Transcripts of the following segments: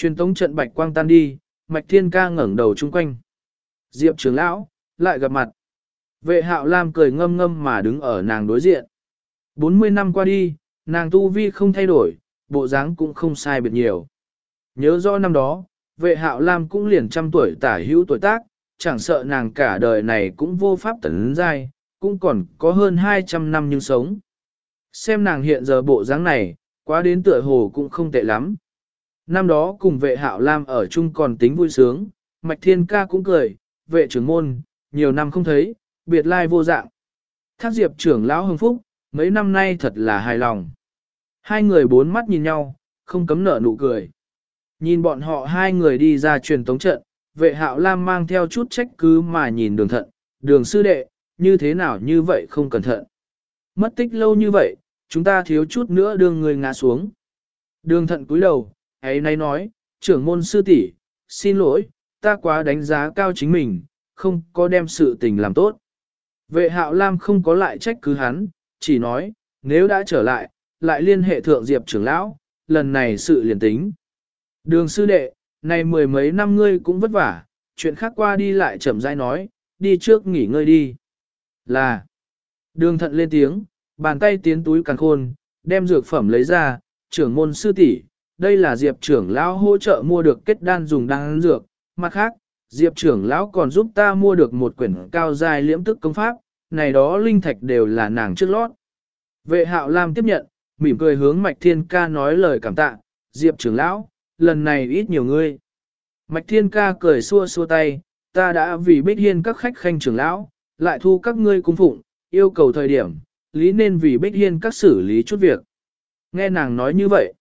Truyền tống trận bạch quang tan đi, Mạch Thiên Ca ngẩng đầu chung quanh. Diệp trưởng lão, lại gặp mặt. Vệ hạo Lam cười ngâm ngâm mà đứng ở nàng đối diện. 40 năm qua đi, nàng tu vi không thay đổi, bộ dáng cũng không sai biệt nhiều. Nhớ rõ năm đó, vệ hạo Lam cũng liền trăm tuổi tả hữu tuổi tác, chẳng sợ nàng cả đời này cũng vô pháp tấn giai, cũng còn có hơn 200 năm nhưng sống. Xem nàng hiện giờ bộ dáng này, quá đến tựa hồ cũng không tệ lắm. Năm đó cùng vệ hạo Lam ở chung còn tính vui sướng, Mạch Thiên Ca cũng cười, vệ trưởng môn, nhiều năm không thấy, biệt lai vô dạng. Thác diệp trưởng lão hưng phúc, mấy năm nay thật là hài lòng. Hai người bốn mắt nhìn nhau, không cấm nở nụ cười. Nhìn bọn họ hai người đi ra truyền tống trận, vệ hạo lam mang theo chút trách cứ mà nhìn đường thận, đường sư đệ, như thế nào như vậy không cẩn thận. Mất tích lâu như vậy, chúng ta thiếu chút nữa đường người ngã xuống. Đường thận cúi đầu, ấy nay nói, trưởng môn sư tỷ, xin lỗi, ta quá đánh giá cao chính mình, không có đem sự tình làm tốt. Vệ hạo lam không có lại trách cứ hắn, chỉ nói, nếu đã trở lại, lại liên hệ thượng diệp trưởng lão, lần này sự liền tính. Đường sư đệ, này mười mấy năm ngươi cũng vất vả, chuyện khác qua đi lại chậm rãi nói, đi trước nghỉ ngơi đi. Là, đường thận lên tiếng, bàn tay tiến túi càng khôn, đem dược phẩm lấy ra, trưởng môn sư tỷ, đây là diệp trưởng lão hỗ trợ mua được kết đan dùng đan dược, mặt khác, diệp trưởng lão còn giúp ta mua được một quyển cao dài liễm tức công pháp, này đó linh thạch đều là nàng trước lót. Vệ hạo lam tiếp nhận, mỉm cười hướng mạch thiên ca nói lời cảm tạ, diệp trưởng lão, lần này ít nhiều ngươi. Mạch Thiên Ca cười xua xua tay, ta đã vì bích hiên các khách khanh trưởng lão, lại thu các ngươi cung phụng, yêu cầu thời điểm, lý nên vì bích hiên các xử lý chút việc. Nghe nàng nói như vậy,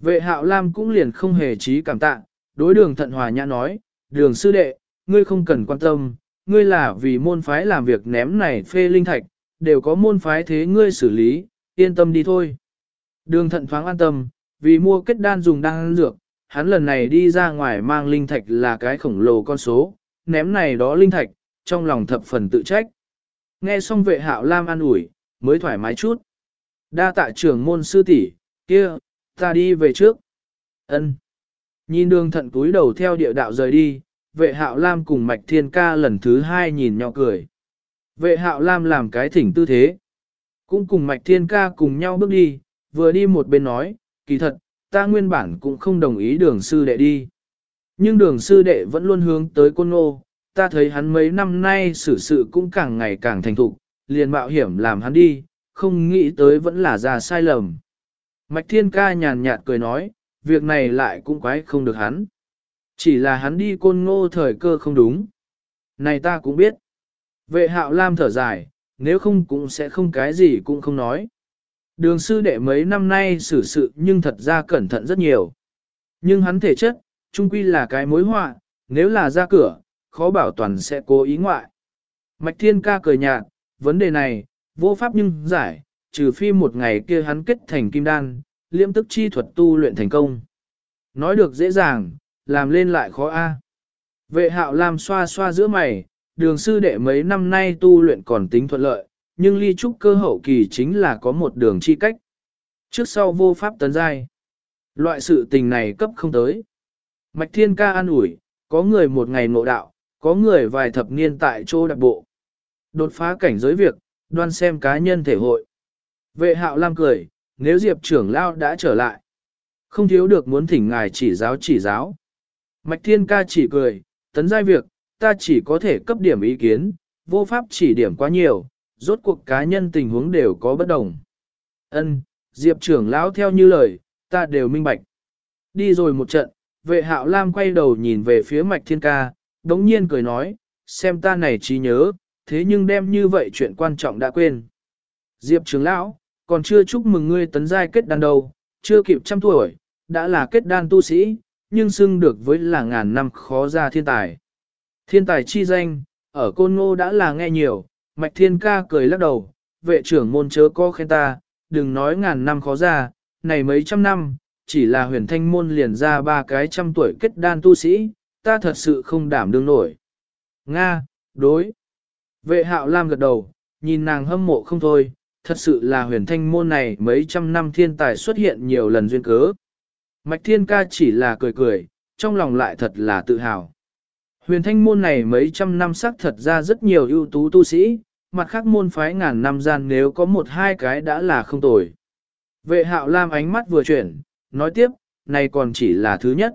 vệ hạo lam cũng liền không hề trí cảm tạ, đối đường thận hòa nhã nói, đường sư đệ, ngươi không cần quan tâm, ngươi là vì môn phái làm việc ném này phê linh thạch, đều có môn phái thế ngươi xử lý, yên tâm đi thôi. Đường thận thoáng an tâm, vì mua kết đan dùng đan dược, hắn lần này đi ra ngoài mang linh thạch là cái khổng lồ con số, ném này đó linh thạch, trong lòng thập phần tự trách. Nghe xong vệ hạo lam an ủi, mới thoải mái chút. Đa tạ trưởng môn sư tỷ, kia, ta đi về trước. Ân. Nhìn đường thận túi đầu theo địa đạo rời đi, vệ hạo lam cùng mạch thiên ca lần thứ hai nhìn nhau cười. Vệ hạo lam làm cái thỉnh tư thế. Cũng cùng mạch thiên ca cùng nhau bước đi, vừa đi một bên nói, kỳ thật, ta nguyên bản cũng không đồng ý đường sư đệ đi. Nhưng đường sư đệ vẫn luôn hướng tới côn ngô, ta thấy hắn mấy năm nay xử sự cũng càng ngày càng thành thục, liền mạo hiểm làm hắn đi, không nghĩ tới vẫn là ra sai lầm. Mạch thiên ca nhàn nhạt cười nói, việc này lại cũng quái không được hắn. Chỉ là hắn đi côn ngô thời cơ không đúng. Này ta cũng biết. Vệ hạo lam thở dài, nếu không cũng sẽ không cái gì cũng không nói. Đường sư đệ mấy năm nay xử sự nhưng thật ra cẩn thận rất nhiều. Nhưng hắn thể chất, trung quy là cái mối họa, nếu là ra cửa, khó bảo toàn sẽ cố ý ngoại. Mạch thiên ca cười nhạt, vấn đề này, vô pháp nhưng giải, trừ phi một ngày kia hắn kết thành kim đan, liêm tức chi thuật tu luyện thành công. Nói được dễ dàng, làm lên lại khó a. Vệ hạo làm xoa xoa giữa mày, đường sư đệ mấy năm nay tu luyện còn tính thuận lợi, nhưng ly trúc cơ hậu kỳ chính là có một đường chi cách. Trước sau vô pháp tấn giai. Loại sự tình này cấp không tới. Mạch thiên ca an ủi, có người một ngày ngộ đạo, có người vài thập niên tại chỗ đặc bộ. Đột phá cảnh giới việc, đoan xem cá nhân thể hội. Vệ hạo lam cười, nếu Diệp trưởng lao đã trở lại. Không thiếu được muốn thỉnh ngài chỉ giáo chỉ giáo. Mạch thiên ca chỉ cười, tấn giai việc, ta chỉ có thể cấp điểm ý kiến, vô pháp chỉ điểm quá nhiều, rốt cuộc cá nhân tình huống đều có bất đồng. Ân, Diệp trưởng lão theo như lời, ta đều minh bạch. Đi rồi một trận, vệ hạo lam quay đầu nhìn về phía mạch thiên ca, đống nhiên cười nói, xem ta này trí nhớ, thế nhưng đem như vậy chuyện quan trọng đã quên. Diệp trưởng lão, còn chưa chúc mừng ngươi tấn giai kết đan đâu, chưa kịp trăm tuổi, đã là kết đan tu sĩ, nhưng xưng được với là ngàn năm khó ra thiên tài. Thiên tài chi danh, ở côn ngô đã là nghe nhiều, Mạch Thiên Ca cười lắc đầu, vệ trưởng môn chớ có khen ta, đừng nói ngàn năm khó ra, này mấy trăm năm, chỉ là huyền thanh môn liền ra ba cái trăm tuổi kết đan tu sĩ, ta thật sự không đảm đương nổi. Nga, đối. Vệ hạo lam gật đầu, nhìn nàng hâm mộ không thôi, thật sự là huyền thanh môn này mấy trăm năm thiên tài xuất hiện nhiều lần duyên cớ. Mạch Thiên Ca chỉ là cười cười, trong lòng lại thật là tự hào. Huyền thanh môn này mấy trăm năm xác thật ra rất nhiều ưu tú tu sĩ, mặt khác môn phái ngàn năm gian nếu có một hai cái đã là không tồi. Vệ hạo lam ánh mắt vừa chuyển, nói tiếp, này còn chỉ là thứ nhất.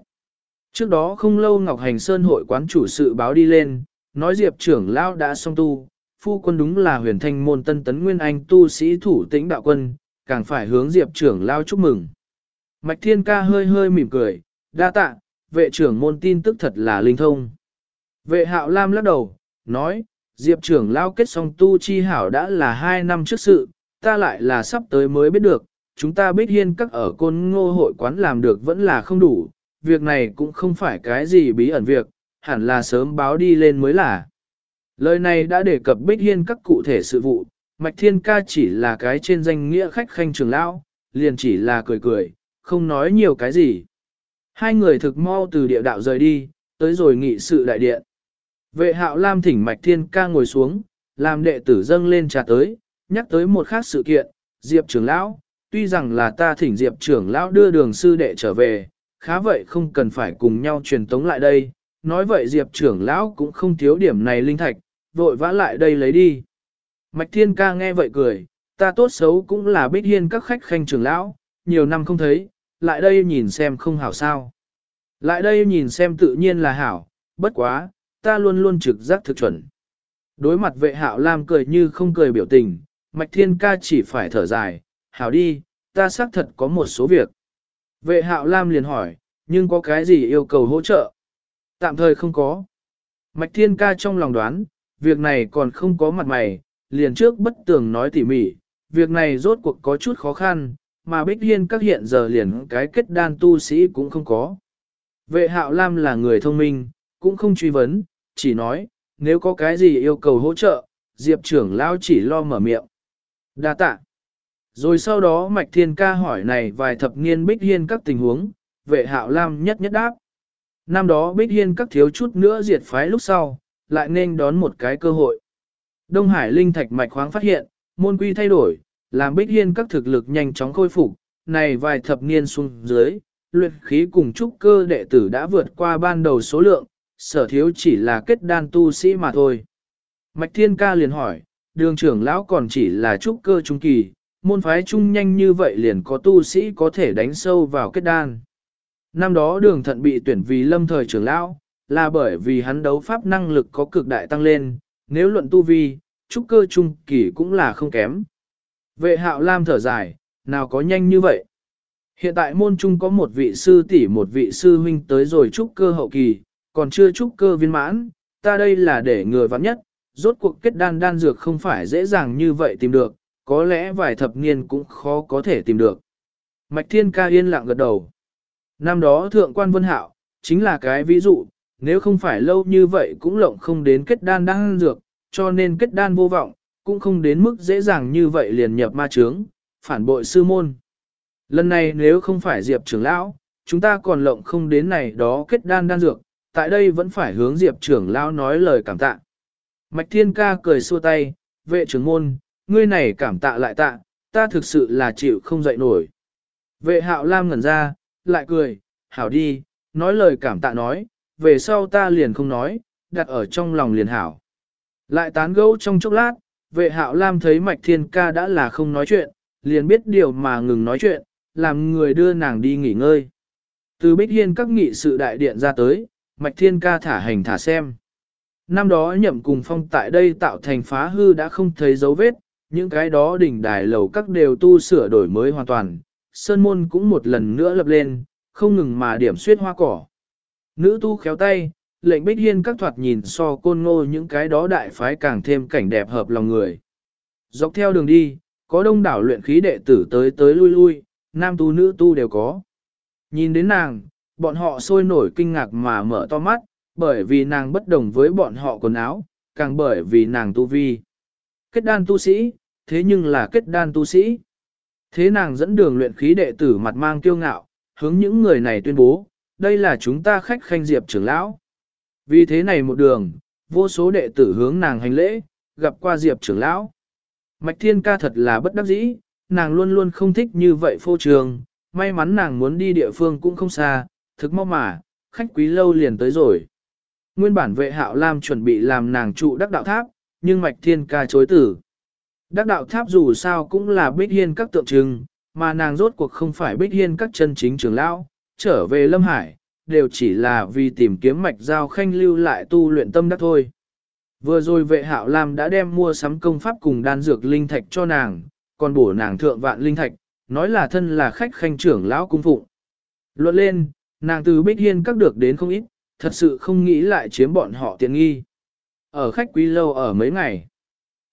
Trước đó không lâu Ngọc Hành Sơn hội quán chủ sự báo đi lên, nói Diệp trưởng lão đã xong tu, phu quân đúng là huyền thanh môn tân tấn nguyên anh tu sĩ thủ tĩnh đạo quân, càng phải hướng Diệp trưởng lao chúc mừng. Mạch Thiên Ca hơi hơi mỉm cười, đa tạ, vệ trưởng môn tin tức thật là linh thông. Vệ hạo lam lắc đầu, nói, Diệp trưởng lao kết xong tu chi hảo đã là hai năm trước sự, ta lại là sắp tới mới biết được, chúng ta biết hiên các ở côn ngô hội quán làm được vẫn là không đủ, việc này cũng không phải cái gì bí ẩn việc, hẳn là sớm báo đi lên mới là. Lời này đã đề cập bích hiên các cụ thể sự vụ, Mạch Thiên Ca chỉ là cái trên danh nghĩa khách khanh trường lão, liền chỉ là cười cười, không nói nhiều cái gì. Hai người thực mau từ địa đạo rời đi, tới rồi nghị sự đại điện. Vệ hạo Lam thỉnh Mạch Thiên Ca ngồi xuống, làm đệ tử dâng lên trà tới, nhắc tới một khác sự kiện, Diệp trưởng lão, tuy rằng là ta thỉnh Diệp trưởng lão đưa đường sư đệ trở về, khá vậy không cần phải cùng nhau truyền tống lại đây, nói vậy Diệp trưởng lão cũng không thiếu điểm này linh thạch, vội vã lại đây lấy đi. Mạch Thiên Ca nghe vậy cười, ta tốt xấu cũng là bích hiên các khách khanh trưởng lão, nhiều năm không thấy, lại đây nhìn xem không hảo sao. Lại đây nhìn xem tự nhiên là hảo, bất quá, ta luôn luôn trực giác thực chuẩn. Đối mặt vệ hạo Lam cười như không cười biểu tình, Mạch Thiên Ca chỉ phải thở dài, hảo đi, ta xác thật có một số việc. Vệ hạo Lam liền hỏi, nhưng có cái gì yêu cầu hỗ trợ? Tạm thời không có. Mạch Thiên Ca trong lòng đoán, việc này còn không có mặt mày, liền trước bất tường nói tỉ mỉ, việc này rốt cuộc có chút khó khăn, mà Bích Hiên các hiện giờ liền cái kết đan tu sĩ cũng không có. Vệ hạo Lam là người thông minh, cũng không truy vấn, chỉ nói, nếu có cái gì yêu cầu hỗ trợ, Diệp trưởng lão chỉ lo mở miệng. Đa tạ. Rồi sau đó Mạch Thiên Ca hỏi này vài thập niên Bích Hiên các tình huống, vệ hạo Lam nhất nhất đáp. Năm đó Bích Hiên các thiếu chút nữa diệt phái lúc sau, lại nên đón một cái cơ hội. Đông Hải Linh Thạch Mạch khoáng phát hiện, môn quy thay đổi, làm Bích Hiên các thực lực nhanh chóng khôi phục, này vài thập niên xuống dưới, luyện khí cùng trúc cơ đệ tử đã vượt qua ban đầu số lượng, sở thiếu chỉ là kết đan tu sĩ mà thôi. Mạch Thiên Ca liền hỏi, đường trưởng lão còn chỉ là trúc cơ trung kỳ, môn phái trung nhanh như vậy liền có tu sĩ có thể đánh sâu vào kết đan. Năm đó đường thận bị tuyển vì lâm thời trưởng lão, là bởi vì hắn đấu pháp năng lực có cực đại tăng lên, nếu luận tu vi, trúc cơ trung kỳ cũng là không kém. Vệ hạo lam thở dài, nào có nhanh như vậy. Hiện tại môn trung có một vị sư tỷ một vị sư huynh tới rồi trúc cơ hậu kỳ, còn chưa trúc cơ viên mãn, ta đây là để người vắng nhất, rốt cuộc kết đan đan dược không phải dễ dàng như vậy tìm được, có lẽ vài thập niên cũng khó có thể tìm được. Mạch Thiên Ca yên lặng gật đầu. Năm đó Thượng quan Vân Hạo, chính là cái ví dụ, nếu không phải lâu như vậy cũng lộng không đến kết đan đan dược, cho nên kết đan vô vọng, cũng không đến mức dễ dàng như vậy liền nhập ma trướng, phản bội sư môn. Lần này nếu không phải Diệp trưởng lão, chúng ta còn lộng không đến này đó kết đan đan dược, tại đây vẫn phải hướng Diệp trưởng lão nói lời cảm tạ. Mạch Thiên Ca cười xua tay, vệ trưởng môn, ngươi này cảm tạ lại tạ, ta thực sự là chịu không dậy nổi. Vệ hạo lam ngẩn ra, lại cười, hảo đi, nói lời cảm tạ nói, về sau ta liền không nói, đặt ở trong lòng liền hảo. Lại tán gẫu trong chốc lát, vệ hạo lam thấy mạch thiên ca đã là không nói chuyện, liền biết điều mà ngừng nói chuyện, làm người đưa nàng đi nghỉ ngơi. Từ Bích Hiên các nghị sự đại điện ra tới, Mạch Thiên Ca thả hành thả xem. Năm đó nhậm cùng phong tại đây tạo thành phá hư đã không thấy dấu vết, những cái đó đỉnh đài lầu các đều tu sửa đổi mới hoàn toàn, sơn môn cũng một lần nữa lập lên, không ngừng mà điểm suyết hoa cỏ. Nữ tu khéo tay, lệnh bích hiên các thoạt nhìn so côn ngô những cái đó đại phái càng thêm cảnh đẹp hợp lòng người. Dọc theo đường đi, có đông đảo luyện khí đệ tử tới tới lui lui, nam tu nữ tu đều có. Nhìn đến nàng, bọn họ sôi nổi kinh ngạc mà mở to mắt, bởi vì nàng bất đồng với bọn họ quần áo, càng bởi vì nàng tu vi. Kết đan tu sĩ, thế nhưng là kết đan tu sĩ. Thế nàng dẫn đường luyện khí đệ tử mặt mang kiêu ngạo, hướng những người này tuyên bố, đây là chúng ta khách khanh diệp trưởng lão. Vì thế này một đường, vô số đệ tử hướng nàng hành lễ, gặp qua diệp trưởng lão. Mạch thiên ca thật là bất đắc dĩ, nàng luôn luôn không thích như vậy phô trường, may mắn nàng muốn đi địa phương cũng không xa, thực mau mà, khách quý lâu liền tới rồi. Nguyên bản vệ hạo lam chuẩn bị làm nàng trụ đắc đạo tháp, nhưng mạch thiên ca chối tử. Đắc đạo tháp dù sao cũng là bích hiên các tượng trưng, mà nàng rốt cuộc không phải bích hiên các chân chính trưởng lão, trở về Lâm Hải, đều chỉ là vì tìm kiếm mạch giao khanh lưu lại tu luyện tâm đắc thôi. Vừa rồi vệ hạo lam đã đem mua sắm công pháp cùng đan dược linh thạch cho nàng, còn bổ nàng thượng vạn linh thạch, nói là thân là khách khanh trưởng lão cung phụng. Luận lên, nàng từ bích hiên các được đến không ít, thật sự không nghĩ lại chiếm bọn họ tiện nghi. Ở khách quý lâu ở mấy ngày,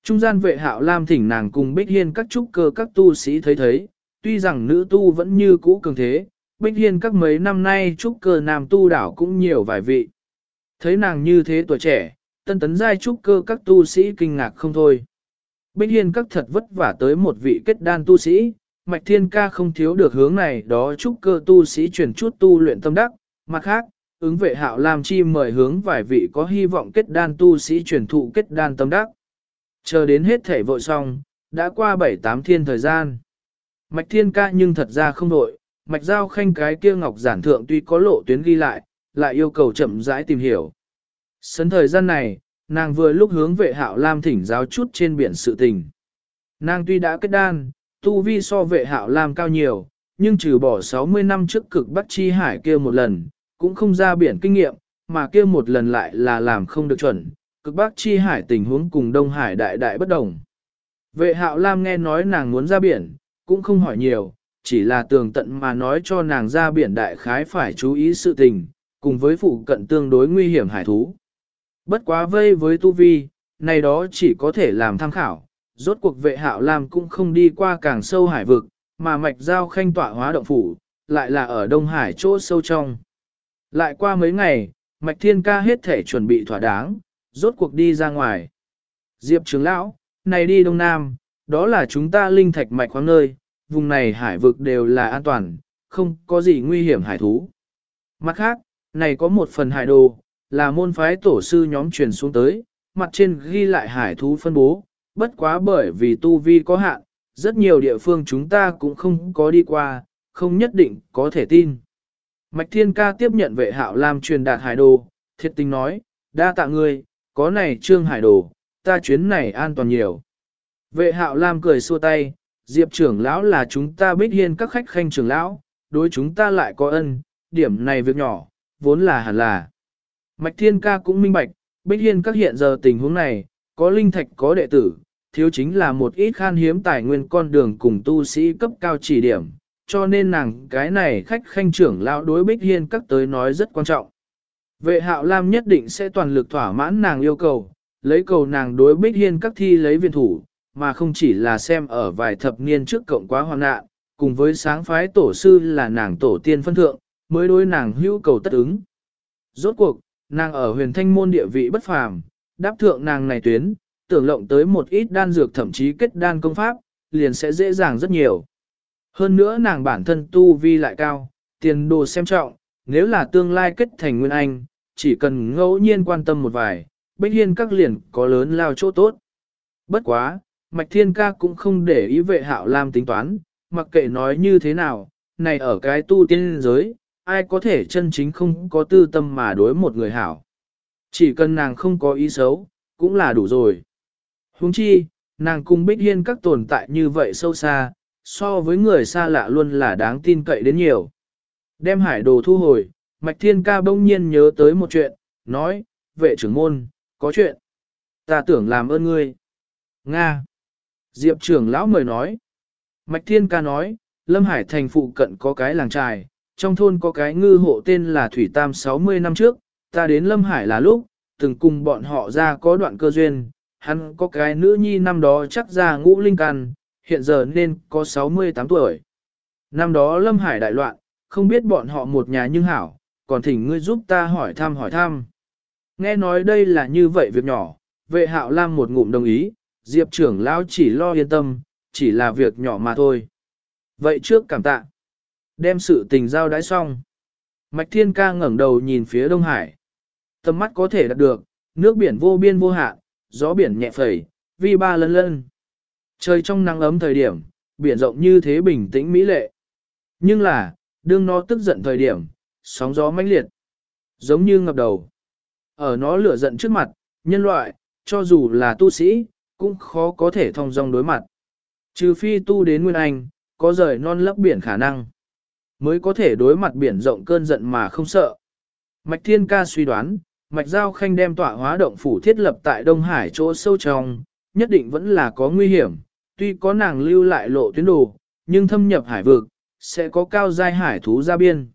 trung gian vệ hạo lam thỉnh nàng cùng bích hiên các trúc cơ các tu sĩ thấy thấy, tuy rằng nữ tu vẫn như cũ cường thế, bích hiên các mấy năm nay trúc cơ nam tu đảo cũng nhiều vài vị. Thấy nàng như thế tuổi trẻ, tân tấn giai trúc cơ các tu sĩ kinh ngạc không thôi. Bích hiên các thật vất vả tới một vị kết đan tu sĩ, mạch thiên ca không thiếu được hướng này đó trúc cơ tu sĩ chuyển chút tu luyện tâm đắc, mặt khác, ứng vệ hạo Lam Chi mời hướng vài vị có hy vọng kết đan tu sĩ truyền thụ kết đan tâm đắc. Chờ đến hết thể vội xong, đã qua 7-8 thiên thời gian. Mạch thiên ca nhưng thật ra không đội, mạch giao khanh cái kia ngọc giản thượng tuy có lộ tuyến ghi lại, lại yêu cầu chậm rãi tìm hiểu. Sấn thời gian này, nàng vừa lúc hướng vệ hạo Lam thỉnh giáo chút trên biển sự tình. Nàng tuy đã kết đan, tu vi so vệ hạo Lam cao nhiều, nhưng trừ bỏ 60 năm trước cực Bắc Chi Hải kia một lần, cũng không ra biển kinh nghiệm, mà kia một lần lại là làm không được chuẩn, cực Bắc Chi Hải tình huống cùng Đông Hải đại đại bất đồng. Vệ hạo Lam nghe nói nàng muốn ra biển, cũng không hỏi nhiều, chỉ là tường tận mà nói cho nàng ra biển đại khái phải chú ý sự tình, cùng với phụ cận tương đối nguy hiểm hải thú. Bất quá vây với tu vi, này đó chỉ có thể làm tham khảo, rốt cuộc vệ hạo làm cũng không đi qua càng sâu hải vực, mà mạch giao khanh tọa hóa động phủ, lại là ở Đông Hải chỗ sâu trong. Lại qua mấy ngày, mạch thiên ca hết thể chuẩn bị thỏa đáng, rốt cuộc đi ra ngoài. Diệp trưởng lão, này đi Đông Nam, đó là chúng ta linh thạch mạch khoáng nơi, vùng này hải vực đều là an toàn, không có gì nguy hiểm hải thú. Mặt khác, này có một phần hải đồ, là môn phái tổ sư nhóm truyền xuống tới, mặt trên ghi lại hải thú phân bố, bất quá bởi vì tu vi có hạn, rất nhiều địa phương chúng ta cũng không có đi qua, không nhất định có thể tin. Mạch Thiên Ca tiếp nhận vệ hạo làm truyền đạt hải đồ, thiệt tình nói, đa tạ ngươi, có này trương hải đồ, ta chuyến này an toàn nhiều. Vệ hạo lam cười xua tay, diệp trưởng lão là chúng ta bích hiên các khách khanh trưởng lão, đối chúng ta lại có ân, điểm này việc nhỏ, vốn là hẳn là. Mạch Thiên Ca cũng minh bạch, bích hiên các hiện giờ tình huống này, có linh thạch có đệ tử, thiếu chính là một ít khan hiếm tài nguyên con đường cùng tu sĩ cấp cao chỉ điểm, cho nên nàng cái này khách khanh trưởng lão đối bích hiên các tới nói rất quan trọng. Vệ hạo lam nhất định sẽ toàn lực thỏa mãn nàng yêu cầu, lấy cầu nàng đối bích hiên các thi lấy viên thủ, mà không chỉ là xem ở vài thập niên trước cộng quá hoàn nạn, cùng với sáng phái tổ sư là nàng tổ tiên phân thượng, mới đối nàng hữu cầu tất ứng. Rốt cuộc, nàng ở huyền thanh môn địa vị bất phàm, đáp thượng nàng này tuyến, tưởng lộng tới một ít đan dược thậm chí kết đan công pháp, liền sẽ dễ dàng rất nhiều. Hơn nữa nàng bản thân tu vi lại cao, tiền đồ xem trọng, nếu là tương lai kết thành nguyên anh, chỉ cần ngẫu nhiên quan tâm một vài, bích hiên các liền có lớn lao chỗ tốt. Bất quá, Mạch Thiên Ca cũng không để ý vệ hạo lam tính toán, mặc kệ nói như thế nào, này ở cái tu tiên giới, ai có thể chân chính không có tư tâm mà đối một người hảo. Chỉ cần nàng không có ý xấu, cũng là đủ rồi. Huống chi, nàng cùng Bích Hiên các tồn tại như vậy sâu xa, so với người xa lạ luôn là đáng tin cậy đến nhiều. Đem hải đồ thu hồi, Mạch Thiên Ca bỗng nhiên nhớ tới một chuyện, nói, vệ trưởng môn, có chuyện. Ta tưởng làm ơn ngươi. Nga. Diệp trưởng lão mời nói. Mạch Thiên Ca nói, Lâm Hải thành phụ cận có cái làng trài, trong thôn có cái ngư hộ tên là Thủy Tam 60 năm trước, ta đến Lâm Hải là lúc, từng cùng bọn họ ra có đoạn cơ duyên, hắn có cái nữ nhi năm đó chắc ra ngũ linh căn, hiện giờ nên có 68 tuổi. Năm đó Lâm Hải đại loạn, không biết bọn họ một nhà nhưng hảo, còn thỉnh ngươi giúp ta hỏi thăm hỏi thăm. Nghe nói đây là như vậy việc nhỏ, vệ hạo lam một ngụm đồng ý, Diệp trưởng lão chỉ lo yên tâm, chỉ là việc nhỏ mà thôi. Vậy trước cảm tạ. Đem sự tình giao đãi xong. Mạch Thiên Ca ngẩng đầu nhìn phía Đông Hải. Tầm mắt có thể đạt được, nước biển vô biên vô hạn, gió biển nhẹ phẩy, vi ba lân lân. Trời trong nắng ấm thời điểm, biển rộng như thế bình tĩnh mỹ lệ. Nhưng là, đương nó tức giận thời điểm, sóng gió mãnh liệt, giống như ngập đầu. Ở nó lửa giận trước mặt, nhân loại, cho dù là tu sĩ, cũng khó có thể thông dong đối mặt. Trừ phi tu đến Nguyên Anh, có rời non lấp biển khả năng, mới có thể đối mặt biển rộng cơn giận mà không sợ. Mạch Thiên Ca suy đoán, Mạch Giao Khanh đem tọa hóa động phủ thiết lập tại Đông Hải chỗ sâu trong, nhất định vẫn là có nguy hiểm, tuy có nàng lưu lại lộ tuyến đồ, nhưng thâm nhập hải vực, sẽ có cao giai hải thú ra biên.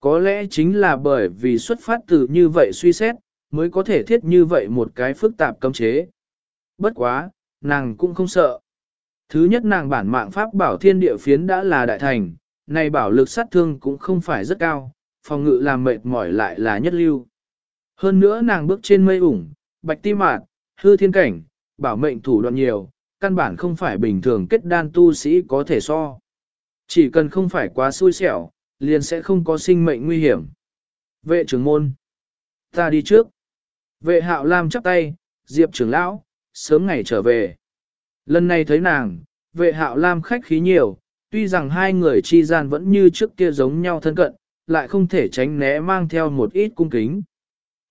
Có lẽ chính là bởi vì xuất phát từ như vậy suy xét, mới có thể thiết như vậy một cái phức tạp cấm chế. Bất quá, nàng cũng không sợ. Thứ nhất nàng bản mạng pháp bảo thiên địa phiến đã là đại thành, này bảo lực sát thương cũng không phải rất cao, phòng ngự làm mệt mỏi lại là nhất lưu. Hơn nữa nàng bước trên mây ủng, bạch ti mạt, hư thiên cảnh, bảo mệnh thủ đoạn nhiều, căn bản không phải bình thường kết đan tu sĩ có thể so. Chỉ cần không phải quá xui xẻo, liền sẽ không có sinh mệnh nguy hiểm. Vệ trưởng môn. Ta đi trước. Vệ hạo lam chắp tay, diệp trưởng lão, sớm ngày trở về. Lần này thấy nàng, vệ hạo lam khách khí nhiều, tuy rằng hai người chi gian vẫn như trước kia giống nhau thân cận, lại không thể tránh né mang theo một ít cung kính.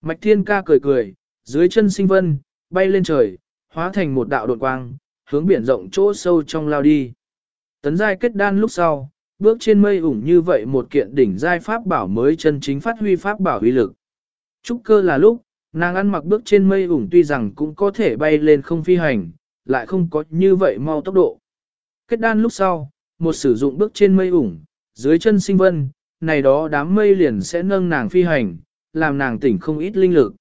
Mạch thiên ca cười cười, dưới chân sinh vân, bay lên trời, hóa thành một đạo đột quang, hướng biển rộng chỗ sâu trong lao đi. Tấn giai kết đan lúc sau, bước trên mây ủng như vậy một kiện đỉnh giai pháp bảo mới chân chính phát huy pháp bảo uy lực. Trúc cơ là lúc, nàng ăn mặc bước trên mây ủng tuy rằng cũng có thể bay lên không phi hành, lại không có như vậy mau tốc độ. Kết đan lúc sau, một sử dụng bước trên mây ủng, dưới chân sinh vân, này đó đám mây liền sẽ nâng nàng phi hành, làm nàng tỉnh không ít linh lực.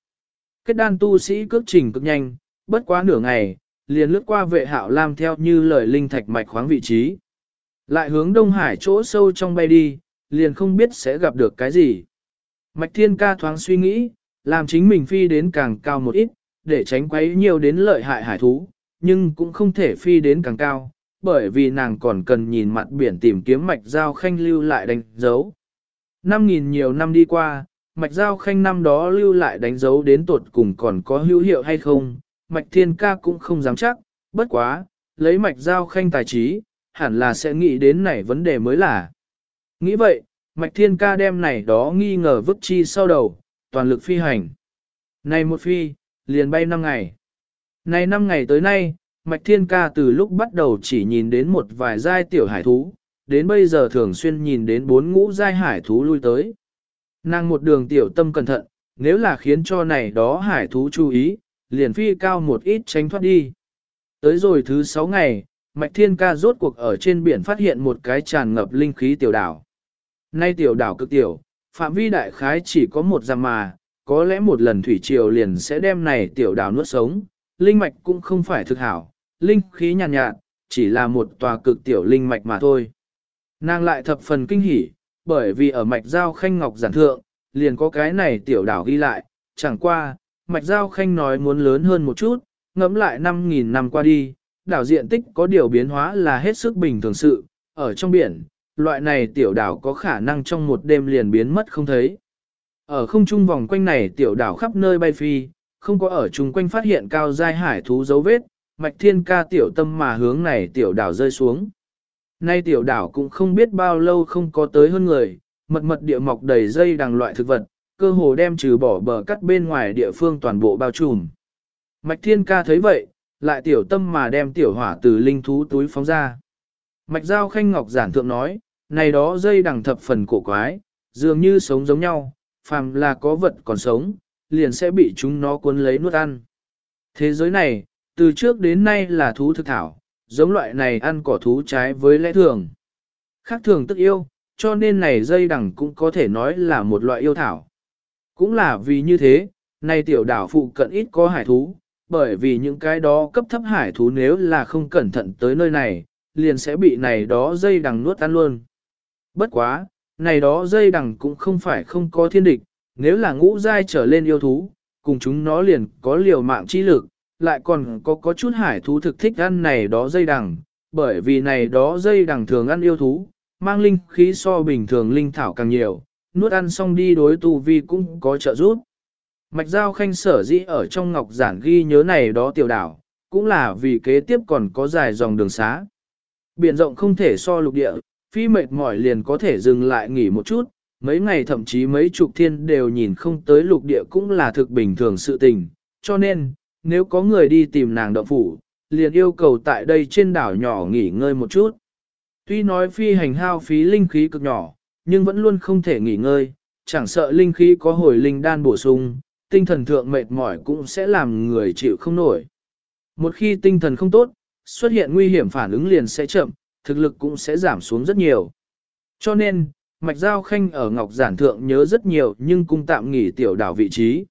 Kết đan tu sĩ cước trình cực nhanh, bất quá nửa ngày, liền lướt qua vệ hạo lam theo như lời linh thạch mạch khoáng vị trí. Lại hướng Đông Hải chỗ sâu trong bay đi, liền không biết sẽ gặp được cái gì. Mạch thiên ca thoáng suy nghĩ, làm chính mình phi đến càng cao một ít, để tránh quấy nhiều đến lợi hại hải thú, nhưng cũng không thể phi đến càng cao, bởi vì nàng còn cần nhìn mặt biển tìm kiếm mạch giao khanh lưu lại đánh dấu. Năm nghìn nhiều năm đi qua, mạch giao khanh năm đó lưu lại đánh dấu đến tột cùng còn có hữu hiệu hay không, mạch thiên ca cũng không dám chắc, bất quá, lấy mạch giao khanh tài trí, hẳn là sẽ nghĩ đến này vấn đề mới là. Nghĩ vậy, mạch thiên ca đem này đó nghi ngờ vứt chi sau đầu, toàn lực phi hành. Này một phi, liền bay 5 ngày. Này 5 ngày tới nay, Mạch Thiên Ca từ lúc bắt đầu chỉ nhìn đến một vài giai tiểu hải thú, đến bây giờ thường xuyên nhìn đến bốn ngũ giai hải thú lui tới. Nàng một đường tiểu tâm cẩn thận, nếu là khiến cho này đó hải thú chú ý, liền phi cao một ít tránh thoát đi. Tới rồi thứ sáu ngày, Mạch Thiên Ca rốt cuộc ở trên biển phát hiện một cái tràn ngập linh khí tiểu đảo. Nay tiểu đảo cực tiểu, phạm vi đại khái chỉ có một giam mà, có lẽ một lần thủy triều liền sẽ đem này tiểu đảo nuốt sống, linh mạch cũng không phải thực hảo, linh khí nhàn nhạt, nhạt, chỉ là một tòa cực tiểu linh mạch mà thôi. Nàng lại thập phần kinh hỉ, bởi vì ở mạch giao khanh ngọc giản thượng, liền có cái này tiểu đảo ghi lại, chẳng qua, mạch giao khanh nói muốn lớn hơn một chút, ngẫm lại 5.000 năm qua đi, đảo diện tích có điều biến hóa là hết sức bình thường sự, ở trong biển, loại này tiểu đảo có khả năng trong một đêm liền biến mất không thấy. Ở không trung vòng quanh này tiểu đảo khắp nơi bay phi, không có ở chung quanh phát hiện cao giai hải thú dấu vết, mạch thiên ca tiểu tâm mà hướng này tiểu đảo rơi xuống. Nay tiểu đảo cũng không biết bao lâu không có tới hơn người, mật mật địa mọc đầy dây đằng loại thực vật, cơ hồ đem trừ bỏ bờ cắt bên ngoài địa phương toàn bộ bao trùm. Mạch thiên ca thấy vậy, lại tiểu tâm mà đem tiểu hỏa từ linh thú túi phóng ra. Mạch giao khanh ngọc giản thượng nói, này đó dây đằng thập phần cổ quái, dường như sống giống nhau, phàm là có vật còn sống, liền sẽ bị chúng nó cuốn lấy nuốt ăn. Thế giới này, từ trước đến nay là thú thực thảo, giống loại này ăn cỏ thú trái với lẽ thường. Khác thường tức yêu, cho nên này dây đằng cũng có thể nói là một loại yêu thảo. Cũng là vì như thế, này tiểu đảo phụ cận ít có hải thú, bởi vì những cái đó cấp thấp hải thú nếu là không cẩn thận tới nơi này, liền sẽ bị này đó dây đằng nuốt ăn luôn. Bất quá, này đó dây đằng cũng không phải không có thiên địch, nếu là ngũ giai trở lên yêu thú, cùng chúng nó liền có liều mạng chi lực, lại còn có có chút hải thú thực thích ăn này đó dây đằng, bởi vì này đó dây đằng thường ăn yêu thú, mang linh khí so bình thường linh thảo càng nhiều, nuốt ăn xong đi đối tu vi cũng có trợ giúp. Mạch Giao Khanh sở dĩ ở trong ngọc giản ghi nhớ này đó tiểu đảo, cũng là vì kế tiếp còn có dài dòng đường xá. Biển rộng không thể so lục địa, Phi mệt mỏi liền có thể dừng lại nghỉ một chút, mấy ngày thậm chí mấy chục thiên đều nhìn không tới lục địa cũng là thực bình thường sự tình, cho nên, nếu có người đi tìm nàng động phủ, liền yêu cầu tại đây trên đảo nhỏ nghỉ ngơi một chút. Tuy nói phi hành hao phí linh khí cực nhỏ, nhưng vẫn luôn không thể nghỉ ngơi, chẳng sợ linh khí có hồi linh đan bổ sung, tinh thần thượng mệt mỏi cũng sẽ làm người chịu không nổi. Một khi tinh thần không tốt, xuất hiện nguy hiểm phản ứng liền sẽ chậm, thực lực cũng sẽ giảm xuống rất nhiều. Cho nên, Mạch Giao Khanh ở Ngọc Giản Thượng nhớ rất nhiều nhưng cũng tạm nghỉ tiểu đảo vị trí.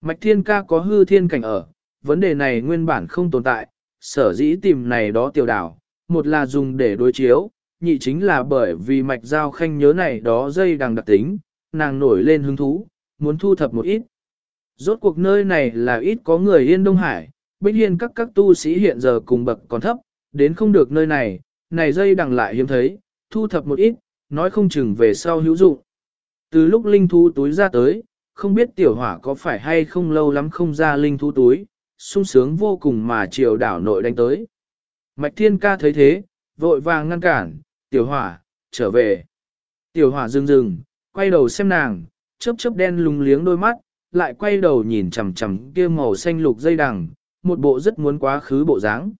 Mạch Thiên Ca có hư thiên cảnh ở, vấn đề này nguyên bản không tồn tại, sở dĩ tìm này đó tiểu đảo, một là dùng để đối chiếu, nhị chính là bởi vì Mạch Giao Khanh nhớ này đó dây đằng đặc tính, nàng nổi lên hứng thú, muốn thu thập một ít. Rốt cuộc nơi này là ít có người yên Đông Hải, bích hiên các các tu sĩ hiện giờ cùng bậc còn thấp, đến không được nơi này, này dây đằng lại hiếm thấy, thu thập một ít, nói không chừng về sau hữu dụng. Từ lúc linh thú túi ra tới, không biết tiểu hỏa có phải hay không lâu lắm không ra linh thú túi, sung sướng vô cùng mà triều đảo nội đánh tới. Mạch thiên ca thấy thế, vội vàng ngăn cản, tiểu hỏa, trở về. Tiểu hỏa dừng dừng, quay đầu xem nàng, chớp chớp đen lùng liếng đôi mắt, lại quay đầu nhìn chằm chằm kia màu xanh lục dây đằng, một bộ rất muốn quá khứ bộ dáng.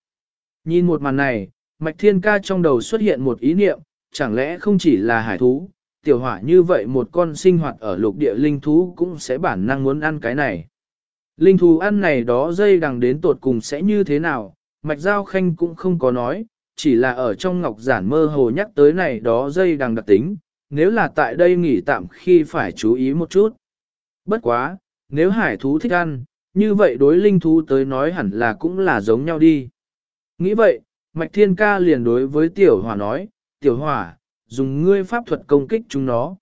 Nhìn một màn này, Mạch Thiên Ca trong đầu xuất hiện một ý niệm, chẳng lẽ không chỉ là hải thú, tiểu hỏa như vậy một con sinh hoạt ở lục địa linh thú cũng sẽ bản năng muốn ăn cái này. Linh thú ăn này đó dây đằng đến tột cùng sẽ như thế nào, Mạch Giao Khanh cũng không có nói, chỉ là ở trong ngọc giản mơ hồ nhắc tới này đó dây đằng đặc tính, nếu là tại đây nghỉ tạm khi phải chú ý một chút. Bất quá, nếu hải thú thích ăn, như vậy đối linh thú tới nói hẳn là cũng là giống nhau đi. Nghĩ vậy, Mạch Thiên Ca liền đối với Tiểu Hỏa nói, Tiểu Hỏa, dùng ngươi pháp thuật công kích chúng nó.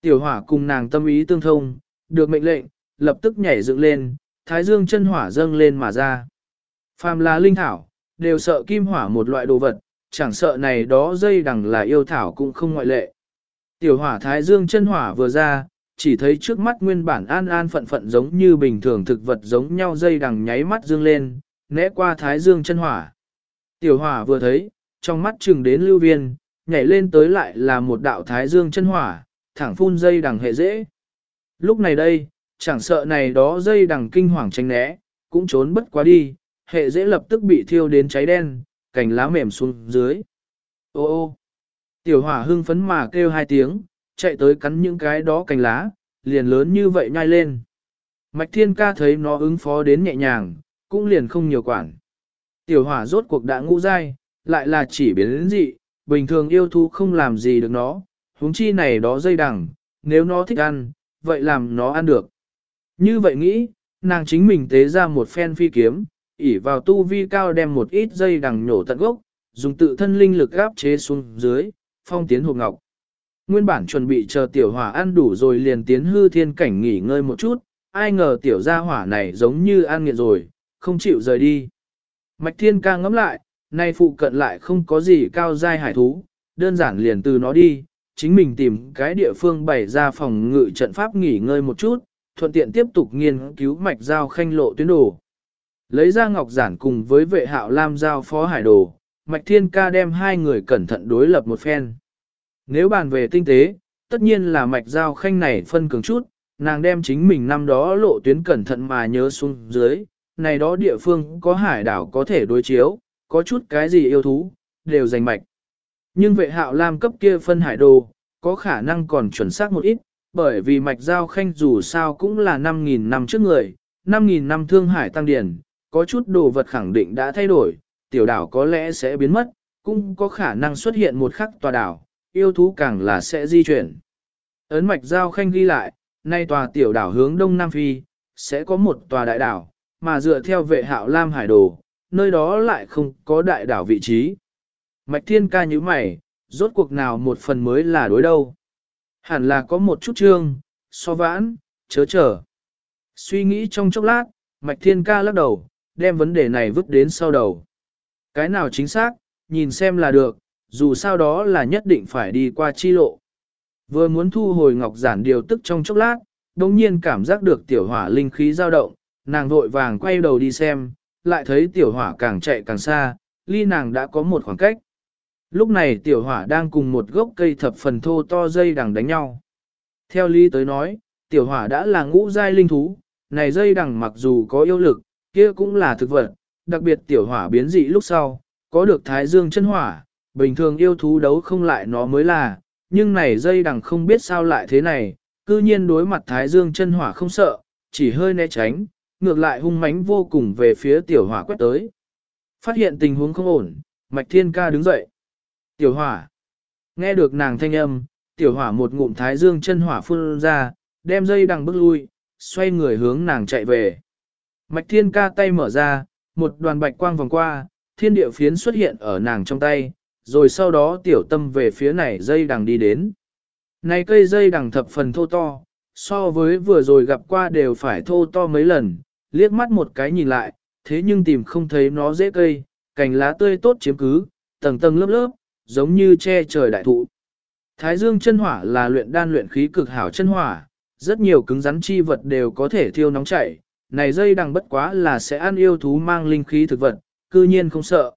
Tiểu Hỏa cùng nàng tâm ý tương thông, được mệnh lệnh, lập tức nhảy dựng lên, thái dương chân hỏa dâng lên mà ra. Phàm là linh thảo, đều sợ kim hỏa một loại đồ vật, chẳng sợ này đó dây đằng là yêu thảo cũng không ngoại lệ. Tiểu hỏa thái dương chân hỏa vừa ra, chỉ thấy trước mắt nguyên bản an an phận phận giống như bình thường thực vật giống nhau dây đằng nháy mắt dương lên, né qua thái dương chân hỏa. Tiểu hỏa vừa thấy, trong mắt chừng đến lưu viên, nhảy lên tới lại là một đạo thái dương chân hỏa, thẳng phun dây đằng hệ dễ. Lúc này đây, chẳng sợ này đó dây đằng kinh hoàng tránh né, cũng trốn bất quá đi, hệ dễ lập tức bị thiêu đến cháy đen, cành lá mềm xuống dưới. Ô ô, tiểu hỏa hưng phấn mà kêu hai tiếng, chạy tới cắn những cái đó cành lá, liền lớn như vậy nhai lên. Mạch thiên ca thấy nó ứng phó đến nhẹ nhàng, cũng liền không nhiều quản. Tiểu hỏa rốt cuộc đã ngũ dai, lại là chỉ biến đến dị, bình thường yêu thú không làm gì được nó, huống chi này đó dây đằng, nếu nó thích ăn, vậy làm nó ăn được. Như vậy nghĩ, nàng chính mình tế ra một phen phi kiếm, ỉ vào tu vi cao đem một ít dây đằng nhổ tận gốc, dùng tự thân linh lực gáp chế xuống dưới, phong tiến hộp ngọc. Nguyên bản chuẩn bị chờ tiểu hỏa ăn đủ rồi liền tiến hư thiên cảnh nghỉ ngơi một chút, ai ngờ tiểu gia hỏa này giống như ăn nghiện rồi, không chịu rời đi. Mạch thiên ca ngẫm lại, nay phụ cận lại không có gì cao dai hải thú, đơn giản liền từ nó đi, chính mình tìm cái địa phương bày ra phòng ngự trận pháp nghỉ ngơi một chút, thuận tiện tiếp tục nghiên cứu mạch giao khanh lộ tuyến đồ. Lấy ra ngọc giản cùng với vệ hạo lam giao phó hải đồ, mạch thiên ca đem hai người cẩn thận đối lập một phen. Nếu bàn về tinh tế, tất nhiên là mạch giao khanh này phân cường chút, nàng đem chính mình năm đó lộ tuyến cẩn thận mà nhớ xuống dưới, này đó địa phương có hải đảo có thể đối chiếu, có chút cái gì yêu thú, đều giành mạch. Nhưng vệ hạo lam cấp kia phân hải đồ, có khả năng còn chuẩn xác một ít, bởi vì mạch giao khanh dù sao cũng là 5.000 năm trước người, 5.000 năm thương hải tăng điển, có chút đồ vật khẳng định đã thay đổi, tiểu đảo có lẽ sẽ biến mất, cũng có khả năng xuất hiện một khắc tòa đảo, yêu thú càng là sẽ di chuyển. Ấn mạch giao khanh ghi lại, nay tòa tiểu đảo hướng đông Nam Phi, sẽ có một tòa đại đảo, mà dựa theo vệ hạo Lam Hải Đồ, nơi đó lại không có đại đảo vị trí. Mạch thiên ca như mày, rốt cuộc nào một phần mới là đối đâu. Hẳn là có một chút trương, so vãn, chớ chờ. Suy nghĩ trong chốc lát, Mạch thiên ca lắc đầu, đem vấn đề này vứt đến sau đầu. Cái nào chính xác, nhìn xem là được, dù sao đó là nhất định phải đi qua chi lộ. Vừa muốn thu hồi ngọc giản điều tức trong chốc lát, đồng nhiên cảm giác được tiểu hỏa linh khí dao động, nàng vội vàng quay đầu đi xem, lại thấy tiểu hỏa càng chạy càng xa, ly nàng đã có một khoảng cách. Lúc này tiểu hỏa đang cùng một gốc cây thập phần thô to dây đằng đánh nhau. Theo lý tới nói, tiểu hỏa đã là ngũ giai linh thú, này dây đằng mặc dù có yêu lực, kia cũng là thực vật, đặc biệt tiểu hỏa biến dị lúc sau, có được thái dương chân hỏa, bình thường yêu thú đấu không lại nó mới là, nhưng này dây đằng không biết sao lại thế này, cư nhiên đối mặt thái dương chân hỏa không sợ, chỉ hơi né tránh, ngược lại hung mãnh vô cùng về phía tiểu hỏa quét tới. Phát hiện tình huống không ổn, Mạch Thiên Ca đứng dậy. Tiểu hỏa. Nghe được nàng thanh âm, tiểu hỏa một ngụm thái dương chân hỏa phun ra, đem dây đằng bước lui, xoay người hướng nàng chạy về. Mạch Thiên Ca tay mở ra, một đoàn bạch quang vòng qua, thiên địa phiến xuất hiện ở nàng trong tay, rồi sau đó tiểu tâm về phía này dây đằng đi đến. Này cây dây đằng thập phần thô to, so với vừa rồi gặp qua đều phải thô to mấy lần, liếc mắt một cái nhìn lại, thế nhưng tìm không thấy nó dễ cây, cành lá tươi tốt chiếm cứ, tầng tầng lớp lớp, giống như che trời đại thụ. Thái dương chân hỏa là luyện đan luyện khí cực hảo chân hỏa, rất nhiều cứng rắn chi vật đều có thể thiêu nóng chảy, này dây đằng bất quá là sẽ ăn yêu thú mang linh khí thực vật, cư nhiên không sợ.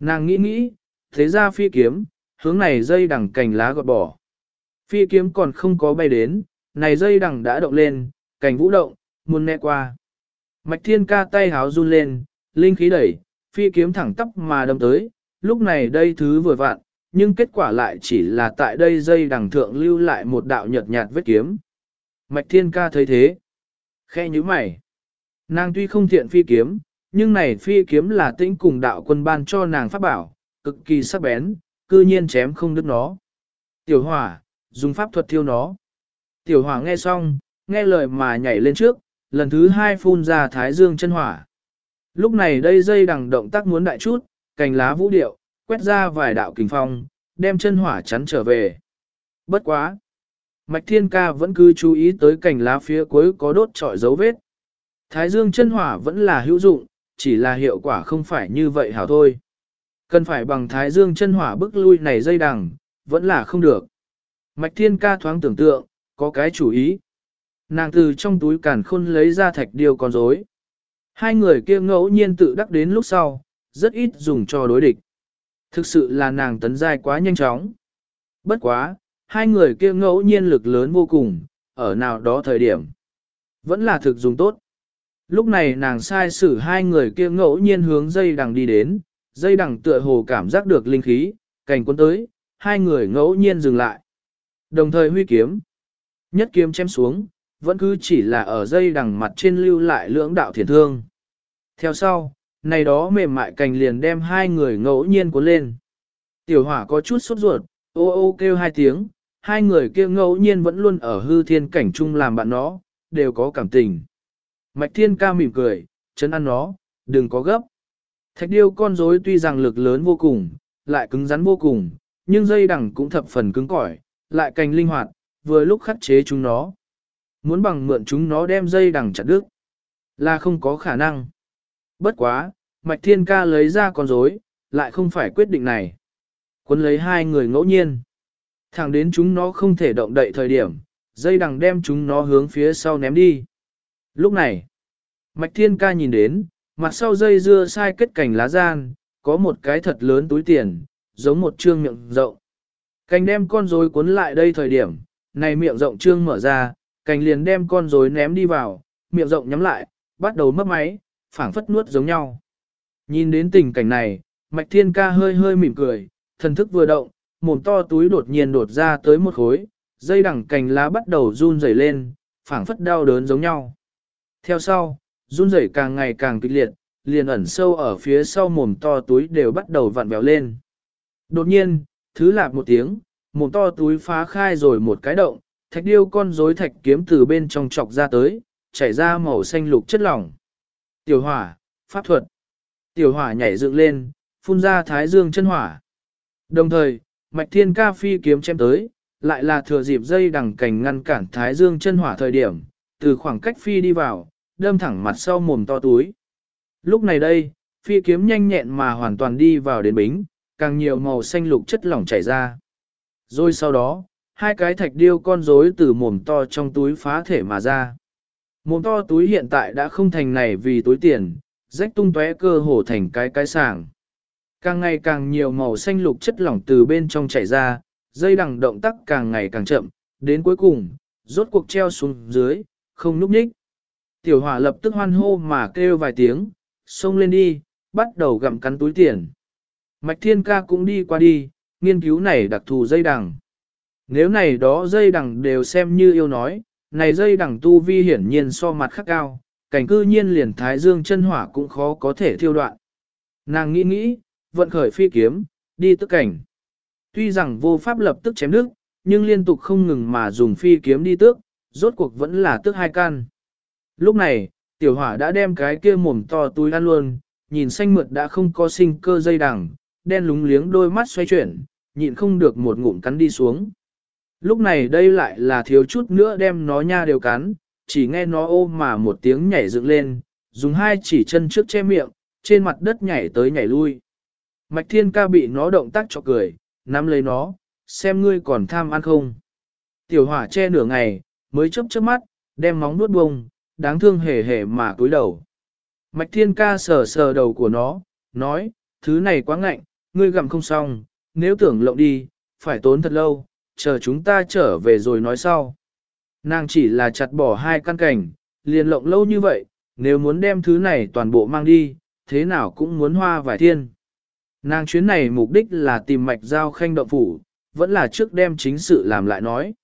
Nàng nghĩ nghĩ, thế ra phi kiếm, hướng này dây đằng cành lá gọt bỏ. Phi kiếm còn không có bay đến, này dây đằng đã động lên, cành vũ động, muốn né qua. Mạch thiên ca tay háo run lên, linh khí đẩy, phi kiếm thẳng tắp mà đâm tới, lúc này đây thứ vừa vặn, nhưng kết quả lại chỉ là tại đây dây đằng thượng lưu lại một đạo nhợt nhạt vết kiếm. Mạch thiên ca thấy thế. Khe như mày. Nàng tuy không thiện phi kiếm, nhưng này phi kiếm là tĩnh cùng đạo quân ban cho nàng pháp bảo, cực kỳ sắc bén, cư nhiên chém không đứt nó. Tiểu hỏa, dùng pháp thuật thiêu nó. Tiểu hỏa nghe xong, nghe lời mà nhảy lên trước, lần thứ hai phun ra thái dương chân hỏa. Lúc này đây dây đằng động tác muốn đại chút, cành lá vũ điệu, quét ra vài đạo kình phong, đem chân hỏa chắn trở về. Bất quá! Mạch Thiên Ca vẫn cứ chú ý tới cành lá phía cuối có đốt trọi dấu vết. Thái dương chân hỏa vẫn là hữu dụng, chỉ là hiệu quả không phải như vậy hảo thôi. Cần phải bằng thái dương chân hỏa bức lui này dây đằng, vẫn là không được. Mạch Thiên Ca thoáng tưởng tượng, có cái chủ ý. Nàng từ trong túi càn khôn lấy ra thạch điêu con rối. Hai người kia ngẫu nhiên tự đắc đến lúc sau, rất ít dùng cho đối địch. Thực sự là nàng tấn giai quá nhanh chóng. Bất quá, hai người kia ngẫu nhiên lực lớn vô cùng, ở nào đó thời điểm. Vẫn là thực dùng tốt. Lúc này nàng sai xử hai người kia ngẫu nhiên hướng dây đằng đi đến, dây đằng tựa hồ cảm giác được linh khí, cành quân tới, hai người ngẫu nhiên dừng lại. Đồng thời huy kiếm. Nhất kiếm chém xuống, vẫn cứ chỉ là ở dây đằng mặt trên lưu lại lưỡng đạo thiền thương. Theo sau, này đó mềm mại cành liền đem hai người ngẫu nhiên cuốn lên. Tiểu hỏa có chút sốt ruột, ô ô kêu hai tiếng, hai người kia ngẫu nhiên vẫn luôn ở hư thiên cảnh chung làm bạn nó, đều có cảm tình. Mạch thiên ca mỉm cười, chấn ăn nó, đừng có gấp. Thạch điêu con rối tuy rằng lực lớn vô cùng, lại cứng rắn vô cùng, nhưng dây đằng cũng thập phần cứng cỏi, lại cành linh hoạt, vừa lúc khắc chế chúng nó. Muốn bằng mượn chúng nó đem dây đằng chặt đứt, là không có khả năng. Bất quá, Mạch Thiên Ca lấy ra con rối, lại không phải quyết định này. Quân lấy hai người ngẫu nhiên. Thẳng đến chúng nó không thể động đậy thời điểm, dây đằng đem chúng nó hướng phía sau ném đi. Lúc này, Mạch Thiên Ca nhìn đến, mặt sau dây dưa sai kết cảnh lá gian, có một cái thật lớn túi tiền, giống một trương miệng rộng. Cành đem con rối cuốn lại đây thời điểm, này miệng rộng trương mở ra, cành liền đem con rối ném đi vào, miệng rộng nhắm lại, bắt đầu mất máy, phảng phất nuốt giống nhau. Nhìn đến tình cảnh này, Mạch Thiên Ca hơi hơi mỉm cười, thần thức vừa động, mồm to túi đột nhiên đột ra tới một khối, dây đằng cành lá bắt đầu run rẩy lên, phảng phất đau đớn giống nhau. Theo sau, run rẩy càng ngày càng kịch liệt, liền ẩn sâu ở phía sau mồm to túi đều bắt đầu vặn vẹo lên. Đột nhiên, thứ lạp một tiếng, mồm to túi phá khai rồi một cái động, thạch điêu con rối thạch kiếm từ bên trong chọc ra tới, chảy ra màu xanh lục chất lỏng. Tiểu hỏa, pháp thuật. Tiểu hỏa nhảy dựng lên, phun ra thái dương chân hỏa. Đồng thời, mạch thiên ca phi kiếm chém tới, lại là thừa dịp dây đằng cành ngăn cản thái dương chân hỏa thời điểm, từ khoảng cách phi đi vào, đâm thẳng mặt sau mồm to túi. Lúc này đây, phi kiếm nhanh nhẹn mà hoàn toàn đi vào đến bính, càng nhiều màu xanh lục chất lỏng chảy ra. Rồi sau đó, hai cái thạch điêu con rối từ mồm to trong túi phá thể mà ra. Mồm to túi hiện tại đã không thành này vì túi tiền, rách tung tóe cơ hồ thành cái cái sảng. Càng ngày càng nhiều màu xanh lục chất lỏng từ bên trong chảy ra, dây đằng động tác càng ngày càng chậm, đến cuối cùng, rốt cuộc treo xuống dưới, không núp nhích. Tiểu hỏa lập tức hoan hô mà kêu vài tiếng, xông lên đi, bắt đầu gặm cắn túi tiền. Mạch thiên ca cũng đi qua đi, nghiên cứu này đặc thù dây đằng. Nếu này đó dây đằng đều xem như yêu nói, này dây đằng tu vi hiển nhiên so mặt khắc cao, cảnh cư nhiên liền thái dương chân hỏa cũng khó có thể thiêu đoạn. Nàng nghĩ nghĩ, vận khởi phi kiếm, đi tức cảnh. Tuy rằng vô pháp lập tức chém đứt, nhưng liên tục không ngừng mà dùng phi kiếm đi tước, rốt cuộc vẫn là tước hai can. Lúc này, tiểu hỏa đã đem cái kia mồm to túi ăn luôn, nhìn xanh mượt đã không có sinh cơ dây đằng, đen lúng liếng đôi mắt xoay chuyển, nhịn không được một ngụm cắn đi xuống. Lúc này đây lại là thiếu chút nữa đem nó nha đều cắn, chỉ nghe nó ôm mà một tiếng nhảy dựng lên, dùng hai chỉ chân trước che miệng, trên mặt đất nhảy tới nhảy lui. Mạch thiên ca bị nó động tác cho cười, nắm lấy nó, xem ngươi còn tham ăn không. Tiểu hỏa che nửa ngày, mới chớp chớp mắt, đem móng nuốt bông, đáng thương hề hề mà cúi đầu. Mạch thiên ca sờ sờ đầu của nó, nói, thứ này quá ngạnh, ngươi gặm không xong, nếu tưởng lộng đi, phải tốn thật lâu, chờ chúng ta trở về rồi nói sau. Nàng chỉ là chặt bỏ hai căn cảnh, liền lộng lâu như vậy, nếu muốn đem thứ này toàn bộ mang đi, thế nào cũng muốn hoa vài thiên. Nàng chuyến này mục đích là tìm mạch giao khanh động phủ, vẫn là trước đem chính sự làm lại nói.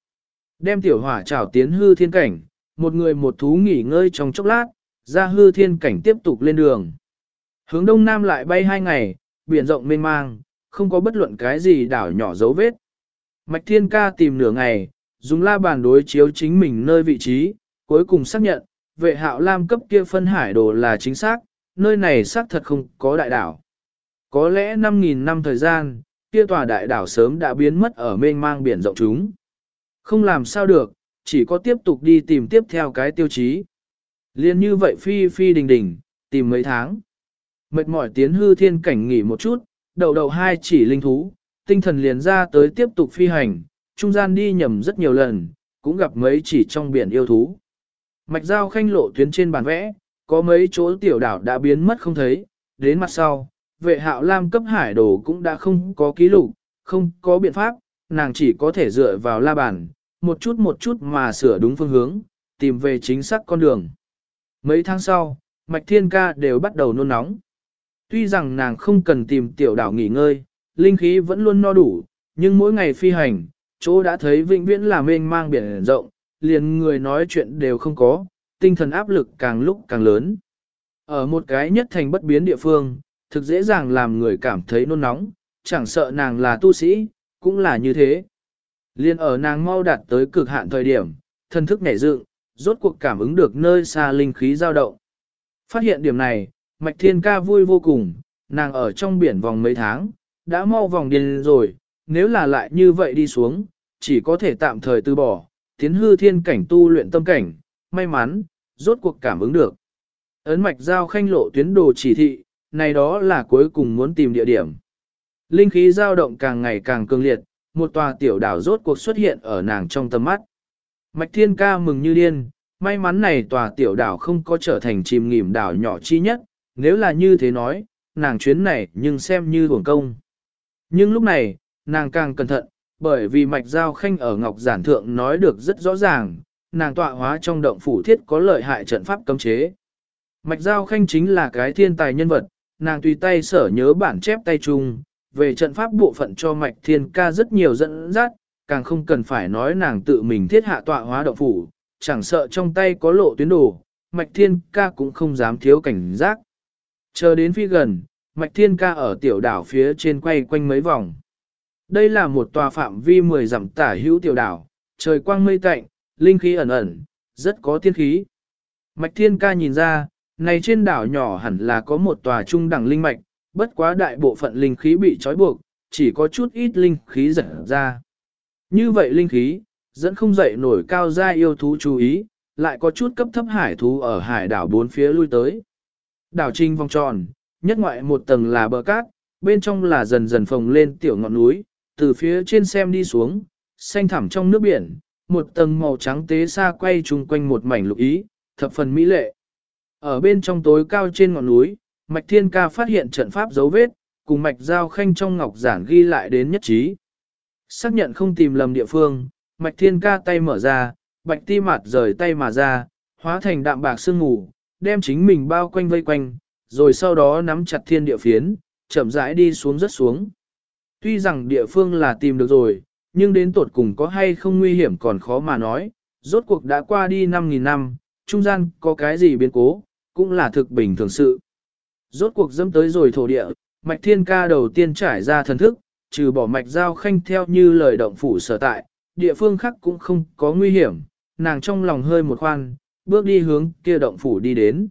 Đem tiểu hỏa trảo tiến hư thiên cảnh, một người một thú nghỉ ngơi trong chốc lát, ra hư thiên cảnh tiếp tục lên đường. Hướng đông nam lại bay hai ngày, biển rộng mênh mang, không có bất luận cái gì đảo nhỏ dấu vết. Mạch thiên ca tìm nửa ngày, dùng la bàn đối chiếu chính mình nơi vị trí, cuối cùng xác nhận, vệ hạo lam cấp kia phân hải đồ là chính xác, nơi này xác thật không có đại đảo. Có lẽ 5.000 năm thời gian, kia tòa đại đảo sớm đã biến mất ở mênh mang biển rộng chúng. Không làm sao được, chỉ có tiếp tục đi tìm tiếp theo cái tiêu chí. Liên như vậy phi phi đình đình, tìm mấy tháng. Mệt mỏi tiến hư thiên cảnh nghỉ một chút, đầu đầu hai chỉ linh thú, tinh thần liền ra tới tiếp tục phi hành, trung gian đi nhầm rất nhiều lần, cũng gặp mấy chỉ trong biển yêu thú. Mạch giao khanh lộ tuyến trên bản vẽ, có mấy chỗ tiểu đảo đã biến mất không thấy, đến mặt sau, vệ hạo lam cấp hải đồ cũng đã không có ký lục, không có biện pháp, nàng chỉ có thể dựa vào la bàn, một chút một chút mà sửa đúng phương hướng, tìm về chính xác con đường. Mấy tháng sau, Mạch Thiên Ca đều bắt đầu nôn nóng. Tuy rằng nàng không cần tìm tiểu đảo nghỉ ngơi, linh khí vẫn luôn no đủ, nhưng mỗi ngày phi hành, chỗ đã thấy vĩnh viễn là mênh mang biển rộng, liền người nói chuyện đều không có, tinh thần áp lực càng lúc càng lớn. Ở một cái nhất thành bất biến địa phương, thực dễ dàng làm người cảm thấy nôn nóng, chẳng sợ nàng là tu sĩ, cũng là như thế. Liên ở nàng mau đạt tới cực hạn thời điểm, thân thức nhảy dựng, rốt cuộc cảm ứng được nơi xa linh khí dao động. Phát hiện điểm này, Mạch Thiên Ca vui vô cùng, nàng ở trong biển vòng mấy tháng, đã mau vòng điên rồi, nếu là lại như vậy đi xuống, chỉ có thể tạm thời từ bỏ, tiến hư thiên cảnh tu luyện tâm cảnh, may mắn, rốt cuộc cảm ứng được. Ấn mạch giao khanh lộ tuyến đồ chỉ thị, này đó là cuối cùng muốn tìm địa điểm. Linh khí dao động càng ngày càng cường liệt, một tòa tiểu đảo rốt cuộc xuất hiện ở nàng trong tầm mắt. Mạch thiên ca mừng như điên, may mắn này tòa tiểu đảo không có trở thành chìm nghỉm đảo nhỏ chi nhất, nếu là như thế nói, nàng chuyến này nhưng xem như hưởng công. Nhưng lúc này, nàng càng cẩn thận, bởi vì mạch giao khanh ở ngọc giản thượng nói được rất rõ ràng, nàng tọa hóa trong động phủ thiết có lợi hại trận pháp cấm chế. Mạch giao khanh chính là cái thiên tài nhân vật, nàng tùy tay sở nhớ bản chép tay chung, về trận pháp bộ phận cho mạch thiên ca rất nhiều dẫn dắt, càng không cần phải nói nàng tự mình thiết hạ tọa hóa động phủ, chẳng sợ trong tay có lộ tuyến đồ, mạch thiên ca cũng không dám thiếu cảnh giác. Chờ đến phi gần, mạch thiên ca ở tiểu đảo phía trên quay quanh mấy vòng. Đây là một tòa phạm vi 10 dặm tả hữu tiểu đảo, trời quang mây tạnh, linh khí ẩn ẩn, rất có tiên khí. Mạch thiên ca nhìn ra, này trên đảo nhỏ hẳn là có một tòa trung đẳng linh mạch, bất quá đại bộ phận linh khí bị trói buộc, chỉ có chút ít linh khí giật ra. Như vậy linh khí, dẫn không dậy nổi cao gia yêu thú chú ý, lại có chút cấp thấp hải thú ở hải đảo bốn phía lui tới. Đảo trinh vòng tròn, nhất ngoại một tầng là bờ cát, bên trong là dần dần phồng lên tiểu ngọn núi, từ phía trên xem đi xuống, xanh thẳm trong nước biển, một tầng màu trắng tế xa quay chung quanh một mảnh lục ý, thập phần mỹ lệ. Ở bên trong tối cao trên ngọn núi, Mạch Thiên Ca phát hiện trận pháp dấu vết, cùng mạch giao khanh trong ngọc giản ghi lại đến nhất trí. Xác nhận không tìm lầm địa phương, mạch thiên ca tay mở ra, bạch ti Mạt rời tay mà ra, hóa thành đạm bạc sương ngủ, đem chính mình bao quanh vây quanh, rồi sau đó nắm chặt thiên địa phiến, chậm rãi đi xuống rất xuống. Tuy rằng địa phương là tìm được rồi, nhưng đến tột cùng có hay không nguy hiểm còn khó mà nói, rốt cuộc đã qua đi 5.000 năm, trung gian có cái gì biến cố, cũng là thực bình thường sự. Rốt cuộc dâm tới rồi thổ địa, mạch thiên ca đầu tiên trải ra thần thức, trừ bỏ mạch giao khanh theo như lời động phủ sở tại, địa phương khác cũng không có nguy hiểm, nàng trong lòng hơi một khoan, bước đi hướng kia động phủ đi đến.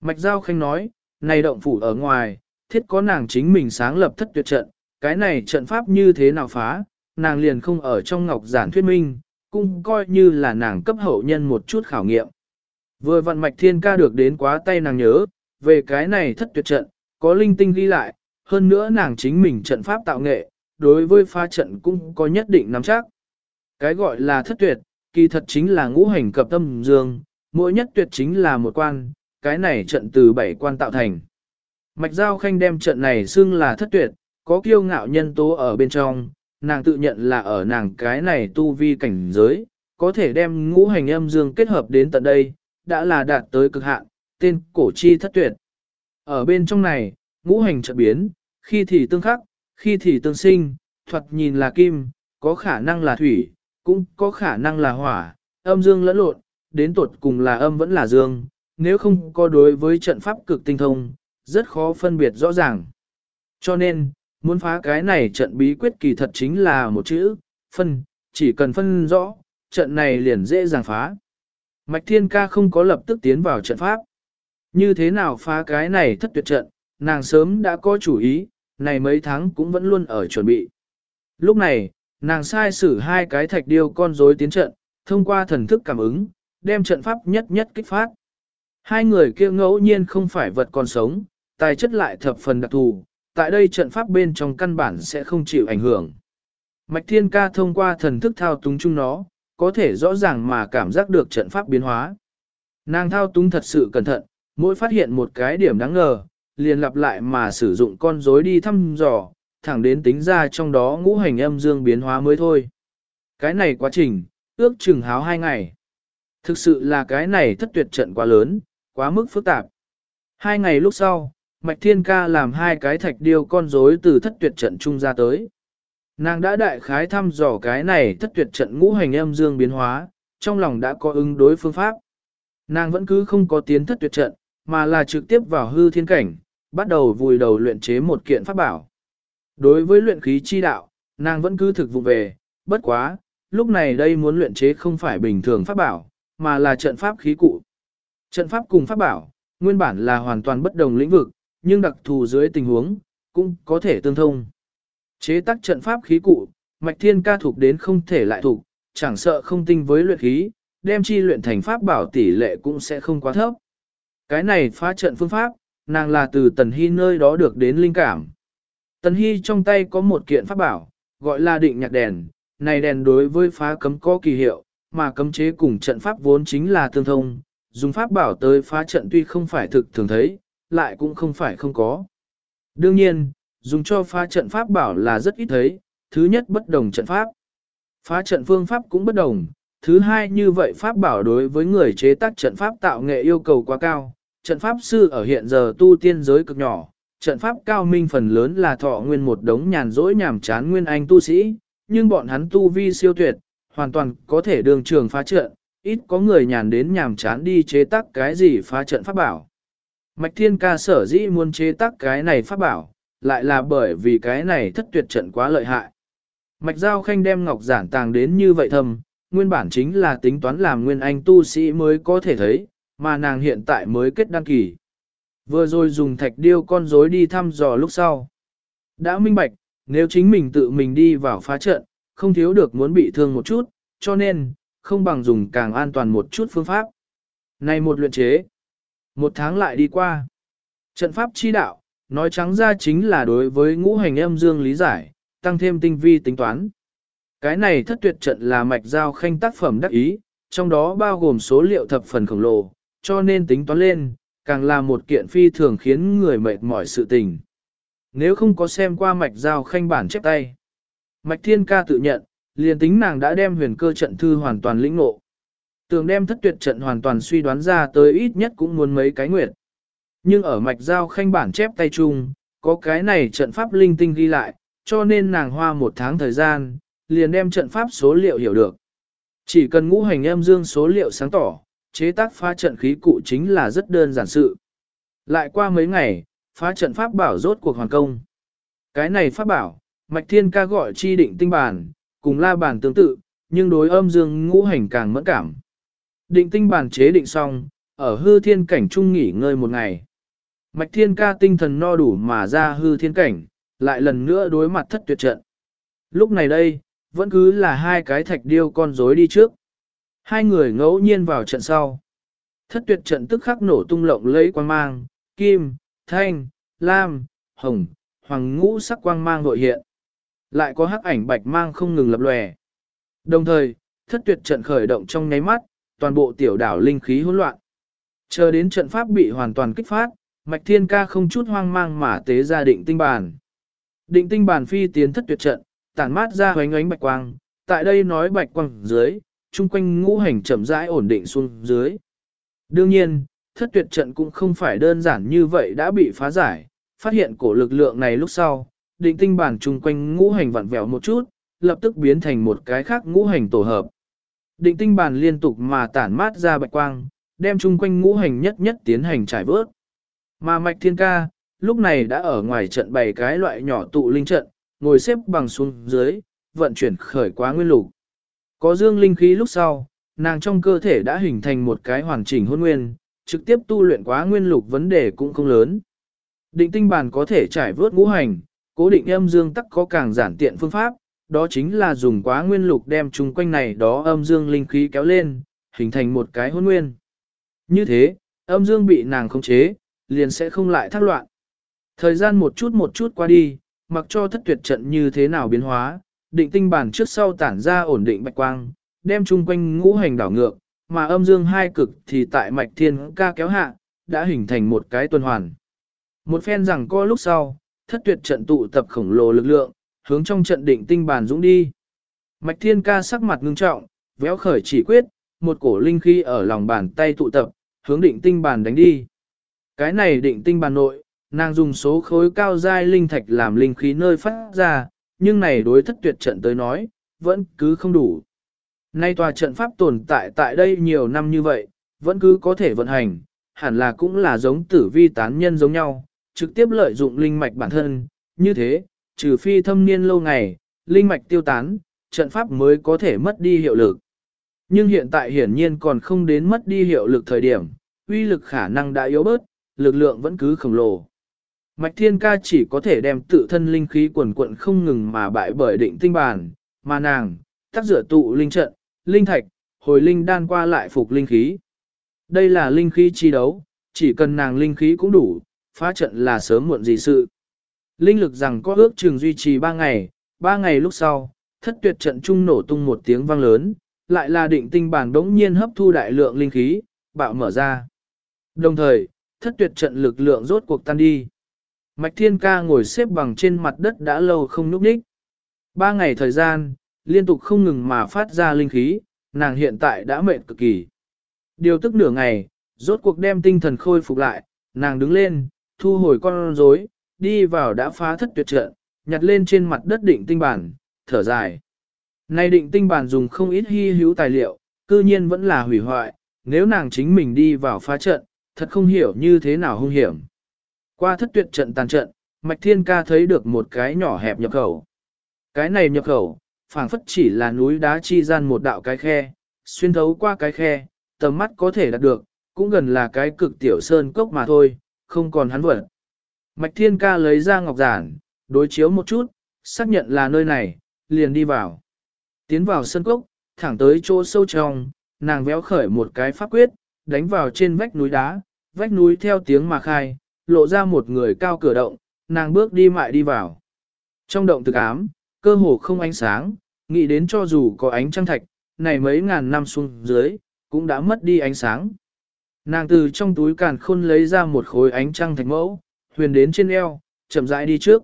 Mạch giao khanh nói, này động phủ ở ngoài, thiết có nàng chính mình sáng lập thất tuyệt trận, cái này trận pháp như thế nào phá, nàng liền không ở trong ngọc giản thuyết minh, cũng coi như là nàng cấp hậu nhân một chút khảo nghiệm. Vừa vận mạch thiên ca được đến quá tay nàng nhớ, về cái này thất tuyệt trận, có linh tinh ghi lại, hơn nữa nàng chính mình trận pháp tạo nghệ, đối với pha trận cũng có nhất định nắm chắc. Cái gọi là thất tuyệt, kỳ thật chính là ngũ hành cập tâm dương, mỗi nhất tuyệt chính là một quan, cái này trận từ bảy quan tạo thành. Mạch Giao Khanh đem trận này xưng là thất tuyệt, có kiêu ngạo nhân tố ở bên trong, nàng tự nhận là ở nàng cái này tu vi cảnh giới, có thể đem ngũ hành âm dương kết hợp đến tận đây, đã là đạt tới cực hạn, tên cổ chi thất tuyệt. Ở bên trong này, ngũ hành chợt biến, khi thì tương khắc, khi thì tương sinh, thuật nhìn là kim, có khả năng là thủy, cũng có khả năng là hỏa, âm dương lẫn lộn, đến tột cùng là âm vẫn là dương, nếu không có đối với trận pháp cực tinh thông, rất khó phân biệt rõ ràng. Cho nên, muốn phá cái này trận bí quyết kỳ thật chính là một chữ, phân, chỉ cần phân rõ, trận này liền dễ dàng phá. Mạch Thiên Ca không có lập tức tiến vào trận pháp. Như thế nào phá cái này thất tuyệt trận, nàng sớm đã có chủ ý, này mấy tháng cũng vẫn luôn ở chuẩn bị. Lúc này, nàng sai sử hai cái thạch điêu con rối tiến trận, thông qua thần thức cảm ứng, đem trận pháp nhất nhất kích phát. Hai người kia ngẫu nhiên không phải vật còn sống, tài chất lại thập phần đặc thù, tại đây trận pháp bên trong căn bản sẽ không chịu ảnh hưởng. Mạch Thiên Ca thông qua thần thức thao túng chung nó, có thể rõ ràng mà cảm giác được trận pháp biến hóa. Nàng thao túng thật sự cẩn thận, mỗi phát hiện một cái điểm đáng ngờ, liền lặp lại mà sử dụng con rối đi thăm dò, thẳng đến tính ra trong đó ngũ hành âm dương biến hóa mới thôi. Cái này quá trình, ước chừng háo hai ngày. Thực sự là cái này thất tuyệt trận quá lớn, quá mức phức tạp. Hai ngày lúc sau, Mạch Thiên Ca làm hai cái thạch điêu con rối từ thất tuyệt trận trung ra tới. Nàng đã đại khái thăm dò cái này thất tuyệt trận ngũ hành âm dương biến hóa, trong lòng đã có ứng đối phương pháp. Nàng vẫn cứ không có tiến thất tuyệt trận, mà là trực tiếp vào hư thiên cảnh, bắt đầu vùi đầu luyện chế một kiện pháp bảo. Đối với luyện khí chi đạo, nàng vẫn cứ thực vụ về, bất quá, lúc này đây muốn luyện chế không phải bình thường pháp bảo, mà là trận pháp khí cụ. Trận pháp cùng pháp bảo, nguyên bản là hoàn toàn bất đồng lĩnh vực, nhưng đặc thù dưới tình huống, cũng có thể tương thông. Chế tác trận pháp khí cụ, mạch thiên ca thuộc đến không thể lại thuộc, chẳng sợ không tinh với luyện khí, đem chi luyện thành pháp bảo tỷ lệ cũng sẽ không quá thấp. Cái này phá trận phương pháp, nàng là từ Tần Hy nơi đó được đến linh cảm. Tần Hy trong tay có một kiện pháp bảo, gọi là định nhạc đèn, này đèn đối với phá cấm có kỳ hiệu, mà cấm chế cùng trận pháp vốn chính là tương thông, dùng pháp bảo tới phá trận tuy không phải thực thường thấy, lại cũng không phải không có. Đương nhiên, dùng cho phá trận pháp bảo là rất ít thấy, thứ nhất bất đồng trận pháp. Phá trận phương pháp cũng bất đồng, thứ hai như vậy pháp bảo đối với người chế tác trận pháp tạo nghệ yêu cầu quá cao, trận pháp sư ở hiện giờ tu tiên giới cực nhỏ, trận pháp cao minh phần lớn là thọ nguyên một đống nhàn rỗi nhảm chán nguyên anh tu sĩ, nhưng bọn hắn tu vi siêu tuyệt, hoàn toàn có thể đường trường phá trận, ít có người nhàn đến nhàm chán đi chế tác cái gì phá trận pháp bảo. Mạch Thiên Ca sở dĩ muốn chế tác cái này pháp bảo, lại là bởi vì cái này thất tuyệt trận quá lợi hại. Mạch Giao Khanh đem ngọc giản tàng đến như vậy thầm, nguyên bản chính là tính toán làm nguyên anh tu sĩ mới có thể thấy, mà nàng hiện tại mới kết đăng kỳ. Vừa rồi dùng thạch điêu con rối đi thăm dò lúc sau. Đã minh bạch, nếu chính mình tự mình đi vào phá trận, không thiếu được muốn bị thương một chút, cho nên, không bằng dùng càng an toàn một chút phương pháp. Này một luyện chế, một tháng lại đi qua. Trận pháp chi đạo, nói trắng ra chính là đối với ngũ hành âm dương lý giải, tăng thêm tinh vi tính toán. Cái này thất tuyệt trận là mạch giao khanh tác phẩm đắc ý, trong đó bao gồm số liệu thập phần khổng lồ, cho nên tính toán lên, càng là một kiện phi thường khiến người mệt mỏi sự tình. Nếu không có xem qua mạch giao khanh bản chép tay. Mạch thiên ca tự nhận, liền tính nàng đã đem huyền cơ trận thư hoàn toàn lĩnh ngộ. Tường đem thất tuyệt trận hoàn toàn suy đoán ra tới ít nhất cũng muốn mấy cái nguyệt. Nhưng ở mạch giao khanh bản chép tay chung, có cái này trận pháp linh tinh ghi lại, cho nên nàng hoa một tháng thời gian, liền đem trận pháp số liệu hiểu được. Chỉ cần ngũ hành âm dương số liệu sáng tỏ, chế tác phá trận khí cụ chính là rất đơn giản sự. Lại qua mấy ngày, phá trận pháp bảo rốt cuộc hoàn công. Cái này pháp bảo, Mạch Thiên ca gọi chi định tinh bản, cùng la bản tương tự, nhưng đối âm dương ngũ hành càng mẫn cảm. Định tinh bản chế định xong, ở hư thiên cảnh trung nghỉ ngơi một ngày. Mạch Thiên ca tinh thần no đủ mà ra hư thiên cảnh, lại lần nữa đối mặt thất tuyệt trận. Lúc này đây, vẫn cứ là hai cái thạch điêu con rối đi trước. Hai người ngẫu nhiên vào trận sau. Thất tuyệt trận tức khắc nổ tung lộng lấy quang mang, kim, thanh, lam, hồng, hoàng ngũ sắc quang mang nội hiện. Lại có hắc ảnh bạch mang không ngừng lập lòe. Đồng thời, thất tuyệt trận khởi động trong nháy mắt, toàn bộ tiểu đảo linh khí hỗn loạn. Chờ đến trận pháp bị hoàn toàn kích phát, Mạch Thiên Ca không chút hoang mang mà tế ra định tinh bản Định tinh bản phi tiến thất tuyệt trận, tản mát ra hoánh ánh bạch quang, tại đây nói bạch quang dưới, chung quanh ngũ hành chậm rãi ổn định xuống dưới. Đương nhiên, thất tuyệt trận cũng không phải đơn giản như vậy đã bị phá giải, phát hiện cổ lực lượng này lúc sau, định tinh bản chung quanh ngũ hành vặn vẹo một chút, lập tức biến thành một cái khác ngũ hành tổ hợp. Định tinh bản liên tục mà tản mát ra bạch quang, đem chung quanh ngũ hành nhất nhất tiến hành trải vớt. Mà mạch thiên ca, lúc này đã ở ngoài trận bày cái loại nhỏ tụ linh trận, ngồi xếp bằng xuống dưới, vận chuyển khởi quá nguyên lục. Có dương linh khí lúc sau, nàng trong cơ thể đã hình thành một cái hoàn chỉnh hôn nguyên, trực tiếp tu luyện quá nguyên lục vấn đề cũng không lớn. Định tinh bản có thể trải vớt ngũ hành, cố định âm dương tắc có càng giản tiện phương pháp, đó chính là dùng quá nguyên lục đem chung quanh này đó âm dương linh khí kéo lên, hình thành một cái hôn nguyên. Như thế, âm dương bị nàng khống chế, liền sẽ không lại thác loạn. Thời gian một chút một chút qua đi, mặc cho thất tuyệt trận như thế nào biến hóa, định tinh bản trước sau tản ra ổn định bạch quang, đem chung quanh ngũ hành đảo ngược, mà âm dương hai cực thì tại mạch thiên ca kéo hạ, đã hình thành một cái tuần hoàn. Một phen rằng co lúc sau, thất tuyệt trận tụ tập khổng lồ lực lượng, hướng trong trận định tinh bản dũng đi. Mạch thiên ca sắc mặt ngưng trọng, véo khởi chỉ quyết, một cổ linh khí ở lòng bàn tay tụ tập, hướng định tinh bản đánh đi. Cái này định tinh bản nội, nàng dùng số khối cao giai linh thạch làm linh khí nơi phát ra, nhưng này đối thất tuyệt trận tới nói, vẫn cứ không đủ. Nay tòa trận pháp tồn tại tại đây nhiều năm như vậy, vẫn cứ có thể vận hành, hẳn là cũng là giống tử vi tán nhân giống nhau, trực tiếp lợi dụng linh mạch bản thân, như thế, trừ phi thâm niên lâu ngày, linh mạch tiêu tán, trận pháp mới có thể mất đi hiệu lực. Nhưng hiện tại hiển nhiên còn không đến mất đi hiệu lực thời điểm, uy lực khả năng đã yếu bớt, lực lượng vẫn cứ khổng lồ. Mạch Thiên Ca chỉ có thể đem tự thân linh khí quần quận không ngừng mà bại bởi định tinh Bản, mà nàng, tác dựa tụ linh trận, linh thạch, hồi linh đan qua lại phục linh khí. Đây là linh khí chi đấu, chỉ cần nàng linh khí cũng đủ, phá trận là sớm muộn gì sự. Linh lực rằng có ước chừng duy trì 3 ngày, 3 ngày lúc sau, thất tuyệt trận trung nổ tung một tiếng vang lớn, lại là định tinh bản đống nhiên hấp thu đại lượng linh khí, bạo mở ra. Đồng thời, thất tuyệt trận lực lượng rốt cuộc tan đi. Mạch Thiên Ca ngồi xếp bằng trên mặt đất đã lâu không nhúc nhích. Ba ngày thời gian, liên tục không ngừng mà phát ra linh khí, nàng hiện tại đã mệt cực kỳ. Điều tức nửa ngày, rốt cuộc đem tinh thần khôi phục lại, nàng đứng lên, thu hồi con rối, đi vào đã phá thất tuyệt trận, nhặt lên trên mặt đất định tinh bản, thở dài. Nay định tinh bản dùng không ít hy hữu tài liệu, cư nhiên vẫn là hủy hoại, nếu nàng chính mình đi vào phá trận, thật không hiểu như thế nào hung hiểm. Qua thất tuyệt trận tàn trận, Mạch Thiên Ca thấy được một cái nhỏ hẹp nhập khẩu. Cái này nhập khẩu, phảng phất chỉ là núi đá chi gian một đạo cái khe, xuyên thấu qua cái khe, tầm mắt có thể đạt được, cũng gần là cái cực tiểu sơn cốc mà thôi, không còn hắn vật. Mạch Thiên Ca lấy ra ngọc giản, đối chiếu một chút, xác nhận là nơi này, liền đi vào. Tiến vào sơn cốc, thẳng tới chỗ sâu trong, nàng véo khởi một cái pháp quyết, đánh vào trên vách núi đá, vách núi theo tiếng mà khai, lộ ra một người cao cửa động, nàng bước đi mại đi vào. Trong động thực ám, cơ hồ không ánh sáng, nghĩ đến cho dù có ánh trăng thạch, này mấy ngàn năm xuống dưới, cũng đã mất đi ánh sáng. Nàng từ trong túi càn khôn lấy ra một khối ánh trăng thạch mẫu, huyền đến trên eo, chậm rãi đi trước.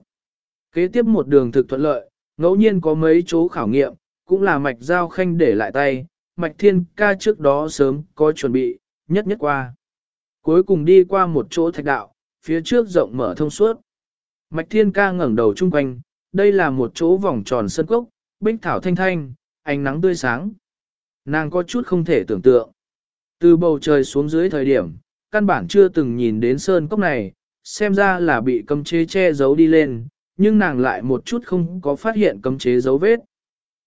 Kế tiếp một đường thực thuận lợi, ngẫu nhiên có mấy chỗ khảo nghiệm, cũng là mạch giao khanh để lại tay, mạch thiên ca trước đó sớm có chuẩn bị, nhất nhất qua. Cuối cùng đi qua một chỗ thạch đạo, phía trước rộng mở thông suốt. Mạch thiên ca ngẩng đầu chung quanh, đây là một chỗ vòng tròn sân cốc, bích thảo thanh thanh, ánh nắng tươi sáng. Nàng có chút không thể tưởng tượng. Từ bầu trời xuống dưới thời điểm, căn bản chưa từng nhìn đến sơn cốc này, xem ra là bị cấm chế che giấu đi lên, nhưng nàng lại một chút không có phát hiện cấm chế dấu vết.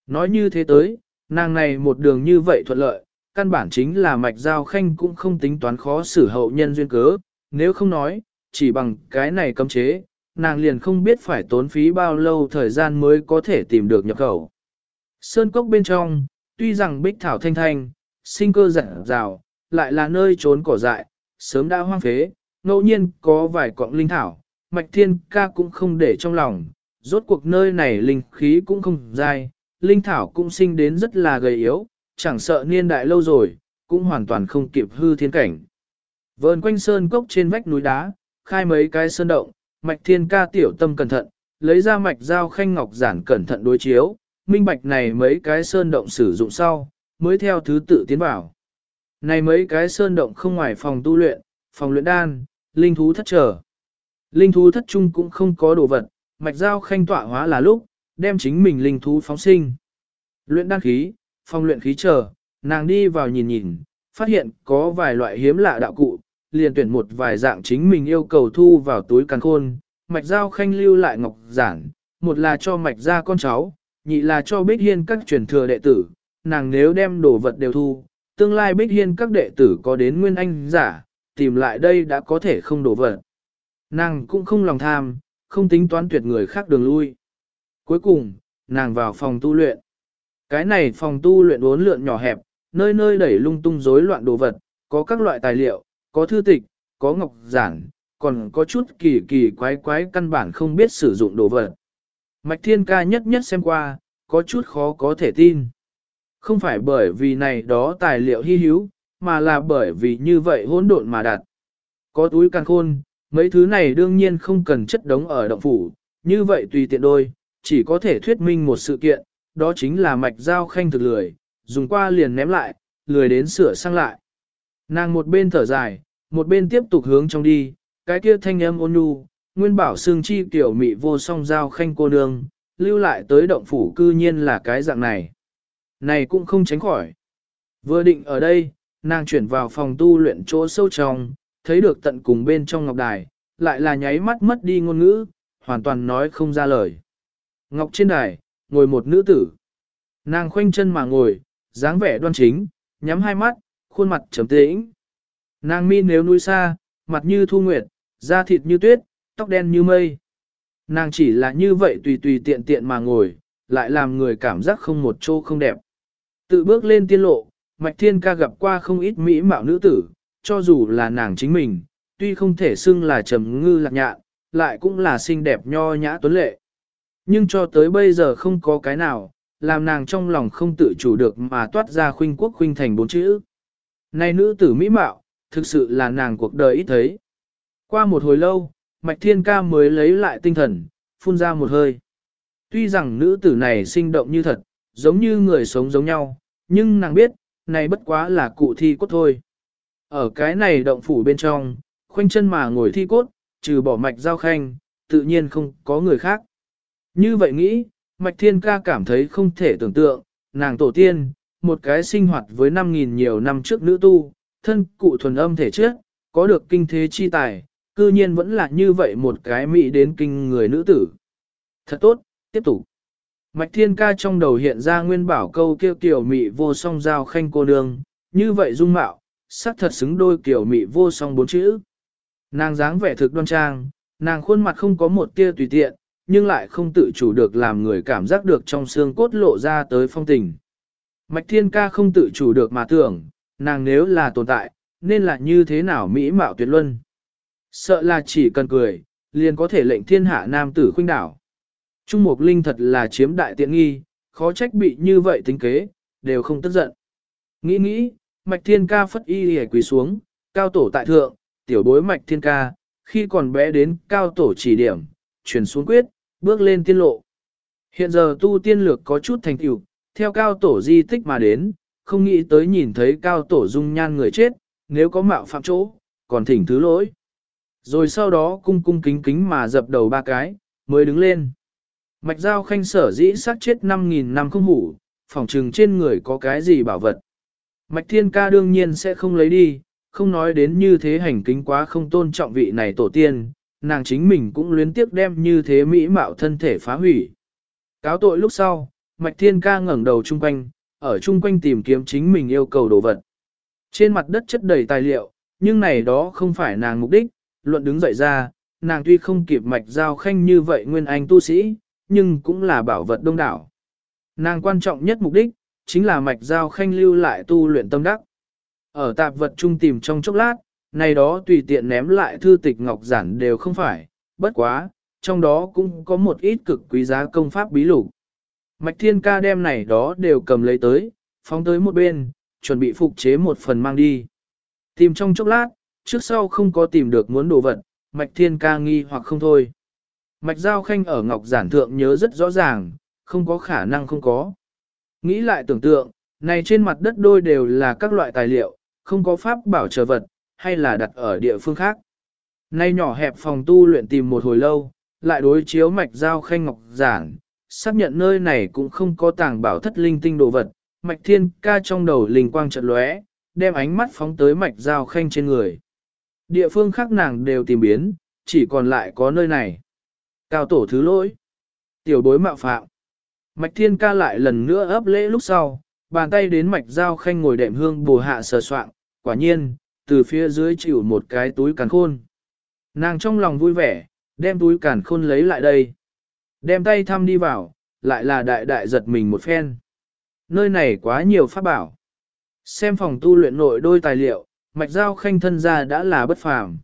Nói như thế tới, nàng này một đường như vậy thuận lợi, căn bản chính là mạch giao khanh cũng không tính toán khó xử hậu nhân duyên cớ, nếu không nói, chỉ bằng cái này cấm chế, nàng liền không biết phải tốn phí bao lâu thời gian mới có thể tìm được nhập khẩu. Sơn cốc bên trong, tuy rằng bích thảo thanh thanh, sinh cơ dặn rào, lại là nơi trốn cỏ dại, sớm đã hoang phế, ngẫu nhiên có vài cọng linh thảo, mạch thiên ca cũng không để trong lòng, rốt cuộc nơi này linh khí cũng không dai, linh thảo cũng sinh đến rất là gầy yếu, chẳng sợ niên đại lâu rồi, cũng hoàn toàn không kịp hư thiên cảnh. Vờn quanh sơn cốc trên vách núi đá, khai mấy cái sơn động, mạch thiên ca tiểu tâm cẩn thận, lấy ra mạch dao khanh ngọc giản cẩn thận đối chiếu, minh bạch này mấy cái sơn động sử dụng sau, mới theo thứ tự tiến vào. Này mấy cái sơn động không ngoài phòng tu luyện, phòng luyện đan, linh thú thất trở. Linh thú thất trung cũng không có đồ vật, mạch dao khanh tọa hóa là lúc, đem chính mình linh thú phóng sinh. Luyện đan khí, phòng luyện khí chờ, nàng đi vào nhìn nhìn, phát hiện có vài loại hiếm lạ đạo cụ, liền tuyển một vài dạng chính mình yêu cầu thu vào túi càn khôn, mạch giao khanh lưu lại ngọc giản, một là cho mạch gia con cháu, nhị là cho bích hiên các truyền thừa đệ tử, nàng nếu đem đồ vật đều thu, tương lai bích hiên các đệ tử có đến nguyên anh giả, tìm lại đây đã có thể không đổ vật. Nàng cũng không lòng tham, không tính toán tuyệt người khác đường lui. Cuối cùng, nàng vào phòng tu luyện. Cái này phòng tu luyện bốn lượn nhỏ hẹp, nơi nơi đẩy lung tung rối loạn đồ vật, có các loại tài liệu, có thư tịch, có ngọc giản, còn có chút kỳ kỳ quái quái căn bản không biết sử dụng đồ vật. Mạch Thiên Ca nhất nhất xem qua, có chút khó có thể tin. Không phải bởi vì này đó tài liệu hy hữu, mà là bởi vì như vậy hỗn độn mà đặt. Có túi càng khôn, mấy thứ này đương nhiên không cần chất đống ở động phủ, như vậy tùy tiện đôi, chỉ có thể thuyết minh một sự kiện, đó chính là mạch giao khanh thực lười, dùng qua liền ném lại, lười đến sửa sang lại. Nàng một bên thở dài, một bên tiếp tục hướng trong đi, cái kia thanh âm ôn nhu, nguyên bảo xương chi tiểu mị vô song giao khanh cô nương, lưu lại tới động phủ cư nhiên là cái dạng này. Này cũng không tránh khỏi. Vừa định ở đây, nàng chuyển vào phòng tu luyện chỗ sâu trong, thấy được tận cùng bên trong ngọc đài, lại là nháy mắt mất đi ngôn ngữ, hoàn toàn nói không ra lời. Ngọc trên đài, ngồi một nữ tử. Nàng khoanh chân mà ngồi, dáng vẻ đoan chính, nhắm hai mắt, khuôn mặt trầm tĩnh. Nàng mi nếu núi xa, mặt như thu nguyệt, da thịt như tuyết, tóc đen như mây. Nàng chỉ là như vậy tùy tùy tiện tiện mà ngồi, lại làm người cảm giác không một chỗ không đẹp. Tự bước lên tiên lộ, Mạch Thiên ca gặp qua không ít mỹ mạo nữ tử, cho dù là nàng chính mình, tuy không thể xưng là trầm ngư lạc nhạn, lại cũng là xinh đẹp nho nhã tuấn lệ. Nhưng cho tới bây giờ không có cái nào, làm nàng trong lòng không tự chủ được mà toát ra khuynh quốc khuynh thành bốn chữ. Này nữ tử mỹ mạo, thực sự là nàng cuộc đời ít thấy. Qua một hồi lâu, Mạch Thiên Ca mới lấy lại tinh thần, phun ra một hơi. Tuy rằng nữ tử này sinh động như thật, giống như người sống giống nhau, nhưng nàng biết, này bất quá là cụ thi cốt thôi. Ở cái này động phủ bên trong, khoanh chân mà ngồi thi cốt, trừ bỏ mạch giao khanh, tự nhiên không có người khác. Như vậy nghĩ, Mạch Thiên Ca cảm thấy không thể tưởng tượng, nàng tổ tiên, một cái sinh hoạt với 5.000 nhiều năm trước nữ tu, thân cụ thuần âm thể trước, có được kinh thế chi tài, cư nhiên vẫn là như vậy một cái mỹ đến kinh người nữ tử. Thật tốt, tiếp tục. Mạch Thiên Ca trong đầu hiện ra nguyên bảo câu kêu kiểu mị vô song giao khanh cô nương, như vậy dung mạo, sắc thật xứng đôi kiểu mị vô song bốn chữ. Nàng dáng vẻ thực đoan trang, nàng khuôn mặt không có một tia tùy tiện, nhưng lại không tự chủ được làm người cảm giác được trong xương cốt lộ ra tới phong tình. Mạch Thiên Ca không tự chủ được mà tưởng, nàng nếu là tồn tại, nên là như thế nào mỹ mạo tuyệt luân. Sợ là chỉ cần cười, liền có thể lệnh thiên hạ nam tử khuynh đảo. Trung Mục Linh thật là chiếm đại tiện nghi, khó trách bị như vậy tính kế, đều không tức giận. Nghĩ nghĩ, Mạch Thiên Ca phất y hề quỳ xuống, cao tổ tại thượng, tiểu bối Mạch Thiên Ca, khi còn bé đến cao tổ chỉ điểm, chuyển xuống quyết, bước lên tiên lộ. Hiện giờ tu tiên lược có chút thành tựu, theo cao tổ di tích mà đến, không nghĩ tới nhìn thấy cao tổ dung nhan người chết, nếu có mạo phạm chỗ, còn thỉnh thứ lỗi. Rồi sau đó cung cung kính kính mà dập đầu ba cái, mới đứng lên. Mạch Giao Khanh sở dĩ sát chết 5.000 năm không hủ, phỏng trừng trên người có cái gì bảo vật. Mạch Thiên Ca đương nhiên sẽ không lấy đi, không nói đến như thế hành kính quá không tôn trọng vị này tổ tiên, nàng chính mình cũng luyến tiếc đem như thế mỹ mạo thân thể phá hủy. Cáo tội lúc sau, Mạch Thiên Ca ngẩng đầu chung quanh, ở chung quanh tìm kiếm chính mình yêu cầu đồ vật. Trên mặt đất chất đầy tài liệu, nhưng này đó không phải nàng mục đích, luận đứng dậy ra, nàng tuy không kịp mạch giao khanh như vậy nguyên anh tu sĩ, nhưng cũng là bảo vật đông đảo. Nàng quan trọng nhất mục đích, chính là mạch giao khanh lưu lại tu luyện tâm đắc. Ở tạp vật trung tìm trong chốc lát, này đó tùy tiện ném lại thư tịch ngọc giản đều không phải, bất quá, trong đó cũng có một ít cực quý giá công pháp bí lục. Mạch thiên ca đem này đó đều cầm lấy tới, phóng tới một bên, chuẩn bị phục chế một phần mang đi. Tìm trong chốc lát, trước sau không có tìm được muốn đồ vật, mạch thiên ca nghi hoặc không thôi. Mạch giao khanh ở ngọc giản thượng nhớ rất rõ ràng, không có khả năng không có. Nghĩ lại tưởng tượng, này trên mặt đất đôi đều là các loại tài liệu, không có pháp bảo trợ vật, hay là đặt ở địa phương khác. Nay nhỏ hẹp phòng tu luyện tìm một hồi lâu, lại đối chiếu mạch giao khanh ngọc giản, xác nhận nơi này cũng không có tàng bảo thất linh tinh đồ vật, mạch thiên ca trong đầu linh quang trận lóe, đem ánh mắt phóng tới mạch giao khanh trên người. Địa phương khác nàng đều tìm biến, chỉ còn lại có nơi này. Cao tổ thứ lỗi. Tiểu bối mạo phạm. Mạch thiên ca lại lần nữa ấp lễ lúc sau, bàn tay đến mạch giao khanh ngồi đệm hương bù hạ sờ soạn, quả nhiên, từ phía dưới chịu một cái túi càn khôn. Nàng trong lòng vui vẻ, đem túi càn khôn lấy lại đây. Đem tay thăm đi vào, lại là đại đại giật mình một phen. Nơi này quá nhiều pháp bảo. Xem phòng tu luyện nội đôi tài liệu, mạch giao khanh thân ra đã là bất phàm.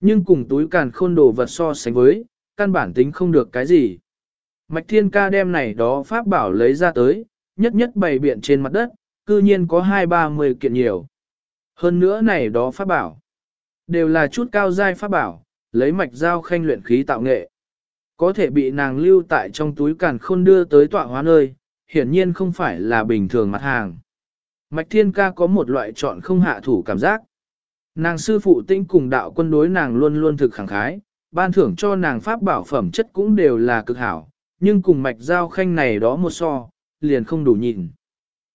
Nhưng cùng túi càn khôn đồ vật so sánh với, căn bản tính không được cái gì. Mạch thiên ca đem này đó pháp bảo lấy ra tới, nhất nhất bày biện trên mặt đất, cư nhiên có hai ba mười kiện nhiều. Hơn nữa này đó pháp bảo, đều là chút cao giai pháp bảo, lấy mạch giao khanh luyện khí tạo nghệ. Có thể bị nàng lưu tại trong túi càn khôn đưa tới tọa hóa nơi, hiển nhiên không phải là bình thường mặt hàng. Mạch Thiên Ca có một loại chọn không hạ thủ cảm giác. Nàng sư phụ tinh cùng đạo quân đối nàng luôn luôn thực khẳng khái, ban thưởng cho nàng pháp bảo phẩm chất cũng đều là cực hảo, nhưng cùng mạch giao khanh này đó một so, liền không đủ nhìn.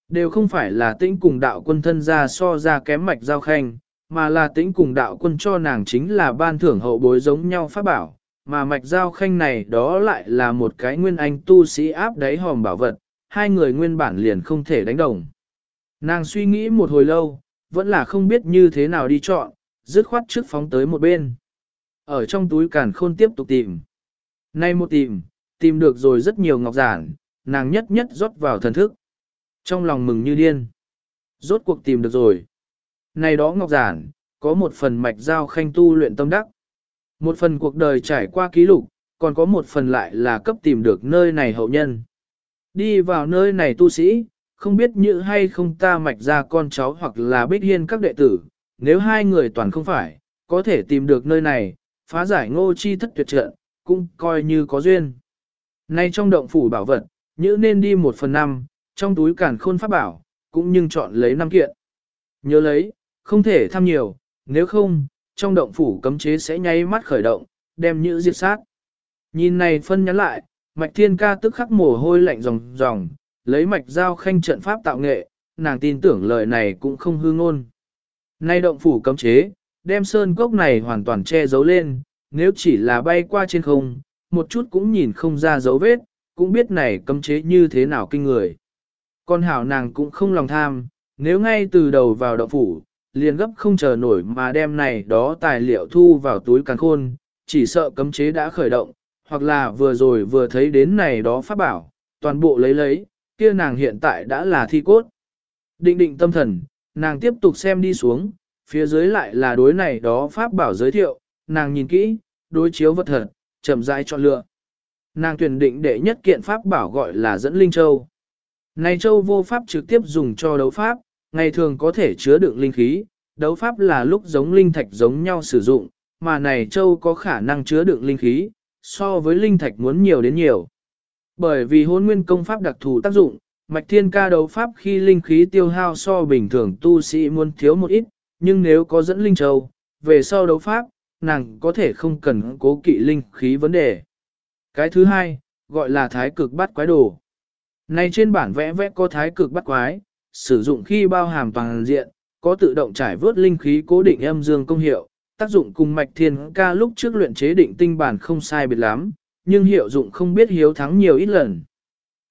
Đều không phải là tĩnh cùng đạo quân thân ra so ra kém mạch giao khanh, mà là tĩnh cùng đạo quân cho nàng chính là ban thưởng hậu bối giống nhau pháp bảo, mà mạch giao khanh này đó lại là một cái nguyên anh tu sĩ áp đáy hòm bảo vật, hai người nguyên bản liền không thể đánh đồng. Nàng suy nghĩ một hồi lâu, vẫn là không biết như thế nào đi chọn, dứt khoát trước phóng tới một bên. Ở trong túi càn khôn tiếp tục tìm. Nay một tìm, tìm được rồi rất nhiều ngọc giản, nàng nhất nhất rót vào thần thức. Trong lòng mừng như điên. Rốt cuộc tìm được rồi. Này đó ngọc giản, có một phần mạch giao khanh tu luyện tâm đắc. Một phần cuộc đời trải qua ký lục, còn có một phần lại là cấp tìm được nơi này hậu nhân. Đi vào nơi này tu sĩ, không biết như hay không ta mạch ra con cháu hoặc là bích hiên các đệ tử, nếu hai người toàn không phải, có thể tìm được nơi này, phá giải ngô chi thất tuyệt trận, cũng coi như có duyên. Nay trong động phủ bảo vật, nhữ nên đi một phần năm, trong túi cản khôn pháp bảo, cũng nhưng chọn lấy năm kiện. Nhớ lấy, không thể tham nhiều, nếu không, trong động phủ cấm chế sẽ nháy mắt khởi động, đem nhữ diệt sát. Nhìn này phân nhắn lại, mạch thiên ca tức khắc mồ hôi lạnh ròng ròng, lấy mạch giao khanh trận pháp tạo nghệ, nàng tin tưởng lời này cũng không hư ngôn. Nay động phủ cấm chế, đem sơn cốc này hoàn toàn che giấu lên, nếu chỉ là bay qua trên không, một chút cũng nhìn không ra dấu vết, cũng biết này cấm chế như thế nào kinh người. Con hảo nàng cũng không lòng tham, nếu ngay từ đầu vào động phủ, liền gấp không chờ nổi mà đem này đó tài liệu thu vào túi càng khôn, chỉ sợ cấm chế đã khởi động, hoặc là vừa rồi vừa thấy đến này đó pháp bảo, toàn bộ lấy lấy, kia nàng hiện tại đã là thi cốt. Định định tâm thần, nàng tiếp tục xem đi xuống, phía dưới lại là đối này đó pháp bảo giới thiệu, nàng nhìn kỹ, đối chiếu vật thật, chậm rãi chọn lựa. Nàng tuyển định đệ nhất kiện pháp bảo gọi là dẫn linh châu. Này châu vô pháp trực tiếp dùng cho đấu pháp, ngày thường có thể chứa đựng linh khí, đấu pháp là lúc giống linh thạch giống nhau sử dụng, mà này châu có khả năng chứa đựng linh khí, so với linh thạch muốn nhiều đến nhiều. Bởi vì hôn nguyên công pháp đặc thù tác dụng, mạch thiên ca đấu pháp khi linh khí tiêu hao so bình thường tu sĩ muốn thiếu một ít, nhưng nếu có dẫn linh châu, về sau đấu pháp, nàng có thể không cần cố kỵ linh khí vấn đề. Cái thứ hai, gọi là thái cực bắt quái đồ. Này trên bản vẽ vẽ có thái cực bắt quái, sử dụng khi bao hàm toàn diện, có tự động trải vớt linh khí cố định âm dương công hiệu, tác dụng cùng mạch thiên ca lúc trước luyện chế định tinh bản không sai biệt lắm, nhưng hiệu dụng không biết hiếu thắng nhiều ít lần.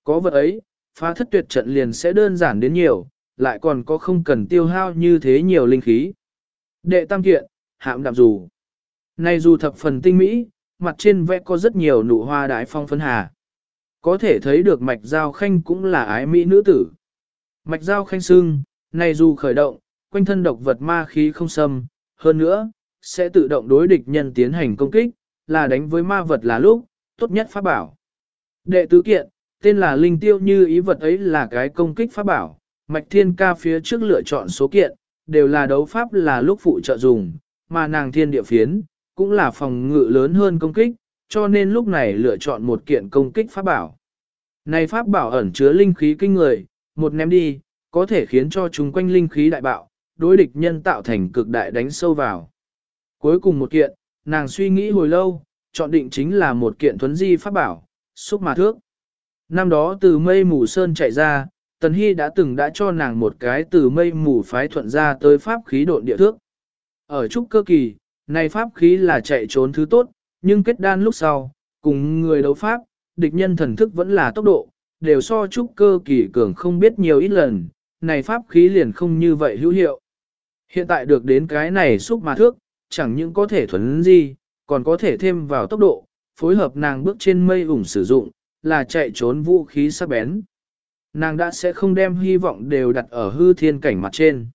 Có vật ấy, phá thất tuyệt trận liền sẽ đơn giản đến nhiều, lại còn có không cần tiêu hao như thế nhiều linh khí. Đệ tam kiện, hạm đạm dù. Này dù thập phần tinh mỹ, mặt trên vẽ có rất nhiều nụ hoa đại phong phấn hà. Có thể thấy được mạch giao khanh cũng là ái mỹ nữ tử. Mạch giao khanh xương, này dù khởi động, quanh thân độc vật ma khí không xâm, hơn nữa, sẽ tự động đối địch nhân tiến hành công kích, là đánh với ma vật là lúc, tốt nhất pháp bảo. Đệ tứ kiện, tên là linh tiêu như ý vật ấy là cái công kích pháp bảo, mạch thiên ca phía trước lựa chọn số kiện, đều là đấu pháp là lúc phụ trợ dùng, mà nàng thiên địa phiến, cũng là phòng ngự lớn hơn công kích, cho nên lúc này lựa chọn một kiện công kích pháp bảo. Này pháp bảo ẩn chứa linh khí kinh người, một ném đi, có thể khiến cho chúng quanh linh khí đại bạo, đối địch nhân tạo thành cực đại đánh sâu vào. Cuối cùng một kiện, nàng suy nghĩ hồi lâu, chọn định chính là một kiện thuấn di pháp bảo, xúc mà thước. Năm đó từ mây mù sơn chạy ra, Tần Hy đã từng đã cho nàng một cái từ mây mù phái thuận ra tới pháp khí độn địa thước. Ở trúc cơ kỳ, này pháp khí là chạy trốn thứ tốt, nhưng kết đan lúc sau, cùng người đấu pháp, địch nhân thần thức vẫn là tốc độ, đều so trúc cơ kỳ cường không biết nhiều ít lần, này pháp khí liền không như vậy hữu hiệu. Hiện tại được đến cái này xúc mà thước, chẳng những có thể thuấn gì, còn có thể thêm vào tốc độ, phối hợp nàng bước trên mây ủng sử dụng, là chạy trốn vũ khí sắc bén. Nàng đã sẽ không đem hy vọng đều đặt ở hư thiên cảnh mặt trên.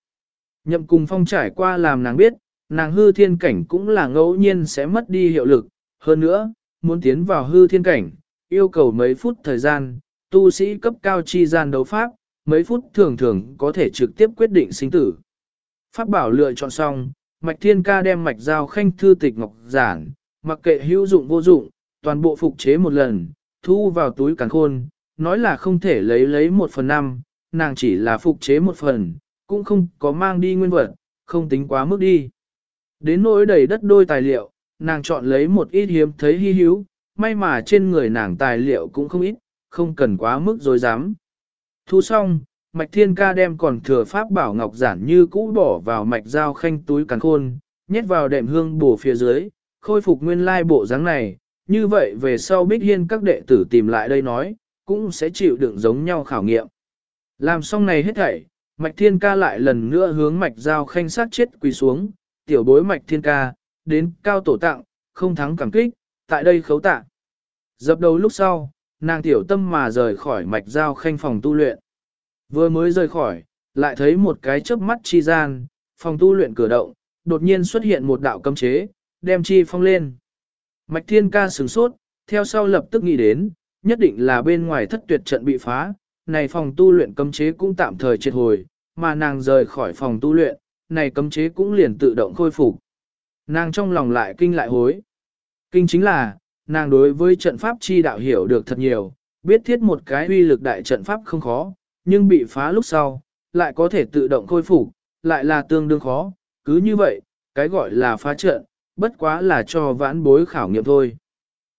Nhậm cùng phong trải qua làm nàng biết, nàng hư thiên cảnh cũng là ngẫu nhiên sẽ mất đi hiệu lực. Hơn nữa, muốn tiến vào hư thiên cảnh, yêu cầu mấy phút thời gian, tu sĩ cấp cao chi gian đấu pháp, mấy phút thường thường có thể trực tiếp quyết định sinh tử. Pháp bảo lựa chọn xong, Mạch Thiên Ca đem mạch giao khanh thư tịch ngọc giản, mặc kệ hữu dụng vô dụng, toàn bộ phục chế một lần, thu vào túi càn khôn, nói là không thể lấy lấy một phần năm, nàng chỉ là phục chế một phần, cũng không có mang đi nguyên vật, không tính quá mức đi. Đến nỗi đầy đất đôi tài liệu, nàng chọn lấy một ít hiếm thấy hy hữu, may mà trên người nàng tài liệu cũng không ít, không cần quá mức dối dám. Thu xong, Mạch Thiên Ca đem còn thừa pháp bảo ngọc giản như cũ bỏ vào mạch dao khanh túi càn khôn, nhét vào đệm hương bổ phía dưới, khôi phục nguyên lai bộ dáng này, như vậy về sau Bích Hiên các đệ tử tìm lại đây nói, cũng sẽ chịu đựng giống nhau khảo nghiệm. Làm xong này hết thảy, Mạch Thiên Ca lại lần nữa hướng Mạch Giao Khanh sát chết quỳ xuống, tiểu bối Mạch Thiên Ca, đến cao tổ tặng, không thắng cảm kích, tại đây khấu tạ. Dập đầu lúc sau, nàng tiểu tâm mà rời khỏi Mạch Giao Khanh phòng tu luyện. Vừa mới rời khỏi, lại thấy một cái chớp mắt chi gian, phòng tu luyện cửa động, đột nhiên xuất hiện một đạo cấm chế, đem chi phong lên. Mạch Thiên Ca sửng sốt, theo sau lập tức nghĩ đến, nhất định là bên ngoài thất tuyệt trận bị phá, này phòng tu luyện cấm chế cũng tạm thời triệt hồi, mà nàng rời khỏi phòng tu luyện, này cấm chế cũng liền tự động khôi phục. Nàng trong lòng lại kinh lại hối. Kinh chính là, nàng đối với trận pháp chi đạo hiểu được thật nhiều, biết thiết một cái uy lực đại trận pháp không khó, nhưng bị phá lúc sau, lại có thể tự động khôi phục, lại là tương đương khó, cứ như vậy, cái gọi là phá trận, bất quá là cho vãn bối khảo nghiệm thôi.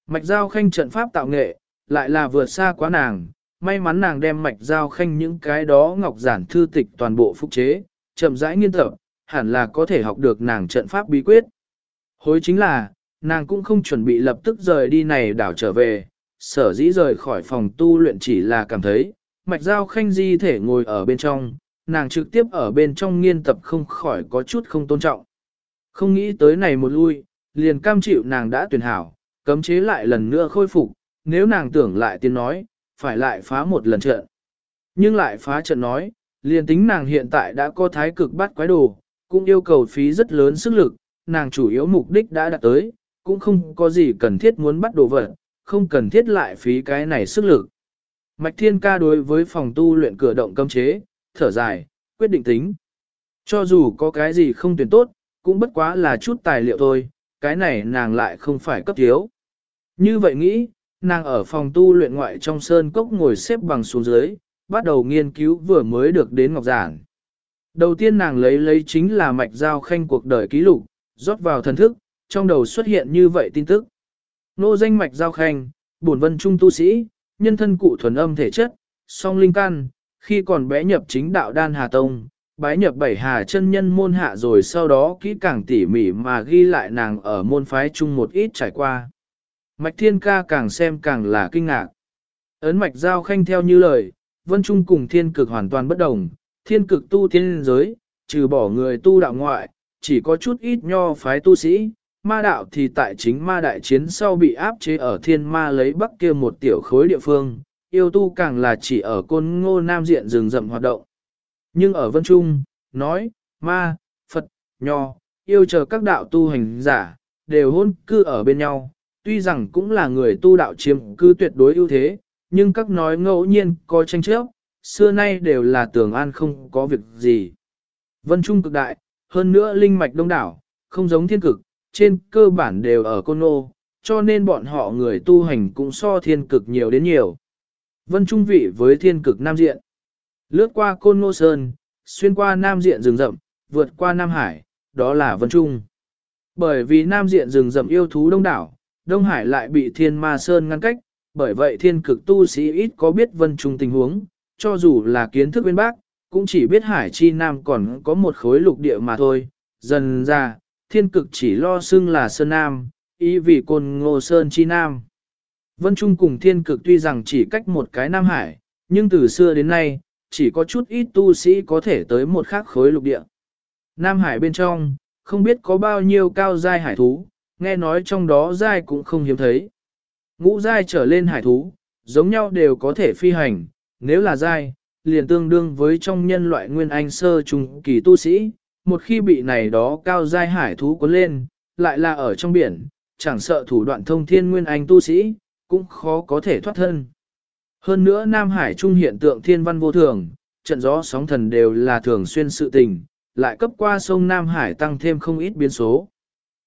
Mạch giao khanh trận pháp tạo nghệ, lại là vượt xa quá nàng, may mắn nàng đem mạch giao khanh những cái đó ngọc giản thư tịch toàn bộ phục chế, chậm rãi nghiên tập, hẳn là có thể học được nàng trận pháp bí quyết. Hối chính là, nàng cũng không chuẩn bị lập tức rời đi này đảo trở về, sở dĩ rời khỏi phòng tu luyện chỉ là cảm thấy, mạch giao khanh di thể ngồi ở bên trong, nàng trực tiếp ở bên trong nghiên tập không khỏi có chút không tôn trọng. Không nghĩ tới này một lui, liền cam chịu nàng đã tuyển hảo, cấm chế lại lần nữa khôi phục, nếu nàng tưởng lại tiên nói, phải lại phá một lần trận. Nhưng lại phá trận nói, liền tính nàng hiện tại đã có thái cực bắt quái đồ, cũng yêu cầu phí rất lớn sức lực, nàng chủ yếu mục đích đã đạt tới, cũng không có gì cần thiết muốn bắt đồ vật, không cần thiết lại phí cái này sức lực. Mạch Thiên Ca đối với phòng tu luyện cửa động cấm chế, thở dài, quyết định tính. Cho dù có cái gì không tuyển tốt, cũng bất quá là chút tài liệu thôi, cái này nàng lại không phải cấp thiếu. Như vậy nghĩ, nàng ở phòng tu luyện ngoại trong sơn cốc ngồi xếp bằng xuống dưới, bắt đầu nghiên cứu vừa mới được đến ngọc giản. Đầu tiên nàng lấy lấy chính là mạch giao khanh cuộc đời ký lục, rót vào thần thức, trong đầu xuất hiện như vậy tin tức. Nô danh mạch giao khanh, bổn vân trung tu sĩ, nhân thân cụ thuần âm thể chất, song linh căn, khi còn bé nhập chính đạo đan hà tông, bái nhập bảy hà chân nhân môn hạ rồi sau đó kỹ càng tỉ mỉ mà ghi lại nàng ở môn phái chung một ít trải qua. Mạch thiên ca càng xem càng là kinh ngạc. Ấn mạch giao khanh theo như lời, vân trung cùng thiên cực hoàn toàn bất đồng, thiên cực tu thiên giới, trừ bỏ người tu đạo ngoại, chỉ có chút ít nho phái tu sĩ, ma đạo thì tại chính ma đại chiến sau bị áp chế ở thiên ma lấy bắc kia một tiểu khối địa phương, yêu tu càng là chỉ ở côn ngô nam diện rừng rậm hoạt động. Nhưng ở vân trung, nói, ma, Phật, nho, yêu chờ các đạo tu hành giả, đều hôn cư ở bên nhau, tuy rằng cũng là người tu đạo chiếm cư tuyệt đối ưu thế, nhưng các nói ngẫu nhiên có tranh chấp, xưa nay đều là tường an không có việc gì. Vân Trung cực đại, hơn nữa linh mạch đông đảo, không giống thiên cực, trên cơ bản đều ở côn nô, cho nên bọn họ người tu hành cũng so thiên cực nhiều đến nhiều. Vân Trung vị với thiên cực Nam Diện, lướt qua côn nô sơn, xuyên qua Nam Diện rừng rậm, vượt qua Nam Hải, đó là Vân Trung. Bởi vì Nam Diện rừng rậm yêu thú đông đảo, Đông Hải lại bị thiên ma sơn ngăn cách, bởi vậy thiên cực tu sĩ ít có biết Vân Trung tình huống, cho dù là kiến thức bên bác, cũng chỉ biết Hải Chi Nam còn có một khối lục địa mà thôi. Dần ra, thiên cực chỉ lo xưng là Sơn Nam, ý vì côn ngô Sơn Chi Nam. Vân Trung cùng thiên cực tuy rằng chỉ cách một cái Nam Hải, nhưng từ xưa đến nay, chỉ có chút ít tu sĩ có thể tới một khác khối lục địa. Nam Hải bên trong, không biết có bao nhiêu cao giai hải thú, nghe nói trong đó giai cũng không hiếm thấy. Ngũ giai trở lên hải thú, giống nhau đều có thể phi hành, nếu là giai, liền tương đương với trong nhân loại nguyên anh sơ trùng kỳ tu sĩ, một khi bị này đó cao giai hải thú cuốn lên, lại là ở trong biển, chẳng sợ thủ đoạn thông thiên nguyên anh tu sĩ, cũng khó có thể thoát thân. Hơn nữa Nam Hải Trung hiện tượng thiên văn vô thường, trận gió sóng thần đều là thường xuyên sự tình, lại cấp qua sông Nam Hải tăng thêm không ít biến số.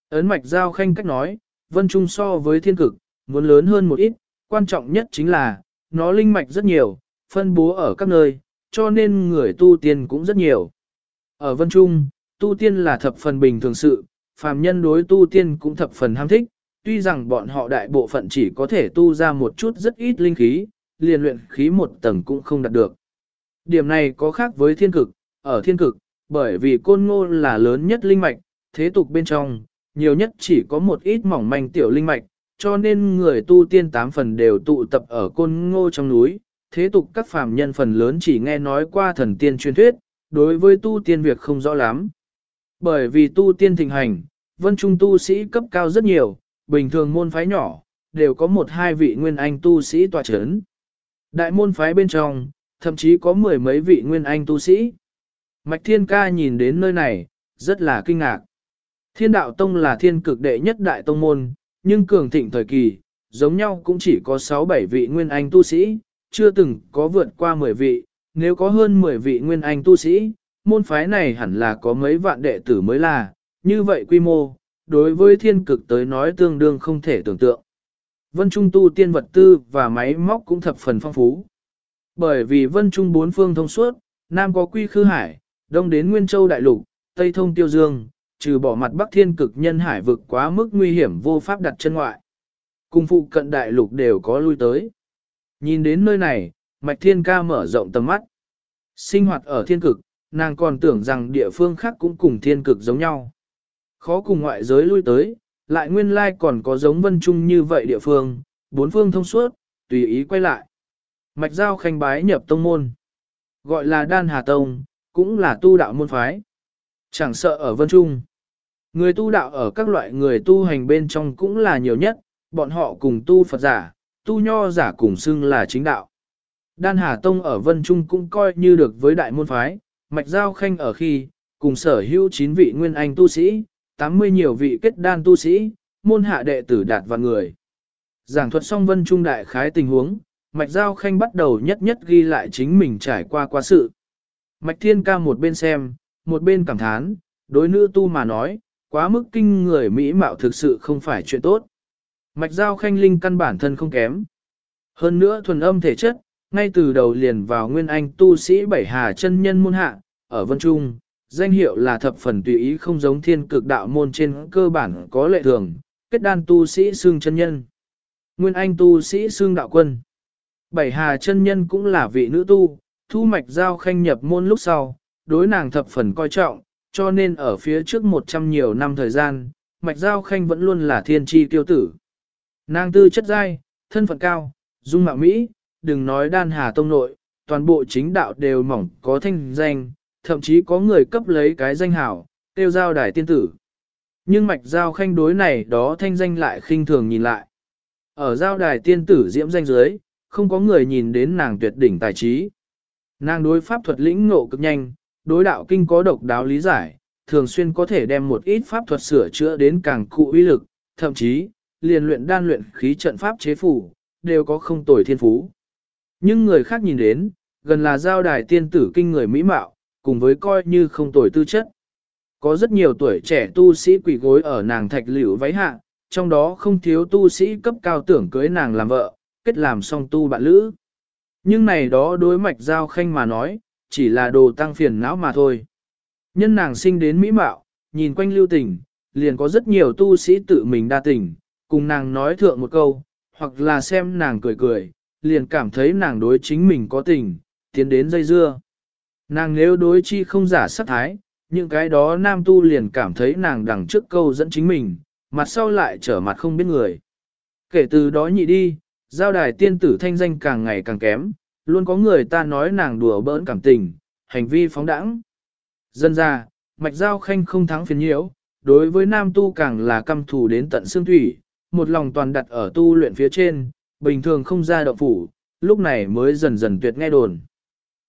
Ấn mạch giao khanh cách nói, vân trung so với thiên cực, muốn lớn hơn một ít, quan trọng nhất chính là, nó linh mạch rất nhiều, phân bố ở các nơi, cho nên người tu tiên cũng rất nhiều. Ở vân trung, tu tiên là thập phần bình thường sự, phàm nhân đối tu tiên cũng thập phần ham thích, tuy rằng bọn họ đại bộ phận chỉ có thể tu ra một chút rất ít linh khí, liền luyện khí một tầng cũng không đạt được. Điểm này có khác với thiên cực, ở thiên cực, bởi vì côn ngô là lớn nhất linh mạch, thế tục bên trong, nhiều nhất chỉ có một ít mỏng manh tiểu linh mạch, cho nên người tu tiên tám phần đều tụ tập ở côn ngô trong núi, thế tục các phàm nhân phần lớn chỉ nghe nói qua thần tiên truyền thuyết, đối với tu tiên việc không rõ lắm. Bởi vì tu tiên thịnh hành, vân trung tu sĩ cấp cao rất nhiều, bình thường môn phái nhỏ, đều có một hai vị nguyên anh tu sĩ tòa chấn. Đại môn phái bên trong, thậm chí có mười mấy vị nguyên anh tu sĩ. Mạch Thiên Ca nhìn đến nơi này, rất là kinh ngạc. Thiên đạo tông là thiên cực đệ nhất đại tông môn, nhưng cường thịnh thời kỳ, giống nhau cũng chỉ có 6-7 vị nguyên anh tu sĩ, chưa từng có vượt qua 10 vị, nếu có hơn 10 vị nguyên anh tu sĩ, môn phái này hẳn là có mấy vạn đệ tử mới là, như vậy quy mô, đối với thiên cực tới nói tương đương không thể tưởng tượng. Vân Trung tu tiên vật tư và máy móc cũng thập phần phong phú. Bởi vì Vân Trung bốn phương thông suốt, Nam có Quy Khư Hải, Đông đến Nguyên Châu Đại Lục, Tây thông Tiêu Dương, trừ bỏ mặt Bắc Thiên cực nhân hải vực quá mức nguy hiểm vô pháp đặt chân ngoại. Cùng phụ cận đại lục đều có lui tới. Nhìn đến nơi này, Mạch Thiên Ca mở rộng tầm mắt. Sinh hoạt ở thiên cực, nàng còn tưởng rằng địa phương khác cũng cùng thiên cực giống nhau. Khó cùng ngoại giới lui tới, lại nguyên lai còn có giống vân trung như vậy địa phương, bốn phương thông suốt, tùy ý quay lại. Mạch Giao khanh bái nhập tông môn. Gọi là Đan Hà Tông, cũng là tu đạo môn phái. Chẳng sợ ở vân trung. Người tu đạo ở các loại người tu hành bên trong cũng là nhiều nhất, bọn họ cùng tu Phật giả, tu nho giả cùng xưng là chính đạo. Đan Hà Tông ở Vân Trung cũng coi như được với đại môn phái, mạch giao khanh ở khi, cùng sở hữu 9 vị nguyên anh tu sĩ, 80 nhiều vị kết đan tu sĩ, môn hạ đệ tử đạt và người. Giảng thuật xong Vân Trung đại khái tình huống, mạch giao khanh bắt đầu nhất nhất ghi lại chính mình trải qua quá sự. Mạch thiên ca một bên xem, một bên cảm thán, đối nữ tu mà nói, quá mức kinh người mỹ mạo thực sự không phải chuyện tốt. Mạch giao khanh linh căn bản thân không kém. Hơn nữa thuần âm thể chất, ngay từ đầu liền vào nguyên anh tu sĩ bảy hà chân nhân môn hạ, ở Vân Trung, danh hiệu là thập phần tùy ý không giống thiên cực đạo môn trên cơ bản có lệ thường, kết đan tu sĩ xương chân nhân. Nguyên anh tu sĩ xương đạo quân. Bảy hà chân nhân cũng là vị nữ tu, thu mạch giao khanh nhập môn lúc sau, đối nàng thập phần coi trọng, cho nên ở phía trước một trăm nhiều năm thời gian, mạch giao khanh vẫn luôn là thiên tri tiêu tử. Nàng tư chất giai, thân phận cao, dung mạo Mỹ, đừng nói đan hà tông nội, toàn bộ chính đạo đều mỏng có thanh danh, thậm chí có người cấp lấy cái danh hảo, tiêu giao đài tiên tử. Nhưng mạch giao khanh đối này đó thanh danh lại khinh thường nhìn lại. Ở giao đài tiên tử diễm danh dưới, không có người nhìn đến nàng tuyệt đỉnh tài trí. Nàng đối pháp thuật lĩnh ngộ cực nhanh, đối đạo kinh có độc đáo lý giải, thường xuyên có thể đem một ít pháp thuật sửa chữa đến càng cụ uy lực, thậm chí, liền luyện đan luyện khí trận pháp chế phủ, đều có không tồi thiên phú. Nhưng người khác nhìn đến, gần là giao đài tiên tử kinh người mỹ mạo, cùng với coi như không tồi tư chất. Có rất nhiều tuổi trẻ tu sĩ quỷ gối ở nàng thạch liễu váy hạ, trong đó không thiếu tu sĩ cấp cao tưởng cưới nàng làm vợ, kết làm song tu bạn lữ. Nhưng này đó đối mạch giao khanh mà nói, chỉ là đồ tăng phiền não mà thôi. Nhân nàng sinh đến mỹ mạo, nhìn quanh lưu tình, liền có rất nhiều tu sĩ tự mình đa tình, cùng nàng nói thượng một câu, hoặc là xem nàng cười cười, liền cảm thấy nàng đối chính mình có tình, tiến đến dây dưa. Nàng nếu đối chi không giả sát thái, những cái đó nam tu liền cảm thấy nàng đằng trước câu dẫn chính mình, mặt sau lại trở mặt không biết người. Kể từ đó nhị đi, giao đài tiên tử thanh danh càng ngày càng kém, luôn có người ta nói nàng đùa bỡn cảm tình, hành vi phóng đẳng. Dân ra, mạch giao khanh không thắng phiền nhiễu, đối với nam tu càng là căm thù đến tận xương thủy, một lòng toàn đặt ở tu luyện phía trên, bình thường không ra động phủ, lúc này mới dần dần tuyệt nghe đồn.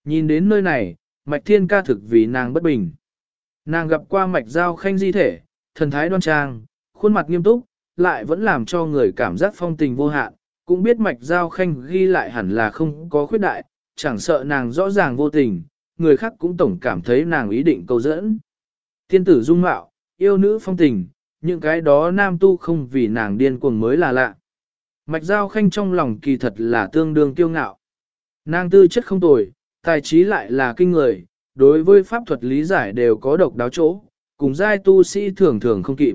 Nhìn đến nơi này, mạch thiên ca thực vì nàng bất bình. Nàng gặp qua mạch giao khanh di thể, thần thái đoan trang, khuôn mặt nghiêm túc, lại vẫn làm cho người cảm giác phong tình vô hạn, cũng biết mạch giao khanh ghi lại hẳn là không có khuyết đại, chẳng sợ nàng rõ ràng vô tình, người khác cũng tổng cảm thấy nàng ý định câu dẫn. Tiên tử dung mạo, yêu nữ phong tình, những cái đó nam tu không vì nàng điên cuồng mới là lạ. Mạch giao khanh trong lòng kỳ thật là tương đương tiêu ngạo. Nàng tư chất không tồi, tài trí lại là kinh người, đối với pháp thuật lý giải đều có độc đáo chỗ, cùng giai tu sĩ thường thường không kịp.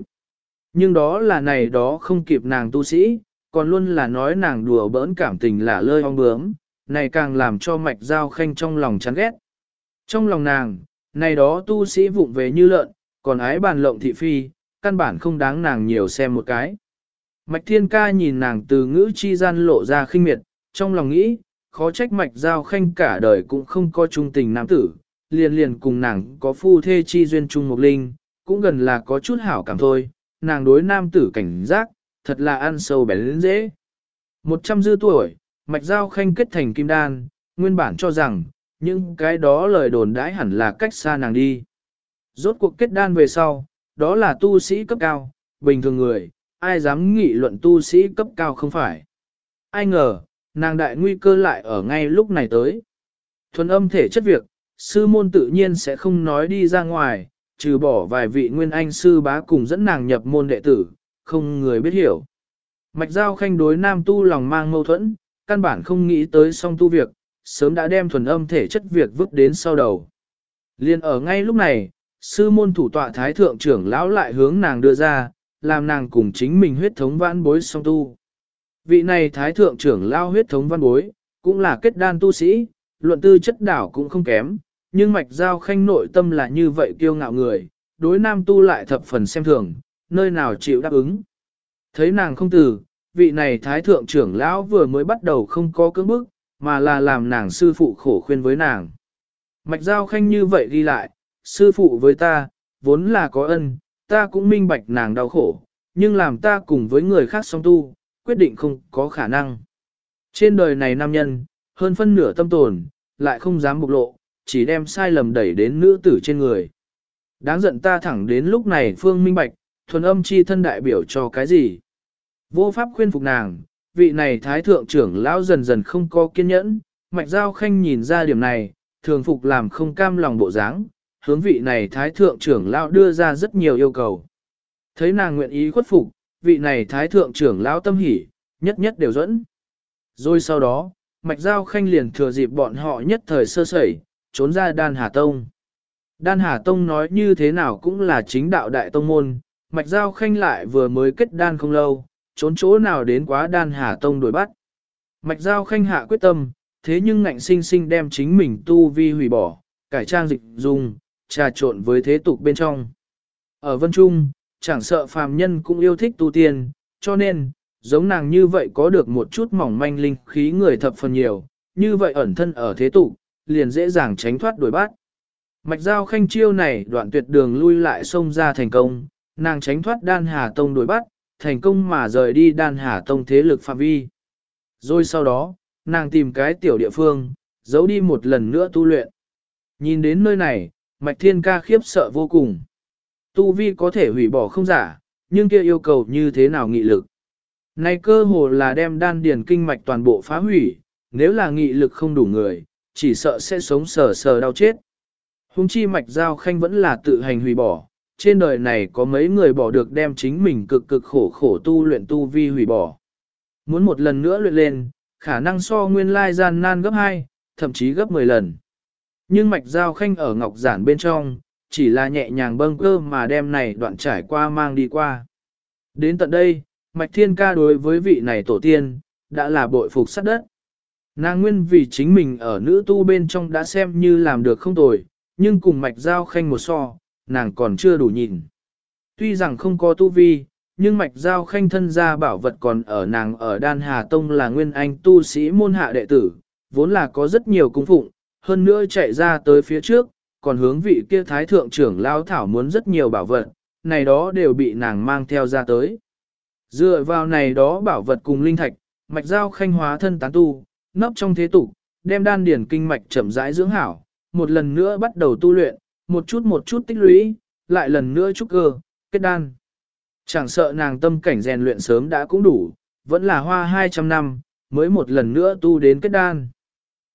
Nhưng đó là này đó không kịp nàng tu sĩ, còn luôn là nói nàng đùa bỡn cảm tình là lơi ong bướm, này càng làm cho mạch giao khanh trong lòng chán ghét. Trong lòng nàng, này đó tu sĩ vụng về như lợn, còn ái bàn lộng thị phi, căn bản không đáng nàng nhiều xem một cái. Mạch thiên ca nhìn nàng từ ngữ chi gian lộ ra khinh miệt, trong lòng nghĩ, khó trách mạch giao khanh cả đời cũng không có trung tình nam tử, liền liền cùng nàng có phu thê chi duyên chung một linh, cũng gần là có chút hảo cảm thôi, nàng đối nam tử cảnh giác, thật là ăn sâu bén lên dễ. Một trăm dư tuổi, mạch giao khanh kết thành kim đan, nguyên bản cho rằng, những cái đó lời đồn đãi hẳn là cách xa nàng đi. Rốt cuộc kết đan về sau, đó là tu sĩ cấp cao, bình thường người, ai dám nghị luận tu sĩ cấp cao không phải. Ai ngờ, nàng đại nguy cơ lại ở ngay lúc này tới. Thuần âm thể chất việc, sư môn tự nhiên sẽ không nói đi ra ngoài, trừ bỏ vài vị nguyên anh sư bá cùng dẫn nàng nhập môn đệ tử, không người biết hiểu. Mạch Giao Khanh đối nam tu lòng mang mâu thuẫn, căn bản không nghĩ tới song tu việc, sớm đã đem thuần âm thể chất việc vứt đến sau đầu. Liên ở ngay lúc này, sư môn thủ tọa thái thượng trưởng lão lại hướng nàng đưa ra, làm nàng cùng chính mình huyết thống vãn bối song tu. Vị này thái thượng trưởng lão huyết thống văn bối, cũng là kết đan tu sĩ, luận tư chất đảo cũng không kém, nhưng mạch giao khanh nội tâm là như vậy kiêu ngạo người, đối nam tu lại thập phần xem thường, nơi nào chịu đáp ứng. Thấy nàng không từ, vị này thái thượng trưởng lão vừa mới bắt đầu không có cưỡng bức, mà là làm nàng sư phụ khổ khuyên với nàng. Mạch giao khanh như vậy ghi lại, sư phụ với ta, vốn là có ân, ta cũng minh bạch nàng đau khổ, nhưng làm ta cùng với người khác song tu, quyết định không có khả năng. Trên đời này nam nhân, hơn phân nửa tâm tồn, lại không dám bộc lộ, chỉ đem sai lầm đẩy đến nữ tử trên người. Đáng giận ta thẳng đến lúc này phương minh bạch, thuần âm chi thân đại biểu cho cái gì? Vô pháp khuyên phục nàng, vị này thái thượng trưởng lão dần dần không có kiên nhẫn, mạch giao khanh nhìn ra điểm này, thường phục làm không cam lòng bộ dáng, hướng vị này thái thượng trưởng lão đưa ra rất nhiều yêu cầu. Thấy nàng nguyện ý khuất phục, vị này thái thượng trưởng lão tâm hỉ, nhất nhất đều dẫn. Rồi sau đó, Mạch Giao Khanh liền thừa dịp bọn họ nhất thời sơ sẩy, trốn ra Đan Hà Tông. Đan Hà Tông nói như thế nào cũng là chính đạo đại tông môn, Mạch Giao Khanh lại vừa mới kết đan không lâu, trốn chỗ nào đến quá Đan Hà Tông đuổi bắt. Mạch Giao Khanh hạ quyết tâm, thế nhưng ngạnh sinh sinh đem chính mình tu vi hủy bỏ, cải trang dịch dùng, trà trộn với thế tục bên trong. Ở Vân Trung, chẳng sợ phàm nhân cũng yêu thích tu tiên, cho nên, giống nàng như vậy có được một chút mỏng manh linh khí người thập phần nhiều, như vậy ẩn thân ở thế tục, liền dễ dàng tránh thoát đuổi bắt. Mạch giao khanh chiêu này đoạn tuyệt đường lui lại xông ra thành công, nàng tránh thoát đan hà tông đuổi bắt, thành công mà rời đi đan hà tông thế lực phạm vi. Rồi sau đó, nàng tìm cái tiểu địa phương, giấu đi một lần nữa tu luyện. Nhìn đến nơi này, mạch thiên ca khiếp sợ vô cùng. Tu vi có thể hủy bỏ không giả, nhưng kia yêu cầu như thế nào nghị lực. Này cơ hồ là đem đan điền kinh mạch toàn bộ phá hủy, nếu là nghị lực không đủ người, chỉ sợ sẽ sống sờ sờ đau chết. Hùng chi mạch giao khanh vẫn là tự hành hủy bỏ, trên đời này có mấy người bỏ được đem chính mình cực cực khổ khổ tu luyện tu vi hủy bỏ. Muốn một lần nữa luyện lên, khả năng so nguyên lai gian nan gấp 2, thậm chí gấp 10 lần. Nhưng mạch giao khanh ở ngọc giản bên trong, chỉ là nhẹ nhàng bâng cơ mà đem này đoạn trải qua mang đi qua. Đến tận đây, mạch thiên ca đối với vị này tổ tiên, đã là bội phục sắt đất. Nàng nguyên vì chính mình ở nữ tu bên trong đã xem như làm được không tồi, nhưng cùng mạch giao khanh một so, nàng còn chưa đủ nhìn. Tuy rằng không có tu vi, nhưng mạch giao khanh thân gia bảo vật còn ở nàng ở Đan Hà Tông là nguyên anh tu sĩ môn hạ đệ tử, vốn là có rất nhiều cung phụng, hơn nữa chạy ra tới phía trước, còn hướng vị kia thái thượng trưởng lao thảo muốn rất nhiều bảo vật, này đó đều bị nàng mang theo ra tới. Dựa vào này đó bảo vật cùng linh thạch, mạch giao khanh hóa thân tán tu, nấp trong thế tục, đem đan điển kinh mạch chậm rãi dưỡng hảo, một lần nữa bắt đầu tu luyện, một chút một chút tích lũy, lại lần nữa trúc cơ, kết đan. Chẳng sợ nàng tâm cảnh rèn luyện sớm đã cũng đủ, vẫn là hoa 200 năm, mới một lần nữa tu đến kết đan.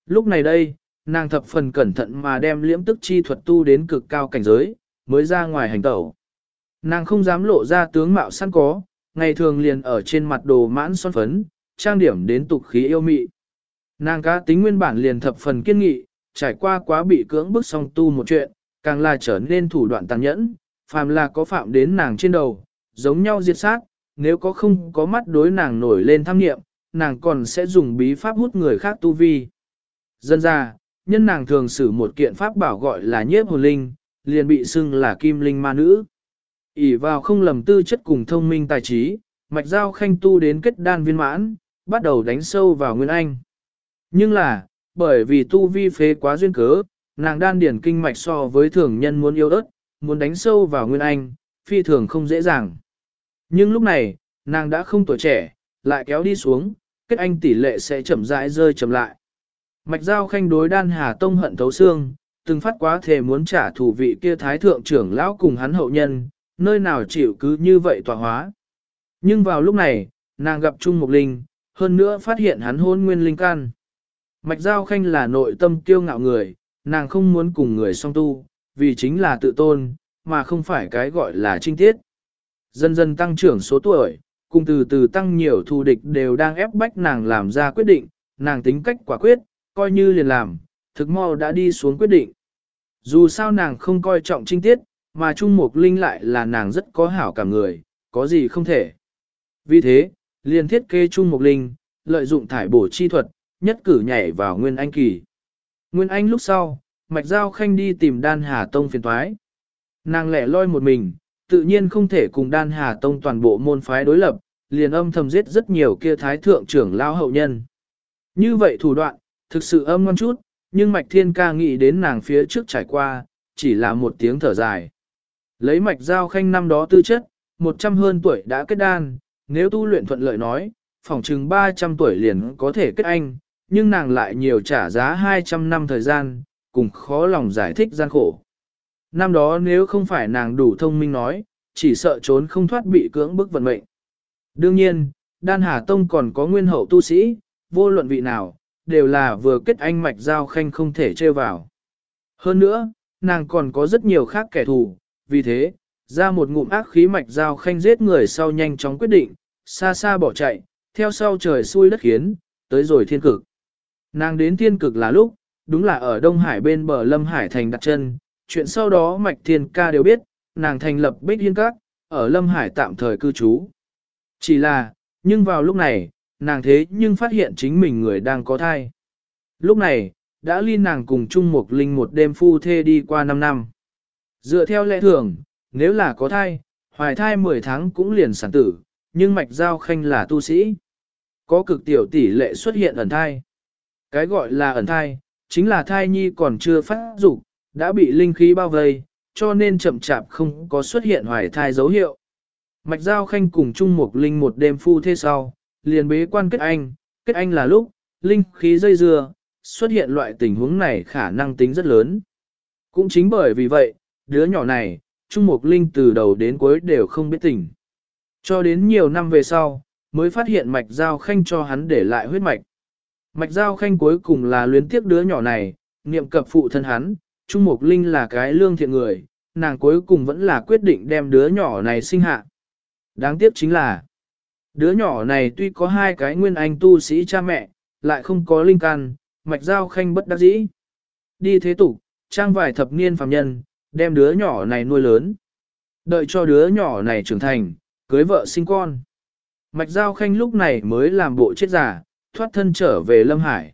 Lúc này đây, nàng thập phần cẩn thận mà đem liễm tức chi thuật tu đến cực cao cảnh giới, mới ra ngoài hành tẩu. Nàng không dám lộ ra tướng mạo săn có, ngày thường liền ở trên mặt đồ mãn son phấn, trang điểm đến tục khí yêu mị. Nàng cá tính nguyên bản liền thập phần kiên nghị, trải qua quá bị cưỡng bức song tu một chuyện, càng là trở nên thủ đoạn tàn nhẫn, phàm là có phạm đến nàng trên đầu, giống nhau diệt sát, nếu có không có mắt đối nàng nổi lên tham nghiệm, nàng còn sẽ dùng bí pháp hút người khác tu vi. Dân ra, nhân nàng thường sử một kiện pháp bảo gọi là nhiếp hồn linh, liền bị xưng là kim linh ma nữ. ỉ vào không lầm tư chất cùng thông minh tài trí, mạch giao khanh tu đến kết đan viên mãn, bắt đầu đánh sâu vào Nguyên Anh. Nhưng là, bởi vì tu vi phế quá duyên cớ, nàng đan điển kinh mạch so với thường nhân muốn yêu ớt, muốn đánh sâu vào Nguyên Anh, phi thường không dễ dàng. Nhưng lúc này, nàng đã không tuổi trẻ, lại kéo đi xuống, kết anh tỷ lệ sẽ chậm rãi rơi chậm lại. Mạch Giao Khanh đối đan Hà Tông hận thấu xương, từng phát quá thể muốn trả thù vị kia thái thượng trưởng lão cùng hắn hậu nhân, nơi nào chịu cứ như vậy tỏa hóa. Nhưng vào lúc này, nàng gặp Trung Mục Linh, hơn nữa phát hiện hắn hôn nguyên linh can. Mạch Giao Khanh là nội tâm kiêu ngạo người, nàng không muốn cùng người song tu, vì chính là tự tôn, mà không phải cái gọi là trinh tiết. Dần dần tăng trưởng số tuổi, cùng từ từ tăng nhiều thù địch đều đang ép bách nàng làm ra quyết định, nàng tính cách quả quyết, coi như liền làm, thực mau đã đi xuống quyết định. Dù sao nàng không coi trọng trinh tiết, mà Trung Mục Linh lại là nàng rất có hảo cảm người, có gì không thể. Vì thế, liền thiết kế Trung Mục Linh, lợi dụng thải bổ chi thuật, nhất cử nhảy vào Nguyên Anh kỳ. Nguyên Anh lúc sau, Mạch Giao Khanh đi tìm Đan Hà Tông phiền thoái. Nàng lẻ loi một mình, tự nhiên không thể cùng Đan Hà Tông toàn bộ môn phái đối lập, liền âm thầm giết rất nhiều kia thái thượng trưởng lao hậu nhân. Như vậy thủ đoạn, thực sự âm ngon chút, nhưng Mạch Thiên Ca nghĩ đến nàng phía trước trải qua, chỉ là một tiếng thở dài. Lấy Mạch Giao Khanh năm đó tư chất, 100 hơn tuổi đã kết đan, nếu tu luyện thuận lợi nói, phỏng chừng 300 tuổi liền có thể kết anh, nhưng nàng lại nhiều trả giá 200 năm thời gian, cùng khó lòng giải thích gian khổ. Năm đó nếu không phải nàng đủ thông minh nói, chỉ sợ trốn không thoát bị cưỡng bức vận mệnh. Đương nhiên, Đan Hà Tông còn có nguyên hậu tu sĩ, vô luận vị nào, đều là vừa kết anh mạch giao khanh không thể trêu vào. Hơn nữa, nàng còn có rất nhiều khác kẻ thù, vì thế, ra một ngụm ác khí mạch giao khanh giết người sau nhanh chóng quyết định, xa xa bỏ chạy, theo sau trời xui đất khiến, tới rồi thiên cực. Nàng đến thiên cực là lúc, đúng là ở Đông Hải bên bờ Lâm Hải thành đặt chân, chuyện sau đó mạch thiên ca đều biết, nàng thành lập bích hiên các, ở Lâm Hải tạm thời cư trú. Chỉ là, nhưng vào lúc này, nàng thế nhưng phát hiện chính mình người đang có thai. Lúc này, đã ly nàng cùng chung một linh một đêm phu thê đi qua 5 năm. Dựa theo lẽ thường, nếu là có thai, hoài thai 10 tháng cũng liền sản tử, nhưng mạch giao khanh là tu sĩ. Có cực tiểu tỷ lệ xuất hiện ẩn thai. Cái gọi là ẩn thai, chính là thai nhi còn chưa phát dục đã bị linh khí bao vây, cho nên chậm chạp không có xuất hiện hoài thai dấu hiệu. Mạch Giao Khanh cùng chung một linh một đêm phu thê sau, liền bế quan kết anh, kết anh là lúc, linh khí dây dưa, xuất hiện loại tình huống này khả năng tính rất lớn. Cũng chính bởi vì vậy, đứa nhỏ này, Trung Mục Linh từ đầu đến cuối đều không biết tình. Cho đến nhiều năm về sau, mới phát hiện mạch giao khanh cho hắn để lại huyết mạch. Mạch giao khanh cuối cùng là luyến tiếc đứa nhỏ này, niệm cập phụ thân hắn, Trung Mục Linh là cái lương thiện người, nàng cuối cùng vẫn là quyết định đem đứa nhỏ này sinh hạ. Đáng tiếc chính là, đứa nhỏ này tuy có hai cái nguyên anh tu sĩ cha mẹ, lại không có linh căn, mạch giao khanh bất đắc dĩ. Đi thế tục, trang vài thập niên phàm nhân, đem đứa nhỏ này nuôi lớn. Đợi cho đứa nhỏ này trưởng thành, cưới vợ sinh con. Mạch giao khanh lúc này mới làm bộ chết giả, thoát thân trở về Lâm Hải.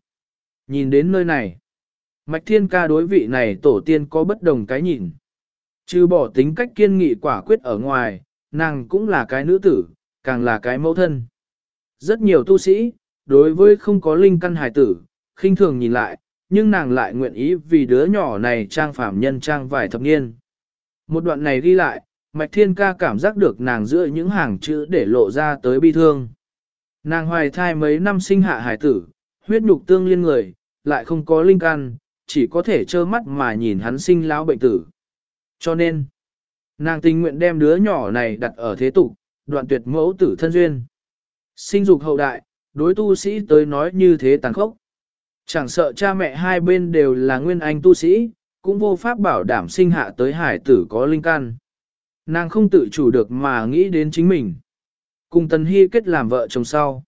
Nhìn đến nơi này, Mạch Thiên ca đối vị này tổ tiên có bất đồng cái nhìn. Trừ bỏ tính cách kiên nghị quả quyết ở ngoài, nàng cũng là cái nữ tử, càng là cái mẫu thân. Rất nhiều tu sĩ, đối với không có linh căn hài tử, khinh thường nhìn lại, nhưng nàng lại nguyện ý vì đứa nhỏ này trang phạm nhân trang vài thập niên. Một đoạn này ghi lại, Mạch Thiên Ca cảm giác được nàng giữa những hàng chữ để lộ ra tới bi thương. Nàng hoài thai mấy năm sinh hạ hải tử, huyết nhục tương liên người, lại không có linh căn, chỉ có thể trơ mắt mà nhìn hắn sinh lão bệnh tử. Cho nên, nàng tình nguyện đem đứa nhỏ này đặt ở thế tục, đoạn tuyệt mẫu tử thân duyên. Sinh dục hậu đại, đối tu sĩ tới nói như thế tàn khốc. Chẳng sợ cha mẹ hai bên đều là nguyên anh tu sĩ, cũng vô pháp bảo đảm sinh hạ tới hải tử có linh căn. Nàng không tự chủ được mà nghĩ đến chính mình. Cùng Tần Hy kết làm vợ chồng sau.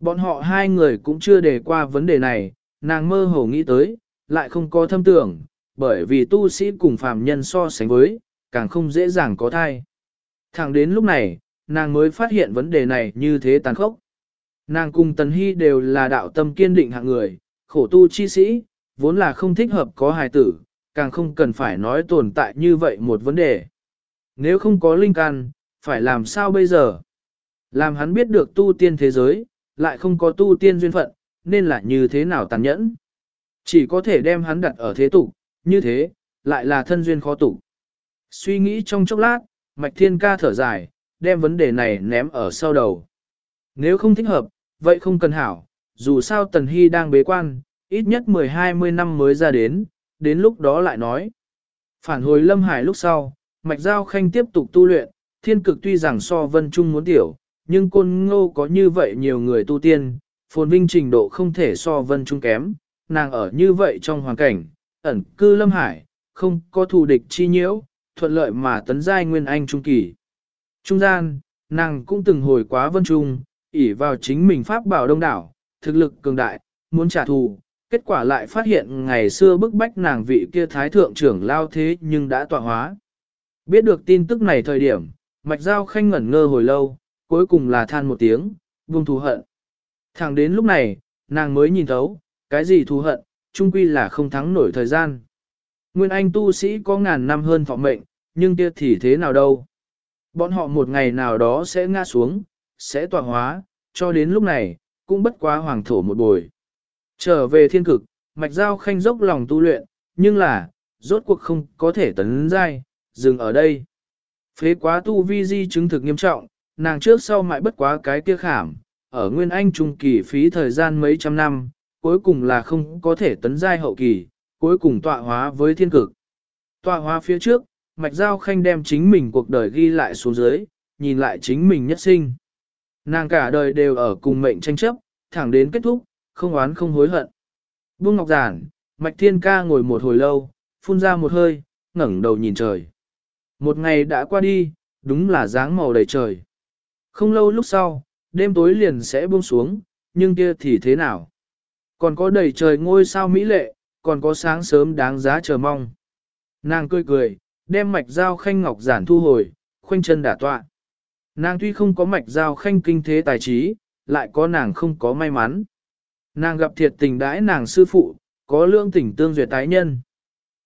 Bọn họ hai người cũng chưa đề qua vấn đề này, nàng mơ hồ nghĩ tới, lại không có thâm tưởng, bởi vì tu sĩ cùng phàm nhân so sánh với, càng không dễ dàng có thai. Thẳng đến lúc này, nàng mới phát hiện vấn đề này như thế tàn khốc. Nàng cùng Tần Hy đều là đạo tâm kiên định hạng người, khổ tu chi sĩ, vốn là không thích hợp có hài tử, càng không cần phải nói tồn tại như vậy một vấn đề. Nếu không có linh Can, phải làm sao bây giờ? Làm hắn biết được tu tiên thế giới, lại không có tu tiên duyên phận, nên là như thế nào tàn nhẫn? Chỉ có thể đem hắn đặt ở thế tục, như thế, lại là thân duyên khó tục. Suy nghĩ trong chốc lát, Mạch Thiên Ca thở dài, đem vấn đề này ném ở sau đầu. Nếu không thích hợp, vậy không cần hảo, dù sao Tần Hy đang bế quan, ít nhất 10-20 năm mới ra đến, đến lúc đó lại nói. Phản hồi Lâm Hải lúc sau, Mạch Giao Khanh tiếp tục tu luyện, thiên cực tuy rằng so vân trung muốn tiểu, nhưng côn ngô có như vậy nhiều người tu tiên, phồn vinh trình độ không thể so vân trung kém, nàng ở như vậy trong hoàn cảnh, ẩn cư Lâm Hải, không có thù địch chi nhiễu, thuận lợi mà tấn giai nguyên anh trung kỳ. Trung gian, nàng cũng từng hồi quá vân trung, ỉ vào chính mình pháp bảo đông đảo, thực lực cường đại, muốn trả thù, kết quả lại phát hiện ngày xưa bức bách nàng vị kia thái thượng trưởng lao thế nhưng đã tọa hóa. Biết được tin tức này thời điểm, mạch giao khanh ngẩn ngơ hồi lâu, cuối cùng là than một tiếng, buông thù hận. Thẳng đến lúc này, nàng mới nhìn thấu, cái gì thù hận, chung quy là không thắng nổi thời gian. Nguyên Anh tu sĩ có ngàn năm hơn thọ mệnh, nhưng kia thì thế nào đâu. Bọn họ một ngày nào đó sẽ ngã xuống, sẽ tọa hóa, cho đến lúc này, cũng bất quá hoàng thổ một bồi. Trở về thiên cực, mạch giao khanh dốc lòng tu luyện, nhưng là, rốt cuộc không có thể tấn giai, dừng ở đây. Phế quá tu vi di chứng thực nghiêm trọng, nàng trước sau mãi bất quá cái kia khảm, ở Nguyên Anh trung kỳ phí thời gian mấy trăm năm, cuối cùng là không có thể tấn giai hậu kỳ, cuối cùng tọa hóa với thiên cực. Tọa hóa phía trước, Mạch Giao Khanh đem chính mình cuộc đời ghi lại xuống dưới, nhìn lại chính mình nhất sinh. Nàng cả đời đều ở cùng mệnh tranh chấp, thẳng đến kết thúc, không oán không hối hận. Buông ngọc giản, Mạch Thiên Ca ngồi một hồi lâu, phun ra một hơi, ngẩng đầu nhìn trời. Một ngày đã qua đi, đúng là dáng màu đầy trời. Không lâu lúc sau, đêm tối liền sẽ buông xuống, nhưng kia thì thế nào? Còn có đầy trời ngôi sao mỹ lệ, còn có sáng sớm đáng giá chờ mong. Nàng cười cười, đem mạch dao khanh ngọc giản thu hồi, khoanh chân đả tọa. Nàng tuy không có mạch dao khanh kinh thế tài trí, lại có nàng không có may mắn. Nàng gặp thiệt tình đãi nàng sư phụ, có lương tình tương duyệt tái nhân.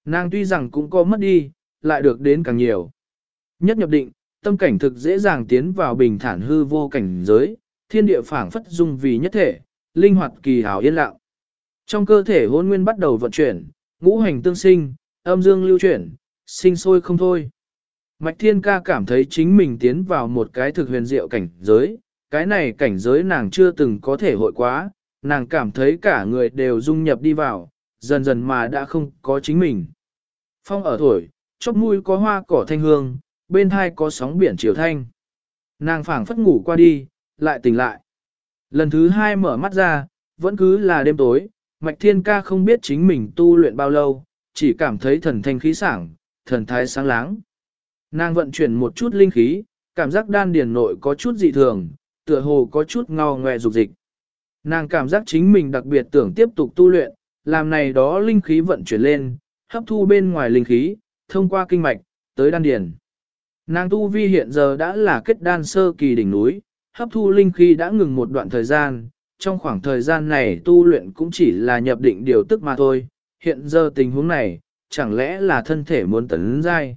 Nàng tuy rằng cũng có mất đi, lại được đến càng nhiều. Nhất nhập định, tâm cảnh thực dễ dàng tiến vào bình thản hư vô cảnh giới, thiên địa phảng phất dung vì nhất thể, linh hoạt kỳ hảo yên lặng. Trong cơ thể hôn nguyên bắt đầu vận chuyển, ngũ hành tương sinh, âm dương lưu chuyển, sinh sôi không thôi. Mạch Thiên Ca cảm thấy chính mình tiến vào một cái thực huyền diệu cảnh giới, cái này cảnh giới nàng chưa từng có thể hội quá, nàng cảm thấy cả người đều dung nhập đi vào, dần dần mà đã không có chính mình. Phong ở thổi, chóp mũi có hoa cỏ thanh hương, bên thai có sóng biển chiều thanh. Nàng phảng phất ngủ qua đi, lại tỉnh lại. Lần thứ hai mở mắt ra, vẫn cứ là đêm tối, Mạch Thiên Ca không biết chính mình tu luyện bao lâu, chỉ cảm thấy thần thanh khí sảng, thần thái sáng láng. Nàng vận chuyển một chút linh khí, cảm giác đan điền nội có chút dị thường, tựa hồ có chút ngao ngoe dục dịch. Nàng cảm giác chính mình đặc biệt tưởng tiếp tục tu luyện, làm này đó linh khí vận chuyển lên, hấp thu bên ngoài linh khí, thông qua kinh mạch, tới đan điền. Nàng tu vi hiện giờ đã là kết đan sơ kỳ đỉnh núi, hấp thu linh khí đã ngừng một đoạn thời gian, trong khoảng thời gian này tu luyện cũng chỉ là nhập định điều tức mà thôi, hiện giờ tình huống này, chẳng lẽ là thân thể muốn tấn giai.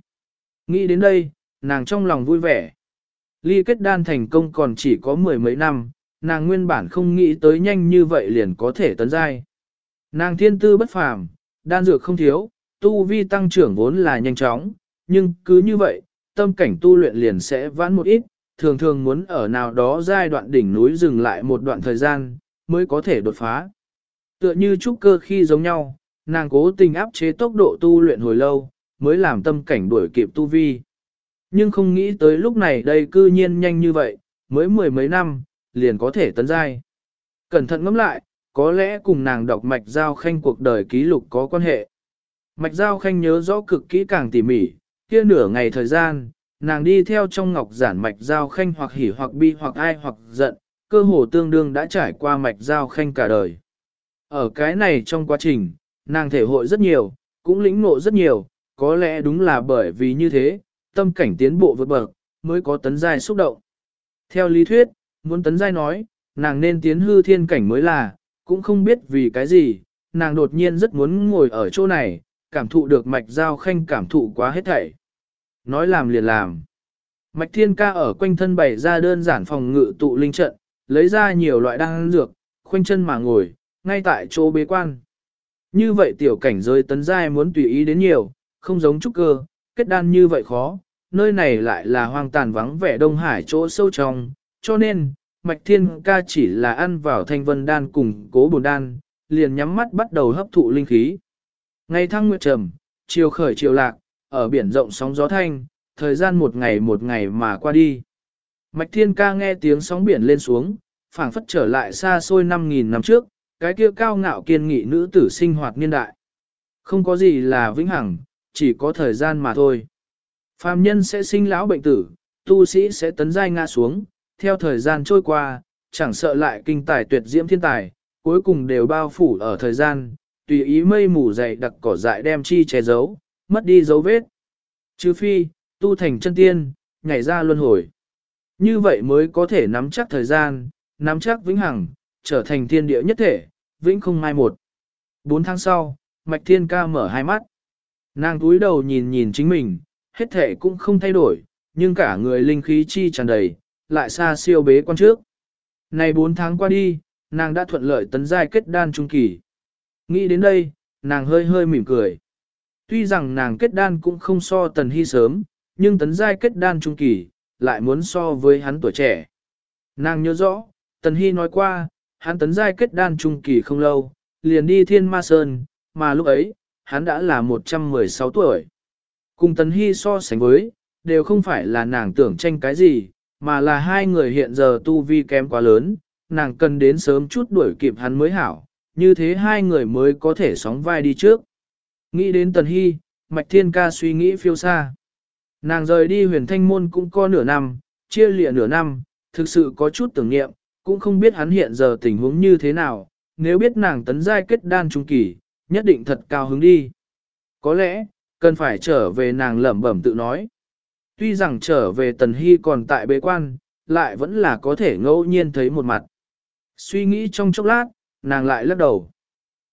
Nghĩ đến đây, nàng trong lòng vui vẻ. Ly kết đan thành công còn chỉ có mười mấy năm, nàng nguyên bản không nghĩ tới nhanh như vậy liền có thể tấn giai. Nàng thiên tư bất phàm, đan dược không thiếu, tu vi tăng trưởng vốn là nhanh chóng, nhưng cứ như vậy, tâm cảnh tu luyện liền sẽ vãn một ít, thường thường muốn ở nào đó giai đoạn đỉnh núi dừng lại một đoạn thời gian, mới có thể đột phá. Tựa như trúc cơ khi giống nhau, nàng cố tình áp chế tốc độ tu luyện hồi lâu, mới làm tâm cảnh đuổi kịp tu vi. Nhưng không nghĩ tới lúc này đây cư nhiên nhanh như vậy, mới mười mấy năm, liền có thể tấn giai. Cẩn thận ngẫm lại, có lẽ cùng nàng đọc mạch giao khanh cuộc đời ký lục có quan hệ. Mạch giao khanh nhớ rõ cực kỹ càng tỉ mỉ, kia nửa ngày thời gian, nàng đi theo trong ngọc giản mạch giao khanh hoặc hỉ hoặc bi hoặc ai hoặc giận, cơ hồ tương đương đã trải qua mạch giao khanh cả đời. Ở cái này trong quá trình, nàng thể hội rất nhiều, cũng lĩnh ngộ rất nhiều, có lẽ đúng là bởi vì như thế, tâm cảnh tiến bộ vượt bậc, mới có tấn giai xúc động. Theo lý thuyết, muốn tấn giai nói, nàng nên tiến hư thiên cảnh mới là, cũng không biết vì cái gì, nàng đột nhiên rất muốn ngồi ở chỗ này, cảm thụ được mạch giao khanh cảm thụ quá hết thảy. Nói làm liền làm. Mạch thiên ca ở quanh thân bày ra đơn giản phòng ngự tụ linh trận, lấy ra nhiều loại đan dược, khoanh chân mà ngồi, ngay tại chỗ bế quan. Như vậy tiểu cảnh giới tấn giai muốn tùy ý đến nhiều, không giống trúc cơ, kết đan như vậy khó, nơi này lại là hoang tàn vắng vẻ Đông Hải chỗ sâu trong, cho nên, Mạch Thiên Ca chỉ là ăn vào thanh vân đan cùng cố bồn đan, liền nhắm mắt bắt đầu hấp thụ linh khí. Ngày thăng nguyệt trầm, chiều khởi chiều lạc, ở biển rộng sóng gió thanh, thời gian một ngày một ngày mà qua đi. Mạch Thiên Ca nghe tiếng sóng biển lên xuống, phảng phất trở lại xa xôi 5.000 năm trước, cái kia cao ngạo kiên nghị nữ tử sinh hoạt niên đại. Không có gì là vĩnh hằng, chỉ có thời gian mà thôi. Phàm nhân sẽ sinh lão bệnh tử, tu sĩ sẽ tấn giai ngã xuống, theo thời gian trôi qua, chẳng sợ lại kinh tài tuyệt diễm thiên tài, cuối cùng đều bao phủ ở thời gian, tùy ý mây mù dày đặc cỏ dại đem chi che giấu, mất đi dấu vết. Chứ phi, tu thành chân tiên, nhảy ra luân hồi. Như vậy mới có thể nắm chắc thời gian, nắm chắc vĩnh hằng, trở thành thiên địa nhất thể, vĩnh không mai một. Bốn tháng sau, Mạch Thiên Ca mở hai mắt. Nàng túi đầu nhìn nhìn chính mình, hết thể cũng không thay đổi, nhưng cả người linh khí chi tràn đầy, lại xa siêu bế quan trước. Này 4 tháng qua đi, nàng đã thuận lợi tấn giai kết đan trung kỳ. Nghĩ đến đây, nàng hơi hơi mỉm cười. Tuy rằng nàng kết đan cũng không so tần hy sớm, nhưng tấn giai kết đan trung kỳ, lại muốn so với hắn tuổi trẻ. Nàng nhớ rõ, tần hy nói qua, hắn tấn giai kết đan trung kỳ không lâu, liền đi thiên ma sơn, mà lúc ấy, hắn đã là 116 tuổi. Cùng Tấn hy so sánh với, đều không phải là nàng tưởng tranh cái gì, mà là hai người hiện giờ tu vi kém quá lớn, nàng cần đến sớm chút đuổi kịp hắn mới hảo, như thế hai người mới có thể sóng vai đi trước. Nghĩ đến Tần Hy, Mạch Thiên Ca suy nghĩ phiêu xa. Nàng rời đi huyền thanh môn cũng có nửa năm, chia lịa nửa năm, thực sự có chút tưởng niệm, cũng không biết hắn hiện giờ tình huống như thế nào, nếu biết nàng tấn giai kết đan trung kỳ, nhất định thật cao hứng đi. Có lẽ, cần phải trở về nàng lẩm bẩm tự nói. Tuy rằng trở về tần hy còn tại bế quan, lại vẫn là có thể ngẫu nhiên thấy một mặt. Suy nghĩ trong chốc lát, nàng lại lắc đầu.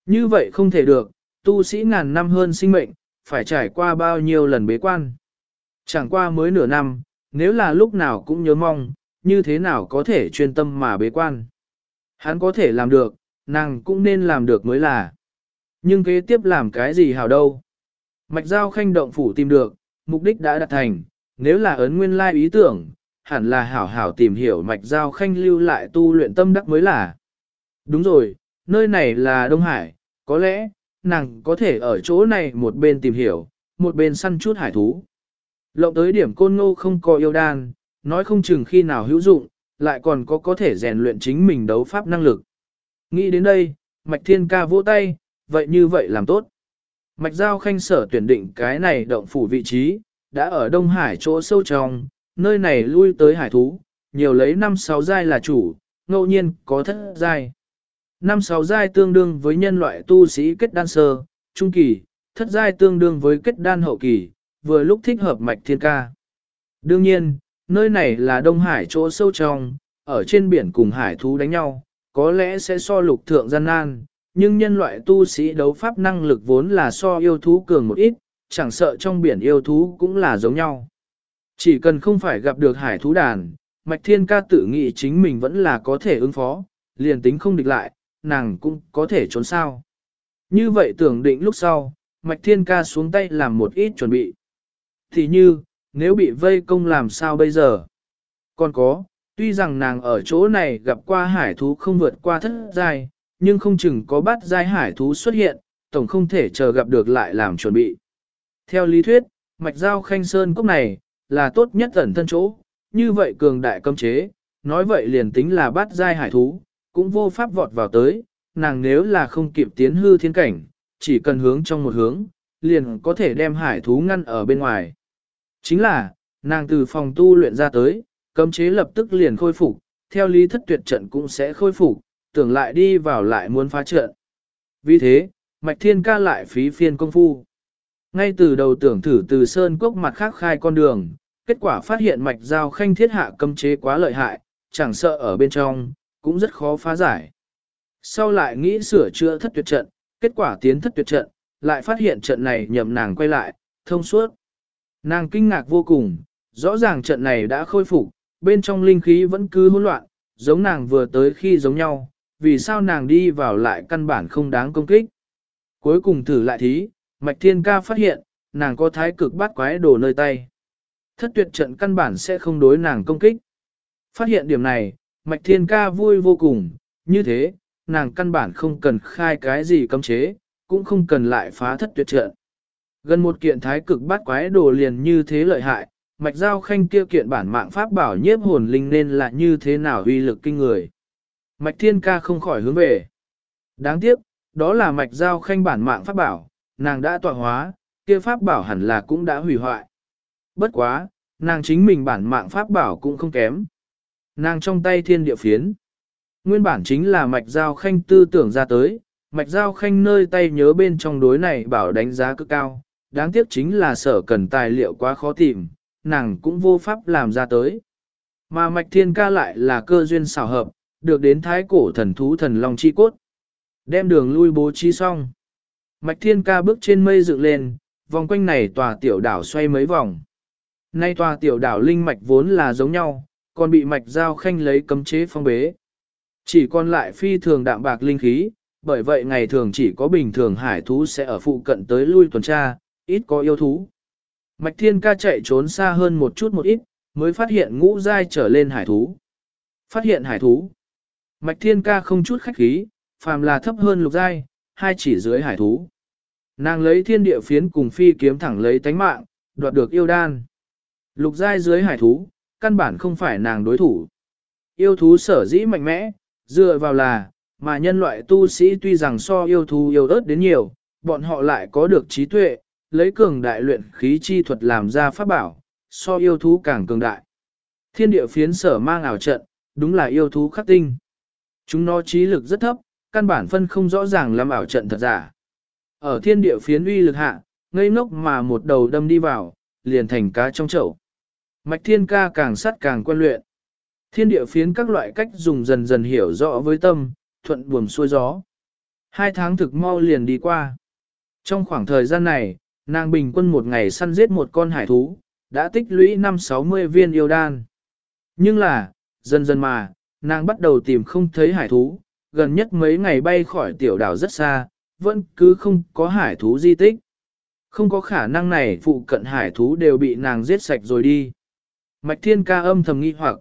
Như vậy không thể được, tu sĩ ngàn năm hơn sinh mệnh, phải trải qua bao nhiêu lần bế quan. Chẳng qua mới nửa năm, nếu là lúc nào cũng nhớ mong, như thế nào có thể chuyên tâm mà bế quan. Hắn có thể làm được, nàng cũng nên làm được mới là. Nhưng kế tiếp làm cái gì hảo đâu. Mạch giao khanh động phủ tìm được, mục đích đã đạt thành, nếu là ấn nguyên lai ý tưởng, hẳn là hảo hảo tìm hiểu mạch giao khanh lưu lại tu luyện tâm đắc mới là. Đúng rồi, nơi này là Đông Hải, có lẽ, nàng có thể ở chỗ này một bên tìm hiểu, một bên săn chút hải thú. Lộng tới điểm côn ngô không có yêu đan, nói không chừng khi nào hữu dụng, lại còn có có thể rèn luyện chính mình đấu pháp năng lực. Nghĩ đến đây, Mạch Thiên Ca vỗ tay, vậy như vậy làm tốt. Mạch Giao Khanh sở tuyển định cái này động phủ vị trí, đã ở Đông Hải chỗ sâu trong, nơi này lui tới hải thú, nhiều lấy 5-6 giai là chủ, ngẫu nhiên có thất giai. 5-6 giai tương đương với nhân loại tu sĩ kết đan sơ, trung kỳ, thất giai tương đương với kết đan hậu kỳ, vừa lúc thích hợp mạch thiên ca. Đương nhiên, nơi này là Đông Hải chỗ sâu trong, ở trên biển cùng hải thú đánh nhau, có lẽ sẽ so lục thượng gian nan, nhưng nhân loại tu sĩ đấu pháp năng lực vốn là so yêu thú cường một ít, chẳng sợ trong biển yêu thú cũng là giống nhau. Chỉ cần không phải gặp được hải thú đàn, Mạch Thiên Ca tự nghĩ chính mình vẫn là có thể ứng phó, liền tính không địch lại, nàng cũng có thể trốn sao. Như vậy tưởng định lúc sau, Mạch Thiên Ca xuống tay làm một ít chuẩn bị. Thì như, nếu bị vây công làm sao bây giờ? Còn có, tuy rằng nàng ở chỗ này gặp qua hải thú không vượt qua thất giai, nhưng không chừng có bắt giai hải thú xuất hiện, tổng không thể chờ gặp được lại làm chuẩn bị. Theo lý thuyết, mạch giao khanh sơn cốc này, là tốt nhất ẩn thân chỗ, như vậy cường đại cấm chế, nói vậy liền tính là bắt giai hải thú, cũng vô pháp vọt vào tới, nàng nếu là không kịp tiến hư thiên cảnh, chỉ cần hướng trong một hướng, liền có thể đem hải thú ngăn ở bên ngoài. Chính là, nàng từ phòng tu luyện ra tới, cấm chế lập tức liền khôi phục, theo lý thất tuyệt trận cũng sẽ khôi phục, tưởng lại đi vào lại muốn phá trận. Vì thế, Mạch Thiên ca lại phí phiên công phu. Ngay từ đầu tưởng thử từ sơn quốc mặt khác khai con đường, kết quả phát hiện mạch giao khanh thiết hạ cấm chế quá lợi hại, chẳng sợ ở bên trong, cũng rất khó phá giải. Sau lại nghĩ sửa chữa thất tuyệt trận, kết quả tiến thất tuyệt trận, lại phát hiện trận này nhầm nàng quay lại, thông suốt. Nàng kinh ngạc vô cùng, rõ ràng trận này đã khôi phục, bên trong linh khí vẫn cứ hỗn loạn, giống nàng vừa tới khi giống nhau, vì sao nàng đi vào lại căn bản không đáng công kích. Cuối cùng thử lại thí, Mạch Thiên Ca phát hiện, nàng có thái cực bát quái đồ nơi tay. Thất tuyệt trận căn bản sẽ không đối nàng công kích. Phát hiện điểm này, Mạch Thiên Ca vui vô cùng, như thế, nàng căn bản không cần khai cái gì cấm chế, cũng không cần lại phá thất tuyệt trận. Gần một kiện thái cực bát quái đồ liền như thế lợi hại, mạch giao khanh kia kiện bản mạng pháp bảo nhiếp hồn linh nên là như thế nào uy lực kinh người. Mạch thiên ca không khỏi hướng về. Đáng tiếc, đó là mạch giao khanh bản mạng pháp bảo, nàng đã tọa hóa, kia pháp bảo hẳn là cũng đã hủy hoại. Bất quá, nàng chính mình bản mạng pháp bảo cũng không kém. Nàng trong tay thiên địa phiến. Nguyên bản chính là mạch giao khanh tư tưởng ra tới, mạch giao khanh nơi tay nhớ bên trong đối này bảo đánh giá cực cao, đáng tiếc chính là sở cần tài liệu quá khó tìm, nàng cũng vô pháp làm ra tới. Mà mạch thiên ca lại là cơ duyên xảo hợp, được đến thái cổ thần thú thần long chi cốt. Đem đường lui bố trí xong. Mạch thiên ca bước trên mây dựng lên, vòng quanh này tòa tiểu đảo xoay mấy vòng. Nay tòa tiểu đảo linh mạch vốn là giống nhau, còn bị mạch giao khanh lấy cấm chế phong bế. Chỉ còn lại phi thường đạm bạc linh khí, bởi vậy ngày thường chỉ có bình thường hải thú sẽ ở phụ cận tới lui tuần tra, ít có yêu thú. Mạch Thiên ca chạy trốn xa hơn một chút một ít, mới phát hiện ngũ giai trở lên hải thú. Phát hiện hải thú. Mạch Thiên ca không chút khách khí, phàm là thấp hơn lục giai, hai chỉ dưới hải thú. Nàng lấy thiên địa phiến cùng phi kiếm thẳng lấy tánh mạng, đoạt được yêu đan. Lục giai dưới hải thú, căn bản không phải nàng đối thủ. Yêu thú sở dĩ mạnh mẽ, dựa vào là, mà nhân loại tu sĩ tuy rằng so yêu thú yêu ớt đến nhiều, bọn họ lại có được trí tuệ, lấy cường đại luyện khí chi thuật làm ra pháp bảo, so yêu thú càng cường đại. Thiên địa phiến sở mang ảo trận, đúng là yêu thú khắc tinh. Chúng nó trí lực rất thấp, căn bản phân không rõ ràng làm ảo trận thật giả. Ở thiên địa phiến uy lực hạ, ngây ngốc mà một đầu đâm đi vào, liền thành cá trong chậu. Mạch thiên ca càng sắt càng quen luyện. Thiên địa phiến các loại cách dùng dần dần hiểu rõ với tâm, thuận buồm xuôi gió. Hai tháng thực mau liền đi qua. Trong khoảng thời gian này, nàng bình quân một ngày săn giết một con hải thú, đã tích lũy năm 60 viên yêu đan. Nhưng là, dần dần mà, nàng bắt đầu tìm không thấy hải thú, gần nhất mấy ngày bay khỏi tiểu đảo rất xa, vẫn cứ không có hải thú di tích. Không có khả năng này phụ cận hải thú đều bị nàng giết sạch rồi đi. Mạch thiên ca âm thầm nghi hoặc.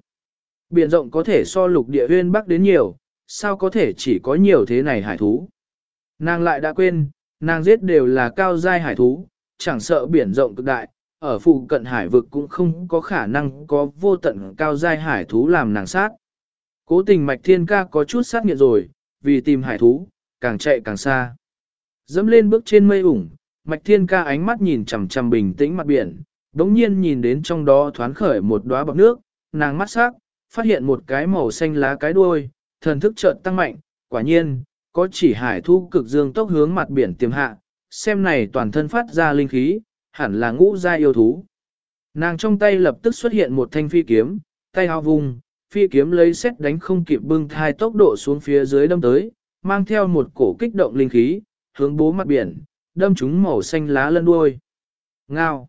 Biển rộng có thể so lục địa huyên bắc đến nhiều, sao có thể chỉ có nhiều thế này hải thú. Nàng lại đã quên, nàng giết đều là cao giai hải thú, chẳng sợ biển rộng cực đại, ở phụ cận hải vực cũng không có khả năng có vô tận cao giai hải thú làm nàng sát. Cố tình mạch thiên ca có chút sát nghiệt rồi, vì tìm hải thú, càng chạy càng xa. Dẫm lên bước trên mây ủng, mạch thiên ca ánh mắt nhìn chằm chằm bình tĩnh mặt biển, đống nhiên nhìn đến trong đó thoáng khởi một đóa bọc nước, nàng mắt sắc, phát hiện một cái màu xanh lá cái đuôi, thần thức chợt tăng mạnh, quả nhiên, có chỉ hải thu cực dương tốc hướng mặt biển tiềm hạ, xem này toàn thân phát ra linh khí, hẳn là ngũ gia yêu thú. Nàng trong tay lập tức xuất hiện một thanh phi kiếm, tay hao vùng, phi kiếm lấy xét đánh không kịp bưng thai tốc độ xuống phía dưới đâm tới, mang theo một cổ kích động linh khí, hướng bố mặt biển, đâm chúng màu xanh lá lân đuôi. Ngao!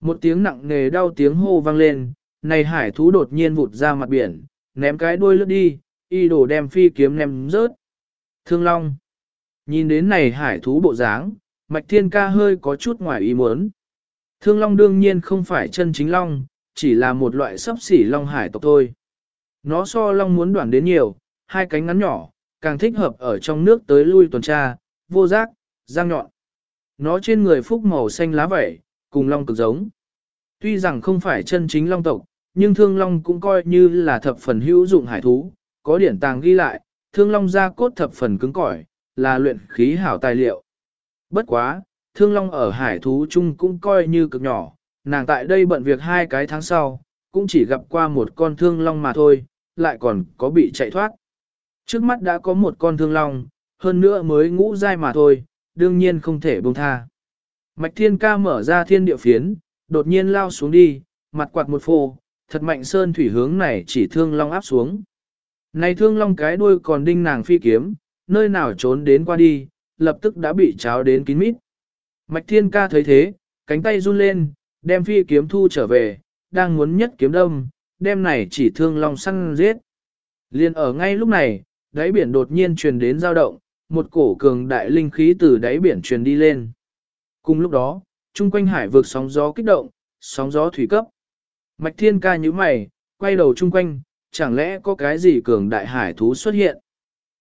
Một tiếng nặng nề đau tiếng hô vang lên, này hải thú đột nhiên vụt ra mặt biển, ném cái đuôi lướt đi, y đổ đem phi kiếm ném rớt. Thương Long! Nhìn đến này hải thú bộ dáng, Mạch Thiên Ca hơi có chút ngoài ý muốn. Thương Long đương nhiên không phải chân chính Long, chỉ là một loại sấp xỉ Long hải tộc thôi. Nó so Long muốn đoạn đến nhiều, hai cánh ngắn nhỏ, càng thích hợp ở trong nước tới lui tuần tra, vô giác, răng nhọn. Nó trên người phúc màu xanh lá vẩy, cùng Long cực giống. Tuy rằng không phải chân chính Long tộc, nhưng Thương Long cũng coi như là thập phần hữu dụng hải thú, có điển tàng ghi lại, Thương Long da cốt thập phần cứng cỏi, là luyện khí hảo tài liệu. Bất quá, thương long ở hải thú chung cũng coi như cực nhỏ, nàng tại đây bận việc hai cái tháng sau, cũng chỉ gặp qua một con thương long mà thôi, lại còn có bị chạy thoát. Trước mắt đã có một con thương long, hơn nữa mới ngũ dai mà thôi, đương nhiên không thể buông tha. Mạch thiên ca mở ra thiên địa phiến, đột nhiên lao xuống đi, mặt quạt một phô, thật mạnh sơn thủy hướng này chỉ thương long áp xuống. Này thương long cái đuôi còn đinh nàng phi kiếm, nơi nào trốn đến qua đi, lập tức đã bị cháo đến kín mít. Mạch thiên ca thấy thế, cánh tay run lên, đem phi kiếm thu trở về, đang muốn nhất kiếm đâm, đem này chỉ thương long săn giết. Liên ở ngay lúc này, đáy biển đột nhiên truyền đến dao động, một cổ cường đại linh khí từ đáy biển truyền đi lên. Cùng lúc đó, chung quanh hải vực sóng gió kích động, sóng gió thủy cấp. Mạch thiên ca như mày, quay đầu chung quanh, chẳng lẽ có cái gì cường đại hải thú xuất hiện.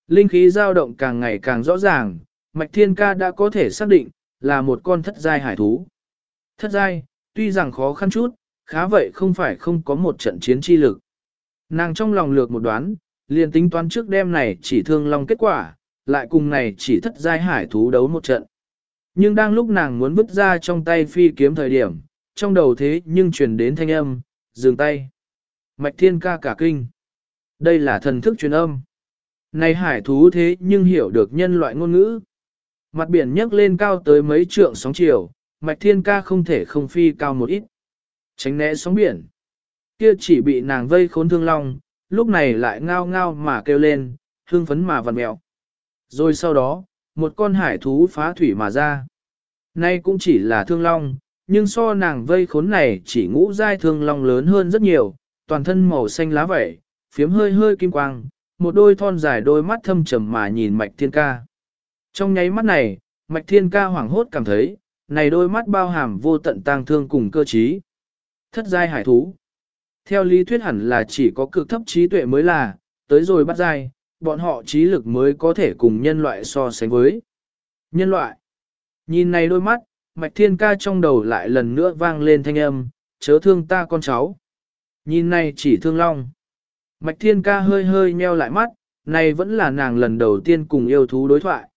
Linh khí dao động càng ngày càng rõ ràng, Mạch Thiên Ca đã có thể xác định, là một con thất giai hải thú. Thất giai, tuy rằng khó khăn chút, khá vậy không phải không có một trận chiến chi lực. Nàng trong lòng lược một đoán, liền tính toán trước đêm này chỉ thương long kết quả, lại cùng này chỉ thất giai hải thú đấu một trận. Nhưng đang lúc nàng muốn vứt ra trong tay phi kiếm thời điểm, trong đầu thế nhưng truyền đến thanh âm, dừng tay. Mạch thiên ca cả kinh. Đây là thần thức truyền âm. Này hải thú thế nhưng hiểu được nhân loại ngôn ngữ. Mặt biển nhấc lên cao tới mấy trượng sóng chiều, mạch thiên ca không thể không phi cao một ít. Tránh né sóng biển. Kia chỉ bị nàng vây khốn thương long, lúc này lại ngao ngao mà kêu lên, hương phấn mà vằn mẹo. Rồi sau đó, một con hải thú phá thủy mà ra. Nay cũng chỉ là thương long, nhưng so nàng vây khốn này chỉ ngũ giai thương long lớn hơn rất nhiều, toàn thân màu xanh lá vẩy, phiếm hơi hơi kim quang, một đôi thon dài đôi mắt thâm trầm mà nhìn mạch thiên ca. Trong nháy mắt này, Mạch Thiên Ca hoảng hốt cảm thấy, này đôi mắt bao hàm vô tận tang thương cùng cơ trí. Thất giai hải thú. Theo lý thuyết hẳn là chỉ có cực thấp trí tuệ mới là, tới rồi bắt giai, bọn họ trí lực mới có thể cùng nhân loại so sánh với. Nhân loại. Nhìn này đôi mắt, Mạch Thiên Ca trong đầu lại lần nữa vang lên thanh âm, chớ thương ta con cháu. Nhìn này chỉ thương long. Mạch Thiên Ca hơi hơi nheo lại mắt, này vẫn là nàng lần đầu tiên cùng yêu thú đối thoại.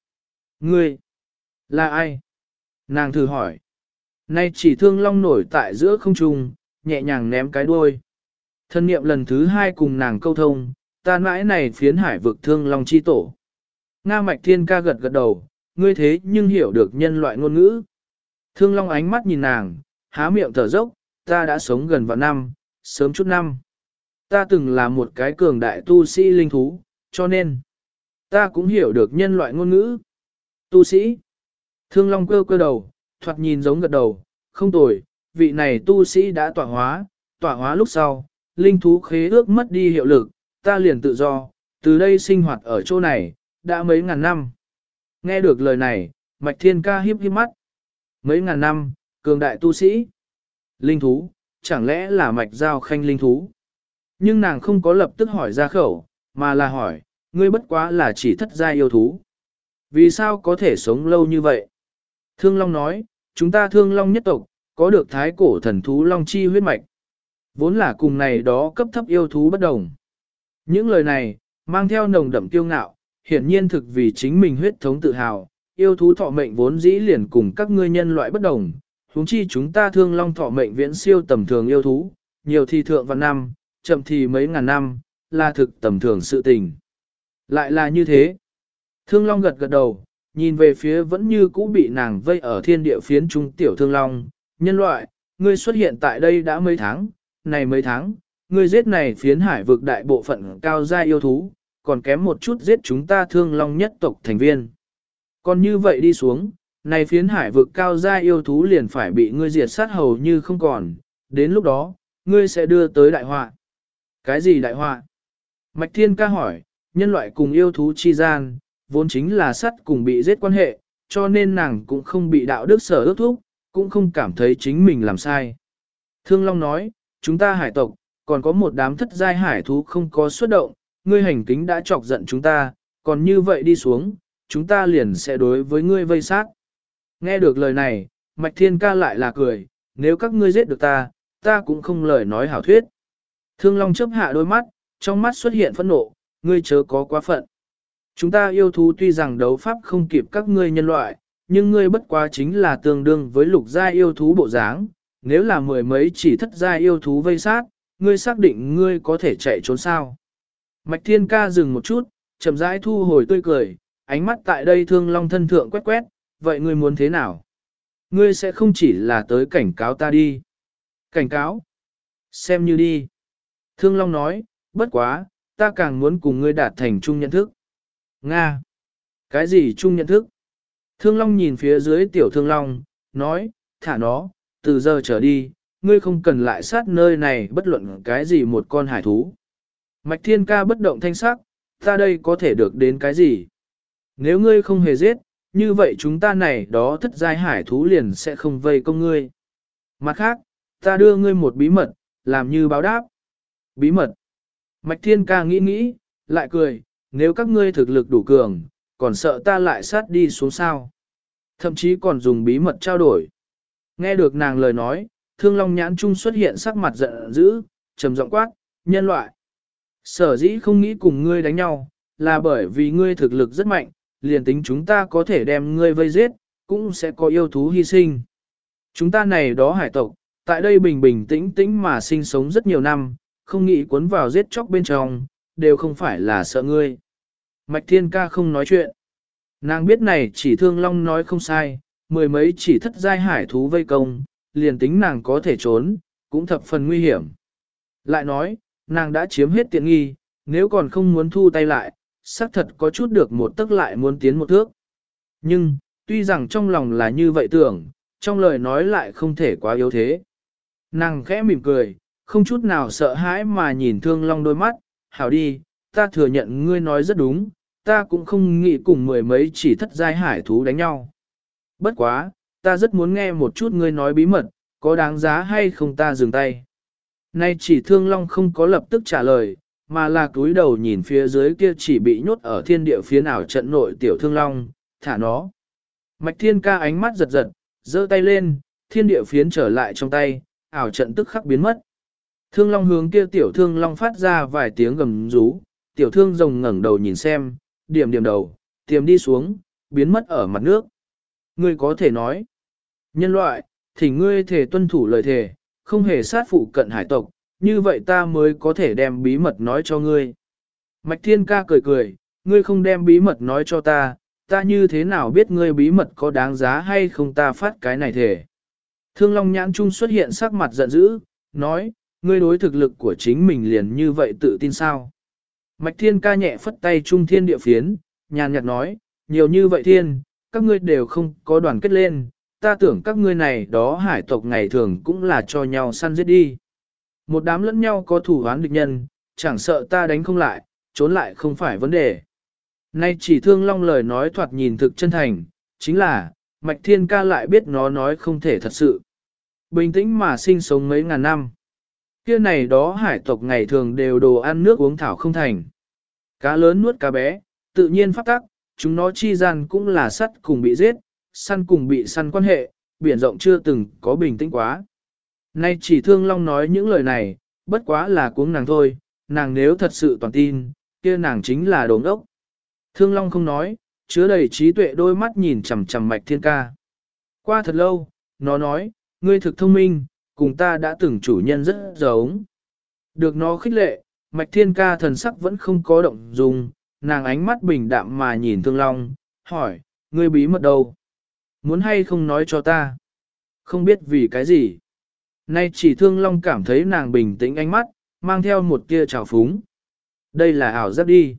Ngươi, là ai? Nàng thử hỏi. Nay chỉ thương long nổi tại giữa không trung, nhẹ nhàng ném cái đuôi. Thân niệm lần thứ hai cùng nàng câu thông, ta mãi này phiến hải vực thương long chi tổ. Nga mạch thiên ca gật gật đầu, ngươi thế nhưng hiểu được nhân loại ngôn ngữ. Thương long ánh mắt nhìn nàng, há miệng thở dốc, ta đã sống gần vạn năm, sớm chút năm. Ta từng là một cái cường đại tu sĩ linh thú, cho nên, ta cũng hiểu được nhân loại ngôn ngữ. Tu sĩ. Thương long cơ cơ đầu, thoạt nhìn giống gật đầu, không tồi, vị này tu sĩ đã tỏa hóa, tỏa hóa lúc sau, linh thú khế ước mất đi hiệu lực, ta liền tự do, từ đây sinh hoạt ở chỗ này, đã mấy ngàn năm. Nghe được lời này, Mạch Thiên Ca hiếp hiếp mắt. Mấy ngàn năm, cường đại tu sĩ. Linh thú, chẳng lẽ là Mạch Giao Khanh linh thú? Nhưng nàng không có lập tức hỏi ra khẩu, mà là hỏi, ngươi bất quá là chỉ thất gia yêu thú. Vì sao có thể sống lâu như vậy? Thương Long nói, chúng ta thương Long nhất tộc, có được thái cổ thần thú Long Chi huyết mạch. Vốn là cùng này đó cấp thấp yêu thú bất đồng. Những lời này, mang theo nồng đậm kiêu ngạo, hiển nhiên thực vì chính mình huyết thống tự hào, yêu thú thọ mệnh vốn dĩ liền cùng các ngươi nhân loại bất đồng, huống chi chúng ta thương long thọ mệnh viễn siêu tầm thường yêu thú, nhiều thì thượng vạn năm, chậm thì mấy ngàn năm, là thực tầm thường sự tình. Lại là như thế. Thương long gật gật đầu, nhìn về phía vẫn như cũ bị nàng vây ở thiên địa phiến trung tiểu thương long, nhân loại, ngươi xuất hiện tại đây đã mấy tháng, này mấy tháng, ngươi giết này phiến hải vực đại bộ phận cao gia yêu thú, còn kém một chút giết chúng ta thương long nhất tộc thành viên. Còn như vậy đi xuống, này phiến hải vực cao gia yêu thú liền phải bị ngươi diệt sát hầu như không còn, đến lúc đó, ngươi sẽ đưa tới đại họa. Cái gì đại họa? Mạch Thiên ca hỏi, nhân loại cùng yêu thú chi gian, vốn chính là sắt cùng bị giết quan hệ, cho nên nàng cũng không bị đạo đức sở ước thúc, cũng không cảm thấy chính mình làm sai. Thương Long nói, chúng ta hải tộc, còn có một đám thất giai hải thú không có xuất động, ngươi hành kính đã chọc giận chúng ta, còn như vậy đi xuống, chúng ta liền sẽ đối với ngươi vây sát. Nghe được lời này, Mạch Thiên ca lại là cười, nếu các ngươi giết được ta, ta cũng không lời nói hảo thuyết. Thương Long chớp hạ đôi mắt, trong mắt xuất hiện phẫn nộ, ngươi chớ có quá phận. Chúng ta yêu thú tuy rằng đấu pháp không kịp các ngươi nhân loại, nhưng ngươi bất quá chính là tương đương với lục gia yêu thú bộ dáng, nếu là mười mấy chỉ thất gia yêu thú vây sát, ngươi xác định ngươi có thể chạy trốn sao. Mạch Thiên Ca dừng một chút, chậm rãi thu hồi tươi cười, ánh mắt tại đây thương long thân thượng quét quét, vậy ngươi muốn thế nào? Ngươi sẽ không chỉ là tới cảnh cáo ta đi. Cảnh cáo? Xem như đi. Thương long nói, bất quá, ta càng muốn cùng ngươi đạt thành chung nhận thức. Nga! Cái gì chung nhận thức? Thương long nhìn phía dưới tiểu thương long, nói, thả nó, từ giờ trở đi, ngươi không cần lại sát nơi này bất luận cái gì một con hải thú. Mạch thiên ca bất động thanh sắc, ta đây có thể được đến cái gì? Nếu ngươi không hề giết, như vậy chúng ta này đó thất giai hải thú liền sẽ không vây công ngươi. Mặt khác, ta đưa ngươi một bí mật, làm như báo đáp. Bí mật. Mạch thiên ca nghĩ nghĩ, lại cười, nếu các ngươi thực lực đủ cường, còn sợ ta lại sát đi xuống sao. Thậm chí còn dùng bí mật trao đổi. Nghe được nàng lời nói, thương long nhãn trung xuất hiện sắc mặt giận dữ, trầm giọng quát, nhân loại. Sở dĩ không nghĩ cùng ngươi đánh nhau, là bởi vì ngươi thực lực rất mạnh, liền tính chúng ta có thể đem ngươi vây giết, cũng sẽ có yêu thú hy sinh. Chúng ta này đó hải tộc, tại đây bình bình tĩnh tĩnh mà sinh sống rất nhiều năm, không nghĩ cuốn vào giết chóc bên trong, đều không phải là sợ ngươi. Mạch Thiên Ca không nói chuyện. Nàng biết này chỉ thương long nói không sai, mười mấy chỉ thất giai hải thú vây công, liền tính nàng có thể trốn, cũng thập phần nguy hiểm. Lại nói, nàng đã chiếm hết tiện nghi, nếu còn không muốn thu tay lại, xác thật có chút được một tức lại muốn tiến một thước. Nhưng, tuy rằng trong lòng là như vậy tưởng, trong lời nói lại không thể quá yếu thế. Nàng khẽ mỉm cười, không chút nào sợ hãi mà nhìn thương long đôi mắt, hảo đi, ta thừa nhận ngươi nói rất đúng, ta cũng không nghĩ cùng mười mấy chỉ thất giai hải thú đánh nhau. Bất quá, ta rất muốn nghe một chút ngươi nói bí mật, có đáng giá hay không ta dừng tay. Nay chỉ thương long không có lập tức trả lời, mà là cúi đầu nhìn phía dưới kia chỉ bị nhốt ở thiên địa phía nào trận nội tiểu thương long, thả nó. Mạch thiên ca ánh mắt giật giật, giơ tay lên, thiên địa phiến trở lại trong tay, ảo trận tức khắc biến mất. Thương long hướng kia tiểu thương long phát ra vài tiếng gầm rú, tiểu thương rồng ngẩng đầu nhìn xem, điểm điểm đầu, tiềm đi xuống, biến mất ở mặt nước. Ngươi có thể nói, nhân loại, thì ngươi thể tuân thủ lời thề, không hề sát phụ cận hải tộc, như vậy ta mới có thể đem bí mật nói cho ngươi. Mạch Thiên Ca cười cười, ngươi không đem bí mật nói cho ta, ta như thế nào biết ngươi bí mật có đáng giá hay không ta phát cái này thể. Thương Long Nhãn Trung xuất hiện sắc mặt giận dữ, nói, ngươi đối thực lực của chính mình liền như vậy tự tin sao. Mạch Thiên ca nhẹ phất tay trung thiên địa phiến, nhàn nhạt nói, nhiều như vậy thiên, các ngươi đều không có đoàn kết lên, ta tưởng các ngươi này đó hải tộc ngày thường cũng là cho nhau săn giết đi. Một đám lẫn nhau có thủ hoán địch nhân, chẳng sợ ta đánh không lại, trốn lại không phải vấn đề. Nay chỉ thương long lời nói thoạt nhìn thực chân thành, chính là, Mạch Thiên ca lại biết nó nói không thể thật sự. Bình tĩnh mà sinh sống mấy ngàn năm. Kia này đó hải tộc ngày thường đều đồ ăn nước uống thảo không thành. Cá lớn nuốt cá bé, tự nhiên phát tắc, chúng nó chi gian cũng là sắt cùng bị giết, săn cùng bị săn quan hệ, biển rộng chưa từng có bình tĩnh quá. Nay chỉ thương long nói những lời này, bất quá là cuống nàng thôi, nàng nếu thật sự toàn tin, kia nàng chính là đống ốc. Thương long không nói, chứa đầy trí tuệ đôi mắt nhìn chằm chằm mạch thiên ca. Qua thật lâu, nó nói, ngươi thực thông minh, cùng ta đã từng chủ nhân rất giống. Được nó khích lệ, mạch thiên ca thần sắc vẫn không có động dung, nàng ánh mắt bình đạm mà nhìn thương long, hỏi, ngươi bí mật đâu? Muốn hay không nói cho ta? Không biết vì cái gì? Nay chỉ thương long cảm thấy nàng bình tĩnh ánh mắt, mang theo một tia trào phúng. Đây là ảo giác đi.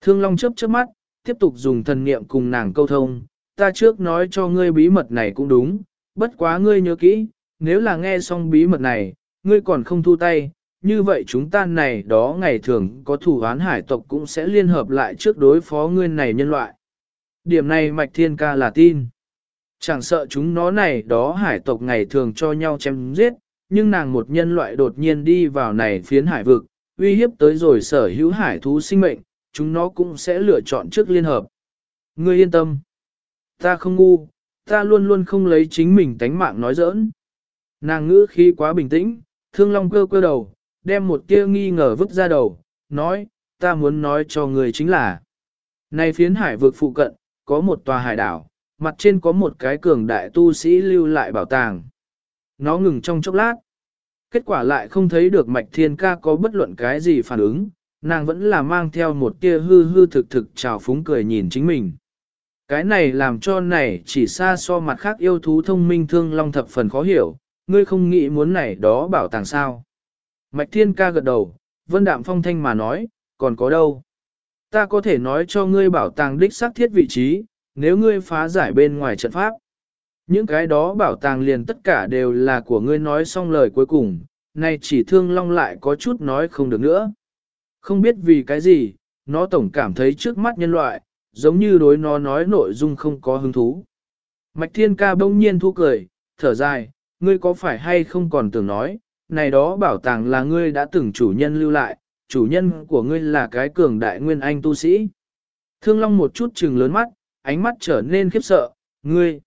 Thương long chớp chớp mắt, tiếp tục dùng thần niệm cùng nàng câu thông, ta trước nói cho ngươi bí mật này cũng đúng, bất quá ngươi nhớ kỹ, nếu là nghe xong bí mật này, ngươi còn không thu tay, như vậy chúng ta này đó ngày thường có thủ án hải tộc cũng sẽ liên hợp lại trước đối phó ngươi này nhân loại. Điểm này Mạch Thiên Ca là tin. Chẳng sợ chúng nó này đó hải tộc ngày thường cho nhau chém giết, nhưng nàng một nhân loại đột nhiên đi vào này phiến hải vực, uy hiếp tới rồi sở hữu hải thú sinh mệnh, chúng nó cũng sẽ lựa chọn trước liên hợp. Ngươi yên tâm. Ta không ngu, ta luôn luôn không lấy chính mình tánh mạng nói giỡn. Nàng ngữ khi quá bình tĩnh, thương long cơ cơ đầu, đem một tia nghi ngờ vứt ra đầu, nói, ta muốn nói cho người chính là. Này phiến hải vực phụ cận, có một tòa hải đảo, mặt trên có một cái cường đại tu sĩ lưu lại bảo tàng. Nó ngừng trong chốc lát. Kết quả lại không thấy được mạch thiên ca có bất luận cái gì phản ứng, nàng vẫn là mang theo một tia hư hư thực thực trào phúng cười nhìn chính mình. Cái này làm cho này chỉ xa so mặt khác yêu thú thông minh thương long thập phần khó hiểu, ngươi không nghĩ muốn này đó bảo tàng sao. Mạch thiên ca gật đầu, vân đạm phong thanh mà nói, còn có đâu. Ta có thể nói cho ngươi bảo tàng đích xác thiết vị trí, nếu ngươi phá giải bên ngoài trận pháp. Những cái đó bảo tàng liền tất cả đều là của ngươi nói xong lời cuối cùng, nay chỉ thương long lại có chút nói không được nữa. Không biết vì cái gì, nó tổng cảm thấy trước mắt nhân loại, giống như đối nó nói nội dung không có hứng thú. Mạch thiên ca bỗng nhiên thu cười, thở dài, ngươi có phải hay không còn tưởng nói, này đó bảo tàng là ngươi đã từng chủ nhân lưu lại, chủ nhân của ngươi là cái cường đại nguyên anh tu sĩ. Thương Long một chút trừng lớn mắt, ánh mắt trở nên khiếp sợ, ngươi.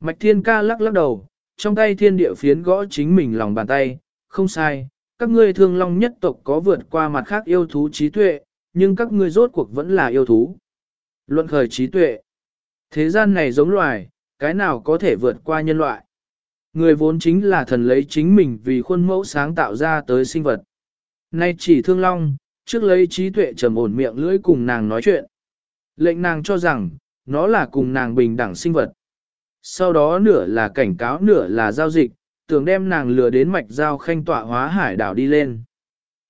Mạch Thiên Ca lắc lắc đầu, trong tay thiên địa phiến gõ chính mình lòng bàn tay, không sai, các ngươi Thương Long nhất tộc có vượt qua mặt khác yêu thú trí tuệ, nhưng các ngươi rốt cuộc vẫn là yêu thú. Luận khởi trí tuệ. Thế gian này giống loài, cái nào có thể vượt qua nhân loại? Người vốn chính là thần lấy chính mình vì khuôn mẫu sáng tạo ra tới sinh vật. Nay chỉ thương long, trước lấy trí tuệ trầm ổn miệng lưỡi cùng nàng nói chuyện. Lệnh nàng cho rằng, nó là cùng nàng bình đẳng sinh vật. Sau đó nửa là cảnh cáo nửa là giao dịch, tưởng đem nàng lừa đến mạch giao khanh tọa hóa hải đảo đi lên.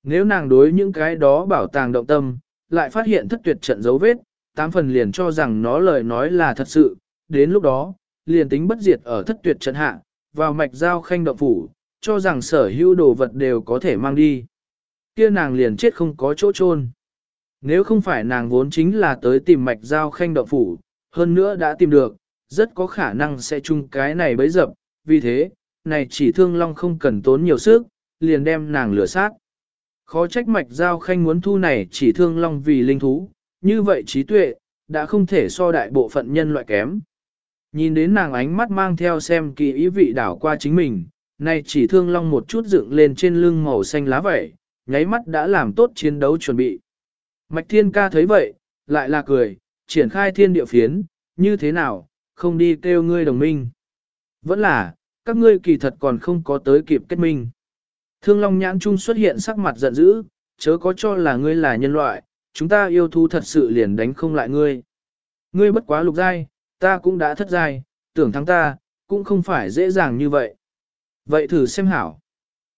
Nếu nàng đối những cái đó bảo tàng động tâm, lại phát hiện thất tuyệt trận dấu vết, tám phần liền cho rằng nó lời nói là thật sự, đến lúc đó, liền tính bất diệt ở thất tuyệt trận hạ, vào mạch giao khanh động phủ, cho rằng sở hữu đồ vật đều có thể mang đi. Kia nàng liền chết không có chỗ chôn. Nếu không phải nàng vốn chính là tới tìm mạch giao khanh động phủ, hơn nữa đã tìm được, rất có khả năng sẽ chung cái này bấy dập, vì thế, này chỉ thương long không cần tốn nhiều sức, liền đem nàng lửa sát. Khó trách mạch giao khanh muốn thu này chỉ thương long vì linh thú, như vậy trí tuệ, đã không thể so đại bộ phận nhân loại kém. Nhìn đến nàng ánh mắt mang theo xem kỳ ý vị đảo qua chính mình, nay chỉ thương long một chút dựng lên trên lưng màu xanh lá vẩy, nháy mắt đã làm tốt chiến đấu chuẩn bị. Mạch thiên ca thấy vậy, lại là cười, triển khai thiên địa phiến, như thế nào, không đi kêu ngươi đồng minh. Vẫn là, các ngươi kỳ thật còn không có tới kịp kết minh. Thương Long nhãn trung xuất hiện sắc mặt giận dữ, chớ có cho là ngươi là nhân loại, chúng ta yêu thú thật sự liền đánh không lại ngươi. Ngươi bất quá lục giai, ta cũng đã thất giai, tưởng thắng ta, cũng không phải dễ dàng như vậy. Vậy thử xem hảo.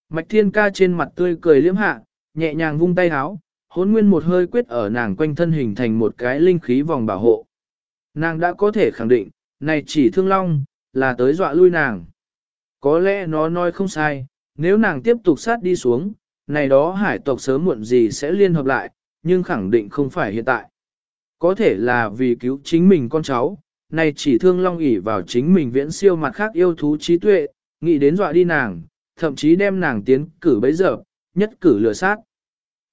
Mạch thiên ca trên mặt tươi cười liếm hạ, nhẹ nhàng vung tay háo, hốn nguyên một hơi quyết ở nàng quanh thân hình thành một cái linh khí vòng bảo hộ. Nàng đã có thể khẳng định, này chỉ thương long, là tới dọa lui nàng. Có lẽ nó nói không sai, nếu nàng tiếp tục sát đi xuống, này đó hải tộc sớm muộn gì sẽ liên hợp lại, nhưng khẳng định không phải hiện tại. Có thể là vì cứu chính mình con cháu, này chỉ thương long ỉ vào chính mình viễn siêu mặt khác yêu thú trí tuệ, nghĩ đến dọa đi nàng, thậm chí đem nàng tiến cử bấy giờ, nhất cử lừa sát.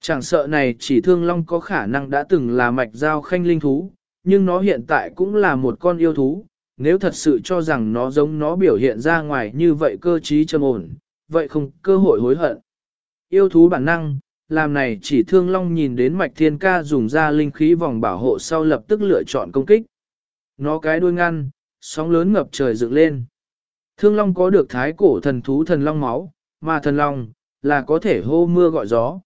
Chẳng sợ này chỉ thương long có khả năng đã từng là mạch giao khanh linh thú, nhưng nó hiện tại cũng là một con yêu thú, nếu thật sự cho rằng nó giống nó biểu hiện ra ngoài như vậy cơ trí trầm ổn, vậy không cơ hội hối hận. Yêu thú bản năng, làm này chỉ thương long nhìn đến mạch thiên ca dùng ra linh khí vòng bảo hộ sau lập tức lựa chọn công kích. Nó cái đuôi ngăn, sóng lớn ngập trời dựng lên. Thương long có được thái cổ thần thú thần long máu, mà thần long, là có thể hô mưa gọi gió.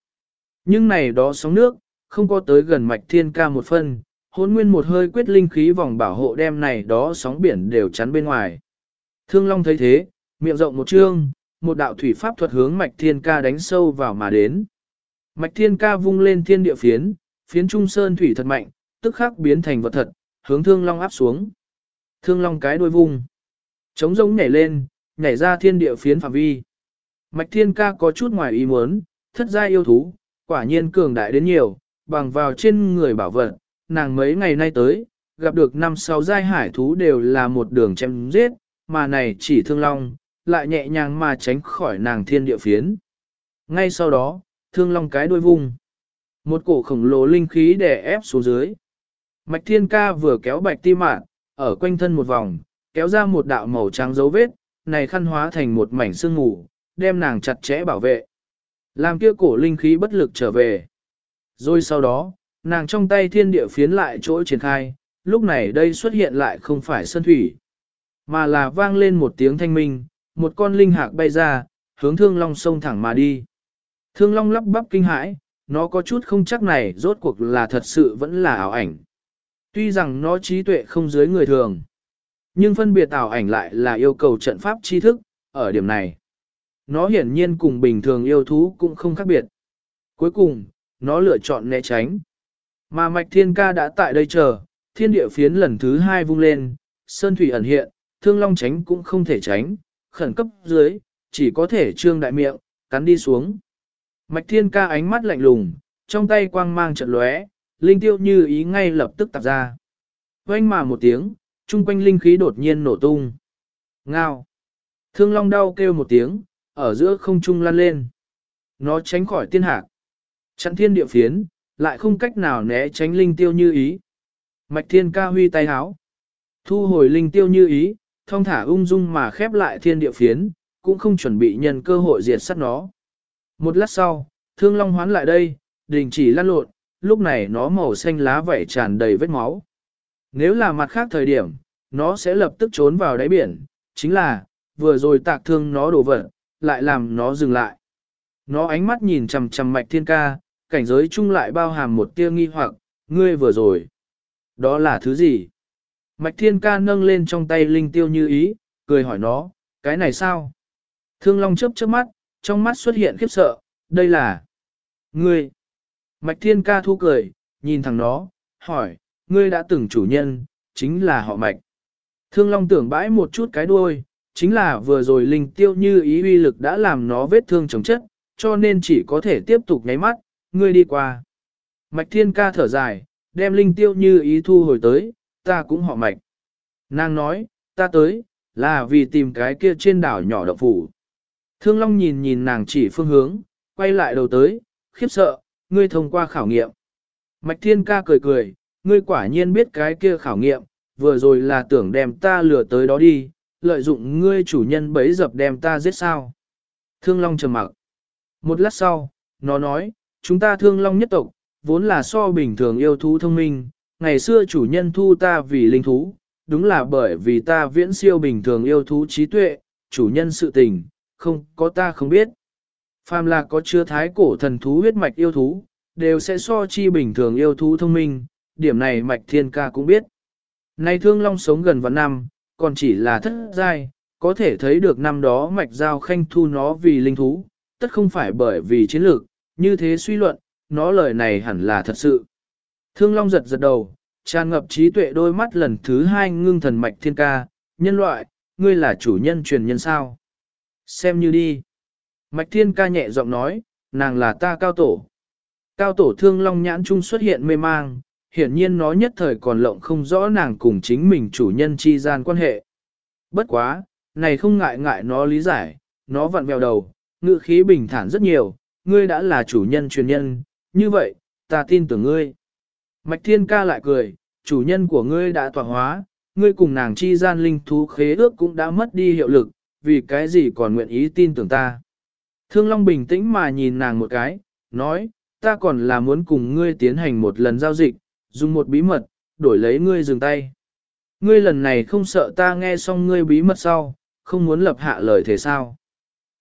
Nhưng này đó sóng nước, không có tới gần mạch thiên ca một phân, hôn nguyên một hơi quyết linh khí vòng bảo hộ đem này đó sóng biển đều chắn bên ngoài. Thương long thấy thế, miệng rộng một trương một đạo thủy pháp thuật hướng mạch thiên ca đánh sâu vào mà đến. Mạch thiên ca vung lên thiên địa phiến, phiến trung sơn thủy thật mạnh, tức khắc biến thành vật thật, hướng thương long áp xuống. Thương long cái đuôi vung. Trống rỗng nhảy lên, nhảy ra thiên địa phiến phạm vi. Mạch thiên ca có chút ngoài ý muốn, thất gia yêu thú, quả nhiên cường đại đến nhiều, bằng vào trên người bảo vật, nàng mấy ngày nay tới, gặp được năm sáu giai hải thú đều là một đường chém giết, mà này chỉ thương long, lại nhẹ nhàng mà tránh khỏi nàng thiên địa phiến. Ngay sau đó, thương long cái đuôi vung. Một cổ khổng lồ linh khí đè ép xuống dưới. Mạch thiên ca vừa kéo bạch ti mạn, ở quanh thân một vòng, kéo ra một đạo màu trắng dấu vết, này khăn hóa thành một mảnh sương mù, đem nàng chặt chẽ bảo vệ. Làm kia cổ linh khí bất lực trở về. Rồi sau đó, nàng trong tay thiên địa phiến lại chỗ triển khai, lúc này đây xuất hiện lại không phải sơn thủy, mà là vang lên một tiếng thanh minh, một con linh hạc bay ra, hướng thương long sông thẳng mà đi. Thương long lắp bắp kinh hãi, nó có chút không chắc này rốt cuộc là thật sự vẫn là ảo ảnh. Tuy rằng nó trí tuệ không dưới người thường, nhưng phân biệt ảo ảnh lại là yêu cầu trận pháp tri thức, ở điểm này. Nó hiển nhiên cùng bình thường yêu thú cũng không khác biệt. Cuối cùng, nó lựa chọn né tránh. Mà mạch thiên ca đã tại đây chờ, thiên địa phiến lần thứ hai vung lên, sơn thủy ẩn hiện, thương long tránh cũng không thể tránh, khẩn cấp dưới, chỉ có thể trương đại miệng, cắn đi xuống. Mạch thiên ca ánh mắt lạnh lùng, trong tay quang mang trận lóe, linh tiêu như ý ngay lập tức tạp ra. Quanh mà một tiếng, trung quanh linh khí đột nhiên nổ tung. Ngao. Thương long đau kêu một tiếng, ở giữa không trung lăn lên. Nó tránh khỏi tiên hạc. Chặn thiên địa phiến, lại không cách nào né tránh linh tiêu như ý. Mạch thiên ca huy tay háo. Thu hồi linh tiêu như ý, thông thả ung dung mà khép lại thiên địa phiến, cũng không chuẩn bị nhân cơ hội diệt sát nó. Một lát sau, thương long hoán lại đây, đình chỉ lăn lộn, lúc này nó màu xanh lá vảy tràn đầy vết máu. Nếu là mặt khác thời điểm, nó sẽ lập tức trốn vào đáy biển, chính là, vừa rồi tạc thương nó đổ vỡ lại làm nó dừng lại. Nó ánh mắt nhìn chằm chằm mạch thiên ca, cảnh giới chung lại bao hàm một tia nghi hoặc, ngươi vừa rồi. Đó là thứ gì? Mạch thiên ca nâng lên trong tay linh tiêu như ý, cười hỏi nó, cái này sao? Thương long chớp chớp mắt, trong mắt xuất hiện khiếp sợ, đây là... Ngươi! Mạch thiên ca thu cười, nhìn thằng nó, hỏi, ngươi đã từng chủ nhân, chính là họ mạch. Thương long tưởng bãi một chút cái đuôi, chính là vừa rồi linh tiêu như ý uy lực đã làm nó vết thương chống chất, cho nên chỉ có thể tiếp tục nháy mắt, ngươi đi qua. Mạch thiên ca thở dài, đem linh tiêu như ý thu hồi tới, ta cũng họ mạch. Nàng nói, ta tới, là vì tìm cái kia trên đảo nhỏ đậu phủ. Thương Long nhìn nhìn nàng chỉ phương hướng, quay lại đầu tới, khiếp sợ, ngươi thông qua khảo nghiệm. Mạch Thiên ca cười cười, ngươi quả nhiên biết cái kia khảo nghiệm, vừa rồi là tưởng đem ta lừa tới đó đi, lợi dụng ngươi chủ nhân bấy dập đem ta giết sao. Thương Long trầm mặc. Một lát sau, nó nói, chúng ta Thương Long nhất tộc, vốn là so bình thường yêu thú thông minh, ngày xưa chủ nhân thu ta vì linh thú, đúng là bởi vì ta viễn siêu bình thường yêu thú trí tuệ, chủ nhân sự tình, không có ta không biết. Phàm là có chứa thái cổ thần thú huyết mạch yêu thú, đều sẽ so chi bình thường yêu thú thông minh, điểm này mạch thiên ca cũng biết. Nay thương long sống gần vạn năm, còn chỉ là thất giai, có thể thấy được năm đó mạch giao khanh thu nó vì linh thú, tất không phải bởi vì chiến lược, như thế suy luận, nó lời này hẳn là thật sự. Thương long giật giật đầu, tràn ngập trí tuệ đôi mắt lần thứ hai ngưng thần mạch thiên ca, nhân loại, ngươi là chủ nhân truyền nhân sao? Xem như đi. Mạch thiên ca nhẹ giọng nói, nàng là ta cao tổ. Cao tổ thương long nhãn trung xuất hiện mê mang, hiển nhiên nó nhất thời còn lộng không rõ nàng cùng chính mình chủ nhân chi gian quan hệ. Bất quá, này không ngại ngại nó lý giải, nó vặn vẹo đầu, ngự khí bình thản rất nhiều, ngươi đã là chủ nhân truyền nhân, như vậy, ta tin tưởng ngươi. Mạch thiên ca lại cười, chủ nhân của ngươi đã tọa hóa, ngươi cùng nàng chi gian linh thú khế ước cũng đã mất đi hiệu lực, vì cái gì còn nguyện ý tin tưởng ta. Thương Long bình tĩnh mà nhìn nàng một cái, nói, ta còn là muốn cùng ngươi tiến hành một lần giao dịch, dùng một bí mật, đổi lấy ngươi dừng tay. Ngươi lần này không sợ ta nghe xong ngươi bí mật sau, không muốn lập hạ lời thế sao.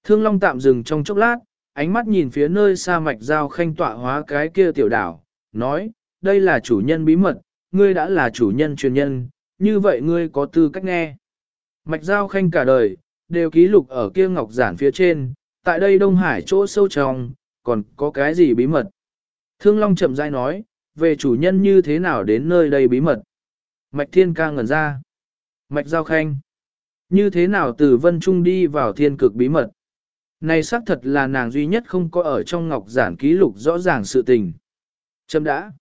Thương Long tạm dừng trong chốc lát, ánh mắt nhìn phía nơi xa mạch giao khanh tọa hóa cái kia tiểu đảo, nói, đây là chủ nhân bí mật, ngươi đã là chủ nhân truyền nhân, như vậy ngươi có tư cách nghe. Mạch giao khanh cả đời, đều ký lục ở kia ngọc giản phía trên, tại đây Đông Hải chỗ sâu trong, còn có cái gì bí mật? Thương Long chậm rãi nói, về chủ nhân như thế nào đến nơi đây bí mật? Mạch Thiên ca ngẩn ra. Mạch Giao Khanh. Như thế nào từ Vân Trung đi vào thiên cực bí mật? Này xác thật là nàng duy nhất không có ở trong ngọc giản ký lục rõ ràng sự tình. Châm đã.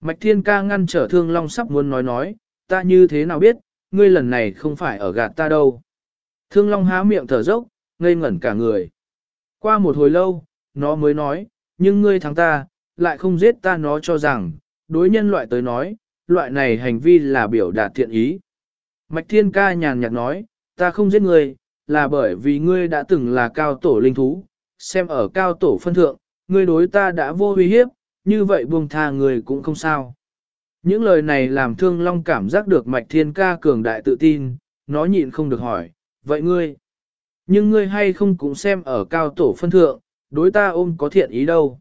Mạch Thiên ca ngăn trở Thương Long sắp muốn nói nói, ta như thế nào biết, ngươi lần này không phải ở gạt ta đâu. Thương Long há miệng thở dốc, ngây ngẩn cả người. Qua một hồi lâu, nó mới nói, nhưng ngươi thắng ta, lại không giết ta nó cho rằng, đối nhân loại tới nói, loại này hành vi là biểu đạt thiện ý. Mạch Thiên Ca nhàn nhạt nói, ta không giết ngươi, là bởi vì ngươi đã từng là cao tổ linh thú, xem ở cao tổ phân thượng, ngươi đối ta đã vô uy hiếp, như vậy buông tha người cũng không sao. Những lời này làm Thương Long cảm giác được Mạch Thiên Ca cường đại tự tin, nó nhịn không được hỏi, vậy ngươi? Nhưng ngươi hay không cũng xem ở cao tổ phân thượng, đối ta ôm có thiện ý đâu.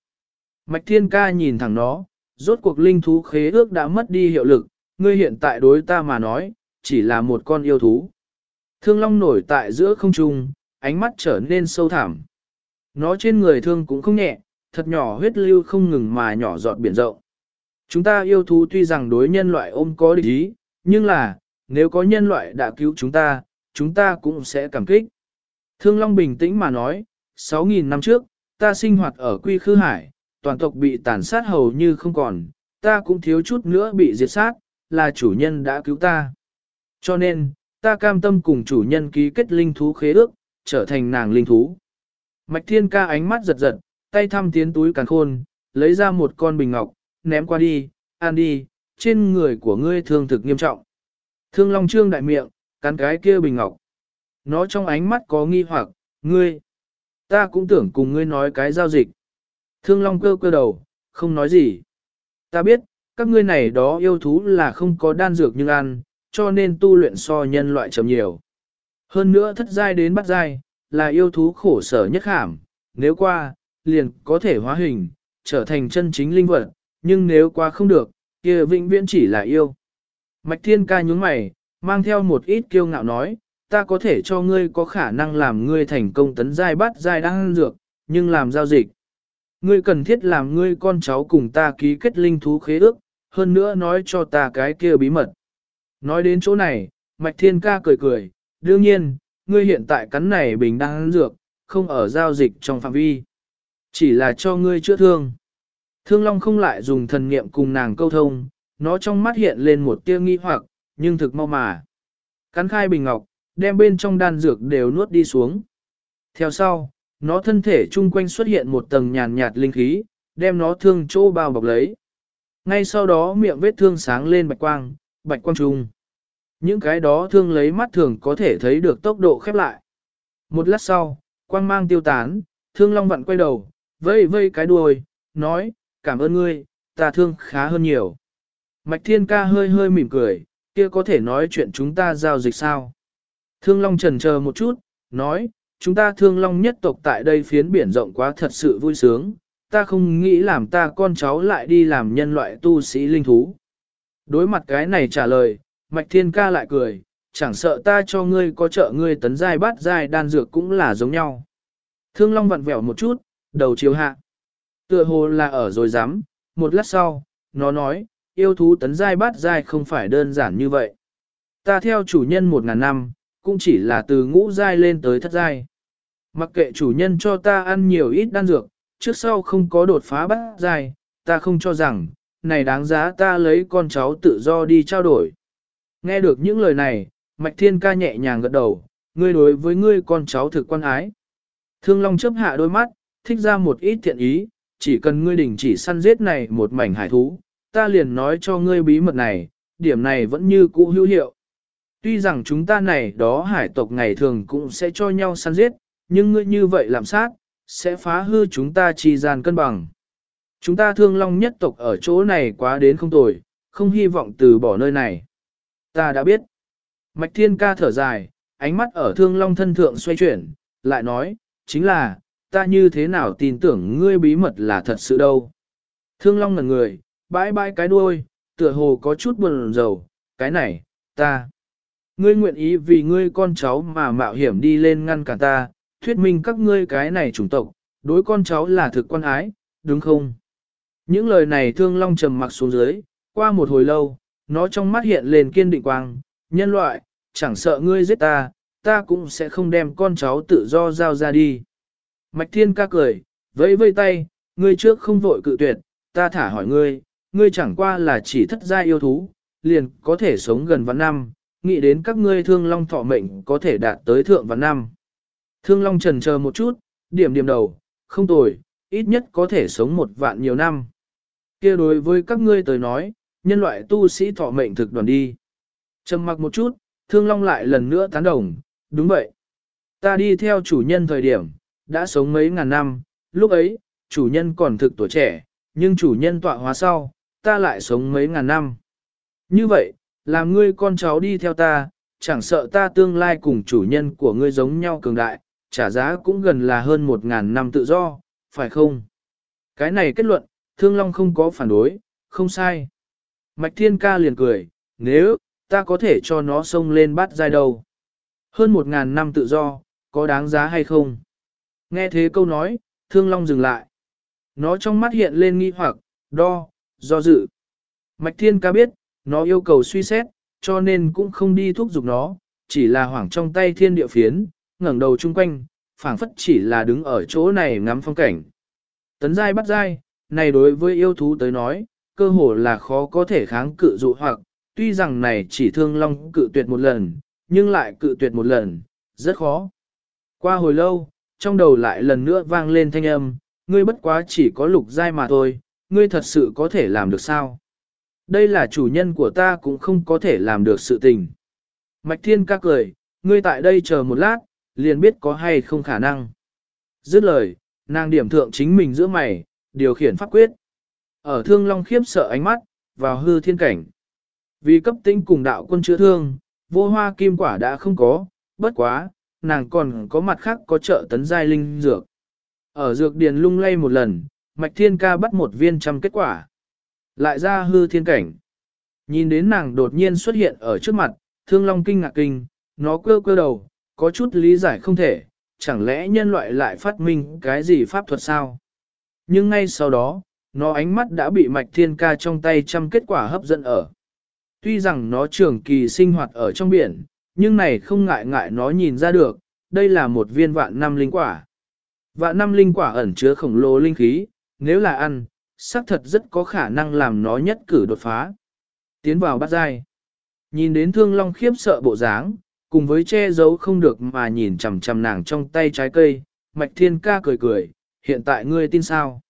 Mạch Thiên Ca nhìn thẳng nó, rốt cuộc linh thú khế ước đã mất đi hiệu lực, ngươi hiện tại đối ta mà nói, chỉ là một con yêu thú. Thương Long nổi tại giữa không trung, ánh mắt trở nên sâu thẳm. Nó trên người thương cũng không nhẹ, thật nhỏ huyết lưu không ngừng mà nhỏ giọt biển rộng. Chúng ta yêu thú tuy rằng đối nhân loại ôm có địch ý, nhưng là, nếu có nhân loại đã cứu chúng ta, chúng ta cũng sẽ cảm kích. Thương Long bình tĩnh mà nói, 6.000 năm trước, ta sinh hoạt ở Quy Khư Hải, toàn tộc bị tàn sát hầu như không còn, ta cũng thiếu chút nữa bị diệt sát, là chủ nhân đã cứu ta. Cho nên, ta cam tâm cùng chủ nhân ký kết linh thú khế ước, trở thành nàng linh thú. Mạch Thiên ca ánh mắt giật giật, tay thăm tiến túi càn khôn, lấy ra một con bình ngọc, ném qua đi, ăn đi, trên người của ngươi thương thực nghiêm trọng. Thương Long Trương đại miệng, cắn cái kia bình ngọc. Nó trong ánh mắt có nghi hoặc, ngươi, ta cũng tưởng cùng ngươi nói cái giao dịch. Thương Long cơ cơ đầu, không nói gì. Ta biết, các ngươi này đó yêu thú là không có đan dược nhưng ăn, cho nên tu luyện so nhân loại chậm nhiều. Hơn nữa thất giai đến bắt giai, là yêu thú khổ sở nhất khảm, nếu qua, liền có thể hóa hình, trở thành chân chính linh vật, nhưng nếu qua không được, kia vĩnh viễn chỉ là yêu. Mạch Thiên ca nhúng mày, mang theo một ít kiêu ngạo nói, ta có thể cho ngươi có khả năng làm ngươi thành công tấn giai bắt giai đang dược, nhưng làm giao dịch. Ngươi cần thiết làm ngươi con cháu cùng ta ký kết linh thú khế ước, hơn nữa nói cho ta cái kia bí mật. Nói đến chỗ này, Mạch Thiên ca cười cười, đương nhiên, ngươi hiện tại cắn này bình đang dược, không ở giao dịch trong phạm vi. Chỉ là cho ngươi chữa thương. Thương Long không lại dùng thần niệm cùng nàng câu thông, nó trong mắt hiện lên một tia nghi hoặc, nhưng thực mau mà. Cắn khai bình ngọc, đem bên trong đan dược đều nuốt đi xuống. Theo sau, nó thân thể chung quanh xuất hiện một tầng nhàn nhạt linh khí, đem nó thương chỗ bao bọc lấy. Ngay sau đó miệng vết thương sáng lên bạch quang, bạch quang trùng. Những cái đó thương lấy mắt thường có thể thấy được tốc độ khép lại. Một lát sau, quang mang tiêu tán, thương long vặn quay đầu, vây vây cái đuôi, nói, cảm ơn ngươi, ta thương khá hơn nhiều. Mạch thiên ca hơi hơi mỉm cười, kia có thể nói chuyện chúng ta giao dịch sao. Thương long trần chờ một chút, nói, chúng ta thương long nhất tộc tại đây phiến biển rộng quá thật sự vui sướng, ta không nghĩ làm ta con cháu lại đi làm nhân loại tu sĩ linh thú. Đối mặt cái này trả lời, Mạch Thiên Ca lại cười, chẳng sợ ta cho ngươi có trợ ngươi tấn giai bát giai đan dược cũng là giống nhau. Thương Long vặn vẹo một chút, đầu chiếu hạ. Tựa hồ là ở rồi dám, một lát sau, nó nói, yêu thú tấn giai bát giai không phải đơn giản như vậy. Ta theo chủ nhân một ngàn năm, cũng chỉ là từ ngũ giai lên tới thất giai. Mặc kệ chủ nhân cho ta ăn nhiều ít đan dược, trước sau không có đột phá bát giai, ta không cho rằng, này đáng giá ta lấy con cháu tự do đi trao đổi. Nghe được những lời này, Mạch Thiên ca nhẹ nhàng gật đầu, ngươi đối với ngươi con cháu thực quan ái. Thương Long chấp hạ đôi mắt, thích ra một ít thiện ý, chỉ cần ngươi đình chỉ săn giết này một mảnh hải thú, ta liền nói cho ngươi bí mật này, điểm này vẫn như cũ hữu hiệu. Tuy rằng chúng ta này đó hải tộc ngày thường cũng sẽ cho nhau săn giết, nhưng ngươi như vậy làm sát, sẽ phá hư chúng ta chi gian cân bằng. Chúng ta thương long nhất tộc ở chỗ này quá đến không tồi, không hy vọng từ bỏ nơi này. Ta đã biết. Mạch thiên ca thở dài, ánh mắt ở thương long thân thượng xoay chuyển, lại nói, chính là, ta như thế nào tin tưởng ngươi bí mật là thật sự đâu. Thương long ngần người, bãi bãi cái đuôi, tựa hồ có chút buồn rầu, cái này, ta. Ngươi nguyện ý vì ngươi con cháu mà mạo hiểm đi lên ngăn cả ta, thuyết minh các ngươi cái này chủng tộc, đối con cháu là thực quan ái, đúng không? Những lời này thương long trầm mặc xuống dưới, qua một hồi lâu, nó trong mắt hiện lên kiên định quang, nhân loại, chẳng sợ ngươi giết ta, ta cũng sẽ không đem con cháu tự do giao ra đi. Mạch thiên ca cười, vẫy vây tay, ngươi trước không vội cự tuyệt, ta thả hỏi ngươi, ngươi chẳng qua là chỉ thất gia yêu thú, liền có thể sống gần vạn năm, nghĩ đến các ngươi thương long thọ mệnh có thể đạt tới thượng vạn năm. Thương long trần chờ một chút, điểm điểm đầu, không tồi, ít nhất có thể sống một vạn nhiều năm. kia đối với các ngươi tới nói, nhân loại tu sĩ thọ mệnh thực đoàn đi. Trầm mặc một chút, thương long lại lần nữa tán đồng, đúng vậy. Ta đi theo chủ nhân thời điểm, đã sống mấy ngàn năm, lúc ấy, chủ nhân còn thực tuổi trẻ, nhưng chủ nhân tọa hóa sau, ta lại sống mấy ngàn năm. Như vậy, làm ngươi con cháu đi theo ta, chẳng sợ ta tương lai cùng chủ nhân của ngươi giống nhau cường đại, trả giá cũng gần là hơn một ngàn năm tự do, phải không? Cái này kết luận, Thương Long không có phản đối, không sai. Mạch Thiên Ca liền cười, nếu, ta có thể cho nó xông lên bắt dai đầu. Hơn một ngàn năm tự do, có đáng giá hay không? Nghe thế câu nói, Thương Long dừng lại. Nó trong mắt hiện lên nghi hoặc, đo, do dự. Mạch Thiên Ca biết, nó yêu cầu suy xét, cho nên cũng không đi thúc giục nó, chỉ là hoảng trong tay thiên địa phiến, ngẩng đầu chung quanh, phảng phất chỉ là đứng ở chỗ này ngắm phong cảnh. Tấn giai bắt giai, này đối với yêu thú tới nói, cơ hồ là khó có thể kháng cự dụ hoặc, tuy rằng này chỉ thương long cự tuyệt một lần, nhưng lại cự tuyệt một lần, rất khó. Qua hồi lâu, trong đầu lại lần nữa vang lên thanh âm, ngươi bất quá chỉ có lục giai mà thôi, ngươi thật sự có thể làm được sao? Đây là chủ nhân của ta cũng không có thể làm được sự tình. Mạch Thiên ca cười, ngươi tại đây chờ một lát, liền biết có hay không khả năng. Dứt lời, nàng điểm thượng chính mình giữa mày, điều khiển pháp quyết. Ở thương long khiếp sợ ánh mắt, vào hư thiên cảnh. Vì cấp tinh cùng đạo quân chữa thương, vô hoa kim quả đã không có, bất quá, nàng còn có mặt khác có trợ tấn giai linh dược. Ở dược điền lung lay một lần, mạch thiên ca bắt một viên trăm kết quả. Lại ra hư thiên cảnh. Nhìn đến nàng đột nhiên xuất hiện ở trước mặt, thương long kinh ngạc kinh, nó quơ quơ đầu, có chút lý giải không thể, chẳng lẽ nhân loại lại phát minh cái gì pháp thuật sao? Nhưng ngay sau đó, nó ánh mắt đã bị mạch thiên ca trong tay trăm kết quả hấp dẫn ở. Tuy rằng nó trường kỳ sinh hoạt ở trong biển, nhưng này không ngại ngại nó nhìn ra được, đây là một viên vạn năm linh quả. Vạn năm linh quả ẩn chứa khổng lồ linh khí, nếu là ăn, xác thật rất có khả năng làm nó nhất cử đột phá. Tiến vào bát giai Nhìn đến thương long khiếp sợ bộ dáng, cùng với che giấu không được mà nhìn chằm chằm nàng trong tay trái cây, mạch thiên ca cười cười, hiện tại ngươi tin sao?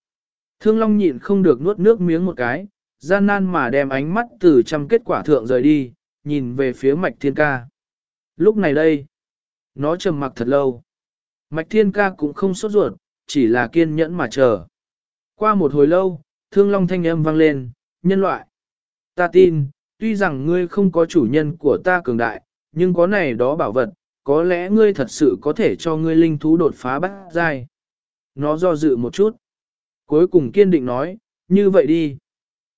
Thương long nhịn không được nuốt nước miếng một cái, gian nan mà đem ánh mắt từ trăm kết quả thượng rời đi, nhìn về phía mạch thiên ca. Lúc này đây, nó trầm mặc thật lâu. Mạch thiên ca cũng không sốt ruột, chỉ là kiên nhẫn mà chờ. Qua một hồi lâu, thương long thanh âm vang lên, nhân loại. Ta tin, tuy rằng ngươi không có chủ nhân của ta cường đại, nhưng có này đó bảo vật, có lẽ ngươi thật sự có thể cho ngươi linh thú đột phá bắt dai. Nó do dự một chút. Cuối cùng kiên định nói, như vậy đi.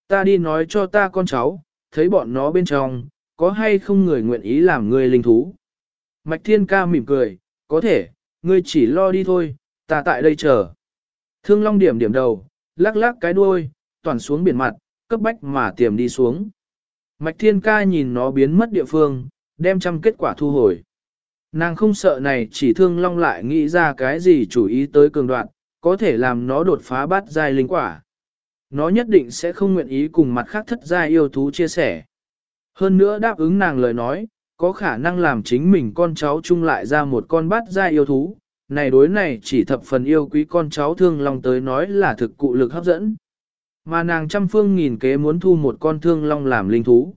Ta đi nói cho ta con cháu, thấy bọn nó bên trong, có hay không người nguyện ý làm ngươi linh thú. Mạch Thiên Ca mỉm cười, có thể, ngươi chỉ lo đi thôi, ta tại đây chờ. Thương Long điểm điểm đầu, lắc lắc cái đuôi, toàn xuống biển mặt, cấp bách mà tiềm đi xuống. Mạch Thiên Ca nhìn nó biến mất địa phương, đem trăm kết quả thu hồi. Nàng không sợ này chỉ thương long lại nghĩ ra cái gì chủ ý tới cường đoạn, có thể làm nó đột phá bát giai linh quả. Nó nhất định sẽ không nguyện ý cùng mặt khác thất giai yêu thú chia sẻ. Hơn nữa đáp ứng nàng lời nói, có khả năng làm chính mình con cháu chung lại ra một con bát giai yêu thú. Này đối này chỉ thập phần yêu quý con cháu thương long tới nói là thực cụ lực hấp dẫn. Mà nàng trăm phương nghìn kế muốn thu một con thương long làm linh thú.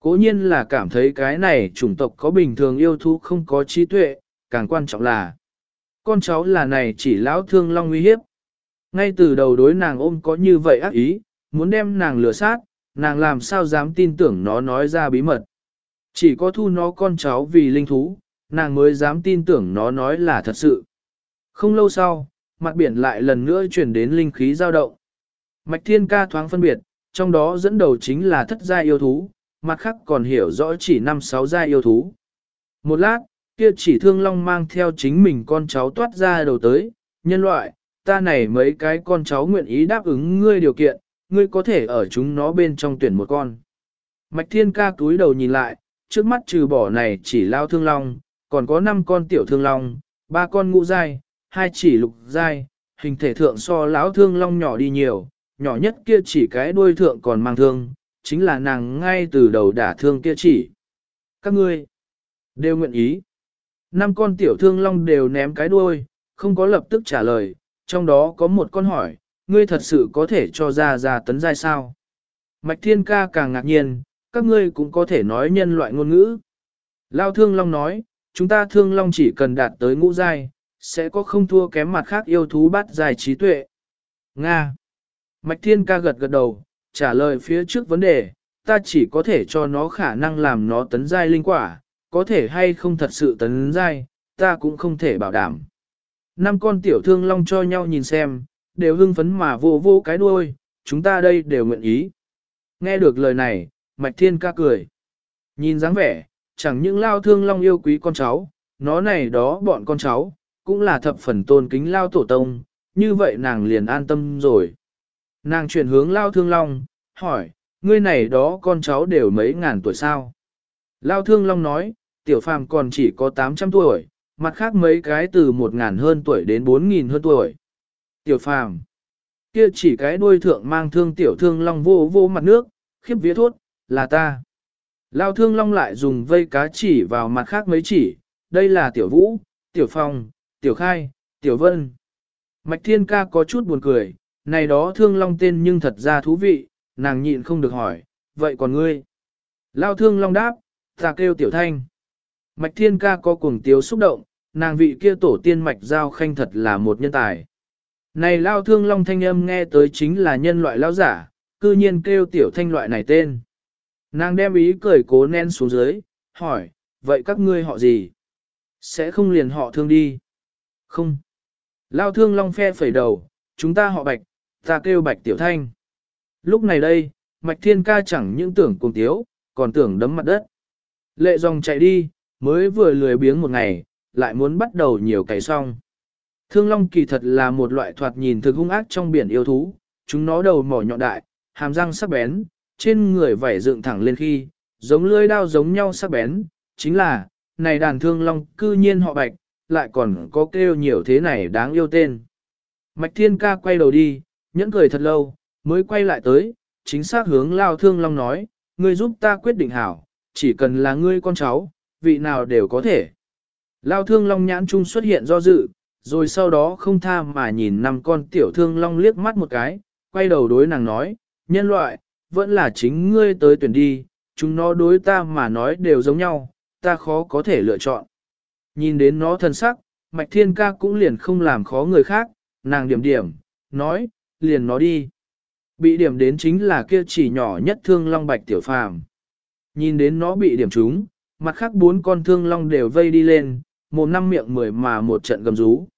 Cố nhiên là cảm thấy cái này chủng tộc có bình thường yêu thú không có trí tuệ, càng quan trọng là con cháu là này chỉ lão thương long uy hiếp. Ngay từ đầu đối nàng ôm có như vậy ác ý, muốn đem nàng lừa sát, nàng làm sao dám tin tưởng nó nói ra bí mật. Chỉ có thu nó con cháu vì linh thú, nàng mới dám tin tưởng nó nói là thật sự. Không lâu sau, mặt biển lại lần nữa chuyển đến linh khí dao động. Mạch thiên ca thoáng phân biệt, trong đó dẫn đầu chính là thất gia yêu thú, mặt khác còn hiểu rõ chỉ năm sáu gia yêu thú. Một lát, kia chỉ thương long mang theo chính mình con cháu toát ra đầu tới, nhân loại, ta này mấy cái con cháu nguyện ý đáp ứng ngươi điều kiện, ngươi có thể ở chúng nó bên trong tuyển một con. Mạch thiên ca túi đầu nhìn lại, trước mắt trừ bỏ này chỉ lao thương long, còn có 5 con tiểu thương long, ba con ngũ dai, hai chỉ lục dai, hình thể thượng so lão thương long nhỏ đi nhiều, nhỏ nhất kia chỉ cái đuôi thượng còn mang thương, chính là nàng ngay từ đầu đả thương kia chỉ. Các ngươi đều nguyện ý. Năm con tiểu thương long đều ném cái đuôi, không có lập tức trả lời, trong đó có một con hỏi, ngươi thật sự có thể cho ra ra tấn giai sao? Mạch thiên ca càng ngạc nhiên, các ngươi cũng có thể nói nhân loại ngôn ngữ. Lao thương long nói, chúng ta thương long chỉ cần đạt tới ngũ giai, sẽ có không thua kém mặt khác yêu thú bắt giai trí tuệ. Nga. Mạch thiên ca gật gật đầu, trả lời phía trước vấn đề, ta chỉ có thể cho nó khả năng làm nó tấn giai linh quả, có thể hay không thật sự tấn giai, ta cũng không thể bảo đảm. Năm con tiểu thương long cho nhau nhìn xem, đều hưng phấn mà vô vô cái đuôi, chúng ta đây đều nguyện ý. Nghe được lời này, Mạch Thiên ca cười. Nhìn dáng vẻ, chẳng những lao thương long yêu quý con cháu, nó này đó bọn con cháu, cũng là thập phần tôn kính lao tổ tông, như vậy nàng liền an tâm rồi. Nàng chuyển hướng lao thương long, hỏi, ngươi này đó con cháu đều mấy ngàn tuổi sao? Lao thương long nói, tiểu phàm còn chỉ có 800 tuổi, mặt khác mấy cái từ 1.000 hơn tuổi đến 4.000 hơn tuổi. Tiểu phàm, kia chỉ cái đuôi thượng mang thương tiểu thương long vô vô mặt nước, khiếp vía thốt, là ta. Lao thương long lại dùng vây cá chỉ vào mặt khác mấy chỉ, đây là tiểu vũ, tiểu phong, tiểu khai, tiểu vân. Mạch thiên ca có chút buồn cười, này đó thương long tên nhưng thật ra thú vị, nàng nhịn không được hỏi, vậy còn ngươi? Lao thương long đáp, ta kêu tiểu thanh. Mạch thiên ca có cuồng tiếu xúc động, nàng vị kia tổ tiên mạch giao khanh thật là một nhân tài. Này lao thương long thanh âm nghe tới chính là nhân loại lao giả, cư nhiên kêu tiểu thanh loại này tên. Nàng đem ý cười cố nén xuống dưới, hỏi, vậy các ngươi họ gì? Sẽ không liền họ thương đi. Không. Lao thương long phe phẩy đầu, chúng ta họ bạch, ta kêu bạch tiểu thanh. Lúc này đây, mạch thiên ca chẳng những tưởng cùng tiếu, còn tưởng đấm mặt đất. Lệ dòng chạy đi, mới vừa lười biếng một ngày, lại muốn bắt đầu nhiều cái xong. Thương long kỳ thật là một loại thoạt nhìn thực hung ác trong biển yêu thú, chúng nó đầu mỏ nhọn đại, hàm răng sắc bén, trên người vảy dựng thẳng lên khi, giống lưỡi đao giống nhau sắc bén, chính là, này đàn thương long cư nhiên họ bạch, lại còn có kêu nhiều thế này đáng yêu tên. Mạch thiên ca quay đầu đi, nhẫn cười thật lâu, mới quay lại tới, chính xác hướng lao thương long nói, ngươi giúp ta quyết định hảo, chỉ cần là ngươi con cháu, vị nào đều có thể. Lao thương long nhãn trung xuất hiện do dự, rồi sau đó không tha mà nhìn năm con tiểu thương long liếc mắt một cái, quay đầu đối nàng nói, nhân loại, vẫn là chính ngươi tới tuyển đi, chúng nó đối ta mà nói đều giống nhau, ta khó có thể lựa chọn. Nhìn đến nó thân sắc, Mạch Thiên Ca cũng liền không làm khó người khác, nàng điểm điểm, nói, liền nó đi. Bị điểm đến chính là kia chỉ nhỏ nhất thương long bạch tiểu phàm. Nhìn đến nó bị điểm trúng, mặt khác bốn con thương long đều vây đi lên, một năm miệng mười mà một trận gầm rú.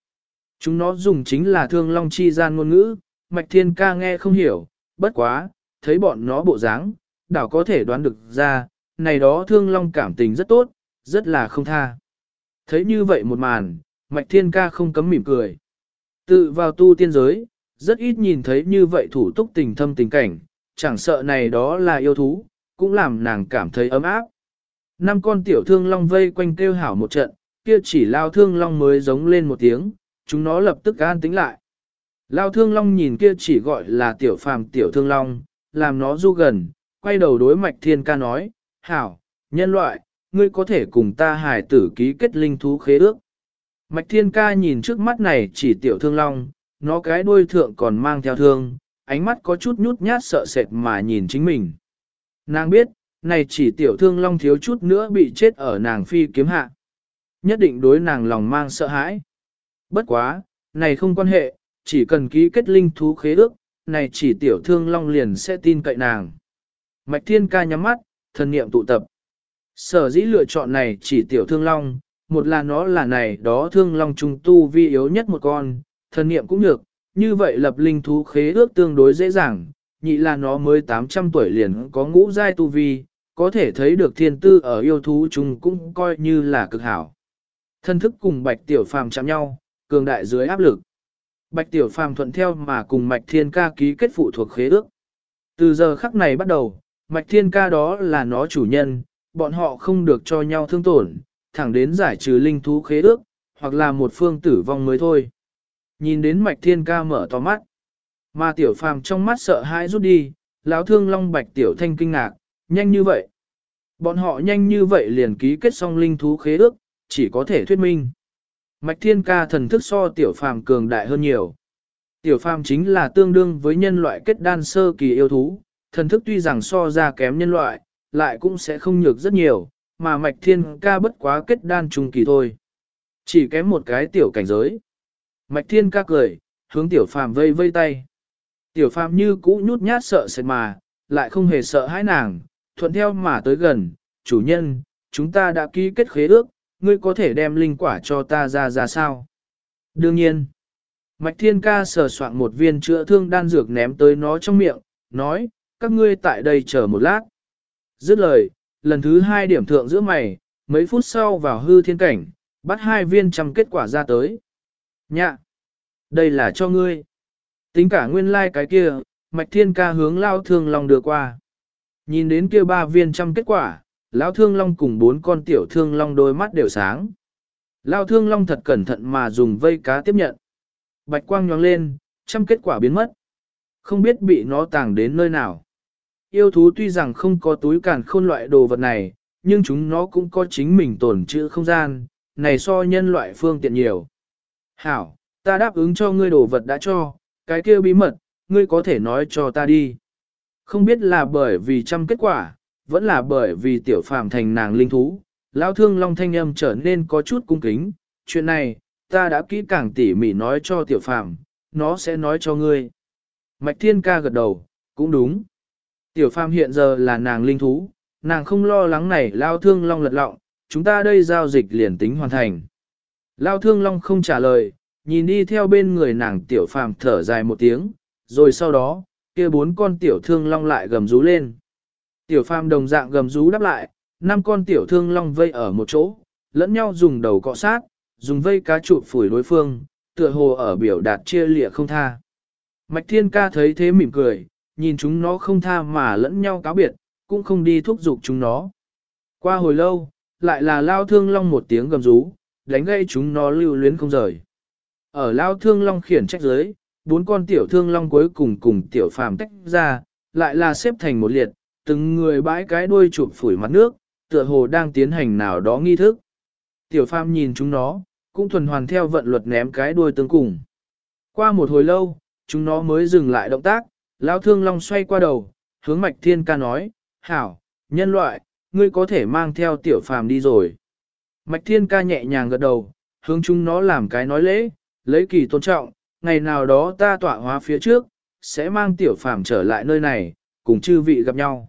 Chúng nó dùng chính là thương long chi gian ngôn ngữ, mạch thiên ca nghe không hiểu, bất quá, thấy bọn nó bộ dáng, đảo có thể đoán được ra, này đó thương long cảm tình rất tốt, rất là không tha. Thấy như vậy một màn, mạch thiên ca không cấm mỉm cười. Tự vào tu tiên giới, rất ít nhìn thấy như vậy thủ túc tình thâm tình cảnh, chẳng sợ này đó là yêu thú, cũng làm nàng cảm thấy ấm áp. Năm con tiểu thương long vây quanh kêu hảo một trận, kia chỉ lao thương long mới giống lên một tiếng, chúng nó lập tức an tĩnh lại. Lao thương long nhìn kia chỉ gọi là tiểu phàm tiểu thương long, làm nó du gần, quay đầu đối mạch thiên ca nói, hảo, nhân loại, ngươi có thể cùng ta hài tử ký kết linh thú khế ước. Mạch thiên ca nhìn trước mắt này chỉ tiểu thương long, nó cái đuôi thượng còn mang theo thương, ánh mắt có chút nhút nhát sợ sệt mà nhìn chính mình. Nàng biết, này chỉ tiểu thương long thiếu chút nữa bị chết ở nàng phi kiếm hạ. Nhất định đối nàng lòng mang sợ hãi. Bất quá, này không quan hệ, chỉ cần ký kết linh thú khế ước, này chỉ tiểu thương long liền sẽ tin cậy nàng. Mạch thiên ca nhắm mắt, thần niệm tụ tập. Sở dĩ lựa chọn này chỉ tiểu thương long, một là nó là này đó thương long trung tu vi yếu nhất một con, thần niệm cũng được, như vậy lập linh thú khế ước tương đối dễ dàng, nhị là nó mới 800 tuổi liền có ngũ giai tu vi, có thể thấy được thiên tư ở yêu thú chúng cũng coi như là cực hảo. Thân thức cùng bạch tiểu phàm chạm nhau, cường đại dưới áp lực. Bạch tiểu phàm thuận theo mà cùng mạch thiên ca ký kết phụ thuộc khế ước. Từ giờ khắc này bắt đầu, mạch thiên ca đó là nó chủ nhân, bọn họ không được cho nhau thương tổn, thẳng đến giải trừ linh thú khế ước, hoặc là một phương tử vong mới thôi. Nhìn đến mạch thiên ca mở to mắt, mà tiểu phàm trong mắt sợ hãi rút đi, lão thương long bạch tiểu thanh kinh ngạc, nhanh như vậy. Bọn họ nhanh như vậy liền ký kết xong linh thú khế ước, chỉ có thể thuyết minh. Mạch thiên ca thần thức so tiểu phàm cường đại hơn nhiều. Tiểu phàm chính là tương đương với nhân loại kết đan sơ kỳ yêu thú, thần thức tuy rằng so ra kém nhân loại, lại cũng sẽ không nhược rất nhiều, mà mạch thiên ca bất quá kết đan trung kỳ thôi. Chỉ kém một cái tiểu cảnh giới. Mạch thiên ca cười, hướng tiểu phàm vây vây tay. Tiểu phàm như cũ nhút nhát sợ sệt mà, lại không hề sợ hãi nàng, thuận theo mà tới gần, chủ nhân, chúng ta đã ký kết khế ước, ngươi có thể đem linh quả cho ta ra ra sao? Đương nhiên, Mạch Thiên Ca sờ soạn một viên chữa thương đan dược ném tới nó trong miệng, nói, các ngươi tại đây chờ một lát. Dứt lời, lần thứ hai điểm thượng giữa mày, mấy phút sau vào hư thiên cảnh, bắt hai viên trăm kết quả ra tới. Nhạ! Đây là cho ngươi. Tính cả nguyên lai like cái kia, Mạch Thiên Ca hướng lao thương lòng đưa qua. Nhìn đến kia ba viên trăm kết quả, lão thương long cùng bốn con tiểu thương long đôi mắt đều sáng. Lão thương long thật cẩn thận mà dùng vây cá tiếp nhận. Bạch quang nhóng lên, trăm kết quả biến mất. Không biết bị nó tàng đến nơi nào. Yêu thú tuy rằng không có túi cản khôn loại đồ vật này, nhưng chúng nó cũng có chính mình tổn trữ không gian, này so nhân loại phương tiện nhiều. Hảo, ta đáp ứng cho ngươi đồ vật đã cho, cái kia bí mật, ngươi có thể nói cho ta đi. Không biết là bởi vì trăm kết quả, vẫn là bởi vì tiểu phàm thành nàng linh thú, lão thương long thanh âm trở nên có chút cung kính, chuyện này, ta đã kỹ càng tỉ mỉ nói cho tiểu phàm, nó sẽ nói cho ngươi. Mạch thiên ca gật đầu, cũng đúng. Tiểu phàm hiện giờ là nàng linh thú, nàng không lo lắng này lao thương long lật lọng, chúng ta đây giao dịch liền tính hoàn thành. Lao thương long không trả lời, nhìn đi theo bên người nàng tiểu phàm thở dài một tiếng, rồi sau đó, kia bốn con tiểu thương long lại gầm rú lên. Tiểu phàm đồng dạng gầm rú đáp lại, năm con tiểu thương long vây ở một chỗ, lẫn nhau dùng đầu cọ sát, dùng vây cá trụ phủi đối phương, tựa hồ ở biểu đạt chia lịa không tha. Mạch thiên ca thấy thế mỉm cười, nhìn chúng nó không tha mà lẫn nhau cáo biệt, cũng không đi thúc giục chúng nó. Qua hồi lâu, lại là lao thương long một tiếng gầm rú, đánh gây chúng nó lưu luyến không rời. Ở lao thương long khiển trách giới, bốn con tiểu thương long cuối cùng cùng tiểu phàm tách ra, lại là xếp thành một liệt, từng người bãi cái đuôi chụp phủi mặt nước, tựa hồ đang tiến hành nào đó nghi thức. Tiểu phàm nhìn chúng nó, cũng thuần hoàn theo vận luật ném cái đuôi tương cùng. Qua một hồi lâu, chúng nó mới dừng lại động tác, Lão thương long xoay qua đầu, hướng mạch thiên ca nói, hảo, nhân loại, ngươi có thể mang theo tiểu phàm đi rồi. Mạch thiên ca nhẹ nhàng gật đầu, hướng chúng nó làm cái nói lễ, lấy kỳ tôn trọng, ngày nào đó ta tọa hóa phía trước, sẽ mang tiểu phàm trở lại nơi này, cùng chư vị gặp nhau.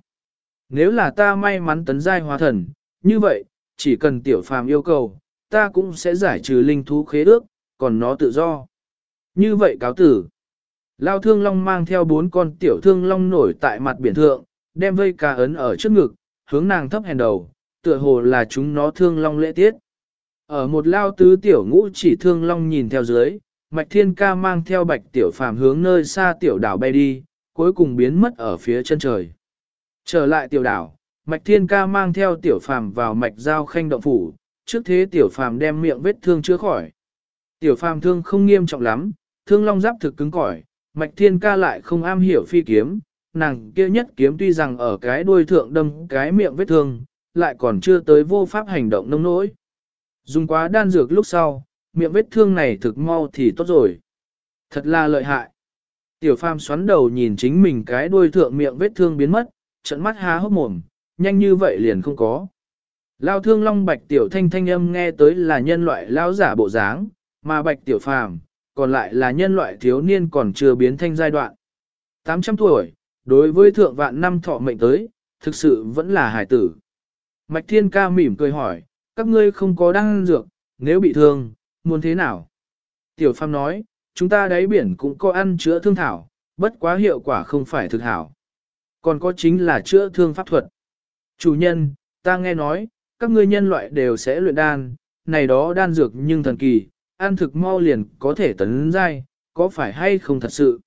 Nếu là ta may mắn tấn giai hóa thần, như vậy, chỉ cần tiểu phàm yêu cầu, ta cũng sẽ giải trừ linh thú khế ước, còn nó tự do. Như vậy cáo tử. Lao thương long mang theo bốn con tiểu thương long nổi tại mặt biển thượng, đem vây cá ấn ở trước ngực, hướng nàng thấp hèn đầu, tựa hồ là chúng nó thương long lễ tiết. Ở một lao tứ tiểu ngũ chỉ thương long nhìn theo dưới, mạch thiên ca mang theo bạch tiểu phàm hướng nơi xa tiểu đảo bay đi, cuối cùng biến mất ở phía chân trời. Trở lại tiểu đảo, mạch thiên ca mang theo tiểu phàm vào mạch giao khanh động phủ, trước thế tiểu phàm đem miệng vết thương chữa khỏi. Tiểu phàm thương không nghiêm trọng lắm, thương long giáp thực cứng cỏi, mạch thiên ca lại không am hiểu phi kiếm, nàng kia nhất kiếm tuy rằng ở cái đuôi thượng đâm cái miệng vết thương, lại còn chưa tới vô pháp hành động nông nỗi. Dùng quá đan dược lúc sau, miệng vết thương này thực mau thì tốt rồi. Thật là lợi hại. Tiểu phàm xoắn đầu nhìn chính mình cái đuôi thượng miệng vết thương biến mất, trận mắt há hốc mồm, nhanh như vậy liền không có. Lao thương long bạch tiểu thanh thanh âm nghe tới là nhân loại lao giả bộ dáng, mà bạch tiểu phàm, còn lại là nhân loại thiếu niên còn chưa biến thanh giai đoạn. 800 tuổi, đối với thượng vạn năm thọ mệnh tới, thực sự vẫn là hải tử. Mạch thiên ca mỉm cười hỏi, các ngươi không có đăng dược, nếu bị thương, muốn thế nào? Tiểu phàm nói, chúng ta đáy biển cũng có ăn chữa thương thảo, bất quá hiệu quả không phải thực hảo. Còn có chính là chữa thương pháp thuật. Chủ nhân, ta nghe nói, các ngươi nhân loại đều sẽ luyện đan, này đó đan dược nhưng thần kỳ, ăn thực mau liền có thể tấn giai, có phải hay không thật sự?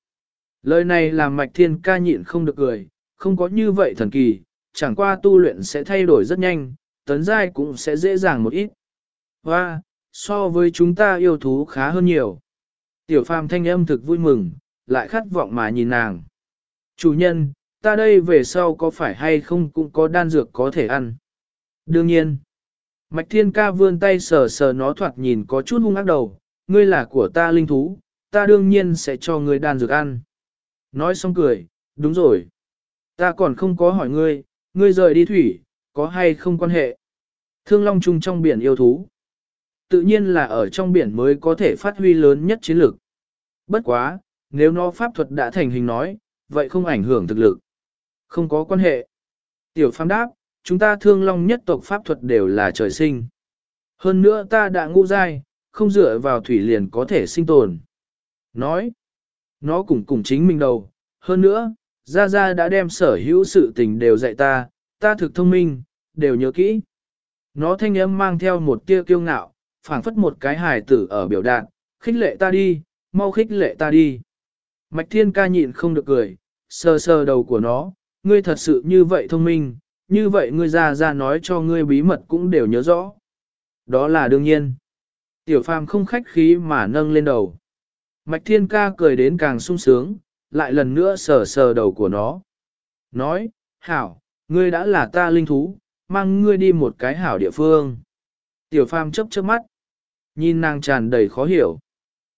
Lời này làm mạch thiên ca nhịn không được cười, không có như vậy thần kỳ, chẳng qua tu luyện sẽ thay đổi rất nhanh, tấn giai cũng sẽ dễ dàng một ít. Và, so với chúng ta yêu thú khá hơn nhiều. Tiểu phàm thanh âm thực vui mừng, lại khát vọng mà nhìn nàng. Chủ nhân, ta đây về sau có phải hay không cũng có đan dược có thể ăn? Đương nhiên. Mạch thiên ca vươn tay sờ sờ nó thoạt nhìn có chút hung ác đầu, ngươi là của ta linh thú, ta đương nhiên sẽ cho ngươi đan dược ăn. Nói xong cười, đúng rồi. Ta còn không có hỏi ngươi, ngươi rời đi thủy, có hay không quan hệ? Thương Long Trung trong biển yêu thú. Tự nhiên là ở trong biển mới có thể phát huy lớn nhất chiến lược. Bất quá, nếu nó pháp thuật đã thành hình nói, vậy không ảnh hưởng thực lực. Không có quan hệ. Tiểu phàm đáp, chúng ta thương long nhất tộc pháp thuật đều là trời sinh. Hơn nữa ta đã ngũ dai, không dựa vào thủy liền có thể sinh tồn. Nói, nó cùng cùng chính mình đầu. Hơn nữa, Gia Gia đã đem sở hữu sự tình đều dạy ta, ta thực thông minh, đều nhớ kỹ. Nó thanh âm mang theo một tia kiêu ngạo, phảng phất một cái hài tử ở biểu đạn, khích lệ ta đi, mau khích lệ ta đi. Mạch Thiên ca nhịn không được cười, sờ sờ đầu của nó, ngươi thật sự như vậy thông minh, như vậy ngươi ra ra nói cho ngươi bí mật cũng đều nhớ rõ. Đó là đương nhiên. Tiểu phàm không khách khí mà nâng lên đầu. Mạch Thiên ca cười đến càng sung sướng, lại lần nữa sờ sờ đầu của nó. Nói, hảo, ngươi đã là ta linh thú, mang ngươi đi một cái hảo địa phương. Tiểu phàm chấp chớp mắt, nhìn nàng tràn đầy khó hiểu.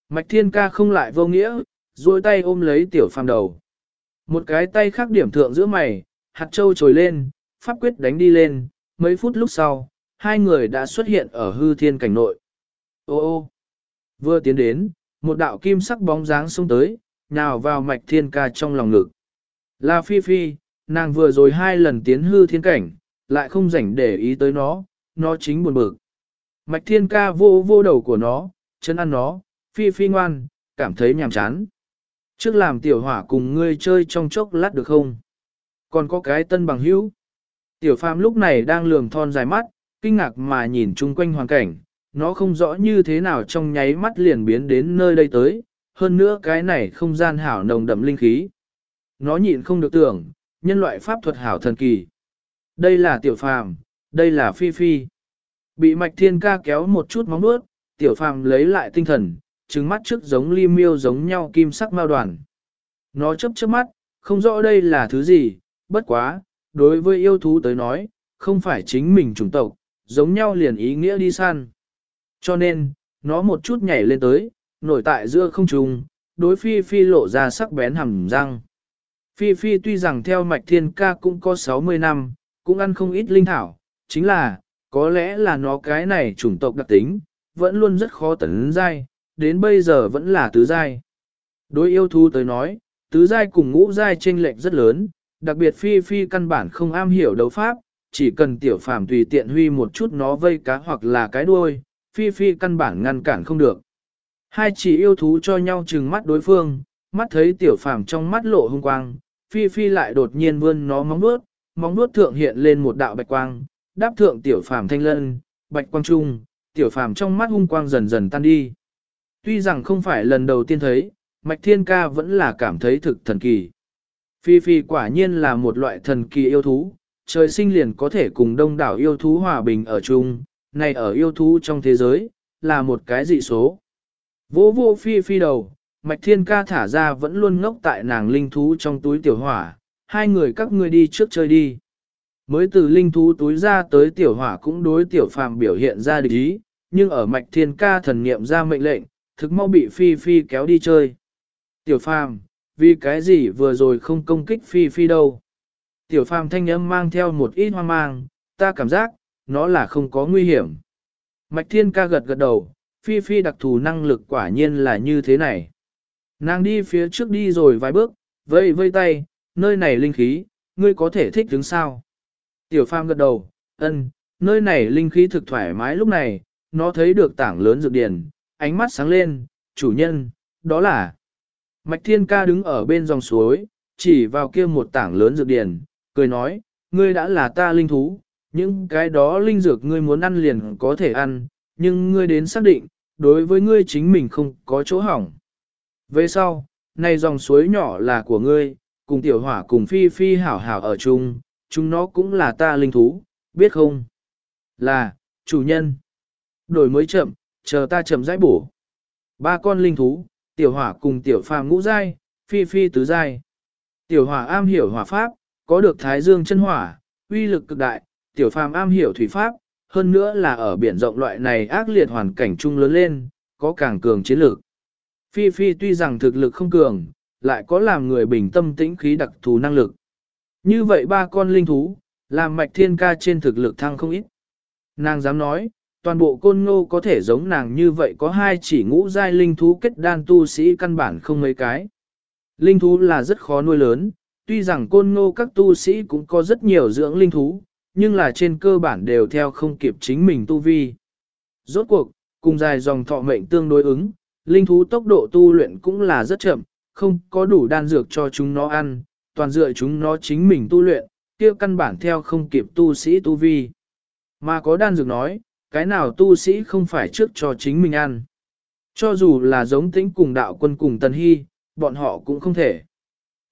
Mạch Thiên ca không lại vô nghĩa, duỗi tay ôm lấy tiểu phàm đầu. Một cái tay khác điểm thượng giữa mày, hạt châu trồi lên, pháp quyết đánh đi lên, mấy phút lúc sau, hai người đã xuất hiện ở hư thiên cảnh nội. Ô ô, vừa tiến đến, một đạo kim sắc bóng dáng xông tới, nào vào mạch thiên ca trong lòng ngực. Là phi phi, nàng vừa rồi hai lần tiến hư thiên cảnh, lại không rảnh để ý tới nó, nó chính buồn bực. Mạch thiên ca vô vô đầu của nó, chân ăn nó, phi phi ngoan, cảm thấy nhàm chán. Trước làm tiểu hỏa cùng ngươi chơi trong chốc lát được không? Còn có cái tân bằng hữu. Tiểu phàm lúc này đang lường thon dài mắt, kinh ngạc mà nhìn chung quanh hoàn cảnh, nó không rõ như thế nào trong nháy mắt liền biến đến nơi đây tới, hơn nữa cái này không gian hảo nồng đậm linh khí. Nó nhịn không được tưởng, nhân loại pháp thuật hảo thần kỳ. Đây là tiểu phàm, đây là phi phi. Bị mạch thiên ca kéo một chút móng nuốt, tiểu phàm lấy lại tinh thần, trừng mắt trước giống ly miêu giống nhau kim sắc mao đoàn. Nó chấp chớp mắt, không rõ đây là thứ gì, bất quá, đối với yêu thú tới nói, không phải chính mình chủng tộc, giống nhau liền ý nghĩa đi săn. Cho nên, nó một chút nhảy lên tới, nổi tại giữa không trung, đối phi phi lộ ra sắc bén hầm răng. Phi phi tuy rằng theo mạch thiên ca cũng có 60 năm, cũng ăn không ít linh thảo, chính là, có lẽ là nó cái này chủng tộc đặc tính, vẫn luôn rất khó tấn dai, đến bây giờ vẫn là tứ giai. Đối yêu thú tới nói, tứ giai cùng ngũ giai chênh lệch rất lớn, đặc biệt phi phi căn bản không am hiểu đấu pháp, chỉ cần tiểu phàm tùy tiện huy một chút nó vây cá hoặc là cái đuôi, phi phi căn bản ngăn cản không được. Hai chỉ yêu thú cho nhau trừng mắt đối phương, mắt thấy tiểu phàm trong mắt lộ hung quang, phi phi lại đột nhiên vươn nó móng nuốt, móng nuốt thượng hiện lên một đạo bạch quang, đáp thượng tiểu phàm thanh lân, bạch quang trung, tiểu phàm trong mắt hung quang dần dần tan đi. Tuy rằng không phải lần đầu tiên thấy, Mạch Thiên Ca vẫn là cảm thấy thực thần kỳ. Phi Phi quả nhiên là một loại thần kỳ yêu thú, trời sinh liền có thể cùng đông đảo yêu thú hòa bình ở chung, này ở yêu thú trong thế giới, là một cái dị số. Vô vô Phi Phi đầu, Mạch Thiên Ca thả ra vẫn luôn ngốc tại nàng linh thú trong túi tiểu hỏa, hai người các ngươi đi trước chơi đi. Mới từ linh thú túi ra tới tiểu hỏa cũng đối tiểu phàm biểu hiện ra địch ý, nhưng ở Mạch Thiên Ca thần niệm ra mệnh lệnh, thực mau bị Phi Phi kéo đi chơi. Tiểu phàm, vì cái gì vừa rồi không công kích Phi Phi đâu. Tiểu phàm thanh âm mang theo một ít hoang mang, ta cảm giác, nó là không có nguy hiểm. Mạch Thiên ca gật gật đầu, Phi Phi đặc thù năng lực quả nhiên là như thế này. Nàng đi phía trước đi rồi vài bước, vây vây tay, nơi này linh khí, ngươi có thể thích đứng sao. Tiểu phàm gật đầu, ân, nơi này linh khí thực thoải mái lúc này, nó thấy được tảng lớn dược điển, ánh mắt sáng lên, chủ nhân, đó là Mạch Thiên Ca đứng ở bên dòng suối, chỉ vào kia một tảng lớn dược điển, cười nói, ngươi đã là ta linh thú, những cái đó linh dược ngươi muốn ăn liền có thể ăn, nhưng ngươi đến xác định, đối với ngươi chính mình không có chỗ hỏng. Về sau, này dòng suối nhỏ là của ngươi, cùng tiểu hỏa cùng phi phi hảo hảo ở chung, chúng nó cũng là ta linh thú, biết không? Là, chủ nhân. Đổi mới chậm, chờ ta chậm rãi bổ. Ba con linh thú, tiểu hỏa cùng tiểu phàm ngũ giai, phi phi tứ giai. Tiểu hỏa am hiểu hỏa pháp, có được thái dương chân hỏa, uy lực cực đại, tiểu phàm am hiểu thủy pháp, hơn nữa là ở biển rộng loại này ác liệt hoàn cảnh chung lớn lên, có càng cường chiến lược. Phi phi tuy rằng thực lực không cường, lại có làm người bình tâm tĩnh khí đặc thù năng lực. Như vậy ba con linh thú, làm mạch thiên ca trên thực lực thăng không ít. Nàng dám nói, toàn bộ côn ngô có thể giống nàng như vậy có hai chỉ ngũ giai linh thú kết đan tu sĩ căn bản không mấy cái. Linh thú là rất khó nuôi lớn, tuy rằng côn ngô các tu sĩ cũng có rất nhiều dưỡng linh thú, nhưng là trên cơ bản đều theo không kịp chính mình tu vi. Rốt cuộc, cùng dài dòng thọ mệnh tương đối ứng, linh thú tốc độ tu luyện cũng là rất chậm, không có đủ đan dược cho chúng nó ăn, toàn dựa chúng nó chính mình tu luyện, kia căn bản theo không kịp tu sĩ tu vi. Mà có đan dược nói, cái nào tu sĩ không phải trước cho chính mình ăn. Cho dù là giống tĩnh cùng đạo quân cùng tần hy, bọn họ cũng không thể.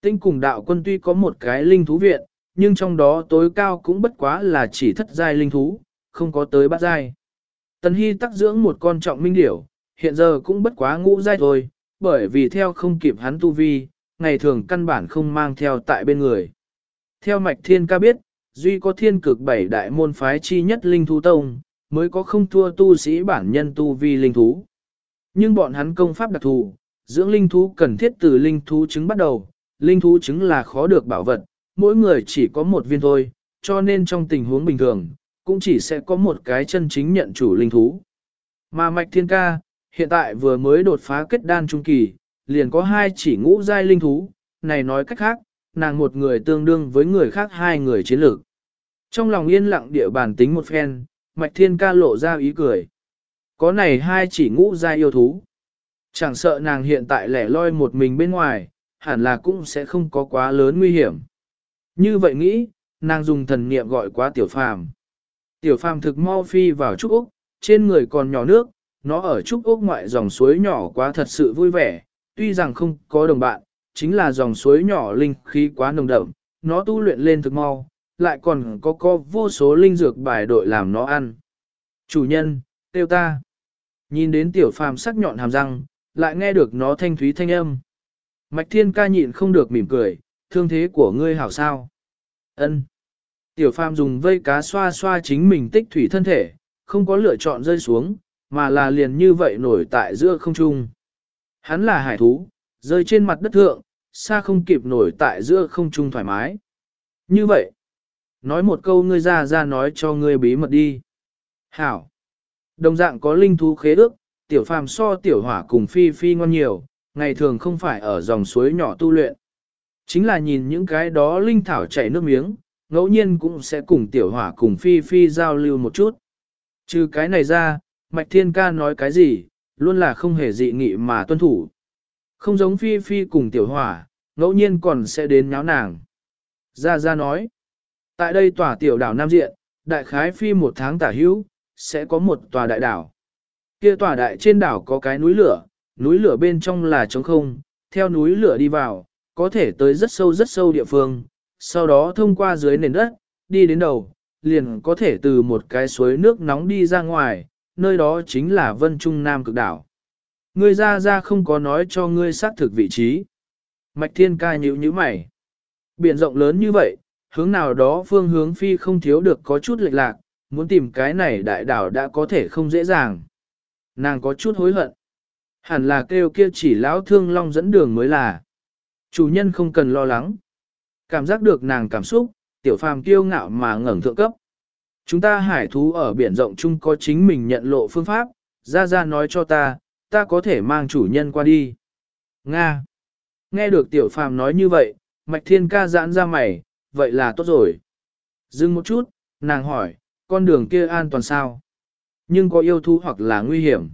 Tĩnh cùng đạo quân tuy có một cái linh thú viện, nhưng trong đó tối cao cũng bất quá là chỉ thất giai linh thú, không có tới bát giai. Tần hy tác dưỡng một con trọng minh điểu, hiện giờ cũng bất quá ngũ giai thôi, bởi vì theo không kịp hắn tu vi, ngày thường căn bản không mang theo tại bên người. Theo mạch thiên ca biết, duy có thiên cực bảy đại môn phái chi nhất linh thú tông, mới có không thua tu sĩ bản nhân tu vi linh thú. Nhưng bọn hắn công pháp đặc thù, dưỡng linh thú cần thiết từ linh thú trứng bắt đầu, linh thú trứng là khó được bảo vật, mỗi người chỉ có một viên thôi, cho nên trong tình huống bình thường, cũng chỉ sẽ có một cái chân chính nhận chủ linh thú. Mà Mạch Thiên Ca, hiện tại vừa mới đột phá kết đan trung kỳ, liền có hai chỉ ngũ giai linh thú, này nói cách khác, nàng một người tương đương với người khác hai người chiến lược. Trong lòng yên lặng địa bàn tính một phen, Mạch Thiên ca lộ ra ý cười. Có này hai chỉ ngũ ra yêu thú. Chẳng sợ nàng hiện tại lẻ loi một mình bên ngoài, hẳn là cũng sẽ không có quá lớn nguy hiểm. Như vậy nghĩ, nàng dùng thần niệm gọi quá tiểu phàm. Tiểu phàm thực mau phi vào trúc úc, trên người còn nhỏ nước, nó ở trúc úc ngoại dòng suối nhỏ quá thật sự vui vẻ, tuy rằng không có đồng bạn, chính là dòng suối nhỏ linh khí quá nồng đậm, nó tu luyện lên thực mau, lại còn có có vô số linh dược bài đội làm nó ăn. Chủ nhân, tiêu ta. Nhìn đến tiểu phàm sắc nhọn hàm răng, lại nghe được nó thanh thúy thanh âm. Mạch thiên ca nhịn không được mỉm cười, thương thế của ngươi hảo sao. ân Tiểu phàm dùng vây cá xoa xoa chính mình tích thủy thân thể, không có lựa chọn rơi xuống, mà là liền như vậy nổi tại giữa không trung. Hắn là hải thú, rơi trên mặt đất thượng, xa không kịp nổi tại giữa không trung thoải mái. Như vậy, Nói một câu ngươi ra ra nói cho ngươi bí mật đi. Hảo. Đồng dạng có linh thú khế ước, tiểu phàm so tiểu hỏa cùng phi phi ngon nhiều, ngày thường không phải ở dòng suối nhỏ tu luyện. Chính là nhìn những cái đó linh thảo chảy nước miếng, ngẫu nhiên cũng sẽ cùng tiểu hỏa cùng Phi Phi giao lưu một chút. Trừ cái này ra, Mạch Thiên Ca nói cái gì, luôn là không hề dị nghị mà tuân thủ. Không giống Phi Phi cùng tiểu hỏa, ngẫu nhiên còn sẽ đến nháo nàng. Gia Gia nói, tại đây tòa tiểu đảo Nam Diện, đại khái Phi một tháng tả hữu, sẽ có một tòa đại đảo. Kia tòa đại trên đảo có cái núi lửa, núi lửa bên trong là trống không, theo núi lửa đi vào, có thể tới rất sâu rất sâu địa phương, sau đó thông qua dưới nền đất, đi đến đầu, liền có thể từ một cái suối nước nóng đi ra ngoài, nơi đó chính là Vân Trung Nam cực đảo. Ngươi ra ra không có nói cho ngươi xác thực vị trí. Mạch Thiên ca nhíu nhíu mày. Biển rộng lớn như vậy, hướng nào đó phương hướng phi không thiếu được có chút lệch lạc, muốn tìm cái này đại đảo đã có thể không dễ dàng. Nàng có chút hối hận. Hẳn là kêu kia chỉ lão thương long dẫn đường mới là. Chủ nhân không cần lo lắng. Cảm giác được nàng cảm xúc, tiểu phàm kiêu ngạo mà ngẩng thượng cấp. Chúng ta hải thú ở biển rộng chung có chính mình nhận lộ phương pháp, ra ra nói cho ta, ta có thể mang chủ nhân qua đi. Nga. Nghe được tiểu phàm nói như vậy, mạch thiên ca giãn ra mày, vậy là tốt rồi. Dừng một chút, nàng hỏi, con đường kia an toàn sao? Nhưng có yêu thú hoặc là nguy hiểm.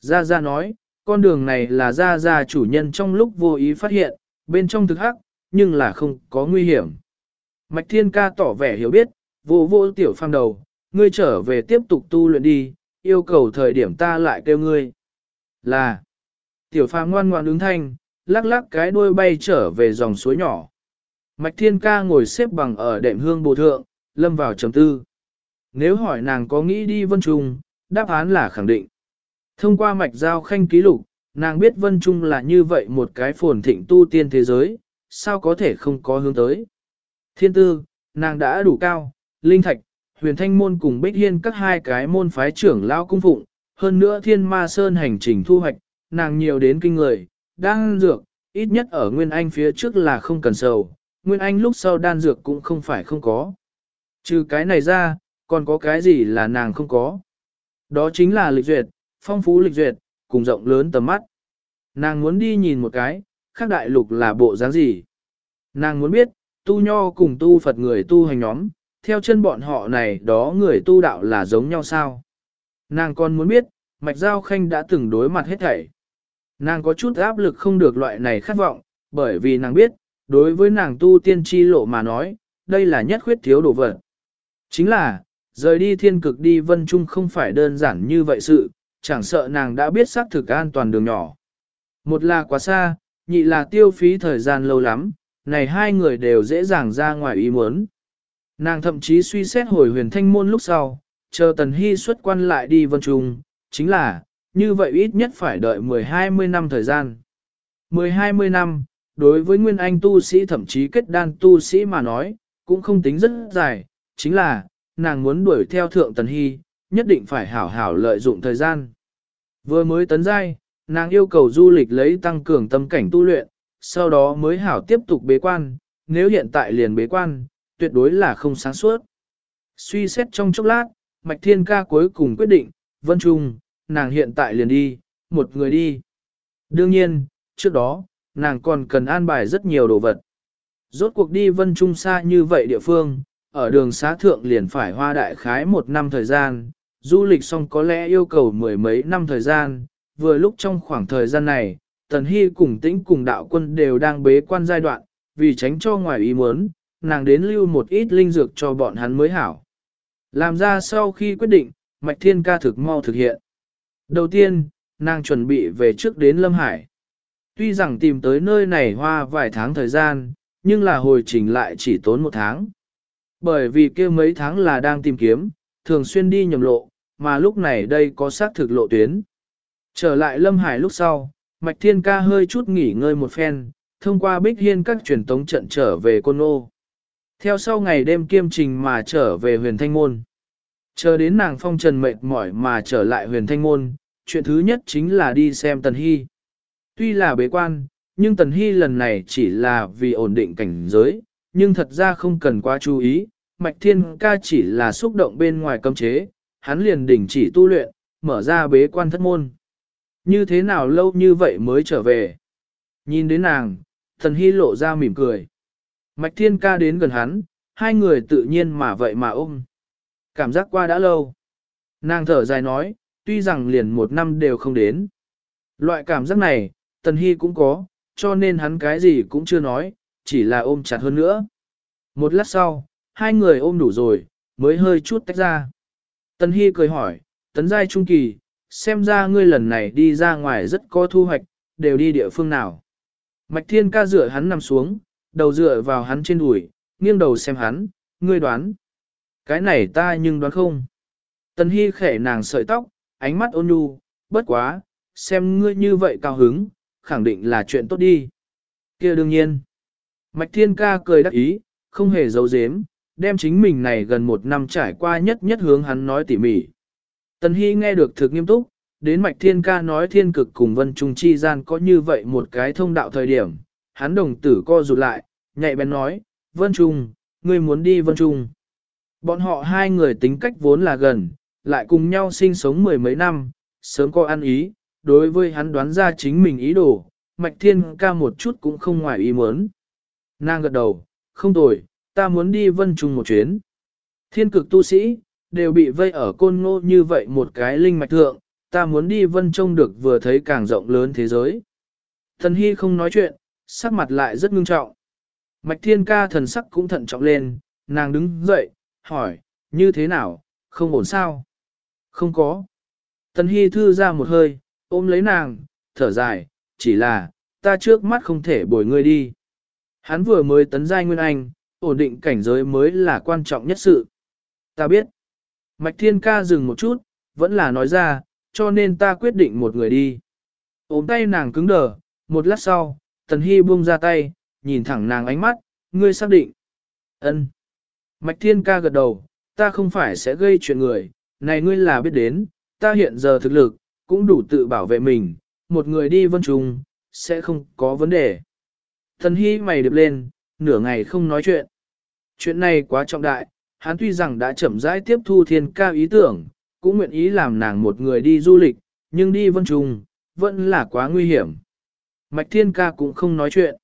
Gia Gia nói, con đường này là Gia Gia chủ nhân trong lúc vô ý phát hiện, bên trong thực hắc, nhưng là không có nguy hiểm. Mạch Thiên Ca tỏ vẻ hiểu biết, vô vô tiểu phang đầu, ngươi trở về tiếp tục tu luyện đi, yêu cầu thời điểm ta lại kêu ngươi. Là, tiểu phang ngoan ngoan ứng thanh, lắc lắc cái đuôi bay trở về dòng suối nhỏ. Mạch Thiên Ca ngồi xếp bằng ở đệm hương bồ thượng, lâm vào trầm tư. Nếu hỏi nàng có nghĩ đi Vân Trung, đáp án là khẳng định. Thông qua mạch giao khanh ký lục, nàng biết Vân Trung là như vậy một cái phồn thịnh tu tiên thế giới, sao có thể không có hướng tới. Thiên tư, nàng đã đủ cao, linh thạch, huyền thanh môn cùng bích hiên các hai cái môn phái trưởng lao cung phụng, hơn nữa thiên ma sơn hành trình thu hoạch, nàng nhiều đến kinh người, đang dược, ít nhất ở Nguyên Anh phía trước là không cần sầu, Nguyên Anh lúc sau đan dược cũng không phải không có. Trừ cái này ra, còn có cái gì là nàng không có. Đó chính là lịch duyệt, phong phú lịch duyệt, cùng rộng lớn tầm mắt. Nàng muốn đi nhìn một cái, khác đại lục là bộ dáng gì. Nàng muốn biết, tu nho cùng tu Phật người tu hành nhóm, theo chân bọn họ này đó người tu đạo là giống nhau sao. Nàng còn muốn biết, Mạch Giao Khanh đã từng đối mặt hết thảy. Nàng có chút áp lực không được loại này khát vọng, bởi vì nàng biết, đối với nàng tu tiên chi lộ mà nói, đây là nhất khuyết thiếu đồ vật. Chính là, rời đi thiên cực đi vân trung không phải đơn giản như vậy sự, chẳng sợ nàng đã biết xác thực an toàn đường nhỏ. Một là quá xa, nhị là tiêu phí thời gian lâu lắm, này hai người đều dễ dàng ra ngoài ý muốn. Nàng thậm chí suy xét hồi huyền thanh môn lúc sau, chờ tần hy xuất quan lại đi vân trung, chính là, như vậy ít nhất phải đợi 10-20 năm thời gian. 10-20 năm, đối với nguyên anh tu sĩ thậm chí kết đan tu sĩ mà nói, cũng không tính rất dài, chính là, nàng muốn đuổi theo thượng tần hy, nhất định phải hảo hảo lợi dụng thời gian. Vừa mới tấn giai, nàng yêu cầu du lịch lấy tăng cường tâm cảnh tu luyện, sau đó mới hảo tiếp tục bế quan, nếu hiện tại liền bế quan, tuyệt đối là không sáng suốt. Suy xét trong chốc lát, Mạch Thiên Ca cuối cùng quyết định, Vân Trung, nàng hiện tại liền đi, một người đi. Đương nhiên, trước đó, nàng còn cần an bài rất nhiều đồ vật. Rốt cuộc đi Vân Trung xa như vậy địa phương, ở đường xá thượng liền phải hoa đại khái một năm thời gian, du lịch xong có lẽ yêu cầu mười mấy năm thời gian, vừa lúc trong khoảng thời gian này, Tần Hy cùng tĩnh cùng đạo quân đều đang bế quan giai đoạn, vì tránh cho ngoài ý muốn, nàng đến lưu một ít linh dược cho bọn hắn mới hảo. Làm ra sau khi quyết định, Mạch Thiên ca thực mau thực hiện. Đầu tiên, nàng chuẩn bị về trước đến Lâm Hải. Tuy rằng tìm tới nơi này hoa vài tháng thời gian, nhưng là hồi trình lại chỉ tốn một tháng. Bởi vì kia mấy tháng là đang tìm kiếm, thường xuyên đi nhầm lộ, mà lúc này đây có xác thực lộ tuyến. Trở lại Lâm Hải lúc sau, Mạch Thiên Ca hơi chút nghỉ ngơi một phen, thông qua Bích Hiên các truyền tống trận trở về Côn Ô. Theo sau ngày đêm kiêm trình mà trở về huyền Thanh Môn. Chờ đến nàng phong trần mệt mỏi mà trở lại huyền Thanh Môn, chuyện thứ nhất chính là đi xem Tần Hy. Tuy là bế quan, nhưng Tần Hy lần này chỉ là vì ổn định cảnh giới, nhưng thật ra không cần quá chú ý, Mạch Thiên Ca chỉ là xúc động bên ngoài cấm chế, hắn liền đình chỉ tu luyện, mở ra bế quan thất môn. Như thế nào lâu như vậy mới trở về? Nhìn đến nàng, Tần hy lộ ra mỉm cười. Mạch Thiên Ca đến gần hắn, hai người tự nhiên mà vậy mà ôm. Cảm giác qua đã lâu. Nàng thở dài nói, tuy rằng liền một năm đều không đến. Loại cảm giác này, Tần Hy cũng có, cho nên hắn cái gì cũng chưa nói, chỉ là ôm chặt hơn nữa. Một lát sau, hai người ôm đủ rồi, mới hơi chút tách ra. Tần Hy cười hỏi, Tấn Giai Trung Kỳ, xem ra ngươi lần này đi ra ngoài rất có thu hoạch, đều đi địa phương nào. Mạch Thiên ca dựa hắn nằm xuống, đầu dựa vào hắn trên đùi, nghiêng đầu xem hắn, ngươi đoán. Cái này ta nhưng đoán không. Tần Hy khẽ nàng sợi tóc, ánh mắt ôn nhu, bất quá, xem ngươi như vậy cao hứng, khẳng định là chuyện tốt đi. kia đương nhiên. Mạch Thiên ca cười đắc ý, không hề giấu giếm, đem chính mình này gần một năm trải qua nhất nhất hướng hắn nói tỉ mỉ. Tần Hy nghe được thực nghiêm túc, đến Mạch Thiên ca nói thiên cực cùng Vân Trung chi gian có như vậy một cái thông đạo thời điểm, hắn đồng tử co rụt lại, nhạy bén nói, Vân Trung, ngươi muốn đi Vân Trung. Bọn họ hai người tính cách vốn là gần, lại cùng nhau sinh sống mười mấy năm, sớm có ăn ý, đối với hắn đoán ra chính mình ý đồ, Mạch Thiên ca một chút cũng không ngoài ý muốn. Nàng gật đầu, không tồi, ta muốn đi Vân Trung một chuyến. Thiên cực tu sĩ, đều bị vây ở côn ngô như vậy một cái linh mạch thượng, ta muốn đi Vân Trung được vừa thấy càng rộng lớn thế giới. Thần Hy không nói chuyện, sắc mặt lại rất ngưng trọng. Mạch Thiên ca thần sắc cũng thận trọng lên, nàng đứng dậy, hỏi, như thế nào, không ổn sao? Không có. Tần Hy thư ra một hơi, ôm lấy nàng, thở dài, chỉ là, ta trước mắt không thể bồi ngươi đi. Hắn vừa mới tấn giai nguyên anh, ổn định cảnh giới mới là quan trọng nhất sự. Ta biết. Mạch Thiên ca dừng một chút, vẫn là nói ra, cho nên ta quyết định một người đi. Ôm tay nàng cứng đờ, một lát sau, Tần Hy buông ra tay, nhìn thẳng nàng ánh mắt, ngươi xác định. ân Mạch Thiên ca gật đầu, ta không phải sẽ gây chuyện người, này ngươi là biết đến, ta hiện giờ thực lực, cũng đủ tự bảo vệ mình, một người đi vân trùng, sẽ không có vấn đề. Thần Hy mày điệp lên, nửa ngày không nói chuyện. Chuyện này quá trọng đại, hắn tuy rằng đã chậm rãi tiếp thu thiên ca ý tưởng, cũng nguyện ý làm nàng một người đi du lịch, nhưng đi vân trùng, vẫn là quá nguy hiểm. Mạch thiên ca cũng không nói chuyện.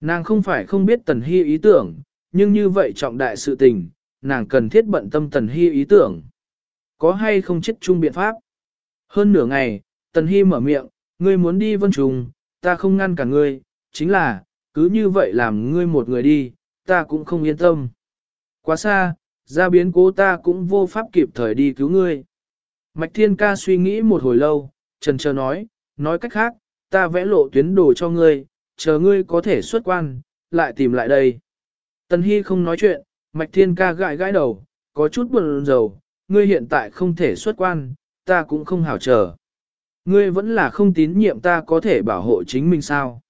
Nàng không phải không biết tần hy ý tưởng, nhưng như vậy trọng đại sự tình, nàng cần thiết bận tâm tần hy ý tưởng. Có hay không chết chung biện pháp? Hơn nửa ngày, tần hy mở miệng, ngươi muốn đi vân trùng, ta không ngăn cả ngươi, chính là, cứ như vậy làm ngươi một người đi, ta cũng không yên tâm. Quá xa, ra biến cố ta cũng vô pháp kịp thời đi cứu ngươi. Mạch Thiên Ca suy nghĩ một hồi lâu, trần chờ nói, nói cách khác, ta vẽ lộ tuyến đồ cho ngươi, chờ ngươi có thể xuất quan, lại tìm lại đây. Tần Hy không nói chuyện, Mạch Thiên Ca gãi gãi đầu, có chút buồn rầu, ngươi hiện tại không thể xuất quan, ta cũng không hảo chờ. Ngươi vẫn là không tín nhiệm ta có thể bảo hộ chính mình sao.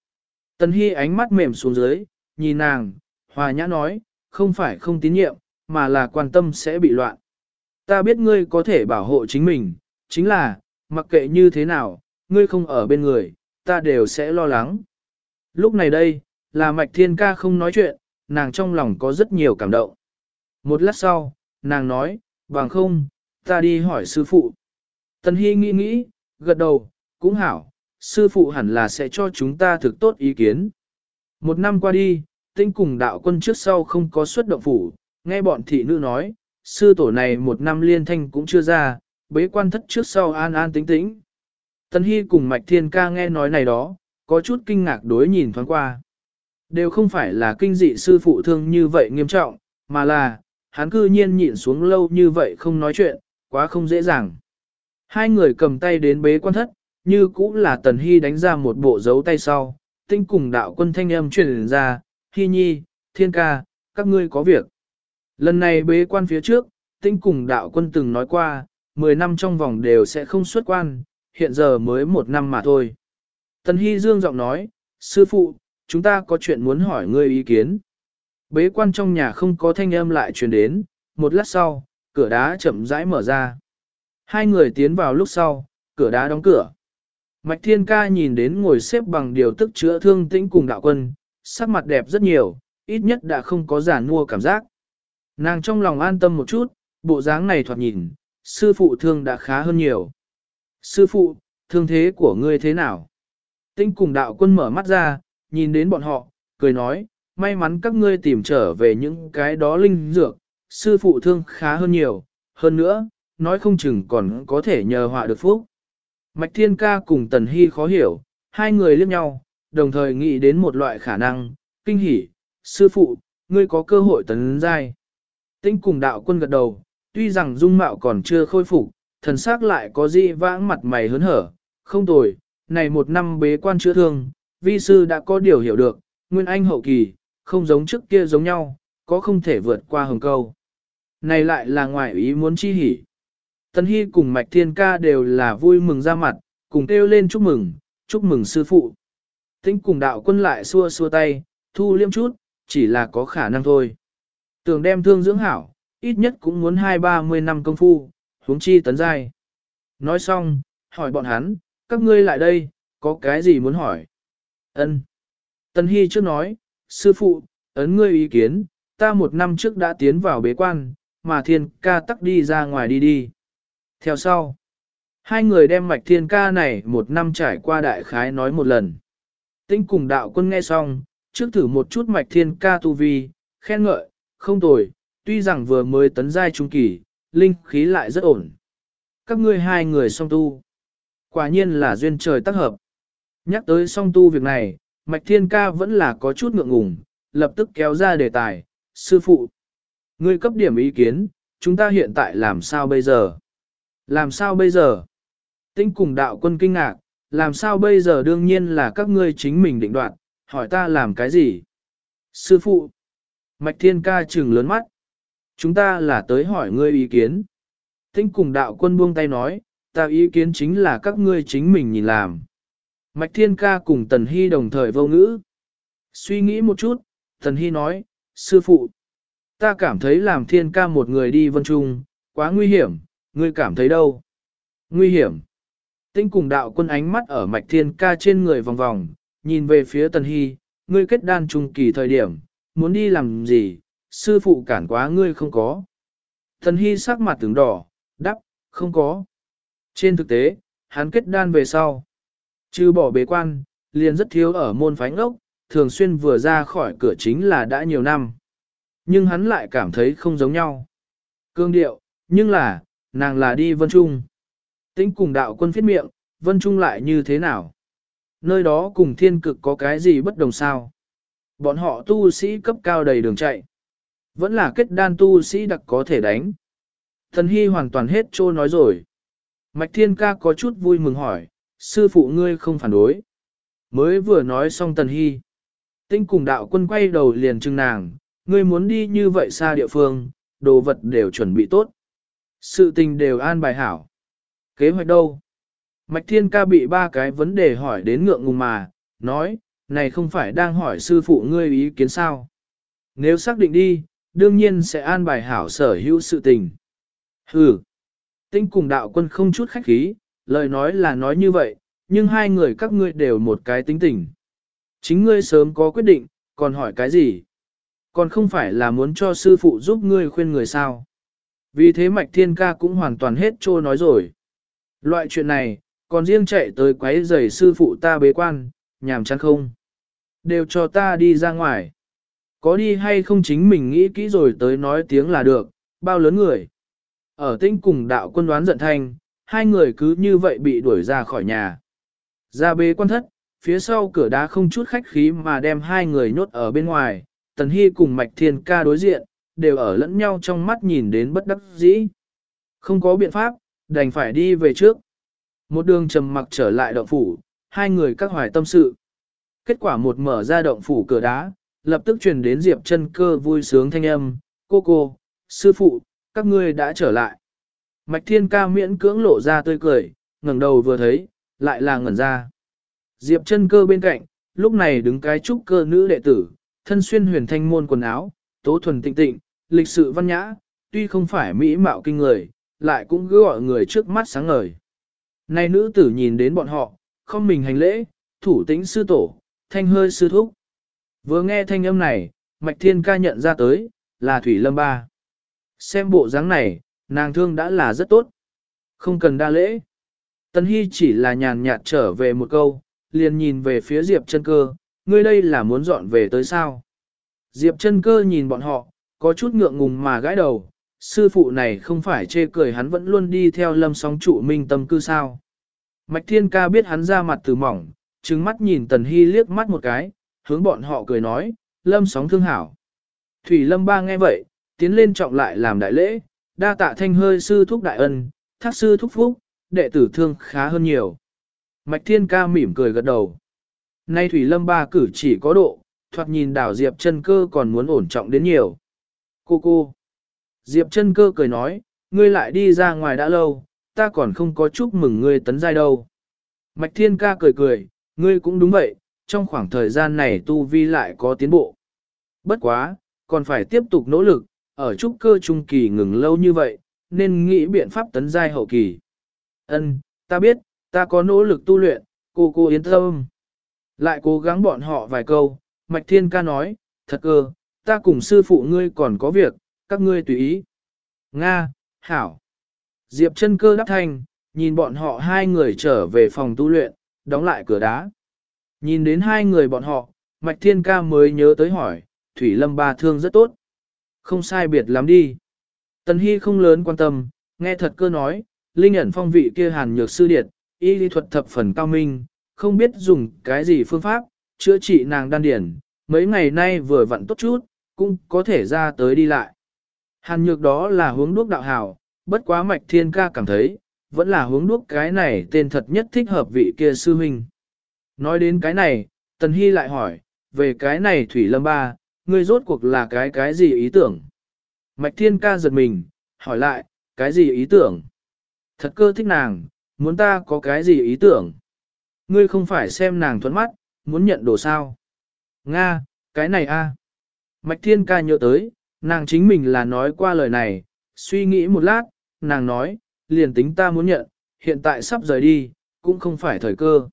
Tần Hy ánh mắt mềm xuống dưới, nhìn nàng, hòa nhã nói, không phải không tín nhiệm, mà là quan tâm sẽ bị loạn. Ta biết ngươi có thể bảo hộ chính mình, chính là, mặc kệ như thế nào, ngươi không ở bên người, ta đều sẽ lo lắng. Lúc này đây, là Mạch Thiên Ca không nói chuyện, nàng trong lòng có rất nhiều cảm động. Một lát sau, nàng nói, bằng không, ta đi hỏi sư phụ. Tần Hy nghĩ nghĩ, gật đầu, cũng hảo, sư phụ hẳn là sẽ cho chúng ta thực tốt ý kiến. Một năm qua đi, tinh cùng đạo quân trước sau không có xuất động phủ, nghe bọn thị nữ nói, sư tổ này một năm liên thanh cũng chưa ra, bế quan thất trước sau an an tĩnh tĩnh. Tần Hy cùng Mạch Thiên Ca nghe nói này đó, có chút kinh ngạc đối nhìn thoáng qua. Đều không phải là kinh dị sư phụ thương như vậy nghiêm trọng, mà là, hắn cư nhiên nhịn xuống lâu như vậy không nói chuyện, quá không dễ dàng. Hai người cầm tay đến bế quan thất, như cũng là Tần Hy đánh ra một bộ dấu tay sau, tinh cùng đạo quân thanh âm truyền ra, Hy nhi, thiên ca, các ngươi có việc. Lần này bế quan phía trước, tinh cùng đạo quân từng nói qua, 10 năm trong vòng đều sẽ không xuất quan, hiện giờ mới một năm mà thôi. Tần Hy dương giọng nói, sư phụ, chúng ta có chuyện muốn hỏi ngươi ý kiến. Bế quan trong nhà không có thanh âm lại truyền đến, một lát sau, cửa đá chậm rãi mở ra. Hai người tiến vào lúc sau, cửa đá đóng cửa. Mạch Thiên Ca nhìn đến ngồi xếp bằng điều tức chữa thương tĩnh cùng đạo quân, sắc mặt đẹp rất nhiều, ít nhất đã không có giả mua cảm giác. Nàng trong lòng an tâm một chút, bộ dáng này thoạt nhìn, sư phụ thương đã khá hơn nhiều. Sư phụ, thương thế của ngươi thế nào? Tinh cùng đạo quân mở mắt ra, nhìn đến bọn họ, cười nói, may mắn các ngươi tìm trở về những cái đó linh dược, sư phụ thương khá hơn nhiều, hơn nữa, nói không chừng còn có thể nhờ họa được phúc. Mạch Thiên Ca cùng Tần Hy khó hiểu, hai người liếc nhau, đồng thời nghĩ đến một loại khả năng, kinh hỉ, sư phụ, ngươi có cơ hội tấn giai. Tinh cùng đạo quân gật đầu, tuy rằng dung mạo còn chưa khôi phục, thần xác lại có dị vãng mặt mày hớn hở, không tồi, này một năm bế quan chữa thương, vi sư đã có điều hiểu được, nguyên anh hậu kỳ, không giống trước kia giống nhau, có không thể vượt qua hồng câu. Này lại là ngoại ý muốn chi hỉ. Tân Hy cùng Mạch Thiên Ca đều là vui mừng ra mặt, cùng kêu lên chúc mừng, chúc mừng sư phụ. Tĩnh cùng đạo quân lại xua xua tay, thu liêm chút, chỉ là có khả năng thôi. Tưởng đem thương dưỡng hảo, ít nhất cũng muốn hai ba mươi năm công phu, huống chi tấn giai. Nói xong, hỏi bọn hắn, các ngươi lại đây, có cái gì muốn hỏi? Ân. Tân Hy trước nói, sư phụ, ấn ngươi ý kiến, ta một năm trước đã tiến vào bế quan, mà thiên ca tắc đi ra ngoài đi đi. Theo sau, hai người đem mạch thiên ca này một năm trải qua đại khái nói một lần. Tinh cùng đạo quân nghe xong, trước thử một chút mạch thiên ca tu vi, khen ngợi, không tồi, tuy rằng vừa mới tấn giai trung kỳ, linh khí lại rất ổn. Các ngươi hai người song tu. Quả nhiên là duyên trời tác hợp. Nhắc tới song tu việc này, mạch thiên ca vẫn là có chút ngượng ngùng, lập tức kéo ra đề tài, sư phụ. Ngươi cấp điểm ý kiến, chúng ta hiện tại làm sao bây giờ? Làm sao bây giờ? Tinh cùng đạo quân kinh ngạc, làm sao bây giờ đương nhiên là các ngươi chính mình định đoạt, hỏi ta làm cái gì? Sư phụ! Mạch thiên ca trừng lớn mắt. Chúng ta là tới hỏi ngươi ý kiến. Tinh cùng đạo quân buông tay nói, ta ý kiến chính là các ngươi chính mình nhìn làm. Mạch thiên ca cùng Tần Hy đồng thời vô ngữ. Suy nghĩ một chút, Tần Hy nói, sư phụ, ta cảm thấy làm thiên ca một người đi vân trung, quá nguy hiểm, ngươi cảm thấy đâu? Nguy hiểm. Tinh cùng đạo quân ánh mắt ở mạch thiên ca trên người vòng vòng, nhìn về phía Tần Hy, ngươi kết đan trung kỳ thời điểm, muốn đi làm gì, sư phụ cản quá ngươi không có. Tần Hy sắc mặt tướng đỏ, đắp, không có. Trên thực tế, hắn kết đan về sau. Chứ bỏ bế quan, liền rất thiếu ở môn phái ngốc, thường xuyên vừa ra khỏi cửa chính là đã nhiều năm. Nhưng hắn lại cảm thấy không giống nhau. Cương điệu, nhưng là, nàng là đi vân trung. Tĩnh cùng đạo quân phiết miệng, vân trung lại như thế nào? Nơi đó cùng thiên cực có cái gì bất đồng sao? Bọn họ tu sĩ cấp cao đầy đường chạy. Vẫn là kết đan tu sĩ đặc có thể đánh. Thần Hy hoàn toàn hết trô nói rồi. Mạch Thiên Ca có chút vui mừng hỏi, sư phụ ngươi không phản đối. Mới vừa nói xong Tần Hy. Tinh cùng đạo quân quay đầu liền chừng nàng, ngươi muốn đi như vậy xa địa phương, đồ vật đều chuẩn bị tốt. Sự tình đều an bài hảo. Kế hoạch đâu? Mạch Thiên Ca bị ba cái vấn đề hỏi đến ngượng ngùng mà, nói, này không phải đang hỏi sư phụ ngươi ý kiến sao? Nếu xác định đi, đương nhiên sẽ an bài hảo sở hữu sự tình. Hừ. Tinh cùng đạo quân không chút khách khí, lời nói là nói như vậy, nhưng hai người các ngươi đều một cái tính tình. Chính ngươi sớm có quyết định, còn hỏi cái gì? Còn không phải là muốn cho sư phụ giúp ngươi khuyên người sao? Vì thế Mạch Thiên Ca cũng hoàn toàn hết trô nói rồi. Loại chuyện này, còn riêng chạy tới quấy giày sư phụ ta bế quan, nhàm chán không? Đều cho ta đi ra ngoài. Có đi hay không chính mình nghĩ kỹ rồi tới nói tiếng là được, bao lớn người. Ở tinh cùng đạo quân đoán giận thanh, hai người cứ như vậy bị đuổi ra khỏi nhà. Ra bế quan thất, phía sau cửa đá không chút khách khí mà đem hai người nhốt ở bên ngoài, Tần Hy cùng Mạch Thiên Ca đối diện, đều ở lẫn nhau trong mắt nhìn đến bất đắc dĩ. Không có biện pháp, đành phải đi về trước. Một đường trầm mặc trở lại động phủ, hai người các hoài tâm sự. Kết quả một mở ra động phủ cửa đá, lập tức truyền đến Diệp chân cơ vui sướng thanh âm, cô cô, sư phụ, các ngươi đã trở lại. Mạch Thiên Ca miễn cưỡng lộ ra tươi cười, ngẩng đầu vừa thấy, lại là ngẩn ra. Diệp chân cơ bên cạnh, lúc này đứng cái trúc cơ nữ đệ tử, thân xuyên huyền thanh môn quần áo, tố thuần tịnh tịnh, lịch sự văn nhã, tuy không phải mỹ mạo kinh người, lại cũng cứ gọi người trước mắt sáng ngời. Nay nữ tử nhìn đến bọn họ, không mình hành lễ, thủ tĩnh sư tổ, thanh hơi sư thúc. Vừa nghe thanh âm này, Mạch Thiên ca nhận ra tới, là Thủy Lâm Ba. Xem bộ dáng này, nàng thương đã là rất tốt. Không cần đa lễ. Tân Hy chỉ là nhàn nhạt trở về một câu, liền nhìn về phía Diệp chân cơ, ngươi đây là muốn dọn về tới sao? Diệp chân cơ nhìn bọn họ, có chút ngượng ngùng mà gãi đầu, sư phụ này không phải chê cười hắn vẫn luôn đi theo lâm sóng trụ minh tâm cư sao. Mạch thiên ca biết hắn ra mặt từ mỏng, trừng mắt nhìn tần hy liếc mắt một cái, hướng bọn họ cười nói, lâm sóng thương hảo. Thủy lâm ba nghe vậy, tiến lên trọng lại làm đại lễ, đa tạ thanh hơi sư thúc đại ân, thác sư thúc phúc, đệ tử thương khá hơn nhiều. Mạch thiên ca mỉm cười gật đầu. Nay Thủy lâm ba cử chỉ có độ, thoạt nhìn đảo Diệp chân cơ còn muốn ổn trọng đến nhiều. Cô cô. Diệp chân cơ cười nói, ngươi lại đi ra ngoài đã lâu, ta còn không có chúc mừng ngươi tấn giai đâu. Mạch thiên ca cười cười, ngươi cũng đúng vậy, trong khoảng thời gian này tu vi lại có tiến bộ. Bất quá, còn phải tiếp tục nỗ lực, ở trúc cơ trung kỳ ngừng lâu như vậy, nên nghĩ biện pháp tấn giai hậu kỳ. Ân, ta biết, ta có nỗ lực tu luyện, cô cô yên tâm. Lại cố gắng bọn họ vài câu, Mạch Thiên ca nói, thật cơ, ta cùng sư phụ ngươi còn có việc, các ngươi tùy ý. Nga, Hảo. Diệp chân cơ đáp thanh, nhìn bọn họ hai người trở về phòng tu luyện, đóng lại cửa đá. Nhìn đến hai người bọn họ, Mạch Thiên ca mới nhớ tới hỏi, Thủy Lâm ba thương rất tốt. Không sai biệt lắm đi. Tần Hy không lớn quan tâm, nghe thật cơ nói, Linh ẩn phong vị kia hàn nhược sư điệt, y lý thuật thập phần cao minh, không biết dùng cái gì phương pháp, chữa trị nàng đan điển, mấy ngày nay vừa vặn tốt chút, cũng có thể ra tới đi lại. Hàn nhược đó là hướng đuốc đạo hào, bất quá mạch thiên ca cảm thấy, vẫn là hướng đuốc cái này tên thật nhất thích hợp vị kia sư huynh. Nói đến cái này, Tần Hy lại hỏi, về cái này Thủy Lâm Ba, ngươi rốt cuộc là cái cái gì ý tưởng? Mạch thiên ca giật mình, hỏi lại, cái gì ý tưởng? Thật cơ thích nàng, muốn ta có cái gì ý tưởng? Ngươi không phải xem nàng thuẫn mắt, muốn nhận đồ sao? Nga, cái này a. Mạch thiên ca nhớ tới, nàng chính mình là nói qua lời này, suy nghĩ một lát, nàng nói, liền tính ta muốn nhận, hiện tại sắp rời đi, cũng không phải thời cơ.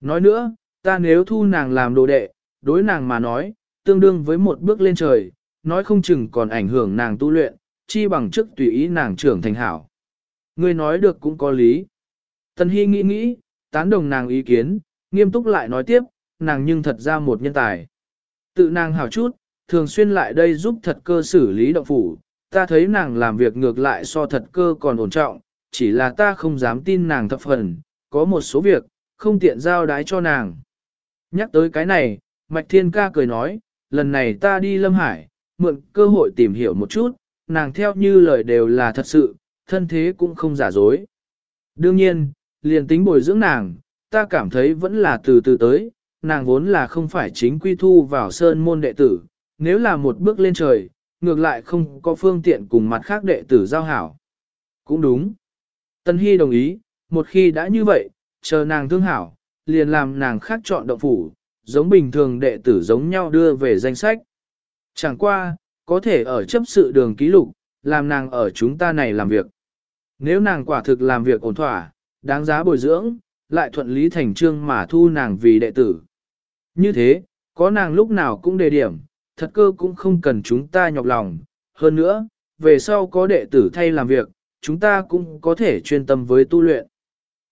Nói nữa, ta nếu thu nàng làm đồ đệ, đối nàng mà nói, tương đương với một bước lên trời, nói không chừng còn ảnh hưởng nàng tu luyện, chi bằng chức tùy ý nàng trưởng thành hảo. Ngươi nói được cũng có lý. Tần Hy nghĩ nghĩ, tán đồng nàng ý kiến, nghiêm túc lại nói tiếp, nàng nhưng thật ra một nhân tài. Tự nàng hảo chút, thường xuyên lại đây giúp thật cơ xử lý động phủ, ta thấy nàng làm việc ngược lại so thật cơ còn ổn trọng, chỉ là ta không dám tin nàng thập phần, có một số việc, không tiện giao đái cho nàng. Nhắc tới cái này, Mạch Thiên Ca cười nói, lần này ta đi Lâm Hải, mượn cơ hội tìm hiểu một chút, nàng theo như lời đều là thật sự, thân thế cũng không giả dối. Đương nhiên, liền tính bồi dưỡng nàng, ta cảm thấy vẫn là từ từ tới, nàng vốn là không phải chính quy thu vào sơn môn đệ tử, nếu là một bước lên trời, ngược lại không có phương tiện cùng mặt khác đệ tử giao hảo. Cũng đúng. Tân Hy đồng ý, một khi đã như vậy, chờ nàng thương hảo, liền làm nàng khác chọn động phủ, giống bình thường đệ tử giống nhau đưa về danh sách. Chẳng qua, có thể ở chấp sự đường ký lục, làm nàng ở chúng ta này làm việc. Nếu nàng quả thực làm việc ổn thỏa, đáng giá bồi dưỡng, lại thuận lý thành trương mà thu nàng vì đệ tử. Như thế, có nàng lúc nào cũng đề điểm, thật cơ cũng không cần chúng ta nhọc lòng. Hơn nữa, về sau có đệ tử thay làm việc, chúng ta cũng có thể chuyên tâm với tu luyện.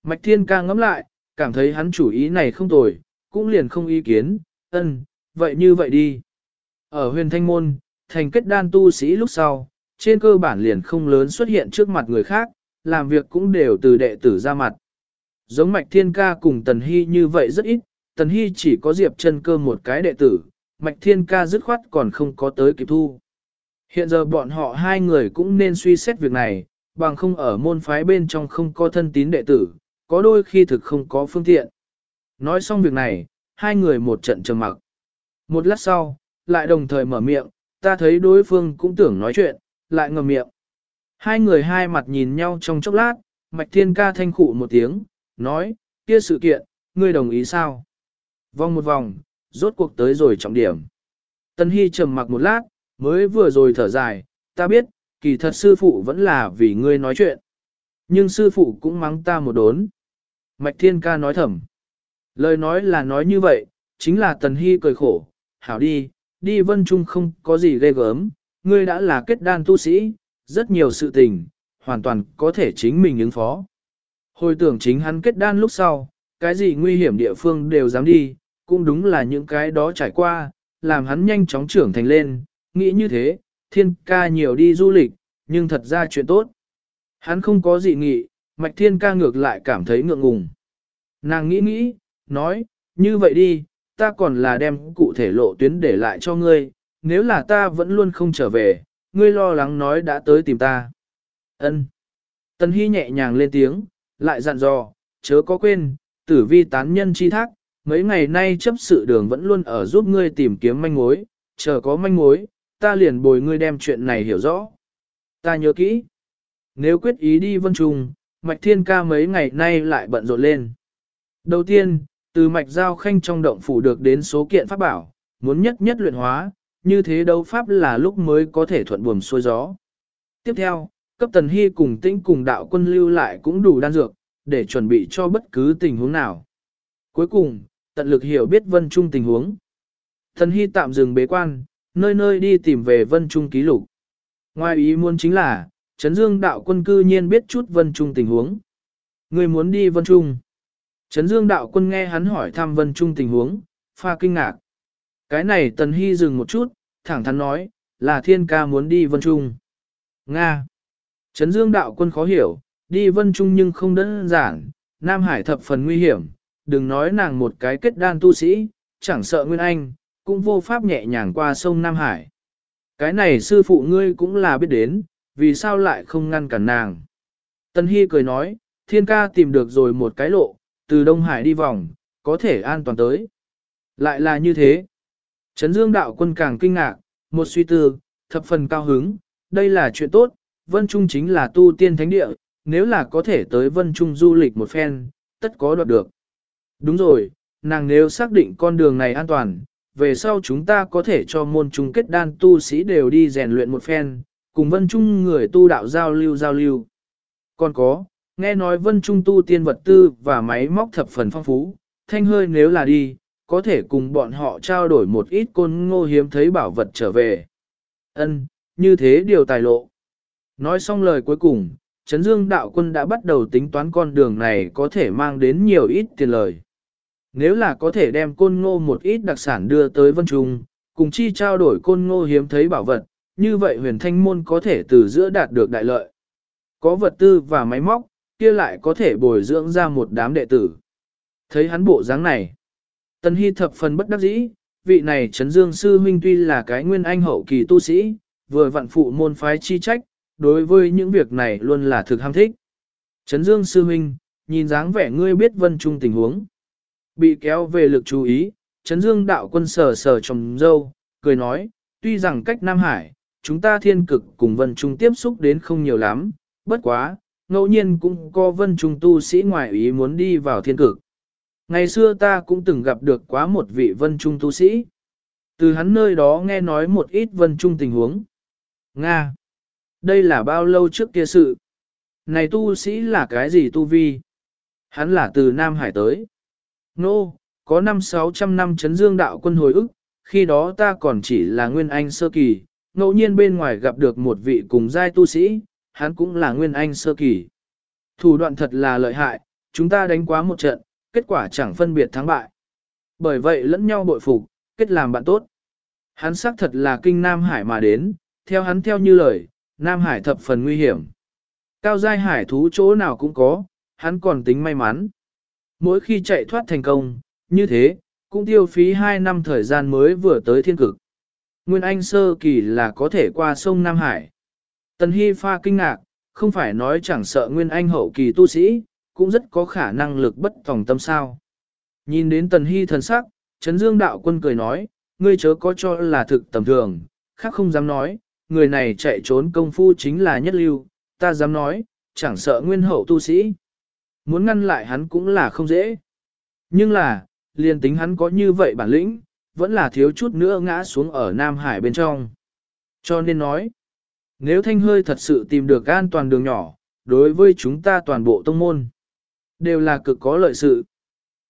Mạch Thiên ca ngẫm lại, cảm thấy hắn chủ ý này không tồi, cũng liền không ý kiến, ân, vậy như vậy đi. Ở huyền thanh môn, thành kết đan tu sĩ lúc sau, trên cơ bản liền không lớn xuất hiện trước mặt người khác, làm việc cũng đều từ đệ tử ra mặt. Giống Mạch Thiên Ca cùng Tần Hy như vậy rất ít, Tần Hy chỉ có Diệp chân cơ một cái đệ tử, Mạch Thiên Ca dứt khoát còn không có tới kịp thu. Hiện giờ bọn họ hai người cũng nên suy xét việc này, bằng không ở môn phái bên trong không có thân tín đệ tử, có đôi khi thực không có phương tiện. Nói xong việc này, hai người một trận trầm mặc. Một lát sau, lại đồng thời mở miệng, ta thấy đối phương cũng tưởng nói chuyện, lại ngầm miệng. Hai người hai mặt nhìn nhau trong chốc lát, Mạch Thiên Ca thanh khụ một tiếng, nói, kia sự kiện, ngươi đồng ý sao? Vòng một vòng, rốt cuộc tới rồi trọng điểm. Tân Hy trầm mặc một lát, mới vừa rồi thở dài, ta biết, kỳ thật sư phụ vẫn là vì ngươi nói chuyện. Nhưng sư phụ cũng mắng ta một đốn. Mạch Thiên Ca nói thầm. Lời nói là nói như vậy, chính là Tần Hy cười khổ, hảo đi, đi vân trung không có gì ghê gớm, ngươi đã là kết đan tu sĩ, rất nhiều sự tình, hoàn toàn có thể chính mình ứng phó. Hồi tưởng chính hắn kết đan lúc sau, cái gì nguy hiểm địa phương đều dám đi, cũng đúng là những cái đó trải qua, làm hắn nhanh chóng trưởng thành lên, nghĩ như thế, thiên ca nhiều đi du lịch, nhưng thật ra chuyện tốt. Hắn không có gì nghị, mạch thiên ca ngược lại cảm thấy ngượng ngùng. Nàng nghĩ nghĩ, nói, như vậy đi, ta còn là đem cụ thể lộ tuyến để lại cho ngươi, nếu là ta vẫn luôn không trở về, ngươi lo lắng nói đã tới tìm ta. Ân. Tần Hy nhẹ nhàng lên tiếng, lại dặn dò, chớ có quên, tử vi tán nhân chi thác, mấy ngày nay chấp sự đường vẫn luôn ở giúp ngươi tìm kiếm manh mối, chờ có manh mối, ta liền bồi ngươi đem chuyện này hiểu rõ. Ta nhớ kỹ. Nếu quyết ý đi vân trùng, mạch thiên ca mấy ngày nay lại bận rộn lên. Đầu tiên, từ mạch giao khanh trong động phủ được đến số kiện pháp bảo, muốn nhất nhất luyện hóa, như thế đấu pháp là lúc mới có thể thuận buồm xuôi gió. Tiếp theo, cấp tần hy cùng tĩnh cùng đạo quân lưu lại cũng đủ đan dược, để chuẩn bị cho bất cứ tình huống nào. Cuối cùng, tận lực hiểu biết vân trung tình huống. thần hy tạm dừng bế quan, nơi nơi đi tìm về vân trung ký lục. Ngoài ý muốn chính là, Trấn Dương đạo quân cư nhiên biết chút vân trung tình huống. Người muốn đi vân trung. Trấn Dương đạo quân nghe hắn hỏi thăm vân trung tình huống, pha kinh ngạc. Cái này tần hy dừng một chút, thẳng thắn nói, là thiên ca muốn đi vân trung. Nga. Trấn Dương đạo quân khó hiểu, đi vân trung nhưng không đơn giản, Nam Hải thập phần nguy hiểm, đừng nói nàng một cái kết đan tu sĩ, chẳng sợ Nguyên Anh, cũng vô pháp nhẹ nhàng qua sông Nam Hải. Cái này sư phụ ngươi cũng là biết đến, vì sao lại không ngăn cản nàng. Tân Hy cười nói, thiên ca tìm được rồi một cái lộ, từ Đông Hải đi vòng, có thể an toàn tới. Lại là như thế. Trấn Dương đạo quân càng kinh ngạc, một suy tư, thập phần cao hứng, đây là chuyện tốt, Vân Trung chính là tu tiên thánh địa, nếu là có thể tới Vân Trung du lịch một phen, tất có đoạt được. Đúng rồi, nàng nếu xác định con đường này an toàn, về sau chúng ta có thể cho môn chung kết đan tu sĩ đều đi rèn luyện một phen, cùng Vân Trung người tu đạo giao lưu giao lưu. Còn có, nghe nói Vân Trung tu tiên vật tư và máy móc thập phần phong phú, thanh hơi nếu là đi, có thể cùng bọn họ trao đổi một ít côn ngô hiếm thấy bảo vật trở về. Ân, như thế điều tài lộ. Nói xong lời cuối cùng, Trấn Dương đạo quân đã bắt đầu tính toán con đường này có thể mang đến nhiều ít tiền lời. Nếu là có thể đem côn ngô một ít đặc sản đưa tới Vân Trung, cùng chi trao đổi côn ngô hiếm thấy bảo vật, như vậy huyền thanh môn có thể từ giữa đạt được đại lợi. Có vật tư và máy móc, kia lại có thể bồi dưỡng ra một đám đệ tử. Thấy hắn bộ dáng này, tân Hy thập phần bất đắc dĩ, vị này Trấn Dương Sư Huynh tuy là cái nguyên anh hậu kỳ tu sĩ, vừa vặn phụ môn phái chi trách, đối với những việc này luôn là thực ham thích. Trấn Dương Sư Huynh, nhìn dáng vẻ ngươi biết vân trung tình huống. Bị kéo về lực chú ý, Trấn Dương đạo quân sờ sờ trồng dâu, cười nói, tuy rằng cách Nam Hải, chúng ta thiên cực cùng vân trung tiếp xúc đến không nhiều lắm, bất quá, ngẫu nhiên cũng có vân trung tu sĩ ngoại ý muốn đi vào thiên cực. Ngày xưa ta cũng từng gặp được quá một vị vân trung tu sĩ. Từ hắn nơi đó nghe nói một ít vân trung tình huống. Nga! Đây là bao lâu trước kia sự? Này tu sĩ là cái gì tu vi? Hắn là từ Nam Hải tới. Nô, no, có năm sáu trăm năm chấn dương đạo quân hồi ức, khi đó ta còn chỉ là nguyên anh sơ kỳ, ngẫu nhiên bên ngoài gặp được một vị cùng giai tu sĩ, hắn cũng là nguyên anh sơ kỳ. Thủ đoạn thật là lợi hại, chúng ta đánh quá một trận, kết quả chẳng phân biệt thắng bại. Bởi vậy lẫn nhau bội phục, kết làm bạn tốt. Hắn xác thật là kinh Nam Hải mà đến, theo hắn theo như lời, Nam Hải thập phần nguy hiểm. Cao giai hải thú chỗ nào cũng có, hắn còn tính may mắn. Mỗi khi chạy thoát thành công, như thế, cũng tiêu phí 2 năm thời gian mới vừa tới thiên cực. Nguyên Anh sơ kỳ là có thể qua sông Nam Hải. Tần Hy pha kinh ngạc, không phải nói chẳng sợ Nguyên Anh hậu kỳ tu sĩ, cũng rất có khả năng lực bất tòng tâm sao. Nhìn đến Tần Hy thần sắc, Trấn Dương đạo quân cười nói, ngươi chớ có cho là thực tầm thường, khác không dám nói, người này chạy trốn công phu chính là nhất lưu, ta dám nói, chẳng sợ nguyên hậu tu sĩ. Muốn ngăn lại hắn cũng là không dễ. Nhưng là, liền tính hắn có như vậy bản lĩnh, vẫn là thiếu chút nữa ngã xuống ở Nam Hải bên trong. Cho nên nói, nếu thanh hơi thật sự tìm được an toàn đường nhỏ, đối với chúng ta toàn bộ tông môn, đều là cực có lợi sự.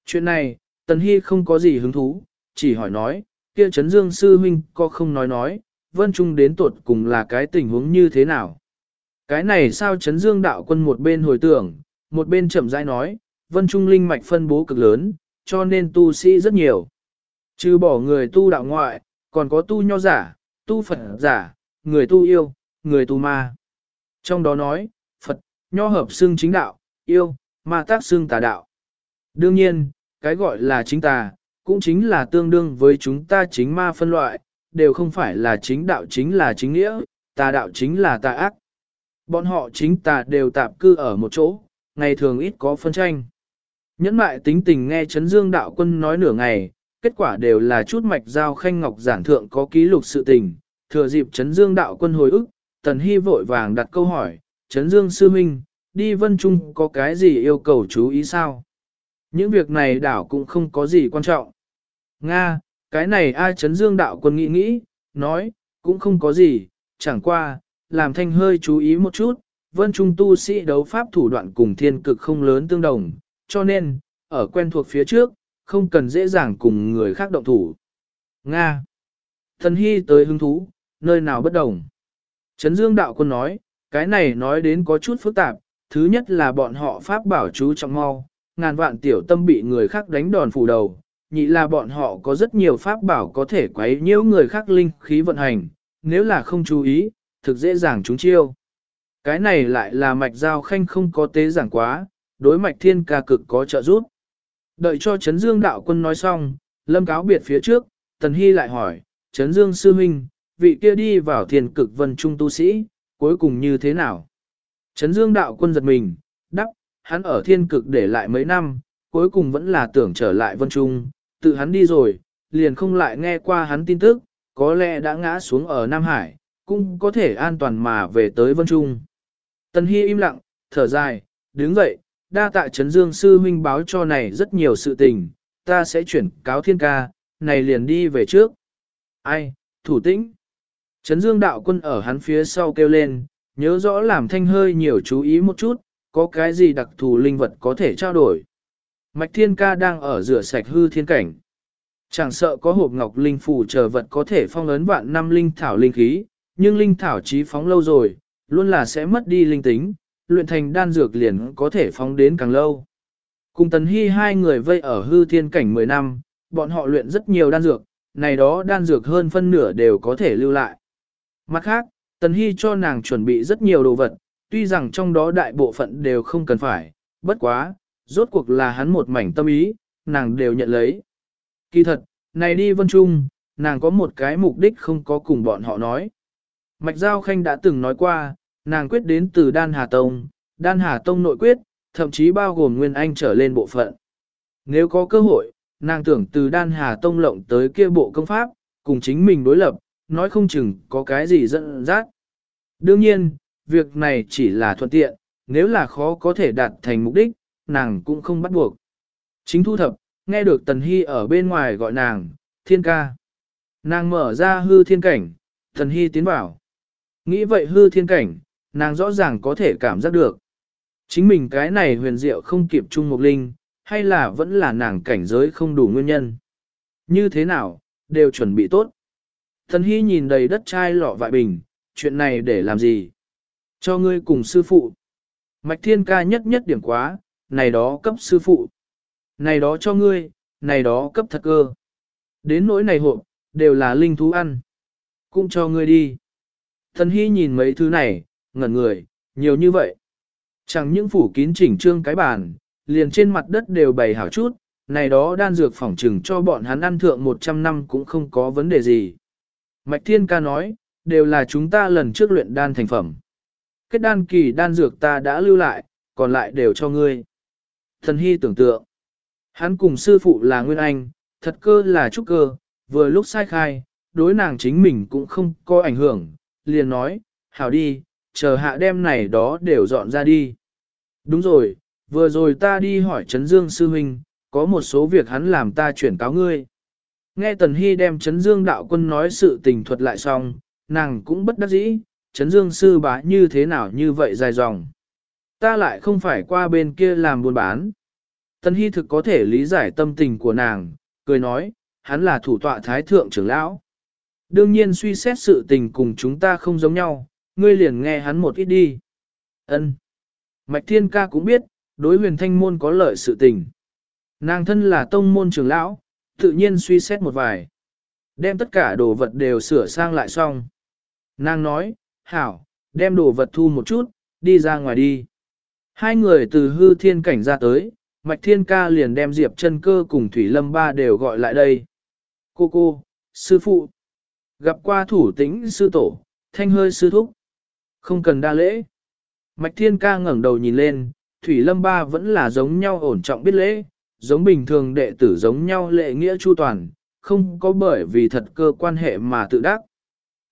Chuyện này, Tần Hy không có gì hứng thú, chỉ hỏi nói, kia Trấn Dương Sư Huynh có không nói nói, Vân Trung đến tuột cùng là cái tình huống như thế nào. Cái này sao Trấn Dương đạo quân một bên hồi tưởng, một bên chậm rãi nói, Vân Trung linh mạch phân bố cực lớn, cho nên tu sĩ rất nhiều. Trừ bỏ người tu đạo ngoại, còn có tu nho giả, tu Phật giả, người tu yêu, người tu ma. Trong đó nói, Phật, nho hợp xương chính đạo, yêu, ma tác xương tà đạo. Đương nhiên, cái gọi là chính tà, cũng chính là tương đương với chúng ta chính ma phân loại, đều không phải là chính đạo chính là chính nghĩa, tà đạo chính là tà ác. Bọn họ chính tà đều tạp cư ở một chỗ, ngày thường ít có phân tranh. Nhẫn mại tính tình nghe Trấn Dương đạo quân nói nửa ngày, kết quả đều là chút mạch giao khanh ngọc giản thượng có ký lục sự tình, thừa dịp Trấn Dương đạo quân hồi ức, Tần Hy vội vàng đặt câu hỏi, Trấn Dương sư minh, đi vân trung có cái gì yêu cầu chú ý sao? Những việc này đảo cũng không có gì quan trọng. Nga, cái này ai Trấn Dương đạo quân nghĩ nghĩ, nói, cũng không có gì, chẳng qua, làm thanh hơi chú ý một chút, vân trung tu sĩ đấu pháp thủ đoạn cùng thiên cực không lớn tương đồng, cho nên, ở quen thuộc phía trước, không cần dễ dàng cùng người khác động thủ. Nga. Thần Hy tới hứng thú, nơi nào bất đồng. Trấn Dương Đạo Quân nói, cái này nói đến có chút phức tạp, thứ nhất là bọn họ pháp bảo chú trọng mau, ngàn vạn tiểu tâm bị người khác đánh đòn phủ đầu, nhị là bọn họ có rất nhiều pháp bảo có thể quấy nhiễu người khác linh khí vận hành, nếu là không chú ý, thực dễ dàng chúng chiêu. Cái này lại là mạch giao khanh không có tế giảng quá, đối mạch thiên ca cực có trợ giúp. Đợi cho Trấn Dương đạo quân nói xong, lâm cáo biệt phía trước, Tần Hy lại hỏi, Trấn Dương sư huynh, vị kia đi vào thiên cực vân trung tu sĩ, cuối cùng như thế nào? Trấn Dương đạo quân giật mình, đắc, hắn ở thiên cực để lại mấy năm, cuối cùng vẫn là tưởng trở lại vân trung, tự hắn đi rồi, liền không lại nghe qua hắn tin tức, có lẽ đã ngã xuống ở Nam Hải, cũng có thể an toàn mà về tới vân trung. Tần Hy im lặng, thở dài, đứng dậy, đa tạ Trấn Dương sư huynh báo cho này rất nhiều sự tình, ta sẽ chuyển cáo thiên ca, này liền đi về trước. Ai, thủ tĩnh. Trấn Dương đạo quân ở hắn phía sau kêu lên, nhớ rõ làm thanh hơi nhiều chú ý một chút, có cái gì đặc thù linh vật có thể trao đổi. Mạch thiên ca đang ở rửa sạch hư thiên cảnh. Chẳng sợ có hộp ngọc linh phù chờ vật có thể phong ấn vạn năm linh thảo linh khí, nhưng linh thảo trí phóng lâu rồi, luôn là sẽ mất đi linh tính, luyện thành đan dược liền có thể phóng đến càng lâu. Cùng Tần Hy hai người vây ở hư thiên cảnh 10 năm, bọn họ luyện rất nhiều đan dược, này đó đan dược hơn phân nửa đều có thể lưu lại. Mặt khác, Tần Hy cho nàng chuẩn bị rất nhiều đồ vật, tuy rằng trong đó đại bộ phận đều không cần phải, bất quá, rốt cuộc là hắn một mảnh tâm ý, nàng đều nhận lấy. Kỳ thật, này đi vân trung, nàng có một cái mục đích không có cùng bọn họ nói. Mạch Giao Khanh đã từng nói qua, nàng quyết đến từ Đan Hà Tông, Đan Hà Tông nội quyết, thậm chí bao gồm Nguyên Anh trở lên bộ phận. Nếu có cơ hội, nàng tưởng từ Đan Hà Tông lộng tới kia bộ công pháp, cùng chính mình đối lập, nói không chừng có cái gì dẫn dắt. Đương nhiên, việc này chỉ là thuận tiện, nếu là khó có thể đạt thành mục đích, nàng cũng không bắt buộc. Chính thu thập, nghe được Tần Hy ở bên ngoài gọi nàng, thiên ca. Nàng mở ra hư thiên cảnh, Tần Hy tiến vào. Nghĩ vậy hư thiên cảnh, nàng rõ ràng có thể cảm giác được. Chính mình cái này huyền diệu không kịp chung mục linh, hay là vẫn là nàng cảnh giới không đủ nguyên nhân. Như thế nào, đều chuẩn bị tốt. Thần Hy nhìn đầy đất chai lọ vại bình, chuyện này để làm gì? Cho ngươi cùng sư phụ. Mạch thiên ca nhất nhất điểm quá, này đó cấp sư phụ. Này đó cho ngươi, này đó cấp thật cơ. Đến nỗi này hộp đều là linh thú ăn. Cũng cho ngươi đi. Thần Hy nhìn mấy thứ này, ngẩn người, nhiều như vậy. Chẳng những phủ kín chỉnh trương cái bàn, liền trên mặt đất đều bày hảo chút, này đó đan dược phỏng trừng cho bọn hắn ăn thượng 100 năm cũng không có vấn đề gì. Mạch Thiên Ca nói, đều là chúng ta lần trước luyện đan thành phẩm. Kết đan kỳ đan dược ta đã lưu lại, còn lại đều cho ngươi. Thần Hy tưởng tượng, hắn cùng sư phụ là Nguyên Anh, thật cơ là trúc cơ, vừa lúc sai khai, đối nàng chính mình cũng không có ảnh hưởng, liền nói, hảo đi, chờ hạ đêm này đó đều dọn ra đi. Đúng rồi, vừa rồi ta đi hỏi Trấn Dương Sư Huynh, có một số việc hắn làm ta chuyển cáo ngươi. Nghe Tần Hy đem Trấn Dương đạo quân nói sự tình thuật lại xong, nàng cũng bất đắc dĩ, Trấn Dương Sư bá như thế nào như vậy dài dòng. Ta lại không phải qua bên kia làm buôn bán. Tần Hy thực có thể lý giải tâm tình của nàng, cười nói, hắn là thủ tọa thái thượng trưởng lão. Đương nhiên suy xét sự tình cùng chúng ta không giống nhau, ngươi liền nghe hắn một ít đi. Ân. Mạch Thiên Ca cũng biết, đối huyền thanh môn có lợi sự tình. Nàng thân là tông môn trưởng lão, tự nhiên suy xét một vài. Đem tất cả đồ vật đều sửa sang lại xong. Nàng nói, hảo, đem đồ vật thu một chút, đi ra ngoài đi. Hai người từ hư thiên cảnh ra tới, Mạch Thiên Ca liền đem Diệp chân cơ cùng Thủy Lâm Ba đều gọi lại đây. Cô cô, sư phụ, gặp qua thủ tĩnh sư tổ, thanh hơi sư thúc. Không cần đa lễ. Mạch Thiên Ca ngẩng đầu nhìn lên, Thủy Lâm Ba vẫn là giống nhau ổn trọng biết lễ, giống bình thường đệ tử giống nhau lệ nghĩa chu toàn, không có bởi vì thật cơ quan hệ mà tự đắc.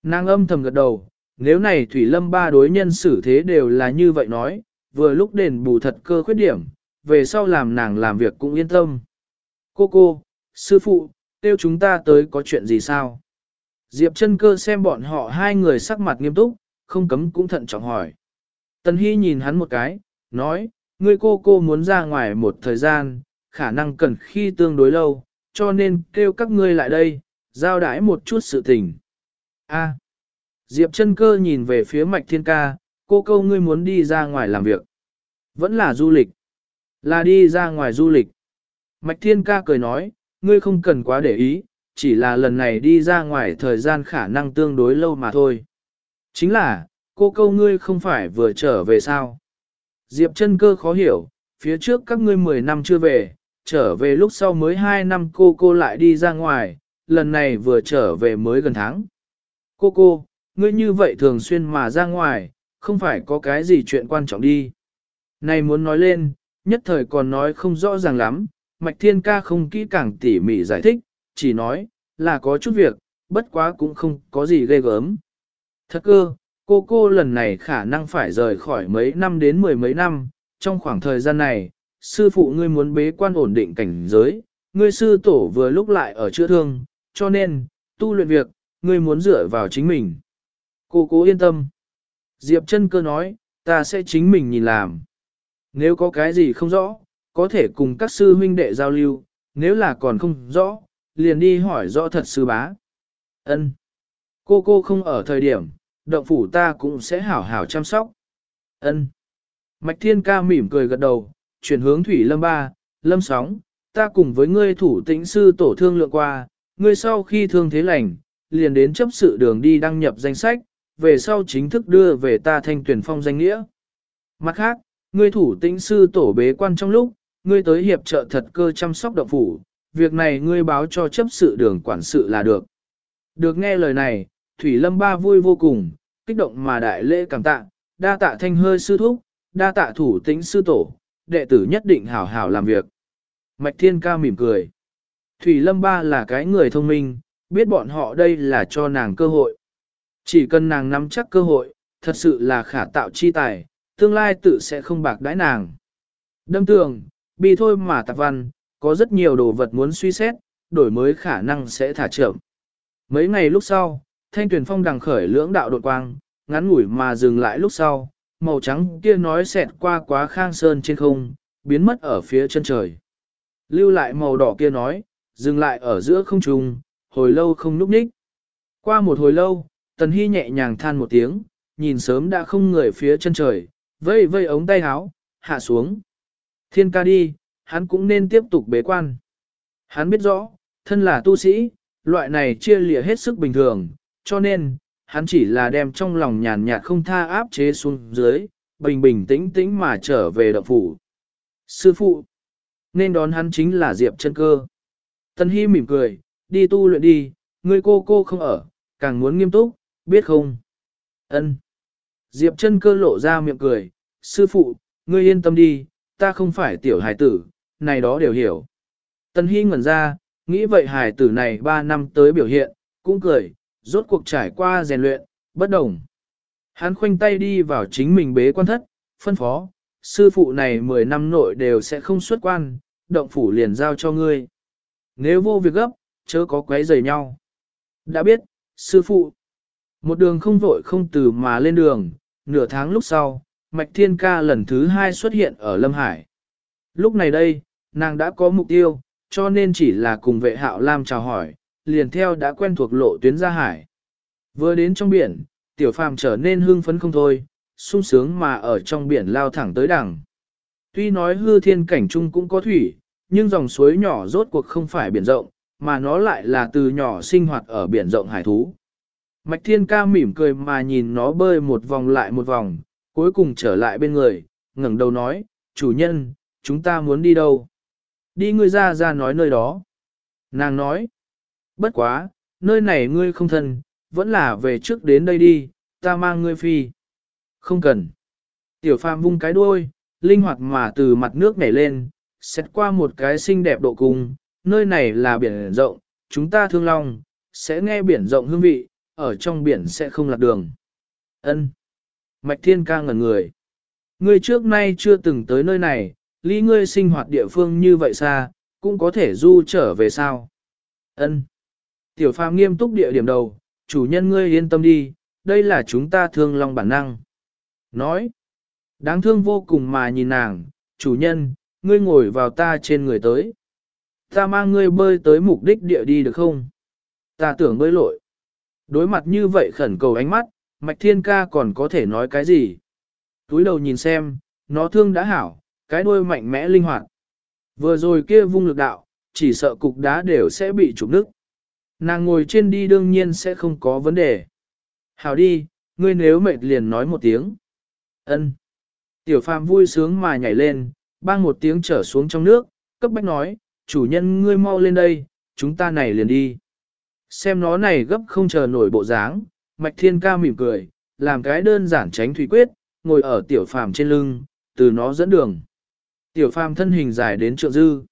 Nàng âm thầm gật đầu, nếu này Thủy Lâm Ba đối nhân xử thế đều là như vậy nói, vừa lúc đền bù thật cơ khuyết điểm, về sau làm nàng làm việc cũng yên tâm. Cô cô, sư phụ, tiêu chúng ta tới có chuyện gì sao? Diệp chân cơ xem bọn họ hai người sắc mặt nghiêm túc, không cấm cũng thận trọng hỏi. Tần Hy nhìn hắn một cái, nói, ngươi cô cô muốn ra ngoài một thời gian, khả năng cần khi tương đối lâu, cho nên kêu các ngươi lại đây, giao đái một chút sự tình. A. Diệp chân cơ nhìn về phía mạch thiên ca, cô câu ngươi muốn đi ra ngoài làm việc. Vẫn là du lịch. Là đi ra ngoài du lịch. Mạch thiên ca cười nói, ngươi không cần quá để ý, chỉ là lần này đi ra ngoài thời gian khả năng tương đối lâu mà thôi. Chính là, cô câu ngươi không phải vừa trở về sao. Diệp chân cơ khó hiểu, phía trước các ngươi 10 năm chưa về, trở về lúc sau mới 2 năm cô cô lại đi ra ngoài, lần này vừa trở về mới gần tháng. Cô cô, ngươi như vậy thường xuyên mà ra ngoài, không phải có cái gì chuyện quan trọng đi. Này muốn nói lên, nhất thời còn nói không rõ ràng lắm, Mạch Thiên Ca không kỹ càng tỉ mỉ giải thích, chỉ nói, là có chút việc, bất quá cũng không có gì ghê gớm. Thật cơ, cô cô lần này khả năng phải rời khỏi mấy năm đến mười mấy năm, trong khoảng thời gian này, sư phụ ngươi muốn bế quan ổn định cảnh giới, ngươi sư tổ vừa lúc lại ở chữa thương, cho nên, tu luyện việc, ngươi muốn dựa vào chính mình. Cô cố yên tâm. Diệp chân cơ nói, ta sẽ chính mình nhìn làm. Nếu có cái gì không rõ, có thể cùng các sư huynh đệ giao lưu, nếu là còn không rõ, liền đi hỏi rõ thật sư bá. Ân, Cô cô không ở thời điểm, động phủ ta cũng sẽ hảo hảo chăm sóc. Ân. Mạch Thiên Ca mỉm cười gật đầu, chuyển hướng Thủy Lâm Ba, Lâm Sóng, ta cùng với ngươi thủ tĩnh sư tổ thương lượng qua, ngươi sau khi thương thế lành, liền đến chấp sự đường đi đăng nhập danh sách, về sau chính thức đưa về ta thanh tuyển phong danh nghĩa. Mặt khác, ngươi thủ tĩnh sư tổ bế quan trong lúc, ngươi tới hiệp trợ thật cơ chăm sóc động phủ, việc này ngươi báo cho chấp sự đường quản sự là được. Được nghe lời này, Thủy Lâm Ba vui vô cùng, kích động mà đại lễ cảm tạ, đa tạ thanh hơi sư thúc, đa tạ thủ tĩnh sư tổ, đệ tử nhất định hảo hảo làm việc. Mạch Thiên Ca mỉm cười. Thủy Lâm Ba là cái người thông minh, biết bọn họ đây là cho nàng cơ hội. Chỉ cần nàng nắm chắc cơ hội, thật sự là khả tạo chi tài, tương lai tự sẽ không bạc đãi nàng. Đâm tường, bi thôi mà tạp văn, có rất nhiều đồ vật muốn suy xét, đổi mới khả năng sẽ thả chậm. Mấy ngày lúc sau, thanh tuyển phong đằng khởi lưỡng đạo đột quang, ngắn ngủi mà dừng lại lúc sau, màu trắng kia nói xẹt qua quá khang sơn trên không, biến mất ở phía chân trời. Lưu lại màu đỏ kia nói, dừng lại ở giữa không trung, hồi lâu không núp ních. Qua một hồi lâu, Tần Hy nhẹ nhàng than một tiếng, nhìn sớm đã không người phía chân trời, vây vây ống tay áo, hạ xuống. Thiên ca đi, hắn cũng nên tiếp tục bế quan. Hắn biết rõ, thân là tu sĩ, loại này chia lìa hết sức bình thường, cho nên, hắn chỉ là đem trong lòng nhàn nhạt không tha áp chế xuống dưới, bình bình tĩnh tĩnh mà trở về động phủ. Sư phụ, nên đón hắn chính là Diệp chân cơ. Tân Hy mỉm cười, đi tu luyện đi, người cô cô không ở, càng muốn nghiêm túc, biết không? Ân. Diệp chân cơ lộ ra miệng cười, sư phụ, ngươi yên tâm đi, ta không phải tiểu hài tử, này đó đều hiểu. Tân Hy ngẩn ra, nghĩ vậy hài tử này 3 năm tới biểu hiện, cũng cười, rốt cuộc trải qua rèn luyện, bất đồng. Hắn khoanh tay đi vào chính mình bế quan thất, phân phó, sư phụ này 10 năm nội đều sẽ không xuất quan, động phủ liền giao cho ngươi. Nếu vô việc gấp, chớ có quấy rầy nhau. Đã biết, sư phụ. Một đường không vội không từ mà lên đường, nửa tháng lúc sau, Mạch Thiên Ca lần thứ hai xuất hiện ở Lâm Hải. Lúc này đây, nàng đã có mục tiêu, cho nên chỉ là cùng vệ hạo Lam chào hỏi, liền theo đã quen thuộc lộ tuyến ra hải. Vừa đến trong biển, tiểu phàm trở nên hưng phấn không thôi, sung sướng mà ở trong biển lao thẳng tới đằng. Tuy nói hư thiên cảnh trung cũng có thủy, nhưng dòng suối nhỏ rốt cuộc không phải biển rộng, mà nó lại là từ nhỏ sinh hoạt ở biển rộng hải thú. Mạch Thiên Ca mỉm cười mà nhìn nó bơi một vòng lại một vòng, cuối cùng trở lại bên người, ngẩng đầu nói, chủ nhân, chúng ta muốn đi đâu? Đi ngươi ra ra nói nơi đó. Nàng nói, bất quá, nơi này ngươi không thân, vẫn là về trước đến đây đi, ta mang ngươi phi. Không cần. Tiểu phàm vung cái đuôi, linh hoạt mà từ mặt nước nhảy lên, xét qua một cái xinh đẹp độ cùng nơi này là biển rộng, chúng ta thương long, sẽ nghe biển rộng hương vị, ở trong biển sẽ không lạc đường. Ân. Mạch Thiên ca ngẩn người. Ngươi trước nay chưa từng tới nơi này, ly ngươi sinh hoạt địa phương như vậy xa, cũng có thể du trở về sao. Ân. Tiểu phàm nghiêm túc địa điểm đầu, chủ nhân ngươi yên tâm đi, đây là chúng ta thương long bản năng. Nói. Đáng thương vô cùng mà nhìn nàng, chủ nhân, ngươi ngồi vào ta trên người tới. Ta mang ngươi bơi tới mục đích địa đi được không? Ta tưởng bơi lội. Đối mặt như vậy khẩn cầu ánh mắt, Mạch Thiên Ca còn có thể nói cái gì? Túi đầu nhìn xem, nó thương đã hảo, cái đuôi mạnh mẽ linh hoạt. Vừa rồi kia vung lực đạo, chỉ sợ cục đá đều sẽ bị trục nước. Nàng ngồi trên đi đương nhiên sẽ không có vấn đề. Hảo đi, ngươi nếu mệt liền nói một tiếng. Ân. Tiểu phàm vui sướng mà nhảy lên, bang một tiếng trở xuống trong nước, cấp bách nói, chủ nhân ngươi mau lên đây, chúng ta này liền đi. Xem nó này gấp không chờ nổi bộ dáng, mạch thiên ca mỉm cười, làm cái đơn giản tránh thủy quyết, ngồi ở tiểu phàm trên lưng, từ nó dẫn đường. Tiểu phàm thân hình dài đến trượng dư.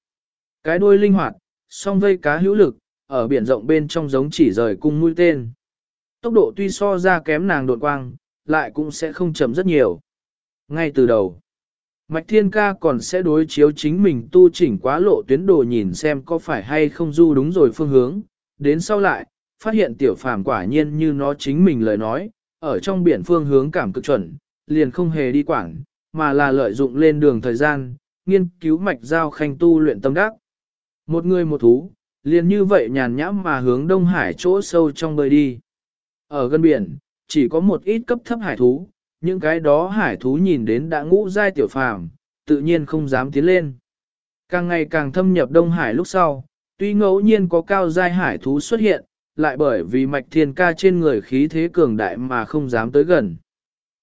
Cái đuôi linh hoạt, song vây cá hữu lực, ở biển rộng bên trong giống chỉ rời cung mũi tên. Tốc độ tuy so ra kém nàng đột quang, lại cũng sẽ không chậm rất nhiều. Ngay từ đầu, Mạch Thiên Ca còn sẽ đối chiếu chính mình tu chỉnh quá lộ tuyến đồ nhìn xem có phải hay không du đúng rồi phương hướng, đến sau lại, phát hiện tiểu phàm quả nhiên như nó chính mình lời nói, ở trong biển phương hướng cảm cực chuẩn, liền không hề đi quảng, mà là lợi dụng lên đường thời gian, nghiên cứu mạch giao khanh tu luyện tâm đắc. Một người một thú, liền như vậy nhàn nhãm mà hướng Đông Hải chỗ sâu trong bơi đi. Ở gần biển, chỉ có một ít cấp thấp hải thú, những cái đó hải thú nhìn đến đã ngũ giai tiểu phàm, tự nhiên không dám tiến lên. Càng ngày càng thâm nhập Đông Hải lúc sau, tuy ngẫu nhiên có cao giai hải thú xuất hiện, lại bởi vì mạch thiên ca trên người khí thế cường đại mà không dám tới gần.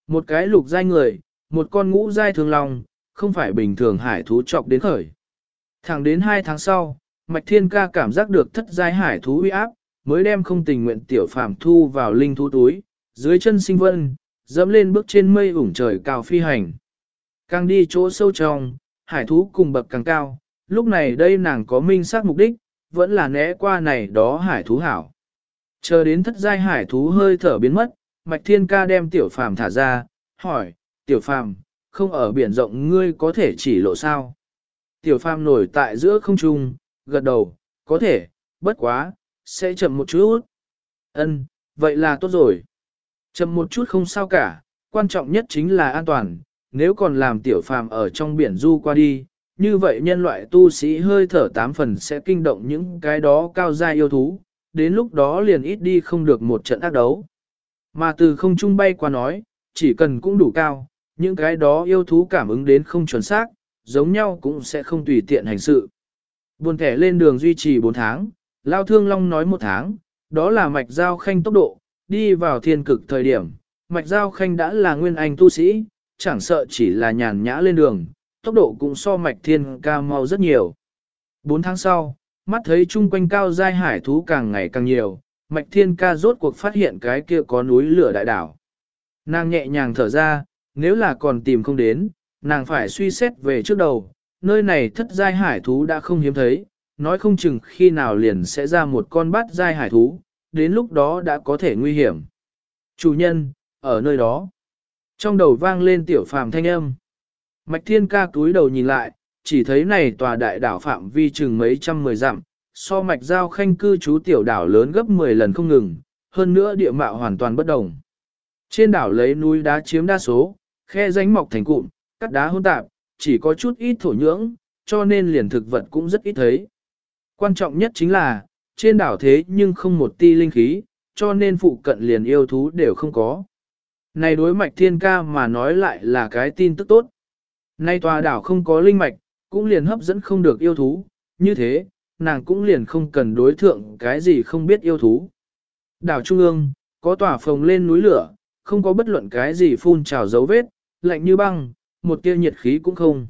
Một cái lục giai người, một con ngũ giai thường lòng, không phải bình thường hải thú chọc đến khởi. Thẳng đến hai tháng sau, mạch thiên ca cảm giác được thất giai hải thú uy áp, mới đem không tình nguyện tiểu phàm thu vào linh thú túi, dưới chân sinh vân, dẫm lên bước trên mây ủng trời cao phi hành. Càng đi chỗ sâu trong, hải thú cùng bậc càng cao, lúc này đây nàng có minh xác mục đích, vẫn là né qua này đó hải thú hảo. Chờ đến thất giai hải thú hơi thở biến mất, Mạch Thiên Ca đem tiểu phàm thả ra, hỏi, tiểu phàm, không ở biển rộng ngươi có thể chỉ lộ sao? Tiểu phàm nổi tại giữa không trung, gật đầu, có thể, bất quá, sẽ chậm một chút. Ân, vậy là tốt rồi. Chậm một chút không sao cả, quan trọng nhất chính là an toàn, nếu còn làm tiểu phàm ở trong biển du qua đi, như vậy nhân loại tu sĩ hơi thở tám phần sẽ kinh động những cái đó cao gia yêu thú, đến lúc đó liền ít đi không được một trận ác đấu. Mà từ không trung bay qua nói, chỉ cần cũng đủ cao, những cái đó yêu thú cảm ứng đến không chuẩn xác, giống nhau cũng sẽ không tùy tiện hành sự. Buồn thẻ lên đường duy trì 4 tháng, Lao Thương Long nói một tháng, đó là mạch giao khanh tốc độ, đi vào thiên cực thời điểm, mạch giao khanh đã là nguyên anh tu sĩ, chẳng sợ chỉ là nhàn nhã lên đường, tốc độ cũng so mạch thiên ca mau rất nhiều. 4 tháng sau, mắt thấy chung quanh cao giai hải thú càng ngày càng nhiều, mạch thiên ca rốt cuộc phát hiện cái kia có núi lửa đại đảo. Nàng nhẹ nhàng thở ra, nếu là còn tìm không đến, nàng phải suy xét về trước đầu, nơi này thất giai hải thú đã không hiếm thấy, nói không chừng khi nào liền sẽ ra một con bát giai hải thú, đến lúc đó đã có thể nguy hiểm. Chủ nhân, ở nơi đó. Trong đầu vang lên tiểu phàm thanh âm. Mạch thiên ca túi đầu nhìn lại, chỉ thấy này tòa đại đảo phạm vi chừng mấy trăm mười dặm, so mạch giao khanh cư trú tiểu đảo lớn gấp 10 lần không ngừng, hơn nữa địa mạo hoàn toàn bất đồng. Trên đảo lấy núi đá chiếm đa số, khe ránh mọc thành cụm, cắt đá hỗn tạp, chỉ có chút ít thổ nhưỡng, cho nên liền thực vật cũng rất ít thấy. Quan trọng nhất chính là, trên đảo thế nhưng không một ti linh khí, cho nên phụ cận liền yêu thú đều không có. Này đối mạch thiên ca mà nói lại là cái tin tức tốt. Nay tòa đảo không có linh mạch, cũng liền hấp dẫn không được yêu thú, như thế, nàng cũng liền không cần đối thượng cái gì không biết yêu thú. Đảo Trung ương, có tòa phồng lên núi lửa, không có bất luận cái gì phun trào dấu vết, lạnh như băng, một tia nhiệt khí cũng không.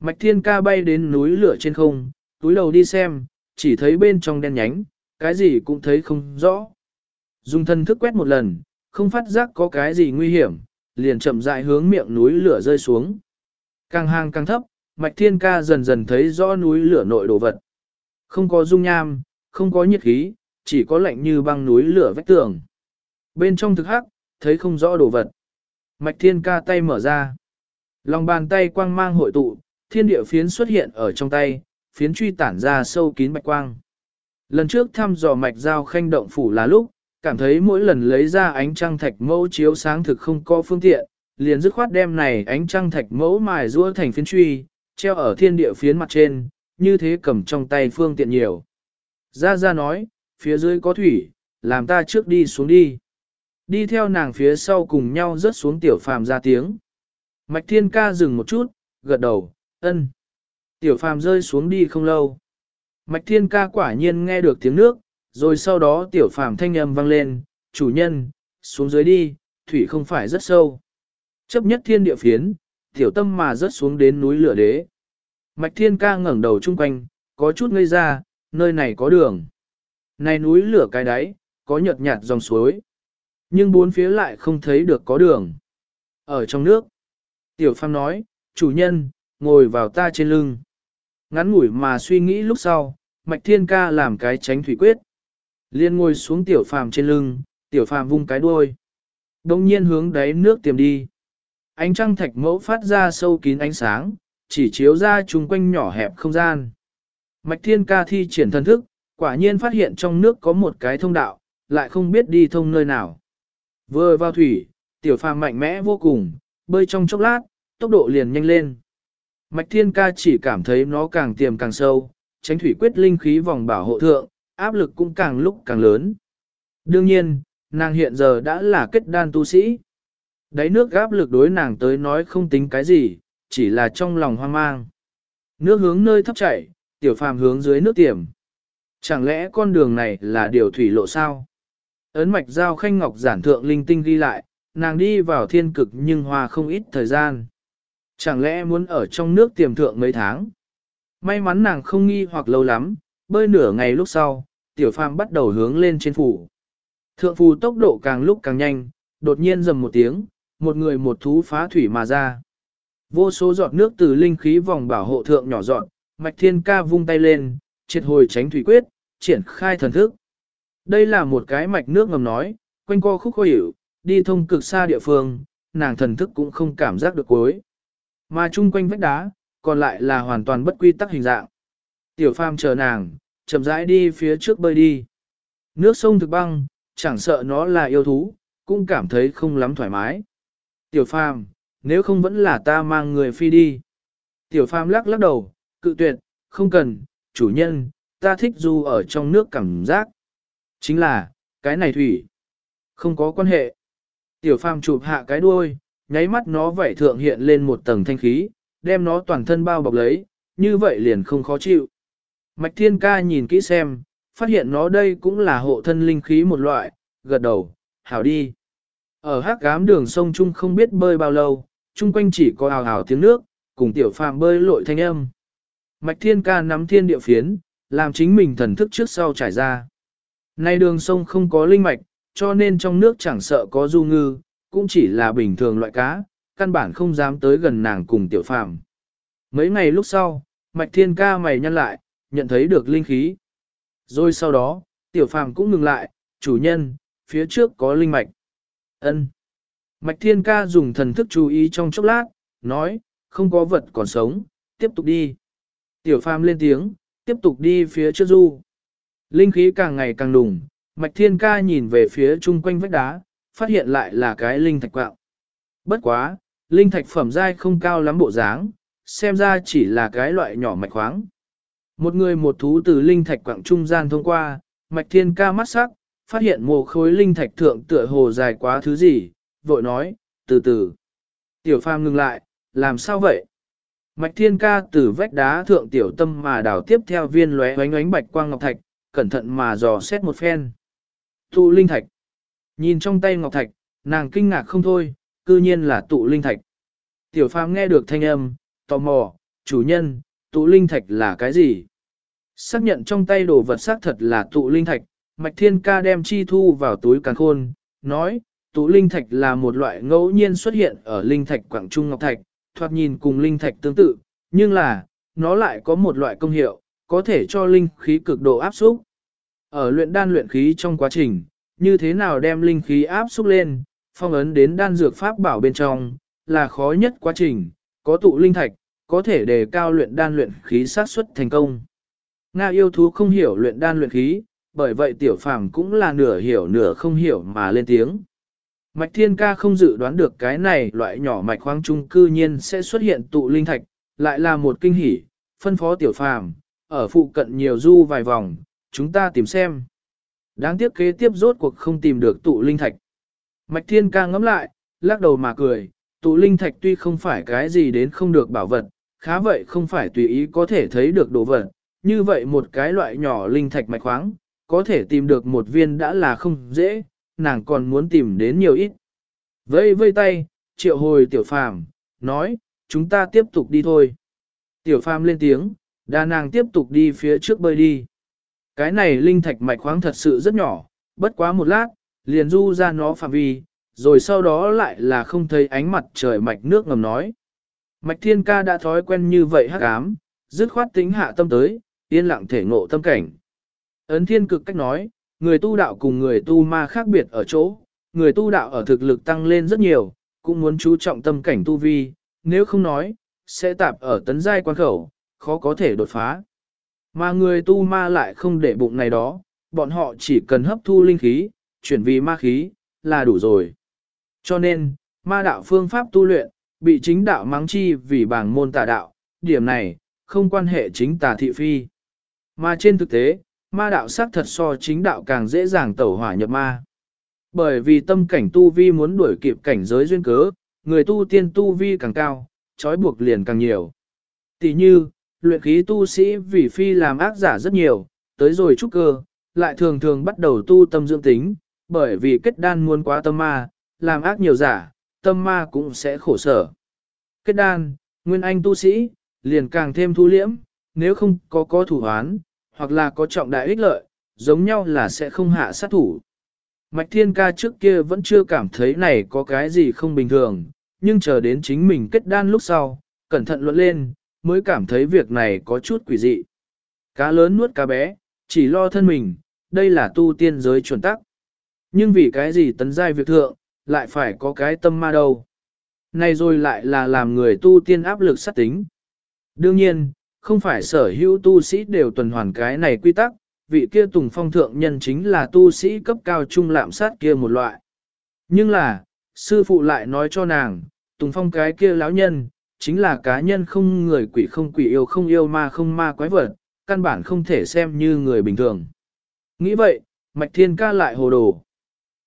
Mạch Thiên Ca bay đến núi lửa trên không, túi đầu đi xem, chỉ thấy bên trong đen nhánh, cái gì cũng thấy không rõ. Dùng thân thức quét một lần, không phát giác có cái gì nguy hiểm, liền chậm rãi hướng miệng núi lửa rơi xuống. Càng hàng càng thấp, Mạch Thiên Ca dần dần thấy rõ núi lửa nội đồ vật. Không có dung nham, không có nhiệt khí, chỉ có lạnh như băng núi lửa vách tường. Bên trong thực hắc, thấy không rõ đồ vật. Mạch Thiên Ca tay mở ra. Lòng bàn tay quang mang hội tụ, thiên địa phiến xuất hiện ở trong tay, phiến truy tản ra sâu kín bạch quang. Lần trước thăm dò mạch giao khanh động phủ là lúc, cảm thấy mỗi lần lấy ra ánh trăng thạch mẫu chiếu sáng thực không có phương tiện, liền dứt khoát đem này ánh trăng thạch mẫu mài rua thành phiến truy, treo ở thiên địa phiến mặt trên, như thế cầm trong tay phương tiện nhiều. Ra ra nói, phía dưới có thủy, làm ta trước đi xuống đi. Đi theo nàng phía sau cùng nhau rớt xuống tiểu phàm ra tiếng. Mạch thiên ca dừng một chút, gật đầu, ân. Tiểu phàm rơi xuống đi không lâu. Mạch thiên ca quả nhiên nghe được tiếng nước, rồi sau đó tiểu phàm thanh âm vang lên, chủ nhân, xuống dưới đi, thủy không phải rất sâu. Chấp nhất thiên địa phiến, tiểu tâm mà rớt xuống đến núi lửa đế. Mạch thiên ca ngẩng đầu chung quanh, có chút ngây ra, nơi này có đường. Này núi lửa cái đáy, có nhợt nhạt dòng suối. Nhưng bốn phía lại không thấy được có đường. Ở trong nước, tiểu phàm nói, chủ nhân, ngồi vào ta trên lưng. Ngắn ngủi mà suy nghĩ lúc sau, mạch thiên ca làm cái tránh thủy quyết. Liên ngồi xuống tiểu phàm trên lưng, tiểu phàm vung cái đuôi. Đông nhiên hướng đáy nước tiềm đi. Ánh trăng thạch mẫu phát ra sâu kín ánh sáng, chỉ chiếu ra chung quanh nhỏ hẹp không gian. Mạch thiên ca thi triển thân thức, quả nhiên phát hiện trong nước có một cái thông đạo, lại không biết đi thông nơi nào. Vừa vào thủy, tiểu phàm mạnh mẽ vô cùng, bơi trong chốc lát, tốc độ liền nhanh lên. Mạch thiên ca chỉ cảm thấy nó càng tiềm càng sâu, tránh thủy quyết linh khí vòng bảo hộ thượng, áp lực cũng càng lúc càng lớn. Đương nhiên, nàng hiện giờ đã là kết đan tu sĩ. Đáy nước áp lực đối nàng tới nói không tính cái gì, chỉ là trong lòng hoang mang. Nước hướng nơi thấp chảy, tiểu phàm hướng dưới nước tiềm. Chẳng lẽ con đường này là điều thủy lộ sao? Ấn mạch giao khanh ngọc giản thượng linh tinh ghi lại, nàng đi vào thiên cực nhưng hoa không ít thời gian. Chẳng lẽ muốn ở trong nước tiềm thượng mấy tháng? May mắn nàng không nghi hoặc lâu lắm, bơi nửa ngày lúc sau, tiểu phàm bắt đầu hướng lên trên phủ. Thượng phù tốc độ càng lúc càng nhanh, đột nhiên dầm một tiếng, một người một thú phá thủy mà ra. Vô số giọt nước từ linh khí vòng bảo hộ thượng nhỏ giọt. mạch thiên ca vung tay lên, triệt hồi tránh thủy quyết, triển khai thần thức. Đây là một cái mạch nước ngầm nói, quanh co khúc khó hiểu, đi thông cực xa địa phương, nàng thần thức cũng không cảm giác được cuối. Mà chung quanh vách đá, còn lại là hoàn toàn bất quy tắc hình dạng. Tiểu phàm chờ nàng, chậm rãi đi phía trước bơi đi. Nước sông thực băng, chẳng sợ nó là yêu thú, cũng cảm thấy không lắm thoải mái. Tiểu phàm, nếu không vẫn là ta mang người phi đi. Tiểu phàm lắc lắc đầu, cự tuyệt, không cần, chủ nhân, ta thích du ở trong nước cảm giác. Chính là, cái này thủy. Không có quan hệ. Tiểu phàm chụp hạ cái đuôi, nháy mắt nó vảy thượng hiện lên một tầng thanh khí, đem nó toàn thân bao bọc lấy, như vậy liền không khó chịu. Mạch thiên ca nhìn kỹ xem, phát hiện nó đây cũng là hộ thân linh khí một loại, gật đầu, hảo đi. Ở hắc gám đường sông Trung không biết bơi bao lâu, chung quanh chỉ có ào ào tiếng nước, cùng tiểu phàm bơi lội thanh âm. Mạch thiên ca nắm thiên địa phiến, làm chính mình thần thức trước sau trải ra. Nay đường sông không có linh mạch, cho nên trong nước chẳng sợ có du ngư, cũng chỉ là bình thường loại cá, căn bản không dám tới gần nàng cùng tiểu phàm. Mấy ngày lúc sau, mạch thiên ca mày nhăn lại, nhận thấy được linh khí. Rồi sau đó, tiểu phàm cũng ngừng lại, chủ nhân, phía trước có linh mạch. ân Mạch thiên ca dùng thần thức chú ý trong chốc lát, nói, không có vật còn sống, tiếp tục đi. Tiểu phàm lên tiếng, tiếp tục đi phía trước du. Linh khí càng ngày càng đùng, mạch thiên ca nhìn về phía chung quanh vách đá, phát hiện lại là cái linh thạch quạng. Bất quá, linh thạch phẩm giai không cao lắm bộ dáng, xem ra chỉ là cái loại nhỏ mạch khoáng. Một người một thú từ linh thạch quạng trung gian thông qua, mạch thiên ca mắt sắc, phát hiện một khối linh thạch thượng tựa hồ dài quá thứ gì, vội nói, từ từ. Tiểu phàm ngừng lại, làm sao vậy? Mạch thiên ca từ vách đá thượng tiểu tâm mà đào tiếp theo viên lóe ánh ánh bạch quang ngọc thạch, cẩn thận mà dò xét một phen. Tụ linh thạch. Nhìn trong tay ngọc thạch, nàng kinh ngạc không thôi, cư nhiên là tụ linh thạch. Tiểu phàm nghe được thanh âm, tò mò, chủ nhân, tụ linh thạch là cái gì? Xác nhận trong tay đồ vật xác thật là tụ linh thạch, Mạch Thiên Ca đem chi thu vào túi càng khôn, nói, tụ linh thạch là một loại ngẫu nhiên xuất hiện ở linh thạch quảng trung ngọc thạch, thoạt nhìn cùng linh thạch tương tự, nhưng là, nó lại có một loại công hiệu, có thể cho linh khí cực độ áp xúc. Ở luyện đan luyện khí trong quá trình, như thế nào đem linh khí áp xúc lên, phong ấn đến đan dược pháp bảo bên trong, là khó nhất quá trình, có tụ linh thạch, có thể đề cao luyện đan luyện khí sát suất thành công. Nga yêu thú không hiểu luyện đan luyện khí, bởi vậy tiểu phàm cũng là nửa hiểu nửa không hiểu mà lên tiếng. Mạch Thiên Ca không dự đoán được cái này loại nhỏ mạch khoáng trung cư nhiên sẽ xuất hiện tụ linh thạch, lại là một kinh hỉ, phân phó tiểu phàm, ở phụ cận nhiều du vài vòng, chúng ta tìm xem. Đáng tiếc kế tiếp rốt cuộc không tìm được tụ linh thạch. Mạch Thiên Ca ngẫm lại, lắc đầu mà cười, tụ linh thạch tuy không phải cái gì đến không được bảo vật, khá vậy không phải tùy ý có thể thấy được đồ vật, như vậy một cái loại nhỏ linh thạch mạch khoáng, có thể tìm được một viên đã là không dễ, nàng còn muốn tìm đến nhiều ít. Vây vây tay, triệu hồi tiểu phàm, nói, chúng ta tiếp tục đi thôi. Tiểu phàm lên tiếng, đa nàng tiếp tục đi phía trước bơi đi. Cái này linh thạch mạch khoáng thật sự rất nhỏ, bất quá một lát, liền du ra nó phạm vi, rồi sau đó lại là không thấy ánh mặt trời mạch nước ngầm nói. Mạch thiên ca đã thói quen như vậy hắc ám, dứt khoát tính hạ tâm tới, yên lặng thể ngộ tâm cảnh. Ấn thiên cực cách nói, người tu đạo cùng người tu ma khác biệt ở chỗ, người tu đạo ở thực lực tăng lên rất nhiều, cũng muốn chú trọng tâm cảnh tu vi, nếu không nói, sẽ tạp ở tấn giai quan khẩu, khó có thể đột phá. Mà người tu ma lại không để bụng này đó, bọn họ chỉ cần hấp thu linh khí, chuyển vì ma khí, là đủ rồi. Cho nên, ma đạo phương pháp tu luyện, bị chính đạo mắng chi vì bảng môn tà đạo, điểm này, không quan hệ chính tà thị phi. Mà trên thực tế, ma đạo xác thật so chính đạo càng dễ dàng tẩu hỏa nhập ma. Bởi vì tâm cảnh tu vi muốn đuổi kịp cảnh giới duyên cớ, người tu tiên tu vi càng cao, trói buộc liền càng nhiều. Tỷ như, luyện khí tu sĩ vì phi làm ác giả rất nhiều, tới rồi trúc cơ, lại thường thường bắt đầu tu tâm dưỡng tính, bởi vì kết đan muốn quá tâm ma, làm ác nhiều giả, tâm ma cũng sẽ khổ sở. Kết đan, nguyên anh tu sĩ, liền càng thêm thu liễm, nếu không có có thủ hoán, hoặc là có trọng đại ích lợi, giống nhau là sẽ không hạ sát thủ. Mạch Thiên Ca trước kia vẫn chưa cảm thấy này có cái gì không bình thường, nhưng chờ đến chính mình kết đan lúc sau, cẩn thận luận lên, mới cảm thấy việc này có chút quỷ dị. Cá lớn nuốt cá bé, chỉ lo thân mình, đây là tu tiên giới chuẩn tắc. Nhưng vì cái gì tấn giai việc thượng, lại phải có cái tâm ma đâu. Này rồi lại là làm người tu tiên áp lực sát tính. Đương nhiên, không phải sở hữu tu sĩ đều tuần hoàn cái này quy tắc, vị kia tùng phong thượng nhân chính là tu sĩ cấp cao trung lạm sát kia một loại. Nhưng là, sư phụ lại nói cho nàng, tùng phong cái kia lão nhân, chính là cá nhân không người quỷ không quỷ yêu không yêu ma không ma quái vật, căn bản không thể xem như người bình thường. Nghĩ vậy, Mạch Thiên ca lại hồ đồ.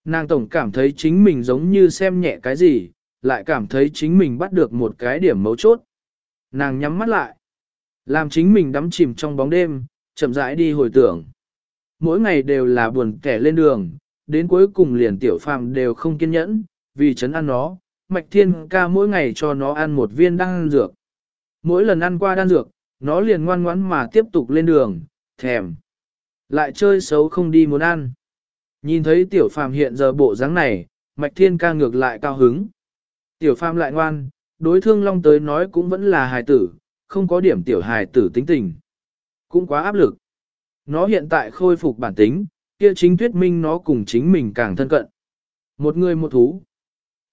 Nàng tổng cảm thấy chính mình giống như xem nhẹ cái gì, lại cảm thấy chính mình bắt được một cái điểm mấu chốt. Nàng nhắm mắt lại. Làm chính mình đắm chìm trong bóng đêm, chậm rãi đi hồi tưởng. Mỗi ngày đều là buồn kẻ lên đường, đến cuối cùng liền tiểu phàm đều không kiên nhẫn, vì chấn ăn nó, mạch thiên ca mỗi ngày cho nó ăn một viên đan dược. Mỗi lần ăn qua đan dược, nó liền ngoan ngoãn mà tiếp tục lên đường, thèm. Lại chơi xấu không đi muốn ăn. Nhìn thấy tiểu phàm hiện giờ bộ dáng này, mạch thiên ca ngược lại cao hứng. Tiểu phàm lại ngoan, đối thương long tới nói cũng vẫn là hài tử, không có điểm tiểu hài tử tính tình. Cũng quá áp lực. Nó hiện tại khôi phục bản tính, kia chính thuyết minh nó cùng chính mình càng thân cận. Một người một thú.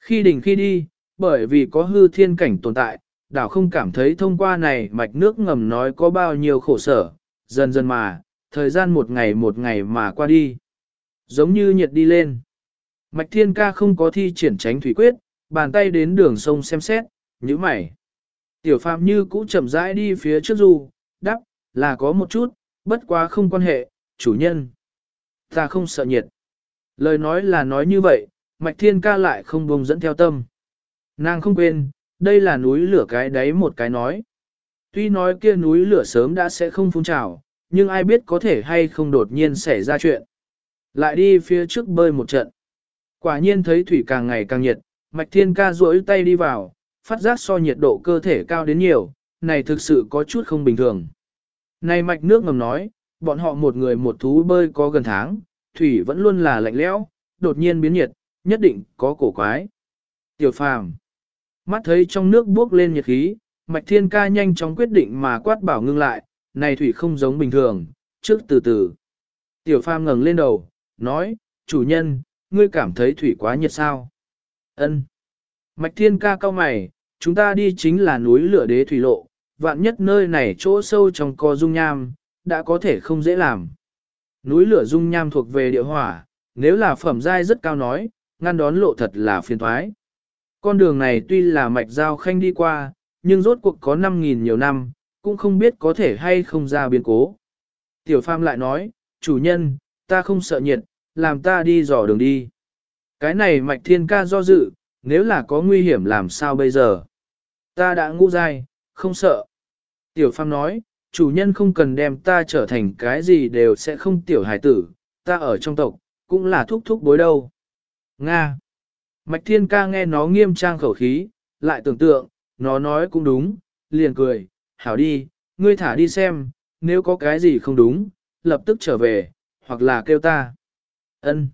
Khi đỉnh khi đi, bởi vì có hư thiên cảnh tồn tại, đảo không cảm thấy thông qua này mạch nước ngầm nói có bao nhiêu khổ sở, dần dần mà, thời gian một ngày một ngày mà qua đi. Giống như nhiệt đi lên. Mạch thiên ca không có thi triển tránh thủy quyết, bàn tay đến đường sông xem xét, như mày. Tiểu phạm như cũ chậm rãi đi phía trước du, đắp, là có một chút, bất quá không quan hệ, chủ nhân. Ta không sợ nhiệt. Lời nói là nói như vậy, mạch thiên ca lại không bông dẫn theo tâm. Nàng không quên, đây là núi lửa cái đấy một cái nói, Tuy nói kia núi lửa sớm đã sẽ không phun trào, nhưng ai biết có thể hay không đột nhiên xảy ra chuyện. Lại đi phía trước bơi một trận. Quả nhiên thấy thủy càng ngày càng nhiệt, Mạch Thiên Ca duỗi tay đi vào, phát giác so nhiệt độ cơ thể cao đến nhiều, này thực sự có chút không bình thường. Này Mạch nước ngầm nói, bọn họ một người một thú bơi có gần tháng, thủy vẫn luôn là lạnh lẽo, đột nhiên biến nhiệt, nhất định có cổ quái. Tiểu phàm, mắt thấy trong nước bước lên nhiệt khí, Mạch Thiên Ca nhanh chóng quyết định mà quát bảo ngưng lại, này thủy không giống bình thường, trước từ từ. Tiểu phàm ngẩng lên đầu, nói, chủ nhân, ngươi cảm thấy thủy quá nhiệt sao? Ân. Mạch Thiên Ca cao mày, chúng ta đi chính là núi lửa đế thủy lộ, vạn nhất nơi này chỗ sâu trong co dung nham, đã có thể không dễ làm. Núi lửa dung nham thuộc về địa hỏa, nếu là phẩm giai rất cao nói, ngăn đón lộ thật là phiền thoái. Con đường này tuy là mạch giao khanh đi qua, nhưng rốt cuộc có 5.000 nhiều năm, cũng không biết có thể hay không ra biến cố. Tiểu Pham lại nói, chủ nhân, ta không sợ nhiệt, làm ta đi dò đường đi. Cái này mạch thiên ca do dự, nếu là có nguy hiểm làm sao bây giờ? Ta đã ngu dai, không sợ. Tiểu Pham nói, chủ nhân không cần đem ta trở thành cái gì đều sẽ không tiểu hài tử, ta ở trong tộc, cũng là thúc thúc bối đâu. Nga. Mạch Thiên Ca nghe nó nghiêm trang khẩu khí, lại tưởng tượng, nó nói cũng đúng, liền cười, hảo đi, ngươi thả đi xem, nếu có cái gì không đúng, lập tức trở về, hoặc là kêu ta. Ân.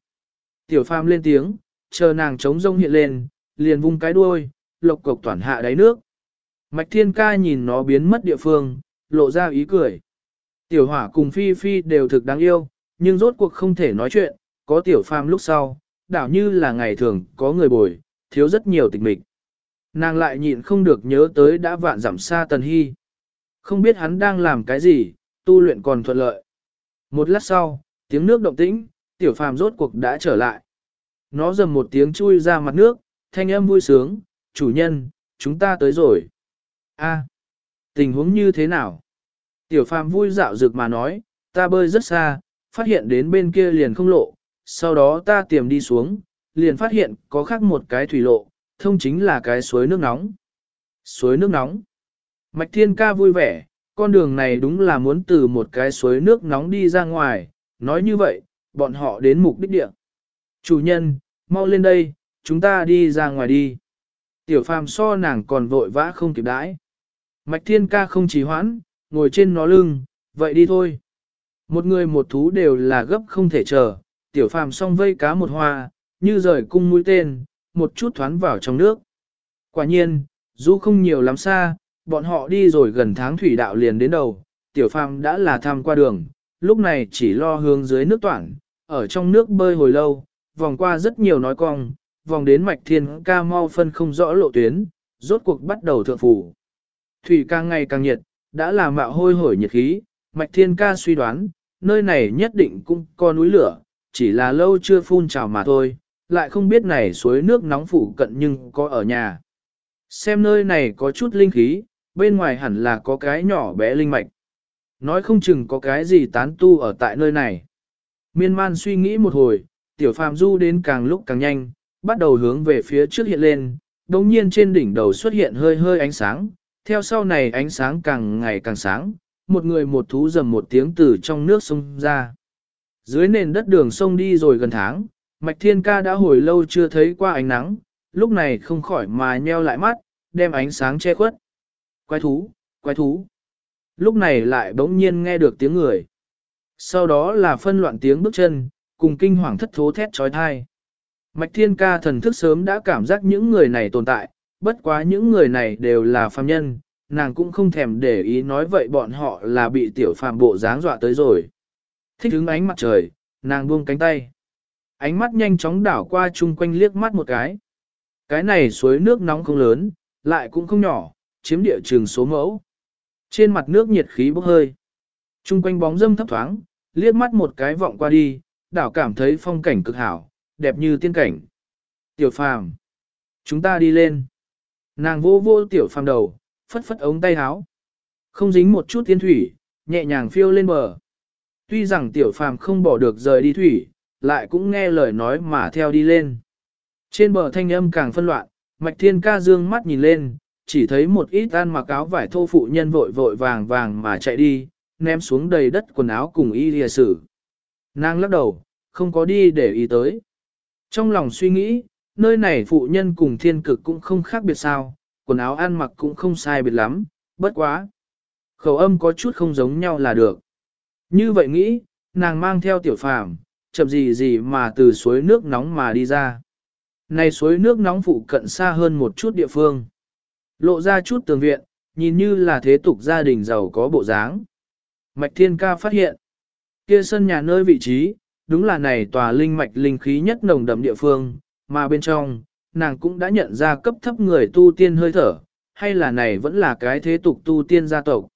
Tiểu Phàm lên tiếng, chờ nàng trống rông hiện lên, liền vung cái đuôi, lộc cộc toàn hạ đáy nước. Mạch Thiên Ca nhìn nó biến mất địa phương, lộ ra ý cười. Tiểu Hỏa cùng Phi Phi đều thực đáng yêu, nhưng rốt cuộc không thể nói chuyện, có Tiểu Phàm lúc sau, đảo như là ngày thường có người bồi, thiếu rất nhiều tịch mịch. Nàng lại nhịn không được nhớ tới đã vạn giảm xa Tần Hy. Không biết hắn đang làm cái gì, tu luyện còn thuận lợi. Một lát sau, tiếng nước động tĩnh, tiểu phàm rốt cuộc đã trở lại. Nó dầm một tiếng chui ra mặt nước, thanh âm vui sướng, chủ nhân, chúng ta tới rồi. A, tình huống như thế nào? Tiểu phàm vui dạo dược mà nói, ta bơi rất xa, phát hiện đến bên kia liền không lộ, sau đó ta tiềm đi xuống, liền phát hiện có khác một cái thủy lộ, thông chính là cái suối nước nóng. Suối nước nóng. Mạch Thiên Ca vui vẻ, con đường này đúng là muốn từ một cái suối nước nóng đi ra ngoài, nói như vậy, bọn họ đến mục đích địa. Chủ nhân, mau lên đây, chúng ta đi ra ngoài đi. Tiểu phàm so nàng còn vội vã không kịp đãi. Mạch Thiên Ca không trì hoãn, ngồi trên nó lưng, vậy đi thôi. Một người một thú đều là gấp không thể chờ, tiểu phàm song vây cá một hoa, như rời cung mũi tên, một chút thoán vào trong nước. Quả nhiên, dù không nhiều lắm xa, bọn họ đi rồi gần tháng thủy đạo liền đến đầu, tiểu phàm đã là tham qua đường, lúc này chỉ lo hướng dưới nước toản, ở trong nước bơi hồi lâu, vòng qua rất nhiều nói cong, vòng đến mạch thiên ca mau phân không rõ lộ tuyến, rốt cuộc bắt đầu thượng phủ. Thủy càng ngày càng nhiệt, đã là mạo hôi hổi nhiệt khí, mạch thiên ca suy đoán, nơi này nhất định cũng có núi lửa, chỉ là lâu chưa phun trào mà thôi, lại không biết này suối nước nóng phụ cận nhưng có ở nhà. Xem nơi này có chút linh khí, bên ngoài hẳn là có cái nhỏ bé linh mạch. Nói không chừng có cái gì tán tu ở tại nơi này. Miên man suy nghĩ một hồi, tiểu phàm du đến càng lúc càng nhanh, bắt đầu hướng về phía trước hiện lên, đồng nhiên trên đỉnh đầu xuất hiện hơi hơi ánh sáng, theo sau này ánh sáng càng ngày càng sáng, một người một thú dầm một tiếng từ trong nước sông ra. Dưới nền đất đường sông đi rồi gần tháng, Mạch Thiên Ca đã hồi lâu chưa thấy qua ánh nắng, lúc này không khỏi mà nheo lại mắt, đem ánh sáng che khuất. Quái thú, quái thú. Lúc này lại bỗng nhiên nghe được tiếng người. Sau đó là phân loạn tiếng bước chân, cùng kinh hoàng thất thố thét trói thai. Mạch Thiên Ca thần thức sớm đã cảm giác những người này tồn tại, bất quá những người này đều là phàm nhân, nàng cũng không thèm để ý nói vậy bọn họ là bị tiểu phàm bộ dáng dọa tới rồi. Thích hứng ánh mặt trời, nàng buông cánh tay. Ánh mắt nhanh chóng đảo qua chung quanh liếc mắt một cái. Cái này suối nước nóng không lớn, lại cũng không nhỏ, chiếm địa trường số mẫu. Trên mặt nước nhiệt khí bốc hơi. Chung quanh bóng dâm thấp thoáng, liếc mắt một cái vọng qua đi, đảo cảm thấy phong cảnh cực hảo, đẹp như tiên cảnh. Tiểu phàm. Chúng ta đi lên. Nàng vô vô tiểu phàm đầu, phất phất ống tay áo. Không dính một chút tiên thủy, nhẹ nhàng phiêu lên bờ. Tuy rằng tiểu phàm không bỏ được rời đi thủy, lại cũng nghe lời nói mà theo đi lên. Trên bờ thanh âm càng phân loạn, mạch thiên ca dương mắt nhìn lên, chỉ thấy một ít ăn mặc áo vải thô phụ nhân vội vội vàng vàng mà chạy đi, ném xuống đầy đất quần áo cùng y lìa sử. Nàng lắc đầu, không có đi để ý tới. Trong lòng suy nghĩ, nơi này phụ nhân cùng thiên cực cũng không khác biệt sao, quần áo ăn mặc cũng không sai biệt lắm, bất quá. Khẩu âm có chút không giống nhau là được. Như vậy nghĩ, nàng mang theo tiểu phàm, chậm gì gì mà từ suối nước nóng mà đi ra. Này suối nước nóng phụ cận xa hơn một chút địa phương. Lộ ra chút tường viện, nhìn như là thế tục gia đình giàu có bộ dáng. Mạch Thiên Ca phát hiện, kia sân nhà nơi vị trí, đúng là này tòa linh mạch linh khí nhất nồng đậm địa phương, mà bên trong, nàng cũng đã nhận ra cấp thấp người tu tiên hơi thở, hay là này vẫn là cái thế tục tu tiên gia tộc.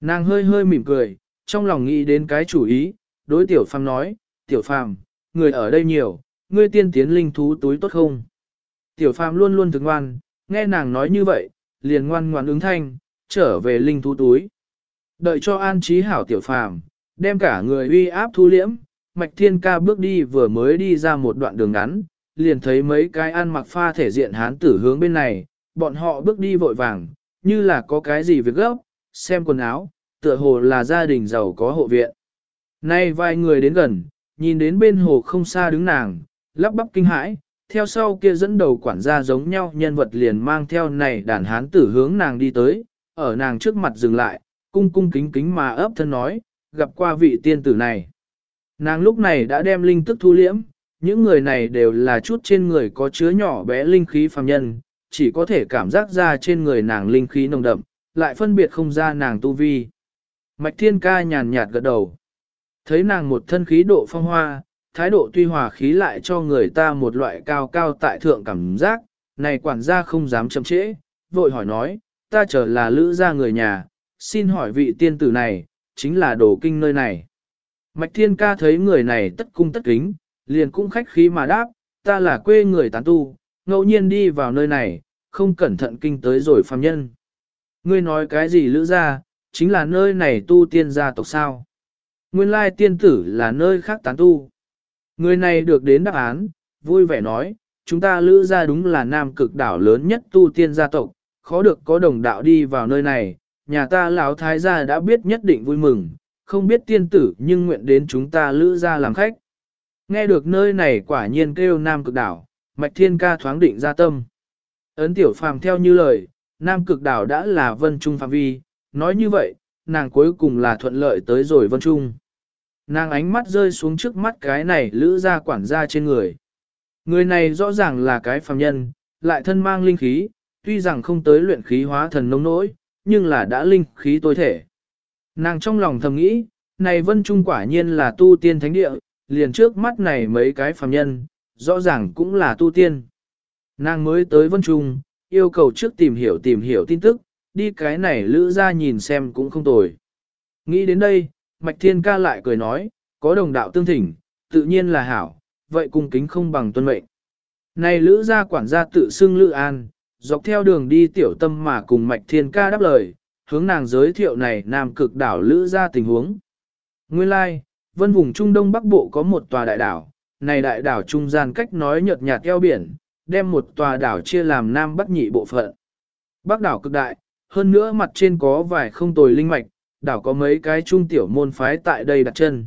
Nàng hơi hơi mỉm cười, trong lòng nghĩ đến cái chủ ý, đối tiểu phàm nói, tiểu phàm, người ở đây nhiều, ngươi tiên tiến linh thú túi tốt không? Tiểu phàm luôn luôn thực ngoan, nghe nàng nói như vậy, liền ngoan ngoan ứng thanh, trở về linh thú túi. Đợi cho an trí hảo tiểu phàm, đem cả người uy áp thu liễm, mạch thiên ca bước đi vừa mới đi ra một đoạn đường ngắn, liền thấy mấy cái ăn mặc pha thể diện hán tử hướng bên này, bọn họ bước đi vội vàng, như là có cái gì việc gấp, xem quần áo, tựa hồ là gia đình giàu có hộ viện. Nay vài người đến gần, nhìn đến bên hồ không xa đứng nàng, lắp bắp kinh hãi, theo sau kia dẫn đầu quản gia giống nhau nhân vật liền mang theo này đàn hán tử hướng nàng đi tới, ở nàng trước mặt dừng lại, cung cung kính kính mà ấp thân nói, gặp qua vị tiên tử này. Nàng lúc này đã đem linh tức thu liễm, những người này đều là chút trên người có chứa nhỏ bé linh khí phàm nhân, chỉ có thể cảm giác ra trên người nàng linh khí nồng đậm, lại phân biệt không ra nàng tu vi. Mạch thiên ca nhàn nhạt gật đầu. Thấy nàng một thân khí độ phong hoa, thái độ tuy hòa khí lại cho người ta một loại cao cao tại thượng cảm giác, này quản gia không dám chậm trễ, vội hỏi nói, ta chờ là lữ gia người nhà, xin hỏi vị tiên tử này, chính là đồ kinh nơi này. Mạch thiên ca thấy người này tất cung tất kính, liền cũng khách khí mà đáp, ta là quê người tán tu, ngẫu nhiên đi vào nơi này, không cẩn thận kinh tới rồi phàm nhân. Ngươi nói cái gì lữ gia, chính là nơi này tu tiên gia tộc sao? Nguyên lai tiên tử là nơi khác tán tu. Người này được đến đáp án, vui vẻ nói, chúng ta lữ gia đúng là nam cực đảo lớn nhất tu tiên gia tộc, khó được có đồng đạo đi vào nơi này, nhà ta lão thái gia đã biết nhất định vui mừng, không biết tiên tử nhưng nguyện đến chúng ta lữ gia làm khách. Nghe được nơi này quả nhiên kêu nam cực đảo, mạch thiên ca thoáng định ra tâm. Ấn tiểu phàm theo như lời, nam cực đảo đã là vân trung phạm vi, nói như vậy, nàng cuối cùng là thuận lợi tới rồi vân trung. Nàng ánh mắt rơi xuống trước mắt cái này lữ ra quản gia trên người. Người này rõ ràng là cái phàm nhân, lại thân mang linh khí, tuy rằng không tới luyện khí hóa thần nông nỗi, nhưng là đã linh khí tối thể. Nàng trong lòng thầm nghĩ, này vân trung quả nhiên là tu tiên thánh địa, liền trước mắt này mấy cái phàm nhân, rõ ràng cũng là tu tiên. Nàng mới tới vân trung, yêu cầu trước tìm hiểu tìm hiểu tin tức, đi cái này lữ ra nhìn xem cũng không tồi. Nghĩ đến đây, Mạch Thiên ca lại cười nói, có đồng đạo tương thỉnh, tự nhiên là hảo, vậy cung kính không bằng tuân mệnh. Này lữ gia quản gia tự xưng lữ an, dọc theo đường đi tiểu tâm mà cùng Mạch Thiên ca đáp lời, hướng nàng giới thiệu này nam cực đảo lữ gia tình huống. Nguyên lai, like, vân vùng Trung Đông Bắc Bộ có một tòa đại đảo, này đại đảo trung gian cách nói nhợt nhạt eo biển, đem một tòa đảo chia làm nam bắc nhị bộ phận. Bắc đảo cực đại, hơn nữa mặt trên có vài không tồi linh mạch, đảo có mấy cái trung tiểu môn phái tại đây đặt chân.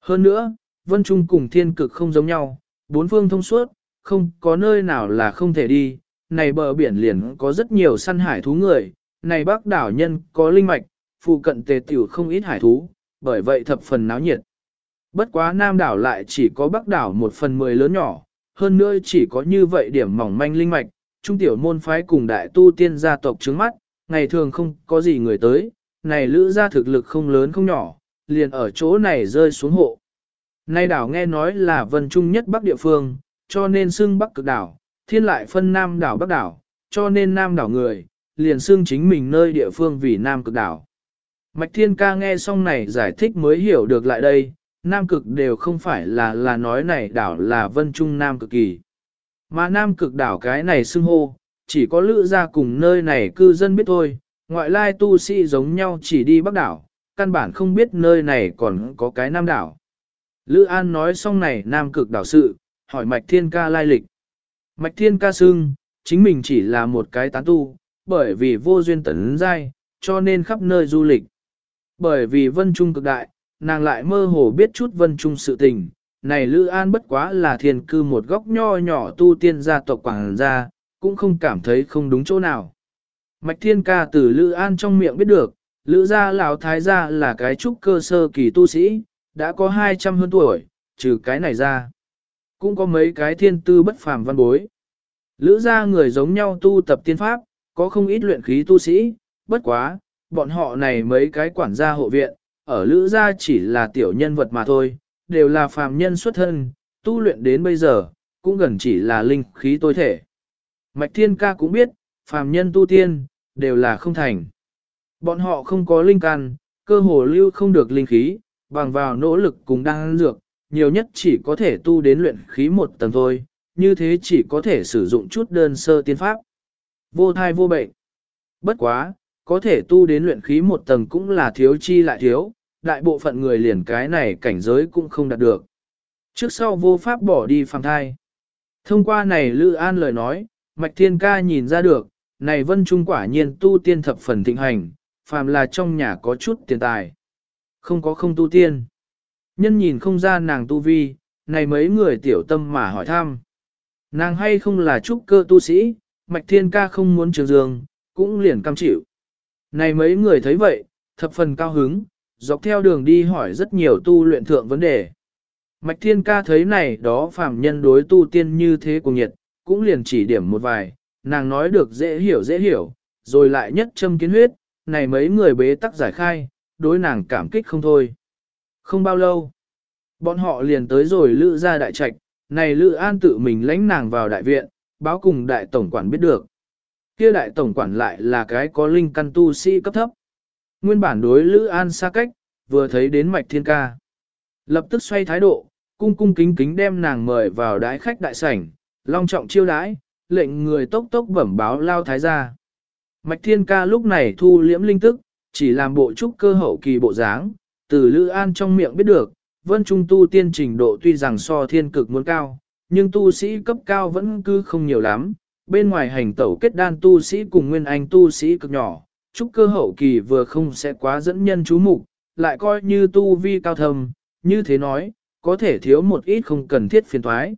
Hơn nữa, vân trung cùng thiên cực không giống nhau, bốn phương thông suốt, không có nơi nào là không thể đi, này bờ biển liền có rất nhiều săn hải thú người, này bắc đảo nhân có linh mạch, phụ cận tề tiểu không ít hải thú, bởi vậy thập phần náo nhiệt. Bất quá nam đảo lại chỉ có bắc đảo một phần mười lớn nhỏ, hơn nữa chỉ có như vậy điểm mỏng manh linh mạch, trung tiểu môn phái cùng đại tu tiên gia tộc trứng mắt, ngày thường không có gì người tới, này lữ gia thực lực không lớn không nhỏ, liền ở chỗ này rơi xuống hộ. Nay đảo nghe nói là vân trung nhất bắc địa phương, cho nên xưng bắc cực đảo, thiên lại phân nam đảo bắc đảo, cho nên nam đảo người, liền xưng chính mình nơi địa phương vì nam cực đảo. Mạch thiên ca nghe xong này giải thích mới hiểu được lại đây, nam cực đều không phải là là nói này đảo là vân trung nam cực kỳ. Mà nam cực đảo cái này xưng hô, chỉ có lữ gia cùng nơi này cư dân biết thôi, ngoại lai tu sĩ giống nhau chỉ đi bắc đảo, căn bản không biết nơi này còn có cái nam đảo. Lữ An nói xong này nam cực đảo sự, hỏi Mạch Thiên Ca lai lịch. Mạch Thiên Ca xưng, chính mình chỉ là một cái tán tu, bởi vì vô duyên tấn giai, cho nên khắp nơi du lịch. Bởi vì vân trung cực đại, nàng lại mơ hồ biết chút vân trung sự tình, này Lữ An bất quá là thiền cư một góc nho nhỏ tu tiên gia tộc quảng gia, cũng không cảm thấy không đúng chỗ nào. Mạch Thiên Ca từ Lữ An trong miệng biết được, Lữ gia lão thái gia là cái trúc cơ sơ kỳ tu sĩ, đã có 200 hơn tuổi, trừ cái này ra. Cũng có mấy cái thiên tư bất phàm văn bối. Lữ gia người giống nhau tu tập tiên pháp, có không ít luyện khí tu sĩ, bất quá, bọn họ này mấy cái quản gia hộ viện, ở Lữ gia chỉ là tiểu nhân vật mà thôi, đều là phàm nhân xuất thân, tu luyện đến bây giờ, cũng gần chỉ là linh khí tối thể. Mạch Thiên Ca cũng biết, phàm nhân tu tiên, đều là không thành. Bọn họ không có linh căn, cơ hồ lưu không được linh khí, bằng vào nỗ lực cùng đang dược, nhiều nhất chỉ có thể tu đến luyện khí một tầng thôi, như thế chỉ có thể sử dụng chút đơn sơ tiên pháp. Vô thai vô bệnh. Bất quá, có thể tu đến luyện khí một tầng cũng là thiếu chi lại thiếu, đại bộ phận người liền cái này cảnh giới cũng không đạt được. Trước sau vô pháp bỏ đi phàm thai. Thông qua này Lữ An lời nói, Mạch Thiên Ca nhìn ra được, này vân trung quả nhiên tu tiên thập phần thịnh hành, phàm là trong nhà có chút tiền tài. Không có không tu tiên. Nhân nhìn không ra nàng tu vi, này mấy người tiểu tâm mà hỏi thăm. Nàng hay không là trúc cơ tu sĩ, Mạch Thiên Ca không muốn trường dương, cũng liền cam chịu. Này mấy người thấy vậy, thập phần cao hứng, dọc theo đường đi hỏi rất nhiều tu luyện thượng vấn đề. Mạch Thiên Ca thấy này đó phàm nhân đối tu tiên như thế cùng nhiệt, cũng liền chỉ điểm một vài, nàng nói được dễ hiểu dễ hiểu, rồi lại nhất châm kiến huyết, này mấy người bế tắc giải khai, đối nàng cảm kích không thôi. Không bao lâu, bọn họ liền tới rồi lữ ra đại trạch, này lữ an tự mình lãnh nàng vào đại viện, báo cùng đại tổng quản biết được. kia đại tổng quản lại là cái có linh căn tu sĩ cấp thấp. Nguyên bản đối lữ an xa cách, vừa thấy đến mạch thiên ca. Lập tức xoay thái độ, cung cung kính kính đem nàng mời vào đái khách đại sảnh, long trọng chiêu đãi, lệnh người tốc tốc bẩm báo lao thái gia. Mạch thiên ca lúc này thu liễm linh tức, chỉ làm bộ trúc cơ hậu kỳ bộ dáng, từ Lữ An trong miệng biết được, vân trung tu tiên trình độ tuy rằng so thiên cực muốn cao, nhưng tu sĩ cấp cao vẫn cứ không nhiều lắm, bên ngoài hành tẩu kết đan tu sĩ cùng nguyên anh tu sĩ cực nhỏ, trúc cơ hậu kỳ vừa không sẽ quá dẫn nhân chú mục, lại coi như tu vi cao thầm, như thế nói, có thể thiếu một ít không cần thiết phiền thoái.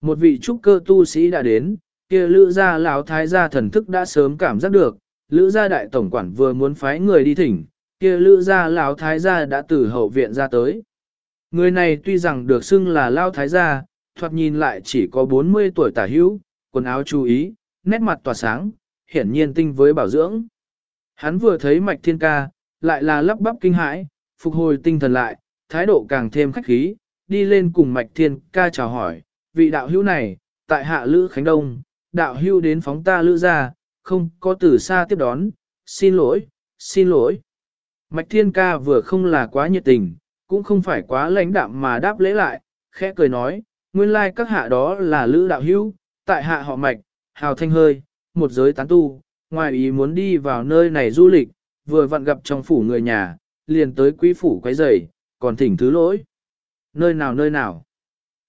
Một vị trúc cơ tu sĩ đã đến, kia lữ gia lão thái gia thần thức đã sớm cảm giác được, lữ gia đại tổng quản vừa muốn phái người đi thỉnh, kia lữ gia lão thái gia đã từ hậu viện ra tới. Người này tuy rằng được xưng là lão thái gia, thoạt nhìn lại chỉ có 40 tuổi tả hữu, quần áo chú ý, nét mặt tỏa sáng, hiển nhiên tinh với bảo dưỡng. Hắn vừa thấy mạch thiên ca, lại là lắp bắp kinh hãi, phục hồi tinh thần lại, thái độ càng thêm khách khí, đi lên cùng mạch thiên ca chào hỏi, vị đạo hữu này, tại hạ Lữ Khánh Đông, đạo hữu đến phóng ta Lữ ra, không có từ xa tiếp đón, xin lỗi, xin lỗi. Mạch thiên ca vừa không là quá nhiệt tình, cũng không phải quá lãnh đạm mà đáp lễ lại, khẽ cười nói, nguyên lai like các hạ đó là Lữ đạo hữu, tại hạ họ mạch, hào thanh hơi, một giới tán tu, ngoài ý muốn đi vào nơi này du lịch, vừa vặn gặp trong phủ người nhà, liền tới quý phủ quấy rầy, còn thỉnh thứ lỗi. Nơi nào nơi nào?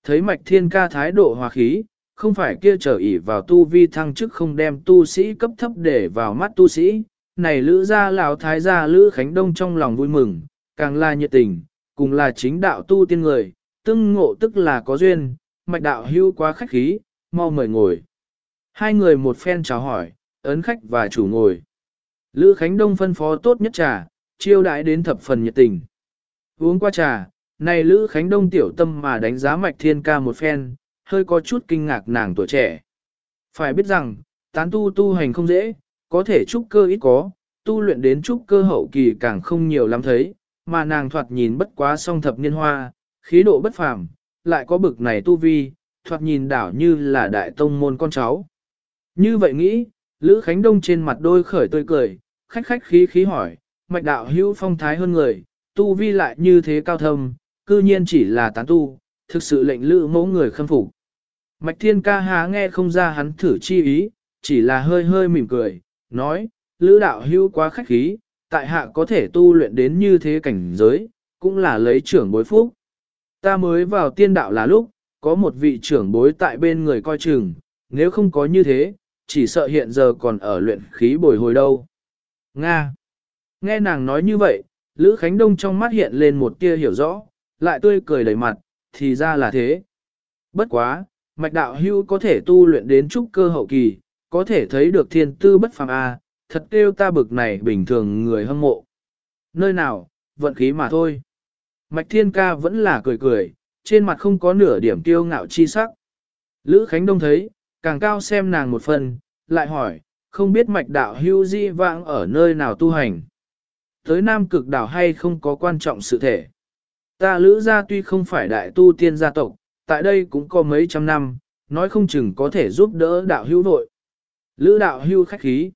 Thấy mạch thiên ca thái độ hòa khí, không phải kia trở ỉ vào tu vi thăng chức không đem tu sĩ cấp thấp để vào mắt tu sĩ, này lữ gia lão thái gia lữ khánh đông trong lòng vui mừng, càng là nhiệt tình, cùng là chính đạo tu tiên người, tương ngộ tức là có duyên, mạch đạo hưu quá khách khí, mau mời ngồi. Hai người một phen chào hỏi, ấn khách và chủ ngồi. Lữ Khánh Đông phân phó tốt nhất trà, chiêu đãi đến thập phần nhiệt tình. Uống qua trà, này Lữ Khánh Đông tiểu tâm mà đánh giá mạch thiên ca một phen, hơi có chút kinh ngạc nàng tuổi trẻ. Phải biết rằng, tán tu tu hành không dễ, có thể trúc cơ ít có, tu luyện đến trúc cơ hậu kỳ càng không nhiều lắm thấy, mà nàng thoạt nhìn bất quá song thập niên hoa, khí độ bất phàm, lại có bực này tu vi, thoạt nhìn đảo như là đại tông môn con cháu. Như vậy nghĩ, Lữ Khánh Đông trên mặt đôi khởi tươi cười, khách khách khí khí hỏi, mạch đạo hữu phong thái hơn người, tu vi lại như thế cao thâm, cư nhiên chỉ là tán tu, thực sự lệnh lữ mẫu người khâm phục. Mạch thiên ca há nghe không ra hắn thử chi ý, chỉ là hơi hơi mỉm cười, nói, lữ đạo hưu quá khách khí, tại hạ có thể tu luyện đến như thế cảnh giới, cũng là lấy trưởng bối phúc. Ta mới vào tiên đạo là lúc, có một vị trưởng bối tại bên người coi chừng, nếu không có như thế, chỉ sợ hiện giờ còn ở luyện khí bồi hồi đâu. Nga. Nghe nàng nói như vậy, Lữ Khánh Đông trong mắt hiện lên một tia hiểu rõ, lại tươi cười đầy mặt, thì ra là thế. Bất quá, mạch đạo hưu có thể tu luyện đến trúc cơ hậu kỳ, có thể thấy được thiên tư bất phàm a, thật kêu ta bực này bình thường người hâm mộ. Nơi nào, vận khí mà thôi. Mạch thiên ca vẫn là cười cười, trên mặt không có nửa điểm tiêu ngạo chi sắc. Lữ Khánh Đông thấy, càng cao xem nàng một phần, lại hỏi, không biết mạch đạo hưu di vãng ở nơi nào tu hành. Tới Nam cực đảo hay không có quan trọng sự thể. Ta lữ gia tuy không phải đại tu tiên gia tộc, tại đây cũng có mấy trăm năm, nói không chừng có thể giúp đỡ đạo hữu vội. Lữ đạo hưu khách khí.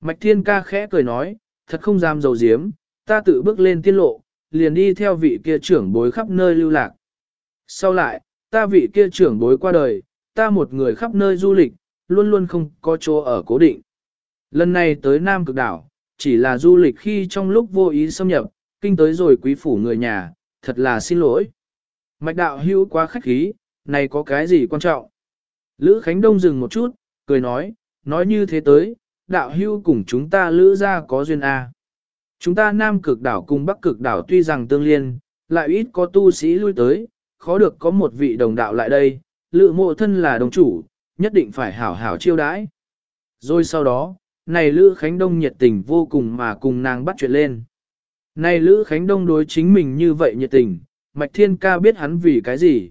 Mạch thiên ca khẽ cười nói, thật không dám dầu diếm, ta tự bước lên tiên lộ, liền đi theo vị kia trưởng bối khắp nơi lưu lạc. Sau lại, ta vị kia trưởng bối qua đời, ta một người khắp nơi du lịch, luôn luôn không có chỗ ở cố định. Lần này tới Nam Cực Đảo, chỉ là du lịch khi trong lúc vô ý xâm nhập, kinh tới rồi quý phủ người nhà, thật là xin lỗi. Mạch đạo hữu quá khách khí, này có cái gì quan trọng? Lữ Khánh Đông dừng một chút, cười nói, nói như thế tới, đạo hữu cùng chúng ta lữ ra có duyên A. Chúng ta Nam Cực Đảo cùng Bắc Cực Đảo tuy rằng tương liên, lại ít có tu sĩ lui tới, khó được có một vị đồng đạo lại đây, lữ mộ thân là đồng chủ, nhất định phải hảo hảo chiêu đãi. Rồi sau đó, này Lữ Khánh Đông nhiệt tình vô cùng mà cùng nàng bắt chuyện lên. Này Lữ Khánh Đông đối chính mình như vậy nhiệt tình, Mạch Thiên Ca biết hắn vì cái gì.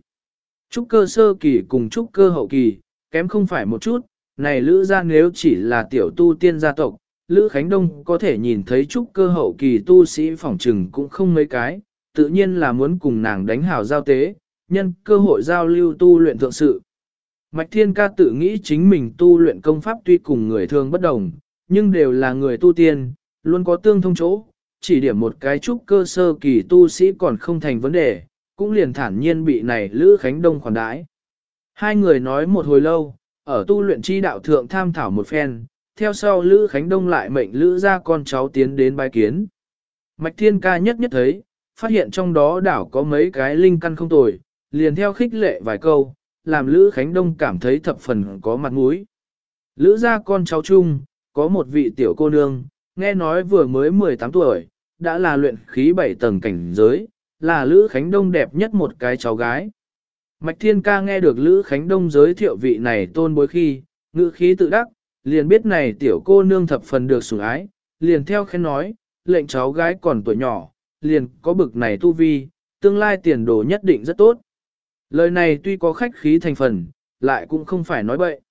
Trúc cơ sơ kỳ cùng trúc cơ hậu kỳ, kém không phải một chút, này Lữ gia nếu chỉ là tiểu tu tiên gia tộc, Lữ Khánh Đông có thể nhìn thấy trúc cơ hậu kỳ tu sĩ phỏng trừng cũng không mấy cái, tự nhiên là muốn cùng nàng đánh hảo giao tế, nhân cơ hội giao lưu tu luyện thượng sự. Mạch Thiên Ca tự nghĩ chính mình tu luyện công pháp tuy cùng người thường bất đồng, nhưng đều là người tu tiên, luôn có tương thông chỗ, chỉ điểm một cái trúc cơ sơ kỳ tu sĩ còn không thành vấn đề, cũng liền thản nhiên bị này Lữ Khánh Đông khoản đãi. Hai người nói một hồi lâu, ở tu luyện chi đạo thượng tham thảo một phen, theo sau Lữ Khánh Đông lại mệnh Lữ ra con cháu tiến đến bái kiến. Mạch Thiên Ca nhất nhất thấy, phát hiện trong đó đảo có mấy cái linh căn không tồi, liền theo khích lệ vài câu, làm Lữ Khánh Đông cảm thấy thập phần có mặt mũi. Lữ ra con cháu chung, có một vị tiểu cô nương, nghe nói vừa mới 18 tuổi, đã là luyện khí 7 tầng cảnh giới, là Lữ Khánh Đông đẹp nhất một cái cháu gái. Mạch Thiên Ca nghe được Lữ Khánh Đông giới thiệu vị này tôn bối khi, ngữ khí tự đắc, liền biết này tiểu cô nương thập phần được sủng ái, liền theo khen nói, lệnh cháu gái còn tuổi nhỏ, liền có bực này tu vi, tương lai tiền đồ nhất định rất tốt. Lời này tuy có khách khí thành phần, lại cũng không phải nói bậy.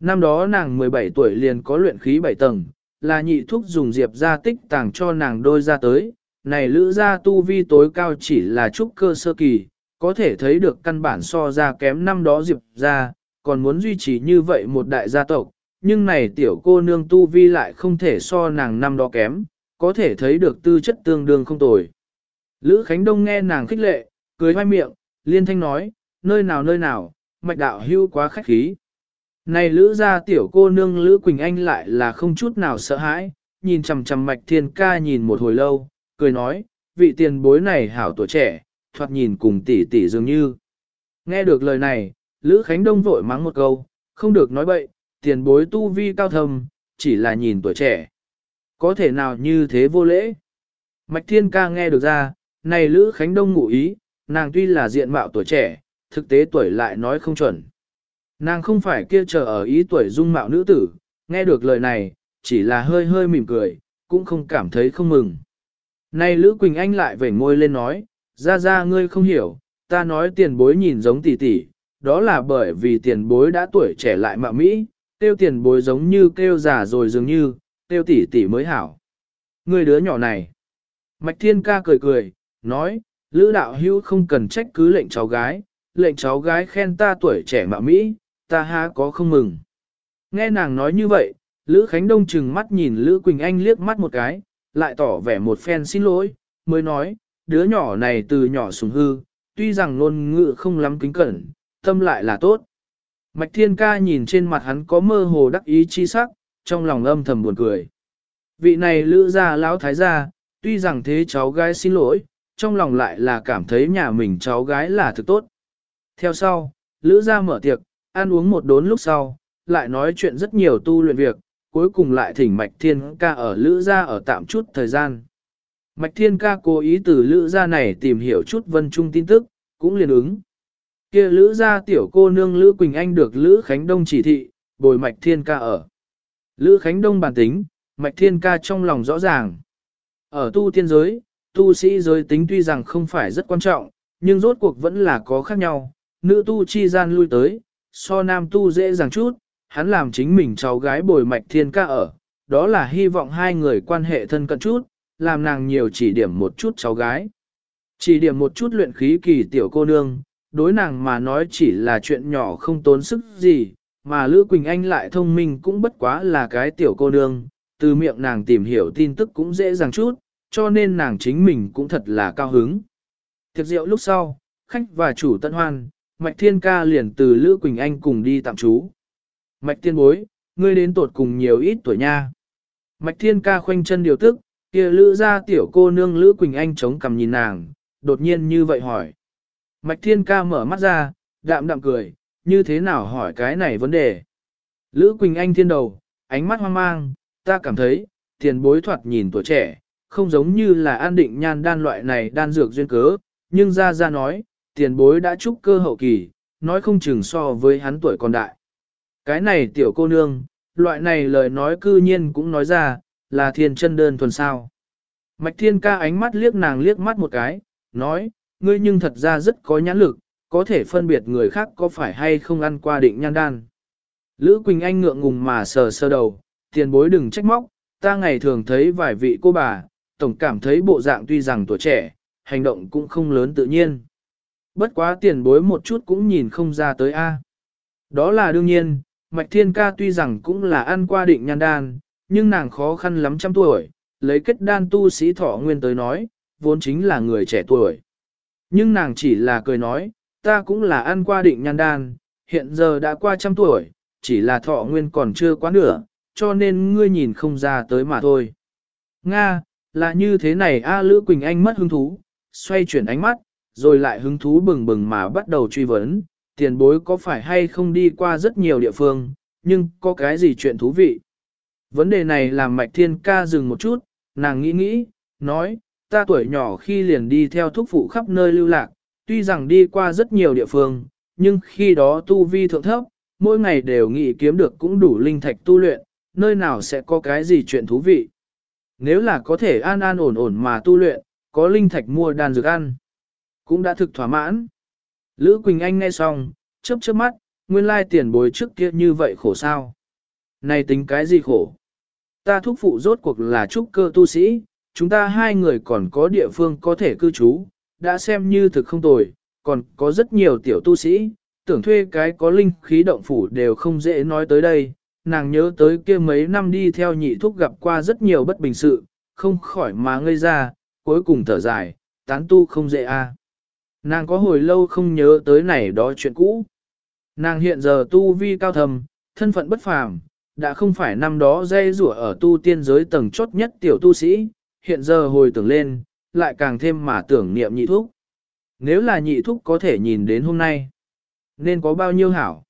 Năm đó nàng 17 tuổi liền có luyện khí 7 tầng, là nhị thúc dùng diệp ra tích tàng cho nàng đôi ra tới. Này lữ gia tu vi tối cao chỉ là trúc cơ sơ kỳ, có thể thấy được căn bản so ra kém năm đó diệp ra, còn muốn duy trì như vậy một đại gia tộc. Nhưng này tiểu cô nương tu vi lại không thể so nàng năm đó kém, có thể thấy được tư chất tương đương không tồi. Lữ Khánh Đông nghe nàng khích lệ, cười hoai miệng, liên thanh nói, nơi nào nơi nào, mạch đạo hưu quá khách khí. Này lữ gia tiểu cô nương Lữ Quỳnh Anh lại là không chút nào sợ hãi, nhìn chằm chằm mạch thiên ca nhìn một hồi lâu, cười nói, vị tiền bối này hảo tuổi trẻ, thoạt nhìn cùng tỷ tỷ dường như. Nghe được lời này, Lữ Khánh Đông vội mắng một câu, không được nói bậy, tiền bối tu vi cao thầm chỉ là nhìn tuổi trẻ. Có thể nào như thế vô lễ? Mạch Thiên ca nghe được ra, này Lữ Khánh Đông ngụ ý, nàng tuy là diện mạo tuổi trẻ, thực tế tuổi lại nói không chuẩn. Nàng không phải kia chờ ở ý tuổi dung mạo nữ tử, nghe được lời này, chỉ là hơi hơi mỉm cười, cũng không cảm thấy không mừng. Này Lữ Quỳnh Anh lại vểnh môi lên nói, ra ra ngươi không hiểu, ta nói tiền bối nhìn giống tỷ tỷ, đó là bởi vì tiền bối đã tuổi trẻ lại mạo mỹ, tiêu tiền bối giống như kêu già rồi dường như, tiêu tỷ tỷ mới hảo. Người đứa nhỏ này. Mạch Thiên ca cười cười, nói, Lữ đạo hưu không cần trách cứ lệnh cháu gái, lệnh cháu gái khen ta tuổi trẻ mạo mỹ, ta há có không mừng. Nghe nàng nói như vậy, Lữ Khánh Đông chừng mắt nhìn Lữ Quỳnh Anh liếc mắt một cái, lại tỏ vẻ một phen xin lỗi, mới nói, đứa nhỏ này từ nhỏ sùng hư, tuy rằng ngôn ngữ không lắm kính cẩn, tâm lại là tốt. Mạch Thiên Ca nhìn trên mặt hắn có mơ hồ đắc ý chi sắc, trong lòng âm thầm buồn cười. Vị này lữ gia lão thái gia, tuy rằng thế cháu gái xin lỗi, trong lòng lại là cảm thấy nhà mình cháu gái là thực tốt. Theo sau, lữ gia mở tiệc, ăn uống một đốn lúc sau, lại nói chuyện rất nhiều tu luyện việc, cuối cùng lại thỉnh Mạch Thiên ca ở Lữ gia ở tạm chút thời gian. Mạch Thiên ca cố ý từ Lữ gia này tìm hiểu chút vân trung tin tức, cũng liền ứng. kia Lữ gia tiểu cô nương Lữ Quỳnh Anh được Lữ Khánh Đông chỉ thị, bồi Mạch Thiên ca ở. Lữ Khánh Đông bản tính, Mạch Thiên ca trong lòng rõ ràng. Ở tu tiên giới, tu sĩ giới tính tuy rằng không phải rất quan trọng, nhưng rốt cuộc vẫn là có khác nhau. Nữ tu chi gian lui tới, so nam tu dễ dàng chút, hắn làm chính mình cháu gái bồi Mạch Thiên ca ở. Đó là hy vọng hai người quan hệ thân cận chút, làm nàng nhiều chỉ điểm một chút cháu gái. Chỉ điểm một chút luyện khí kỳ tiểu cô nương, đối nàng mà nói chỉ là chuyện nhỏ không tốn sức gì, mà Lữ Quỳnh Anh lại thông minh cũng bất quá là cái tiểu cô nương, từ miệng nàng tìm hiểu tin tức cũng dễ dàng chút, cho nên nàng chính mình cũng thật là cao hứng. Tiệc rượu lúc sau, khách và chủ tận hoan, Mạch Thiên Ca liền từ Lữ Quỳnh Anh cùng đi tạm trú. Mạch Thiên Bối, ngươi đến tột cùng nhiều ít tuổi nha. Mạch Thiên Ca khoanh chân điều tức, kia Lữ ra tiểu cô nương Lữ Quỳnh Anh chống cằm nhìn nàng, đột nhiên như vậy hỏi. Mạch Thiên Ca mở mắt ra, đạm đạm cười, như thế nào hỏi cái này vấn đề. Lữ Quỳnh Anh thiên đầu, ánh mắt hoang mang, ta cảm thấy, tiền bối thoạt nhìn tuổi trẻ, không giống như là an định nhan đan loại này đan dược duyên cớ, nhưng ra ra nói, tiền bối đã trúc cơ hậu kỳ, nói không chừng so với hắn tuổi còn đại. Cái này tiểu cô nương, loại này lời nói cư nhiên cũng nói ra, là thiên chân đơn thuần sao. Mạch thiên ca ánh mắt liếc nàng liếc mắt một cái, nói, ngươi nhưng thật ra rất có nhãn lực, có thể phân biệt người khác có phải hay không ăn qua định nhan đan. Lữ Quỳnh Anh ngượng ngùng mà sờ sơ đầu, tiền bối đừng trách móc, ta ngày thường thấy vài vị cô bà, tổng cảm thấy bộ dạng tuy rằng tuổi trẻ, hành động cũng không lớn tự nhiên. Bất quá tiền bối một chút cũng nhìn không ra tới A. Đó là đương nhiên, Mạch Thiên Ca tuy rằng cũng là ăn qua định nhan đan, nhưng nàng khó khăn lắm trăm tuổi, lấy kết đan tu sĩ thọ nguyên tới nói, vốn chính là người trẻ tuổi. Nhưng nàng chỉ là cười nói, ta cũng là ăn qua định nhan đan, hiện giờ đã qua trăm tuổi, chỉ là thọ nguyên còn chưa quá nửa, cho nên ngươi nhìn không ra tới mà thôi. Nga, là như thế này A Lữ Quỳnh Anh mất hứng thú, xoay chuyển ánh mắt, rồi lại hứng thú bừng bừng mà bắt đầu truy vấn, tiền bối có phải hay không đi qua rất nhiều địa phương, nhưng có cái gì chuyện thú vị. Vấn đề này làm Mạch Thiên Ca dừng một chút, nàng nghĩ nghĩ, nói, ta tuổi nhỏ khi liền đi theo thúc phụ khắp nơi lưu lạc, tuy rằng đi qua rất nhiều địa phương, nhưng khi đó tu vi thượng thấp, mỗi ngày đều nghĩ kiếm được cũng đủ linh thạch tu luyện, nơi nào sẽ có cái gì chuyện thú vị. Nếu là có thể an an ổn ổn mà tu luyện, có linh thạch mua đan dược ăn, cũng đã thực thỏa mãn. Lữ Quỳnh Anh nghe xong, chớp chớp mắt, nguyên lai tiền bối trước kia như vậy khổ sao. Này tính cái gì khổ? Ta thúc phụ rốt cuộc là trúc cơ tu sĩ, chúng ta hai người còn có địa phương có thể cư trú, đã xem như thực không tồi, còn có rất nhiều tiểu tu sĩ, tưởng thuê cái có linh khí động phủ đều không dễ nói tới đây. Nàng nhớ tới kia mấy năm đi theo nhị thúc gặp qua rất nhiều bất bình sự, không khỏi mà ngây ra, cuối cùng thở dài, tán tu không dễ a. Nàng có hồi lâu không nhớ tới này đó chuyện cũ. Nàng hiện giờ tu vi cao thầm, thân phận bất phàm, đã không phải năm đó dây rủa ở tu tiên giới tầng chốt nhất tiểu tu sĩ, hiện giờ hồi tưởng lên, lại càng thêm mà tưởng niệm nhị thúc. Nếu là nhị thúc có thể nhìn đến hôm nay, nên có bao nhiêu hảo.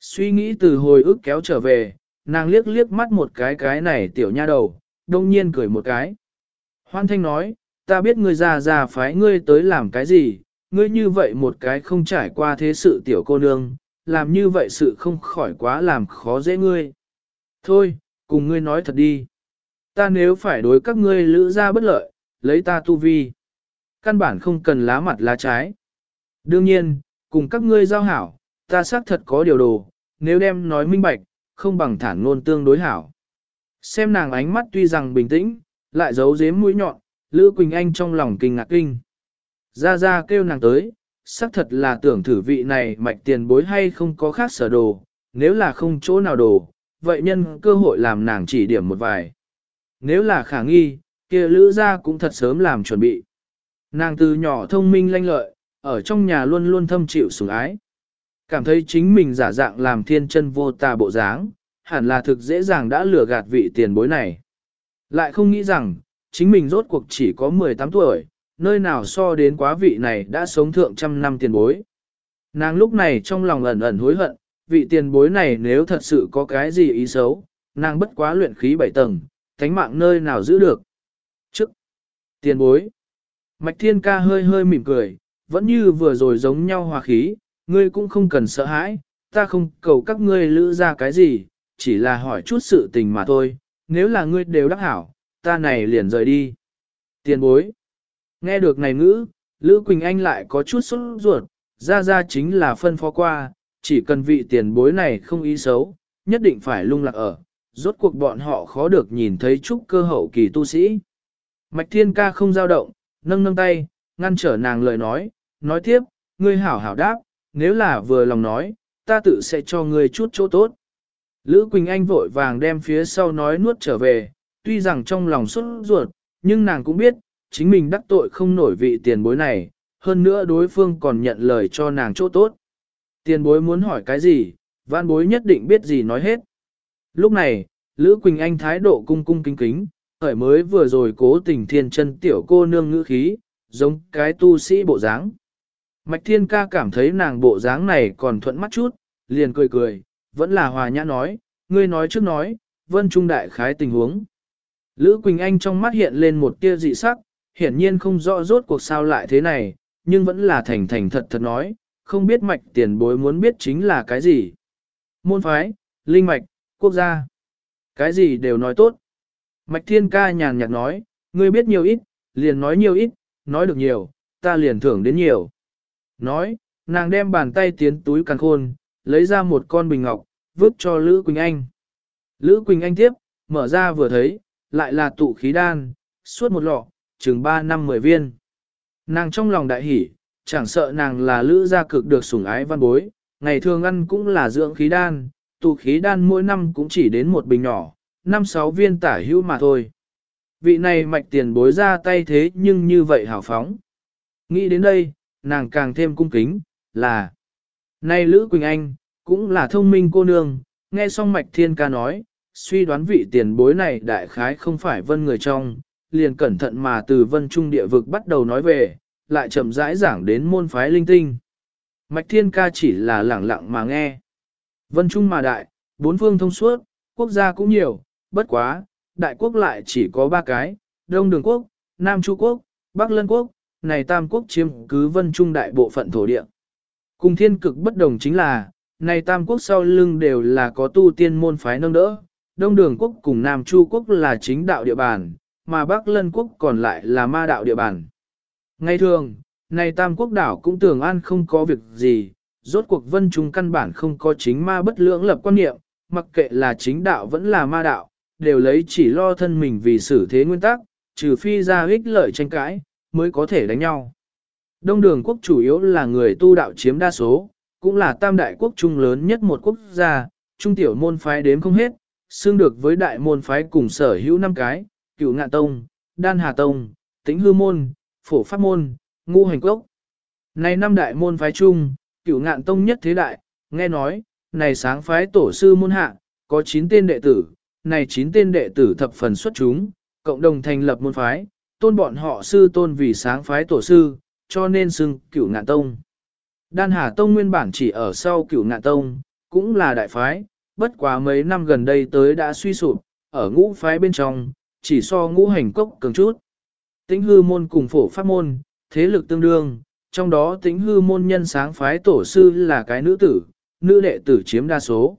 Suy nghĩ từ hồi ức kéo trở về, nàng liếc liếc mắt một cái cái này tiểu nha đầu, đông nhiên cười một cái. Hoan thanh nói, ta biết ngươi già già phái ngươi tới làm cái gì, ngươi như vậy một cái không trải qua thế sự tiểu cô nương, làm như vậy sự không khỏi quá làm khó dễ ngươi. Thôi, cùng ngươi nói thật đi. Ta nếu phải đối các ngươi lữ ra bất lợi, lấy ta tu vi. Căn bản không cần lá mặt lá trái. Đương nhiên, cùng các ngươi giao hảo, ta xác thật có điều đồ, nếu đem nói minh bạch, không bằng thản ngôn tương đối hảo. Xem nàng ánh mắt tuy rằng bình tĩnh, lại giấu dếm mũi nhọn, Lữ Quỳnh Anh trong lòng kinh ngạc kinh. Ra ra kêu nàng tới, xác thật là tưởng thử vị này mạch tiền bối hay không có khác sở đồ, nếu là không chỗ nào đồ, vậy nhân cơ hội làm nàng chỉ điểm một vài. Nếu là khả nghi, kia lữ gia cũng thật sớm làm chuẩn bị. Nàng từ nhỏ thông minh lanh lợi, ở trong nhà luôn luôn thâm chịu sủng ái. Cảm thấy chính mình giả dạng làm thiên chân vô tà bộ dáng, hẳn là thực dễ dàng đã lừa gạt vị tiền bối này. Lại không nghĩ rằng, chính mình rốt cuộc chỉ có 18 tuổi, nơi nào so đến quá vị này đã sống thượng trăm năm tiền bối. Nàng lúc này trong lòng ẩn ẩn hối hận, vị tiền bối này nếu thật sự có cái gì ý xấu, nàng bất quá luyện khí bảy tầng, thánh mạng nơi nào giữ được. Trước, tiền bối, Mạch Thiên Ca hơi hơi mỉm cười, vẫn như vừa rồi giống nhau hòa khí, ngươi cũng không cần sợ hãi, ta không cầu các ngươi lữ ra cái gì, chỉ là hỏi chút sự tình mà thôi, nếu là ngươi đều đắc hảo, ta này liền rời đi. Tiền bối, nghe được này ngữ, Lữ Quỳnh Anh lại có chút sốt ruột, ra ra chính là phân phó qua, chỉ cần vị tiền bối này không ý xấu, nhất định phải lung lạc ở, rốt cuộc bọn họ khó được nhìn thấy chút cơ hậu kỳ tu sĩ. Mạch Thiên Ca không dao động, nâng nâng tay, ngăn trở nàng lời nói, nói tiếp, ngươi hảo hảo đáp, nếu là vừa lòng nói, ta tự sẽ cho ngươi chút chỗ tốt. Lữ Quỳnh Anh vội vàng đem phía sau nói nuốt trở về, tuy rằng trong lòng xuất ruột, nhưng nàng cũng biết, chính mình đắc tội không nổi vị tiền bối này, hơn nữa đối phương còn nhận lời cho nàng chỗ tốt. Tiền bối muốn hỏi cái gì, văn bối nhất định biết gì nói hết. Lúc này, Lữ Quỳnh Anh thái độ cung cung kính kính, khởi mới vừa rồi cố tình thiên chân tiểu cô nương ngữ khí, giống cái tu sĩ bộ dáng. Mạch Thiên Ca cảm thấy nàng bộ dáng này còn thuận mắt chút, liền cười cười, vẫn là hòa nhã nói, ngươi nói trước nói, vân trung đại khái tình huống. Lữ Quỳnh Anh trong mắt hiện lên một tia dị sắc, hiển nhiên không rõ rốt cuộc sao lại thế này, nhưng vẫn là thành thành thật thật nói, không biết mạch tiền bối muốn biết chính là cái gì. Môn phái, linh mạch, quốc gia, cái gì đều nói tốt. Mạch Thiên Ca nhàn nhạt nói, ngươi biết nhiều ít, liền nói nhiều ít, nói được nhiều, ta liền thưởng đến nhiều. Nói, nàng đem bàn tay tiến túi càng khôn, lấy ra một con bình ngọc, vứt cho Lữ Quỳnh Anh. Lữ Quỳnh Anh tiếp, mở ra vừa thấy, lại là tụ khí đan, suốt một lọ, chừng 3 năm 10 viên. Nàng trong lòng đại hỉ, chẳng sợ nàng là lữ gia cực được sủng ái văn bối, ngày thường ăn cũng là dưỡng khí đan, tụ khí đan mỗi năm cũng chỉ đến một bình nhỏ, 5-6 viên tả hữu mà thôi. Vị này mạch tiền bối ra tay thế nhưng như vậy hào phóng. Nghĩ đến đây, nàng càng thêm cung kính, là Này Lữ Quỳnh Anh, cũng là thông minh cô nương, nghe xong mạch thiên ca nói, suy đoán vị tiền bối này đại khái không phải vân người trong, liền cẩn thận mà từ vân trung địa vực bắt đầu nói về, lại chậm rãi giảng đến môn phái linh tinh. Mạch thiên ca chỉ là lẳng lặng mà nghe. Vân trung mà đại, bốn phương thông suốt, quốc gia cũng nhiều, bất quá, đại quốc lại chỉ có ba cái, Đông Đường Quốc, Nam Chu Quốc, Bắc Lân Quốc, này Tam Quốc chiếm cứ vân trung đại bộ phận thổ địa. Cùng thiên cực bất đồng chính là, này Tam Quốc sau lưng đều là có tu tiên môn phái nâng đỡ, Đông Đường Quốc cùng Nam Chu Quốc là chính đạo địa bàn, mà Bắc Lân Quốc còn lại là ma đạo địa bàn. Ngay thường, này Tam Quốc đảo cũng tưởng an không có việc gì, rốt cuộc vân chúng căn bản không có chính ma bất lưỡng lập quan niệm, mặc kệ là chính đạo vẫn là ma đạo, đều lấy chỉ lo thân mình vì xử thế nguyên tắc, trừ phi ra ích lợi tranh cãi, mới có thể đánh nhau. Đông đường quốc chủ yếu là người tu đạo chiếm đa số, cũng là tam đại quốc trung lớn nhất một quốc gia, trung tiểu môn phái đếm không hết, xương được với đại môn phái cùng sở hữu năm cái, Cửu ngạn tông, đan hà tông, tĩnh hư môn, phổ pháp môn, Ngũ hành quốc. Này năm đại môn phái chung, Cửu ngạn tông nhất thế đại, nghe nói, này sáng phái tổ sư môn hạ, có 9 tên đệ tử, này 9 tên đệ tử thập phần xuất chúng, cộng đồng thành lập môn phái, tôn bọn họ sư tôn vì sáng phái tổ sư, cho nên xưng cửu ngạn tông. Đan Hà Tông nguyên bản chỉ ở sau cửu ngạn tông, cũng là đại phái, bất quá mấy năm gần đây tới đã suy sụp, ở ngũ phái bên trong, chỉ so ngũ hành cốc cường chút. Tĩnh hư môn cùng phổ pháp môn, thế lực tương đương, trong đó tĩnh hư môn nhân sáng phái tổ sư là cái nữ tử, nữ đệ tử chiếm đa số.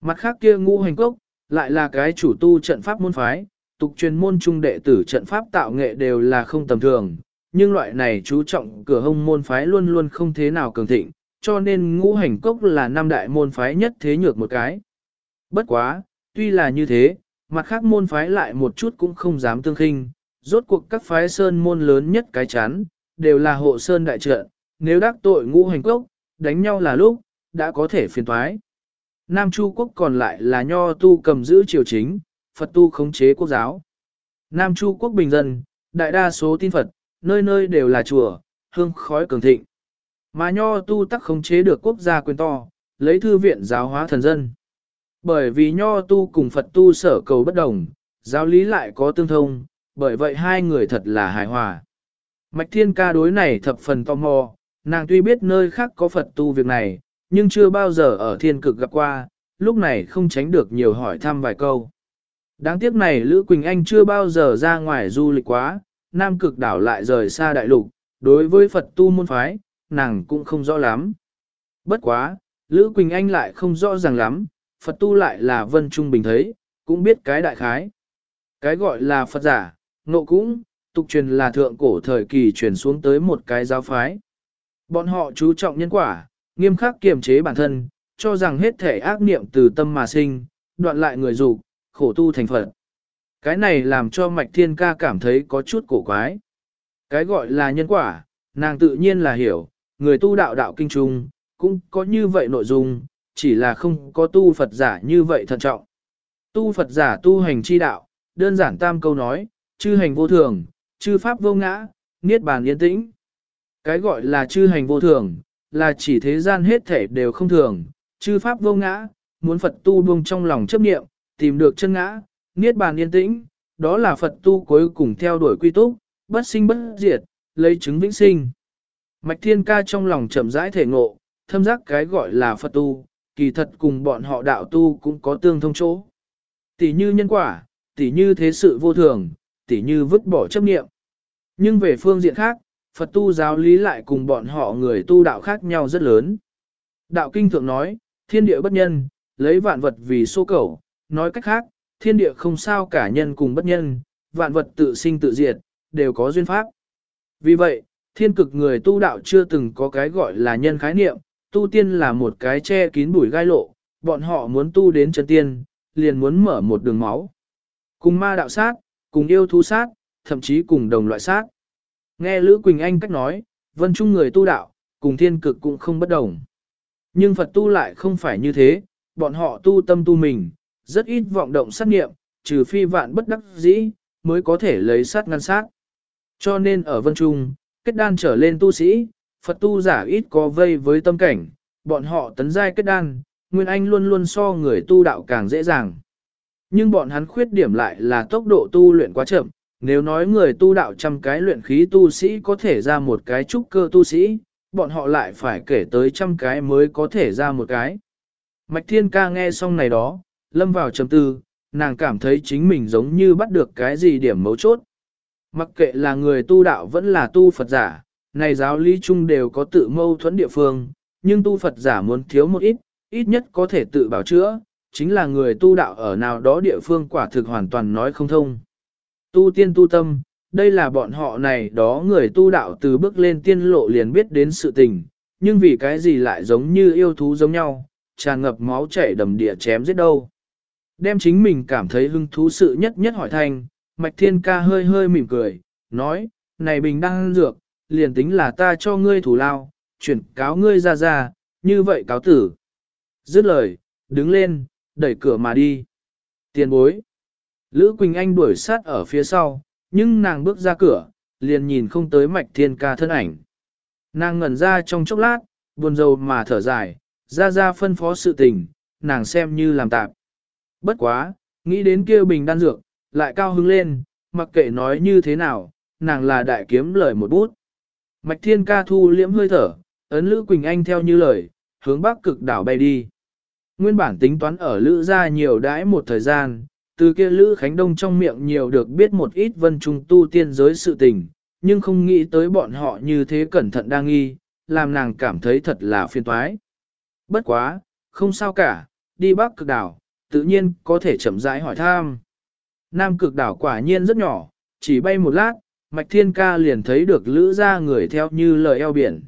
Mặt khác kia ngũ hành cốc, lại là cái chủ tu trận pháp môn phái, tục truyền môn trung đệ tử trận pháp tạo nghệ đều là không tầm thường, nhưng loại này chú trọng cửa hông môn phái luôn luôn không thế nào cường thịnh, cho nên ngũ hành cốc là năm đại môn phái nhất thế nhược một cái. Bất quá, tuy là như thế, mặt khác môn phái lại một chút cũng không dám tương khinh, rốt cuộc các phái sơn môn lớn nhất cái chán, đều là hộ sơn đại trận, nếu đắc tội ngũ hành quốc, đánh nhau là lúc, đã có thể phiền thoái. Nam Chu quốc còn lại là nho tu cầm giữ triều chính, Phật tu khống chế quốc giáo. Nam Chu quốc bình dân, đại đa số tin Phật, nơi nơi đều là chùa, hương khói cường thịnh. Mà nho tu tắc khống chế được quốc gia quyền to, lấy thư viện giáo hóa thần dân. Bởi vì nho tu cùng Phật tu sở cầu bất đồng, giáo lý lại có tương thông, bởi vậy hai người thật là hài hòa. Mạch Thiên ca đối này thập phần tò mò, nàng tuy biết nơi khác có Phật tu việc này, nhưng chưa bao giờ ở thiên cực gặp qua, lúc này không tránh được nhiều hỏi thăm vài câu. Đáng tiếc này Lữ Quỳnh Anh chưa bao giờ ra ngoài du lịch quá, Nam cực đảo lại rời xa đại lục, đối với Phật tu môn phái, nàng cũng không rõ lắm. Bất quá, Lữ Quỳnh Anh lại không rõ ràng lắm, Phật tu lại là vân trung bình thấy, cũng biết cái đại khái. Cái gọi là Phật giả, nộ cũng, tục truyền là thượng cổ thời kỳ truyền xuống tới một cái giáo phái. Bọn họ chú trọng nhân quả, nghiêm khắc kiềm chế bản thân, cho rằng hết thể ác niệm từ tâm mà sinh, đoạn lại người dục, khổ tu thành Phật. Cái này làm cho Mạch Thiên Ca cảm thấy có chút cổ quái. Cái gọi là nhân quả, nàng tự nhiên là hiểu, người tu đạo đạo kinh trung, cũng có như vậy nội dung, chỉ là không có tu Phật giả như vậy thận trọng. Tu Phật giả tu hành chi đạo, đơn giản tam câu nói, chư hành vô thường, chư pháp vô ngã, niết bàn yên tĩnh. Cái gọi là chư hành vô thường, là chỉ thế gian hết thể đều không thường, chư pháp vô ngã, muốn Phật tu buông trong lòng chấp niệm, tìm được chân ngã, niết bàn yên tĩnh, đó là Phật tu cuối cùng theo đuổi quy túc, bất sinh bất diệt, lấy chứng vĩnh sinh. Mạch Thiên Ca trong lòng chậm rãi thể ngộ, thâm giác cái gọi là Phật tu, kỳ thật cùng bọn họ đạo tu cũng có tương thông chỗ. Tỷ như nhân quả, tỷ như thế sự vô thường, tỷ như vứt bỏ chấp niệm. Nhưng về phương diện khác, Phật tu giáo lý lại cùng bọn họ người tu đạo khác nhau rất lớn. Đạo kinh thượng nói, thiên địa bất nhân, lấy vạn vật vì số cầu, nói cách khác, thiên địa không sao cả nhân cùng bất nhân, vạn vật tự sinh tự diệt, đều có duyên pháp. Vì vậy, thiên cực người tu đạo chưa từng có cái gọi là nhân khái niệm, tu tiên là một cái che kín bụi gai lộ, bọn họ muốn tu đến chân tiên, liền muốn mở một đường máu. Cùng ma đạo sát, cùng yêu thú sát, thậm chí cùng đồng loại sát. Nghe Lữ Quỳnh Anh cách nói, vân chung người tu đạo, cùng thiên cực cũng không bất đồng. Nhưng Phật tu lại không phải như thế, bọn họ tu tâm tu mình, rất ít vọng động sát nghiệm, trừ phi vạn bất đắc dĩ, mới có thể lấy sát ngăn sát. Cho nên ở vân trung, kết đan trở lên tu sĩ, Phật tu giả ít có vây với tâm cảnh, bọn họ tấn giai kết đan, Nguyên Anh luôn luôn so người tu đạo càng dễ dàng. Nhưng bọn hắn khuyết điểm lại là tốc độ tu luyện quá chậm, nếu nói người tu đạo trăm cái luyện khí tu sĩ có thể ra một cái trúc cơ tu sĩ, bọn họ lại phải kể tới trăm cái mới có thể ra một cái. Mạch Thiên Ca nghe xong này đó, lâm vào trầm tư, nàng cảm thấy chính mình giống như bắt được cái gì điểm mấu chốt. Mặc kệ là người tu đạo vẫn là tu Phật giả, này giáo lý chung đều có tự mâu thuẫn địa phương, nhưng tu Phật giả muốn thiếu một ít, ít nhất có thể tự bảo chữa, chính là người tu đạo ở nào đó địa phương quả thực hoàn toàn nói không thông. Tu tiên tu tâm, đây là bọn họ này đó người tu đạo từ bước lên tiên lộ liền biết đến sự tình, nhưng vì cái gì lại giống như yêu thú giống nhau, tràn ngập máu chảy đầm địa chém giết đâu. Đem chính mình cảm thấy hứng thú sự nhất nhất hỏi thành Mạch Thiên Ca hơi hơi mỉm cười, nói, này bình đang dược, liền tính là ta cho ngươi thủ lao, chuyển cáo ngươi ra ra, như vậy cáo tử. Dứt lời, đứng lên, đẩy cửa mà đi. Tiền bối. Lữ Quỳnh Anh đuổi sát ở phía sau, nhưng nàng bước ra cửa, liền nhìn không tới mạch thiên ca thân ảnh. Nàng ngẩn ra trong chốc lát, buồn rầu mà thở dài, ra ra phân phó sự tình, nàng xem như làm tạm. Bất quá, nghĩ đến kia bình đan dược, lại cao hứng lên, mặc kệ nói như thế nào, nàng là đại kiếm lời một bút. Mạch thiên ca thu liễm hơi thở, ấn Lữ Quỳnh Anh theo như lời, hướng bắc cực đảo bay đi. Nguyên bản tính toán ở Lữ ra nhiều đãi một thời gian, từ kia Lữ Khánh Đông trong miệng nhiều được biết một ít vân trung tu tiên giới sự tình, nhưng không nghĩ tới bọn họ như thế cẩn thận đang nghi, làm nàng cảm thấy thật là phiền toái. Bất quá, không sao cả, đi bắc cực đảo, tự nhiên có thể chậm rãi hỏi thăm. Nam cực đảo quả nhiên rất nhỏ, chỉ bay một lát, Mạch Thiên Ca liền thấy được lữ ra người theo như lời eo biển.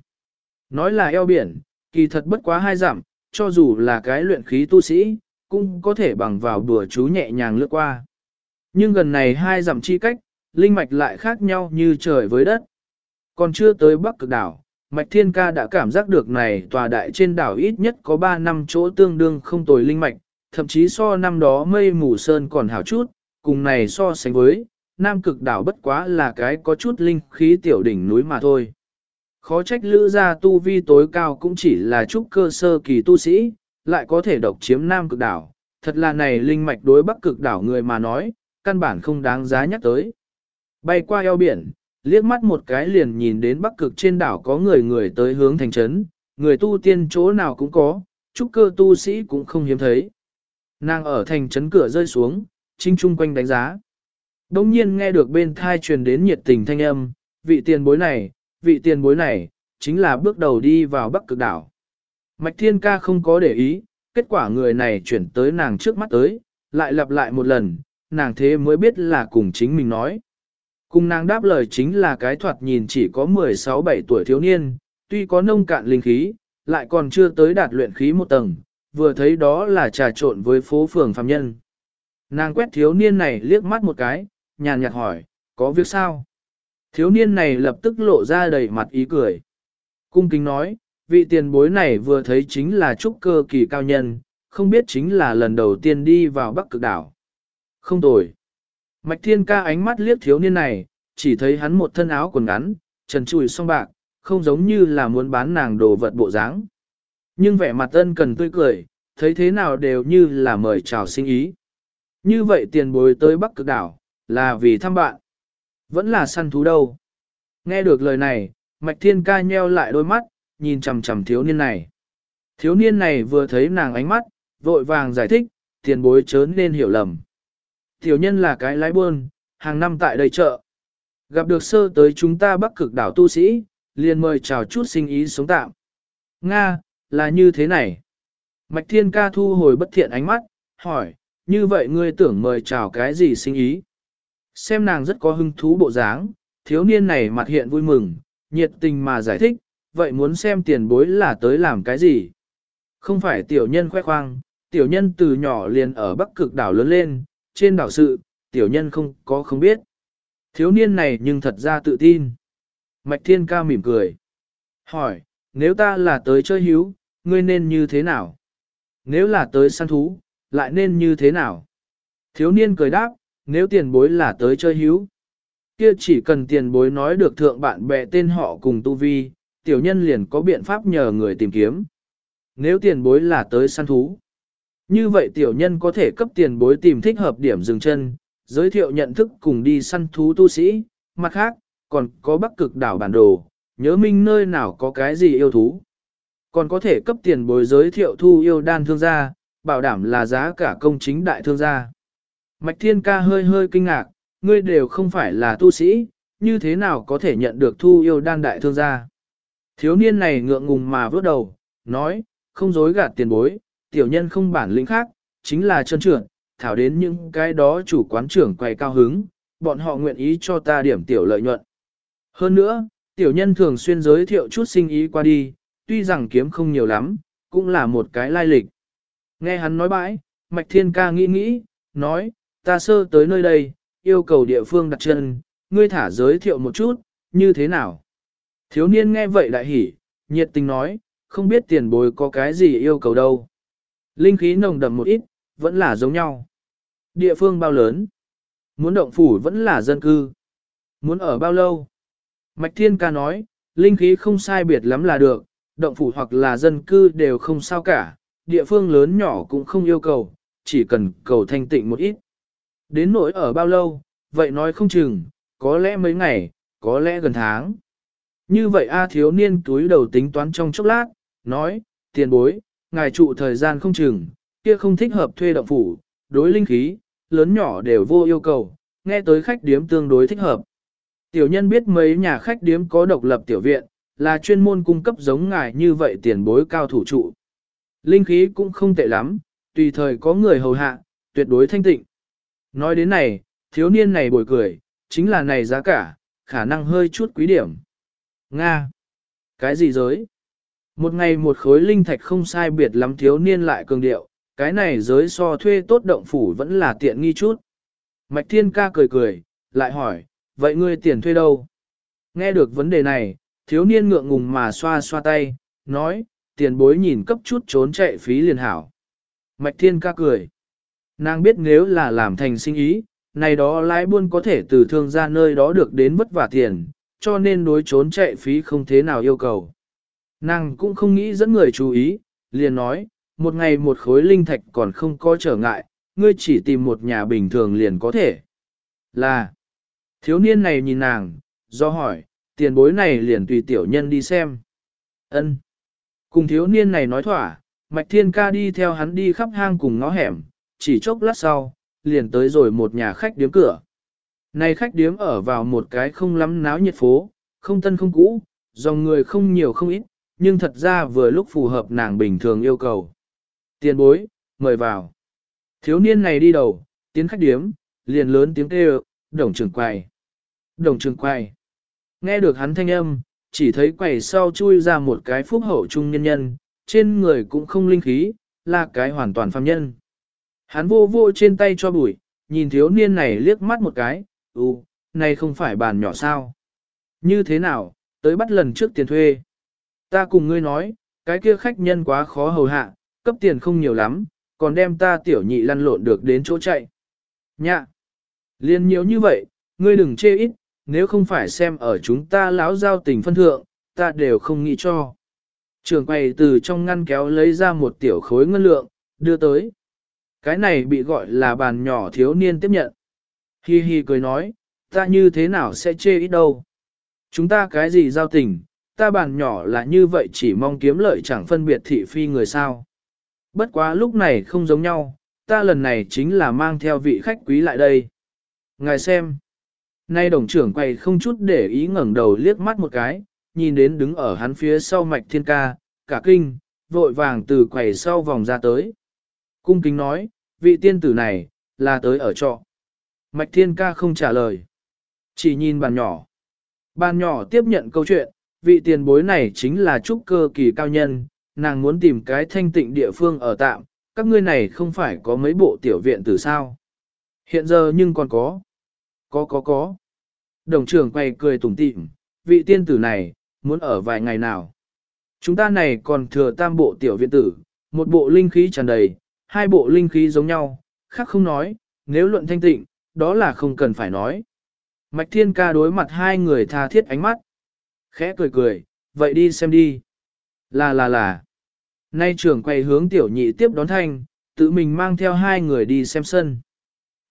Nói là eo biển, kỳ thật bất quá hai dặm, cho dù là cái luyện khí tu sĩ, cũng có thể bằng vào đùa chú nhẹ nhàng lướt qua. Nhưng gần này hai dặm chi cách, linh mạch lại khác nhau như trời với đất. Còn chưa tới bắc cực đảo, Mạch Thiên Ca đã cảm giác được này tòa đại trên đảo ít nhất có 3 năm chỗ tương đương không tồi linh mạch, thậm chí so năm đó mây mù sơn còn hảo chút, cùng này so sánh với, Nam cực đảo bất quá là cái có chút linh khí tiểu đỉnh núi mà thôi. Khó trách lữ gia tu vi tối cao cũng chỉ là trúc cơ sơ kỳ tu sĩ, lại có thể độc chiếm Nam cực đảo. Thật là này linh mạch đối bắc cực đảo người mà nói, căn bản không đáng giá nhắc tới. Bay qua eo biển, liếc mắt một cái liền nhìn đến bắc cực trên đảo có người người tới hướng thành trấn, người tu tiên chỗ nào cũng có, trúc cơ tu sĩ cũng không hiếm thấy. Nàng ở thành trấn cửa rơi xuống, trinh chung quanh đánh giá. Đông nhiên nghe được bên thai truyền đến nhiệt tình thanh âm, vị tiền bối này, vị tiền bối này, chính là bước đầu đi vào bắc cực đảo. Mạch Thiên Ca không có để ý, kết quả người này chuyển tới nàng trước mắt tới, lại lặp lại một lần, nàng thế mới biết là cùng chính mình nói. Cùng nàng đáp lời chính là cái thoạt nhìn chỉ có 16-17 tuổi thiếu niên, tuy có nông cạn linh khí, lại còn chưa tới đạt luyện khí một tầng, vừa thấy đó là trà trộn với phố phường phạm nhân. Nàng quét thiếu niên này liếc mắt một cái, nhàn nhạt hỏi, có việc sao? Thiếu niên này lập tức lộ ra đầy mặt ý cười. Cung kính nói, vị tiền bối này vừa thấy chính là trúc cơ kỳ cao nhân, không biết chính là lần đầu tiên đi vào Bắc Cực Đảo. Không tồi. Mạch Thiên ca ánh mắt liếc thiếu niên này, chỉ thấy hắn một thân áo quần ngắn, trần trùi song bạc, không giống như là muốn bán nàng đồ vật bộ dáng. Nhưng vẻ mặt ân cần tươi cười, thấy thế nào đều như là mời chào sinh ý. Như vậy tiền bối tới Bắc Cực Đảo, là vì thăm bạn. Vẫn là săn thú đâu. Nghe được lời này, Mạch Thiên ca nheo lại đôi mắt, nhìn chằm chằm thiếu niên này. Thiếu niên này vừa thấy nàng ánh mắt, vội vàng giải thích, tiền bối chớ nên hiểu lầm. Tiểu nhân là cái lái buôn, hàng năm tại đây chợ. Gặp được sơ tới chúng ta bắc cực đảo tu sĩ, liền mời chào chút sinh ý sống tạm. Nga, là như thế này. Mạch Thiên ca thu hồi bất thiện ánh mắt, hỏi, như vậy ngươi tưởng mời chào cái gì sinh ý? Xem nàng rất có hứng thú bộ dáng, thiếu niên này mặt hiện vui mừng, nhiệt tình mà giải thích, vậy muốn xem tiền bối là tới làm cái gì? Không phải tiểu nhân khoe khoang, tiểu nhân từ nhỏ liền ở bắc cực đảo lớn lên, trên đảo sự, tiểu nhân không có không biết. Thiếu niên này nhưng thật ra tự tin. Mạch thiên ca mỉm cười. Hỏi, nếu ta là tới chơi hiếu, ngươi nên như thế nào? Nếu là tới săn thú, lại nên như thế nào? Thiếu niên cười đáp, nếu tiền bối là tới chơi hiếu, kia chỉ cần tiền bối nói được thượng bạn bè tên họ cùng tu vi, tiểu nhân liền có biện pháp nhờ người tìm kiếm. Nếu tiền bối là tới săn thú, như vậy tiểu nhân có thể cấp tiền bối tìm thích hợp điểm dừng chân, giới thiệu nhận thức cùng đi săn thú tu sĩ, mặt khác, còn có bắc cực đảo bản đồ, nhớ minh nơi nào có cái gì yêu thú. Còn có thể cấp tiền bối giới thiệu thu yêu đan thương gia, bảo đảm là giá cả công chính đại thương gia. Mạch Thiên Ca hơi hơi kinh ngạc, ngươi đều không phải là tu sĩ, như thế nào có thể nhận được thu yêu đan đại thương gia. Thiếu niên này ngượng ngùng mà vớt đầu, nói, không dối gạt tiền bối, tiểu nhân không bản lĩnh khác, chính là chân trưởng, thảo đến những cái đó chủ quán trưởng quay cao hứng, bọn họ nguyện ý cho ta điểm tiểu lợi nhuận. Hơn nữa, tiểu nhân thường xuyên giới thiệu chút sinh ý qua đi, tuy rằng kiếm không nhiều lắm, cũng là một cái lai lịch. Nghe hắn nói bãi, Mạch Thiên Ca nghĩ nghĩ, nói, ta sơ tới nơi đây, yêu cầu địa phương đặt chân, ngươi thả giới thiệu một chút, như thế nào? Thiếu niên nghe vậy đại hỉ, nhiệt tình nói, không biết tiền bối có cái gì yêu cầu đâu. Linh khí nồng đậm một ít, vẫn là giống nhau. Địa phương bao lớn? Muốn động phủ vẫn là dân cư. Muốn ở bao lâu? Mạch Thiên Ca nói, linh khí không sai biệt lắm là được, động phủ hoặc là dân cư đều không sao cả, địa phương lớn nhỏ cũng không yêu cầu, chỉ cần cầu thanh tịnh một ít. Đến nỗi ở bao lâu, vậy nói không chừng, có lẽ mấy ngày, có lẽ gần tháng. Như vậy A thiếu niên túi đầu tính toán trong chốc lát, nói, tiền bối, ngài trụ thời gian không chừng, kia không thích hợp thuê động phủ, đối linh khí, lớn nhỏ đều vô yêu cầu, nghe tới khách điếm tương đối thích hợp. Tiểu nhân biết mấy nhà khách điếm có độc lập tiểu viện, là chuyên môn cung cấp giống ngài như vậy tiền bối cao thủ trụ. Linh khí cũng không tệ lắm, tùy thời có người hầu hạ, tuyệt đối thanh tịnh. Nói đến này, thiếu niên này bồi cười, chính là này giá cả, khả năng hơi chút quý điểm. Nga! Cái gì giới? Một ngày một khối linh thạch không sai biệt lắm thiếu niên lại cường điệu, cái này giới so thuê tốt động phủ vẫn là tiện nghi chút. Mạch thiên ca cười cười, lại hỏi, vậy ngươi tiền thuê đâu? Nghe được vấn đề này, thiếu niên ngượng ngùng mà xoa xoa tay, nói, tiền bối nhìn cấp chút trốn chạy phí liền hảo. Mạch thiên ca cười. Nàng biết nếu là làm thành sinh ý, này đó lái buôn có thể từ thương ra nơi đó được đến vất vả tiền, cho nên đối trốn chạy phí không thế nào yêu cầu. Nàng cũng không nghĩ dẫn người chú ý, liền nói, một ngày một khối linh thạch còn không có trở ngại, ngươi chỉ tìm một nhà bình thường liền có thể. Là, thiếu niên này nhìn nàng, do hỏi, tiền bối này liền tùy tiểu nhân đi xem. ân Cùng thiếu niên này nói thỏa, Mạch Thiên Ca đi theo hắn đi khắp hang cùng ngõ hẻm, chỉ chốc lát sau, liền tới rồi một nhà khách điếm cửa. Này khách điếm ở vào một cái không lắm náo nhiệt phố, không tân không cũ, dòng người không nhiều không ít, nhưng thật ra vừa lúc phù hợp nàng bình thường yêu cầu. Tiền bối, mời vào. Thiếu niên này đi đầu, tiến khách điếm, liền lớn tiếng kêu, đồng trường quầy. Đồng trường quầy. Nghe được hắn thanh âm, chỉ thấy quầy sau chui ra một cái phúc hậu trung nhân nhân, trên người cũng không linh khí, là cái hoàn toàn phàm nhân. Hắn vô vô trên tay cho bụi, nhìn thiếu niên này liếc mắt một cái, ừ, này không phải bàn nhỏ sao. Như thế nào, tới bắt lần trước tiền thuê. Ta cùng ngươi nói, cái kia khách nhân quá khó hầu hạ, cấp tiền không nhiều lắm, còn đem ta tiểu nhị lăn lộn được đến chỗ chạy. Nhạ! Liên nhiều như vậy, ngươi đừng chê ít, nếu không phải xem ở chúng ta lão giao tình phân thượng, ta đều không nghĩ cho. Trường quầy từ trong ngăn kéo lấy ra một tiểu khối ngân lượng, đưa tới. Cái này bị gọi là bàn nhỏ thiếu niên tiếp nhận. Hi hi cười nói, ta như thế nào sẽ chê ít đâu. Chúng ta cái gì giao tình, ta bàn nhỏ là như vậy chỉ mong kiếm lợi chẳng phân biệt thị phi người sao. Bất quá lúc này không giống nhau, ta lần này chính là mang theo vị khách quý lại đây. Ngài xem. Nay đồng trưởng quay không chút để ý ngẩng đầu liếc mắt một cái, nhìn đến đứng ở hắn phía sau mạch thiên ca, cả kinh, vội vàng từ quầy sau vòng ra tới. Cung kính nói, vị tiên tử này, là tới ở trọ. Mạch thiên ca không trả lời. Chỉ nhìn bàn nhỏ. Bàn nhỏ tiếp nhận câu chuyện, vị tiền bối này chính là trúc cơ kỳ cao nhân, nàng muốn tìm cái thanh tịnh địa phương ở tạm, các ngươi này không phải có mấy bộ tiểu viện từ sao. Hiện giờ nhưng còn có. Có có có. Đồng trưởng quay cười tủm tỉm, vị tiên tử này, muốn ở vài ngày nào. Chúng ta này còn thừa tam bộ tiểu viện tử, một bộ linh khí tràn đầy, hai bộ linh khí giống nhau, khác không nói, nếu luận thanh tịnh, đó là không cần phải nói. Mạch Thiên Ca đối mặt hai người tha thiết ánh mắt. Khẽ cười cười, vậy đi xem đi. Là là là. Nay trưởng quay hướng tiểu nhị tiếp đón thanh, tự mình mang theo hai người đi xem sân.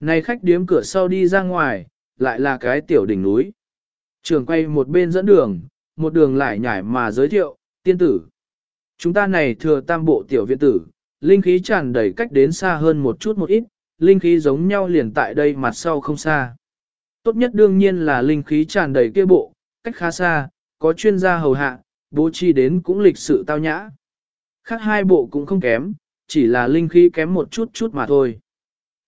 Này khách điếm cửa sau đi ra ngoài, lại là cái tiểu đỉnh núi. Trường quay một bên dẫn đường, một đường lại nhảy mà giới thiệu, tiên tử. Chúng ta này thừa tam bộ tiểu viện tử, linh khí tràn đầy cách đến xa hơn một chút một ít, linh khí giống nhau liền tại đây mặt sau không xa. Tốt nhất đương nhiên là linh khí tràn đầy kia bộ, cách khá xa, có chuyên gia hầu hạ, bố trí đến cũng lịch sự tao nhã. Khác hai bộ cũng không kém, chỉ là linh khí kém một chút chút mà thôi.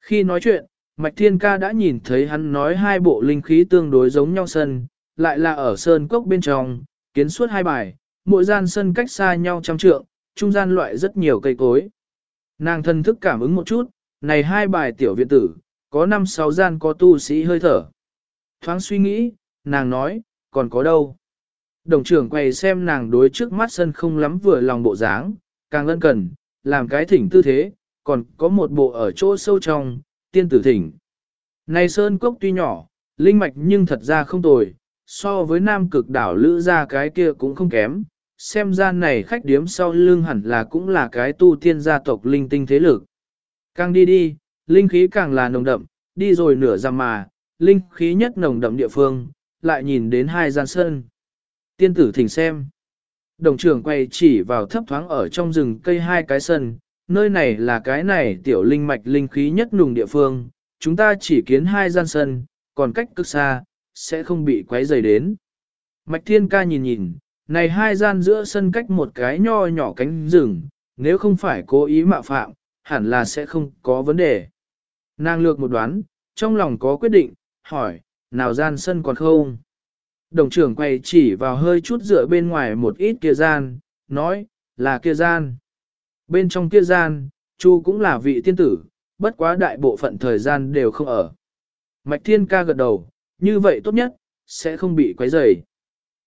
Khi nói chuyện, Mạch Thiên Ca đã nhìn thấy hắn nói hai bộ linh khí tương đối giống nhau sân, lại là ở sơn cốc bên trong, kiến suốt hai bài, mỗi gian sân cách xa nhau trăm trượng, trung gian loại rất nhiều cây cối. Nàng thân thức cảm ứng một chút, này hai bài tiểu viện tử, có năm sáu gian có tu sĩ hơi thở. Thoáng suy nghĩ, nàng nói, còn có đâu? Đồng trưởng quay xem nàng đối trước mắt sân không lắm vừa lòng bộ dáng, càng ân cần, làm cái thỉnh tư thế, còn có một bộ ở chỗ sâu trong, tiên tử thỉnh. Này sơn cốc tuy nhỏ, linh mạch nhưng thật ra không tồi, so với nam cực đảo lữ ra cái kia cũng không kém, xem ra này khách điếm sau lưng hẳn là cũng là cái tu tiên gia tộc linh tinh thế lực. Càng đi đi, linh khí càng là nồng đậm, đi rồi nửa giam mà, linh khí nhất nồng đậm địa phương, lại nhìn đến hai gian sơn. Tiên tử thỉnh xem. Đồng trưởng quay chỉ vào thấp thoáng ở trong rừng cây hai cái sân, nơi này là cái này tiểu linh mạch linh khí nhất nùng địa phương, chúng ta chỉ kiến hai gian sân, còn cách cực xa, sẽ không bị quấy rầy đến. Mạch thiên ca nhìn nhìn, này hai gian giữa sân cách một cái nho nhỏ cánh rừng, nếu không phải cố ý mạo phạm, hẳn là sẽ không có vấn đề. Nàng lược một đoán, trong lòng có quyết định, hỏi, nào gian sân còn không? Đồng trưởng quay chỉ vào hơi chút dựa bên ngoài một ít kia gian, nói, là kia gian. Bên trong kia gian, Chu cũng là vị tiên tử, bất quá đại bộ phận thời gian đều không ở. Mạch Thiên ca gật đầu, như vậy tốt nhất, sẽ không bị quấy rầy.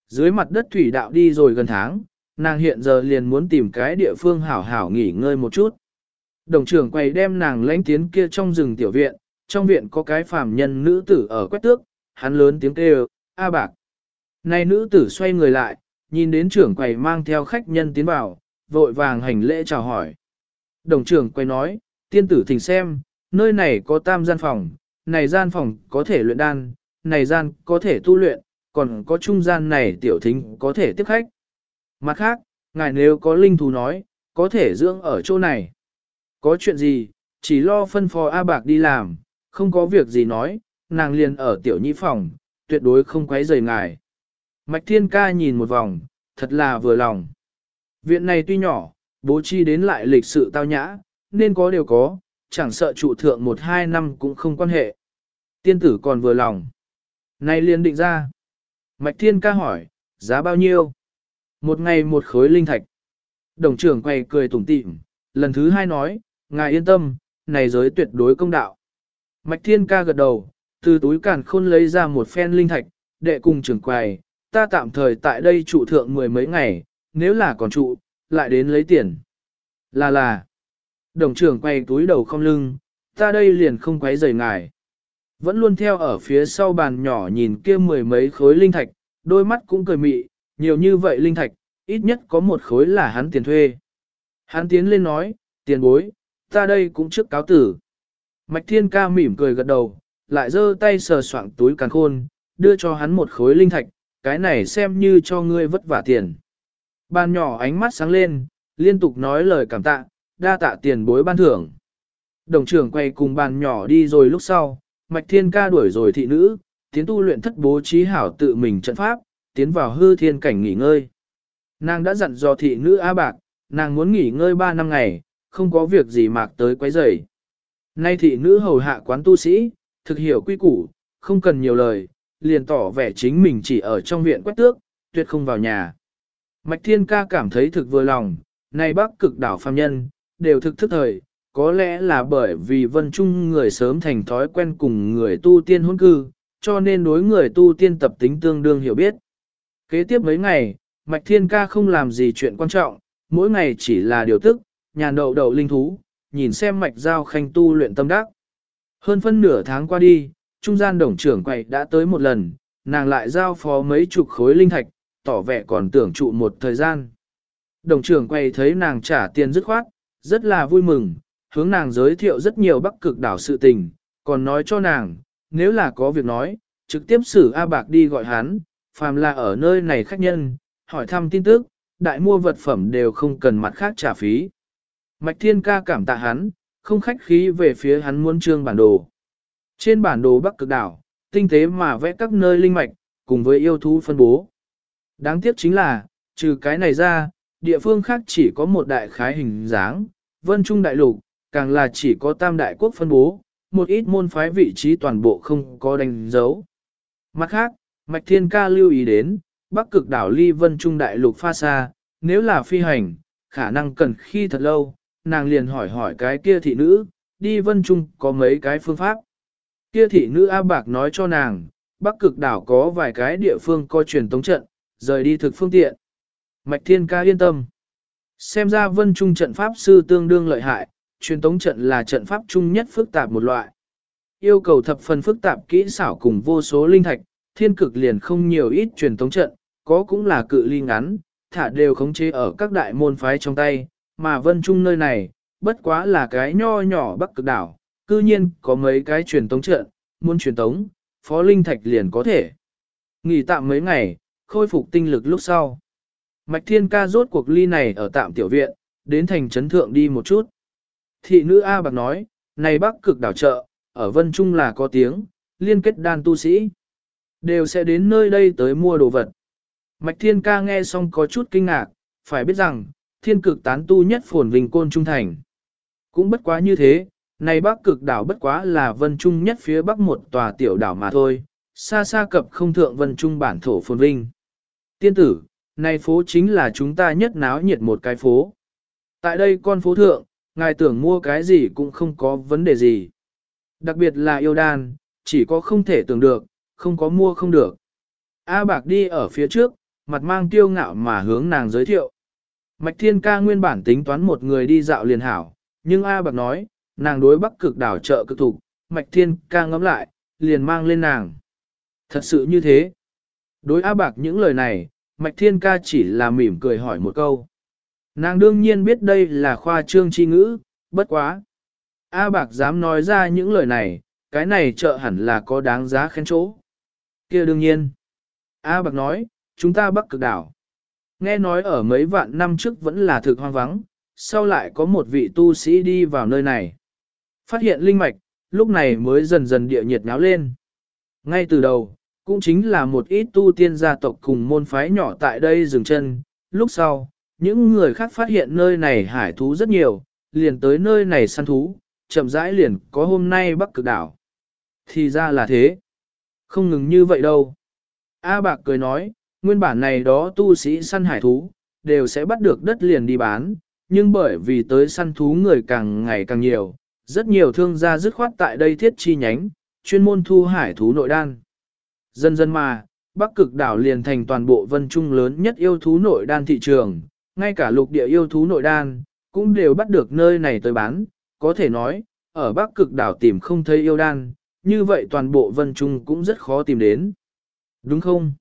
Dưới mặt đất thủy đạo đi rồi gần tháng, nàng hiện giờ liền muốn tìm cái địa phương hảo hảo nghỉ ngơi một chút. Đồng trưởng quay đem nàng lãnh tiến kia trong rừng tiểu viện, trong viện có cái phàm nhân nữ tử ở quét tước, hắn lớn tiếng kêu, A bạc. Này nữ tử xoay người lại, nhìn đến trưởng quầy mang theo khách nhân tiến vào, vội vàng hành lễ chào hỏi. Đồng trưởng quay nói, tiên tử thỉnh xem, nơi này có tam gian phòng, này gian phòng có thể luyện đan, này gian có thể tu luyện, còn có trung gian này tiểu thính có thể tiếp khách. Mặt khác, Ngài nếu có linh thú nói, có thể dưỡng ở chỗ này. Có chuyện gì, chỉ lo phân phó A Bạc đi làm, không có việc gì nói, nàng liền ở tiểu nhĩ phòng, tuyệt đối không quấy rầy ngài. Mạch Thiên Ca nhìn một vòng, thật là vừa lòng. Viện này tuy nhỏ, bố trí đến lại lịch sự tao nhã, nên có đều có, chẳng sợ trụ thượng một hai năm cũng không quan hệ. Tiên tử còn vừa lòng. nay liền định ra. Mạch Thiên Ca hỏi, giá bao nhiêu? Một ngày một khối linh thạch. Đồng trưởng quay cười tủm tỉm, lần thứ hai nói, ngài yên tâm, này giới tuyệt đối công đạo. Mạch Thiên Ca gật đầu, từ túi càn khôn lấy ra một phen linh thạch, đệ cùng trưởng quầy, ta tạm thời tại đây trụ thượng mười mấy ngày, nếu là còn trụ, lại đến lấy tiền. Là là, đồng trưởng quay túi đầu không lưng, ta đây liền không quấy rầy ngài. Vẫn luôn theo ở phía sau bàn nhỏ nhìn kia mười mấy khối linh thạch, đôi mắt cũng cười mị, nhiều như vậy linh thạch, ít nhất có một khối là hắn tiền thuê. Hắn tiến lên nói, tiền bối, ta đây cũng trước cáo tử. Mạch thiên ca mỉm cười gật đầu, lại giơ tay sờ soạng túi càng khôn, đưa cho hắn một khối linh thạch, cái này xem như cho ngươi vất vả tiền. Bàn nhỏ ánh mắt sáng lên, liên tục nói lời cảm tạ, đa tạ tiền bối ban thưởng. Đồng trưởng quay cùng bàn nhỏ đi rồi lúc sau, Mạch Thiên ca đuổi rồi thị nữ, tiến tu luyện thất bố trí hảo tự mình trận pháp, tiến vào hư thiên cảnh nghỉ ngơi. Nàng đã dặn dò thị nữ A Bạc, nàng muốn nghỉ ngơi 3 năm ngày, không có việc gì mạc tới quấy rầy. Nay thị nữ hầu hạ quán tu sĩ, thực hiểu quy củ, không cần nhiều lời, liền tỏ vẻ chính mình chỉ ở trong viện quét tước, tuyệt không vào nhà. Mạch Thiên ca cảm thấy thực vừa lòng, nay bắc cực đảo phàm nhân, đều thực thức thời, có lẽ là bởi vì vân trung người sớm thành thói quen cùng người tu tiên hôn cư, cho nên đối người tu tiên tập tính tương đương hiểu biết. Kế tiếp mấy ngày, Mạch Thiên ca không làm gì chuyện quan trọng, mỗi ngày chỉ là điều tức, nhàn đậu đậu linh thú, nhìn xem Mạch Giao Khanh tu luyện tâm đắc. Hơn phân nửa tháng qua đi, trung gian đồng trưởng quầy đã tới một lần, nàng lại giao phó mấy chục khối linh thạch, tỏ vẻ còn tưởng trụ một thời gian. Đồng trưởng quầy thấy nàng trả tiền dứt khoát, rất là vui mừng, hướng nàng giới thiệu rất nhiều bắc cực đảo sự tình, còn nói cho nàng, nếu là có việc nói, trực tiếp xử A Bạc đi gọi hắn, phàm là ở nơi này khách nhân, hỏi thăm tin tức, đại mua vật phẩm đều không cần mặt khác trả phí. Mạch Thiên ca cảm tạ hắn, không khách khí về phía hắn muốn trương bản đồ. Trên bản đồ Bắc Cực Đảo, tinh tế mà vẽ các nơi linh mạch, cùng với yêu thú phân bố. Đáng tiếc chính là, trừ cái này ra, địa phương khác chỉ có một đại khái hình dáng, vân trung đại lục, càng là chỉ có tam đại quốc phân bố, một ít môn phái vị trí toàn bộ không có đánh dấu. Mặt khác, Mạch Thiên Ca lưu ý đến, Bắc cực đảo ly vân trung đại lục pha xa, nếu là phi hành, khả năng cần khi thật lâu, nàng liền hỏi hỏi cái kia thị nữ, đi vân trung có mấy cái phương pháp. Kia thị nữ A Bạc nói cho nàng, Bắc cực đảo có vài cái địa phương coi truyền tống trận, rời đi thực phương tiện. Mạch Thiên Ca yên tâm. Xem ra vân trung trận pháp sư tương đương lợi hại, truyền tống trận là trận pháp chung nhất phức tạp một loại. Yêu cầu thập phần phức tạp kỹ xảo cùng vô số linh thạch, thiên cực liền không nhiều ít truyền tống trận, có cũng là cự ly ngắn, thả đều khống chế ở các đại môn phái trong tay, mà vân trung nơi này, bất quá là cái nho nhỏ bắc cực đảo, cư nhiên có mấy cái truyền tống trận, muốn truyền tống, phó linh thạch liền có thể. Nghỉ tạm mấy ngày, khôi phục tinh lực lúc sau. Mạch thiên ca rốt cuộc ly này ở tạm tiểu viện, đến thành trấn thượng đi một chút. Thị nữ A bạc nói, này bắc cực đảo chợ, ở vân trung là có tiếng, liên kết đan tu sĩ. Đều sẽ đến nơi đây tới mua đồ vật. Mạch thiên ca nghe xong có chút kinh ngạc, phải biết rằng, thiên cực tán tu nhất phồn vinh côn trung thành. Cũng bất quá như thế, này bắc cực đảo bất quá là vân trung nhất phía bắc một tòa tiểu đảo mà thôi, xa xa cập không thượng vân trung bản thổ phồn vinh. Tiên tử, này phố chính là chúng ta nhất náo nhiệt một cái phố. Tại đây con phố thượng, ngài tưởng mua cái gì cũng không có vấn đề gì. Đặc biệt là yêu đan, chỉ có không thể tưởng được, không có mua không được. A Bạc đi ở phía trước, mặt mang tiêu ngạo mà hướng nàng giới thiệu. Mạch Thiên Ca nguyên bản tính toán một người đi dạo liền hảo, nhưng A Bạc nói, nàng đối bắc cực đảo chợ cực thủ, Mạch Thiên Ca ngẫm lại, liền mang lên nàng. Thật sự như thế. Đối A Bạc những lời này, Mạch Thiên Ca chỉ là mỉm cười hỏi một câu. Nàng đương nhiên biết đây là khoa trương chi ngữ, bất quá. A Bạc dám nói ra những lời này, cái này chợ hẳn là có đáng giá khen chỗ. kia đương nhiên. A Bạc nói, chúng ta bắc cực đảo. Nghe nói ở mấy vạn năm trước vẫn là thực hoang vắng, sau lại có một vị tu sĩ đi vào nơi này. Phát hiện linh mạch, lúc này mới dần dần địa nhiệt náo lên. Ngay từ đầu, cũng chính là một ít tu tiên gia tộc cùng môn phái nhỏ tại đây dừng chân, lúc sau, những người khác phát hiện nơi này hải thú rất nhiều, liền tới nơi này săn thú, chậm rãi liền có hôm nay bắc cực đảo. Thì ra là thế. Không ngừng như vậy đâu. A bạc cười nói, nguyên bản này đó tu sĩ săn hải thú, đều sẽ bắt được đất liền đi bán, nhưng bởi vì tới săn thú người càng ngày càng nhiều, rất nhiều thương gia dứt khoát tại đây thiết chi nhánh, chuyên môn thu hải thú nội đan. Dần dần mà, Bắc cực đảo liền thành toàn bộ vân trung lớn nhất yêu thú nội đan thị trường, ngay cả lục địa yêu thú nội đan, cũng đều bắt được nơi này tới bán, có thể nói, ở Bắc cực đảo tìm không thấy yêu đan, như vậy toàn bộ vân trung cũng rất khó tìm đến. Đúng không?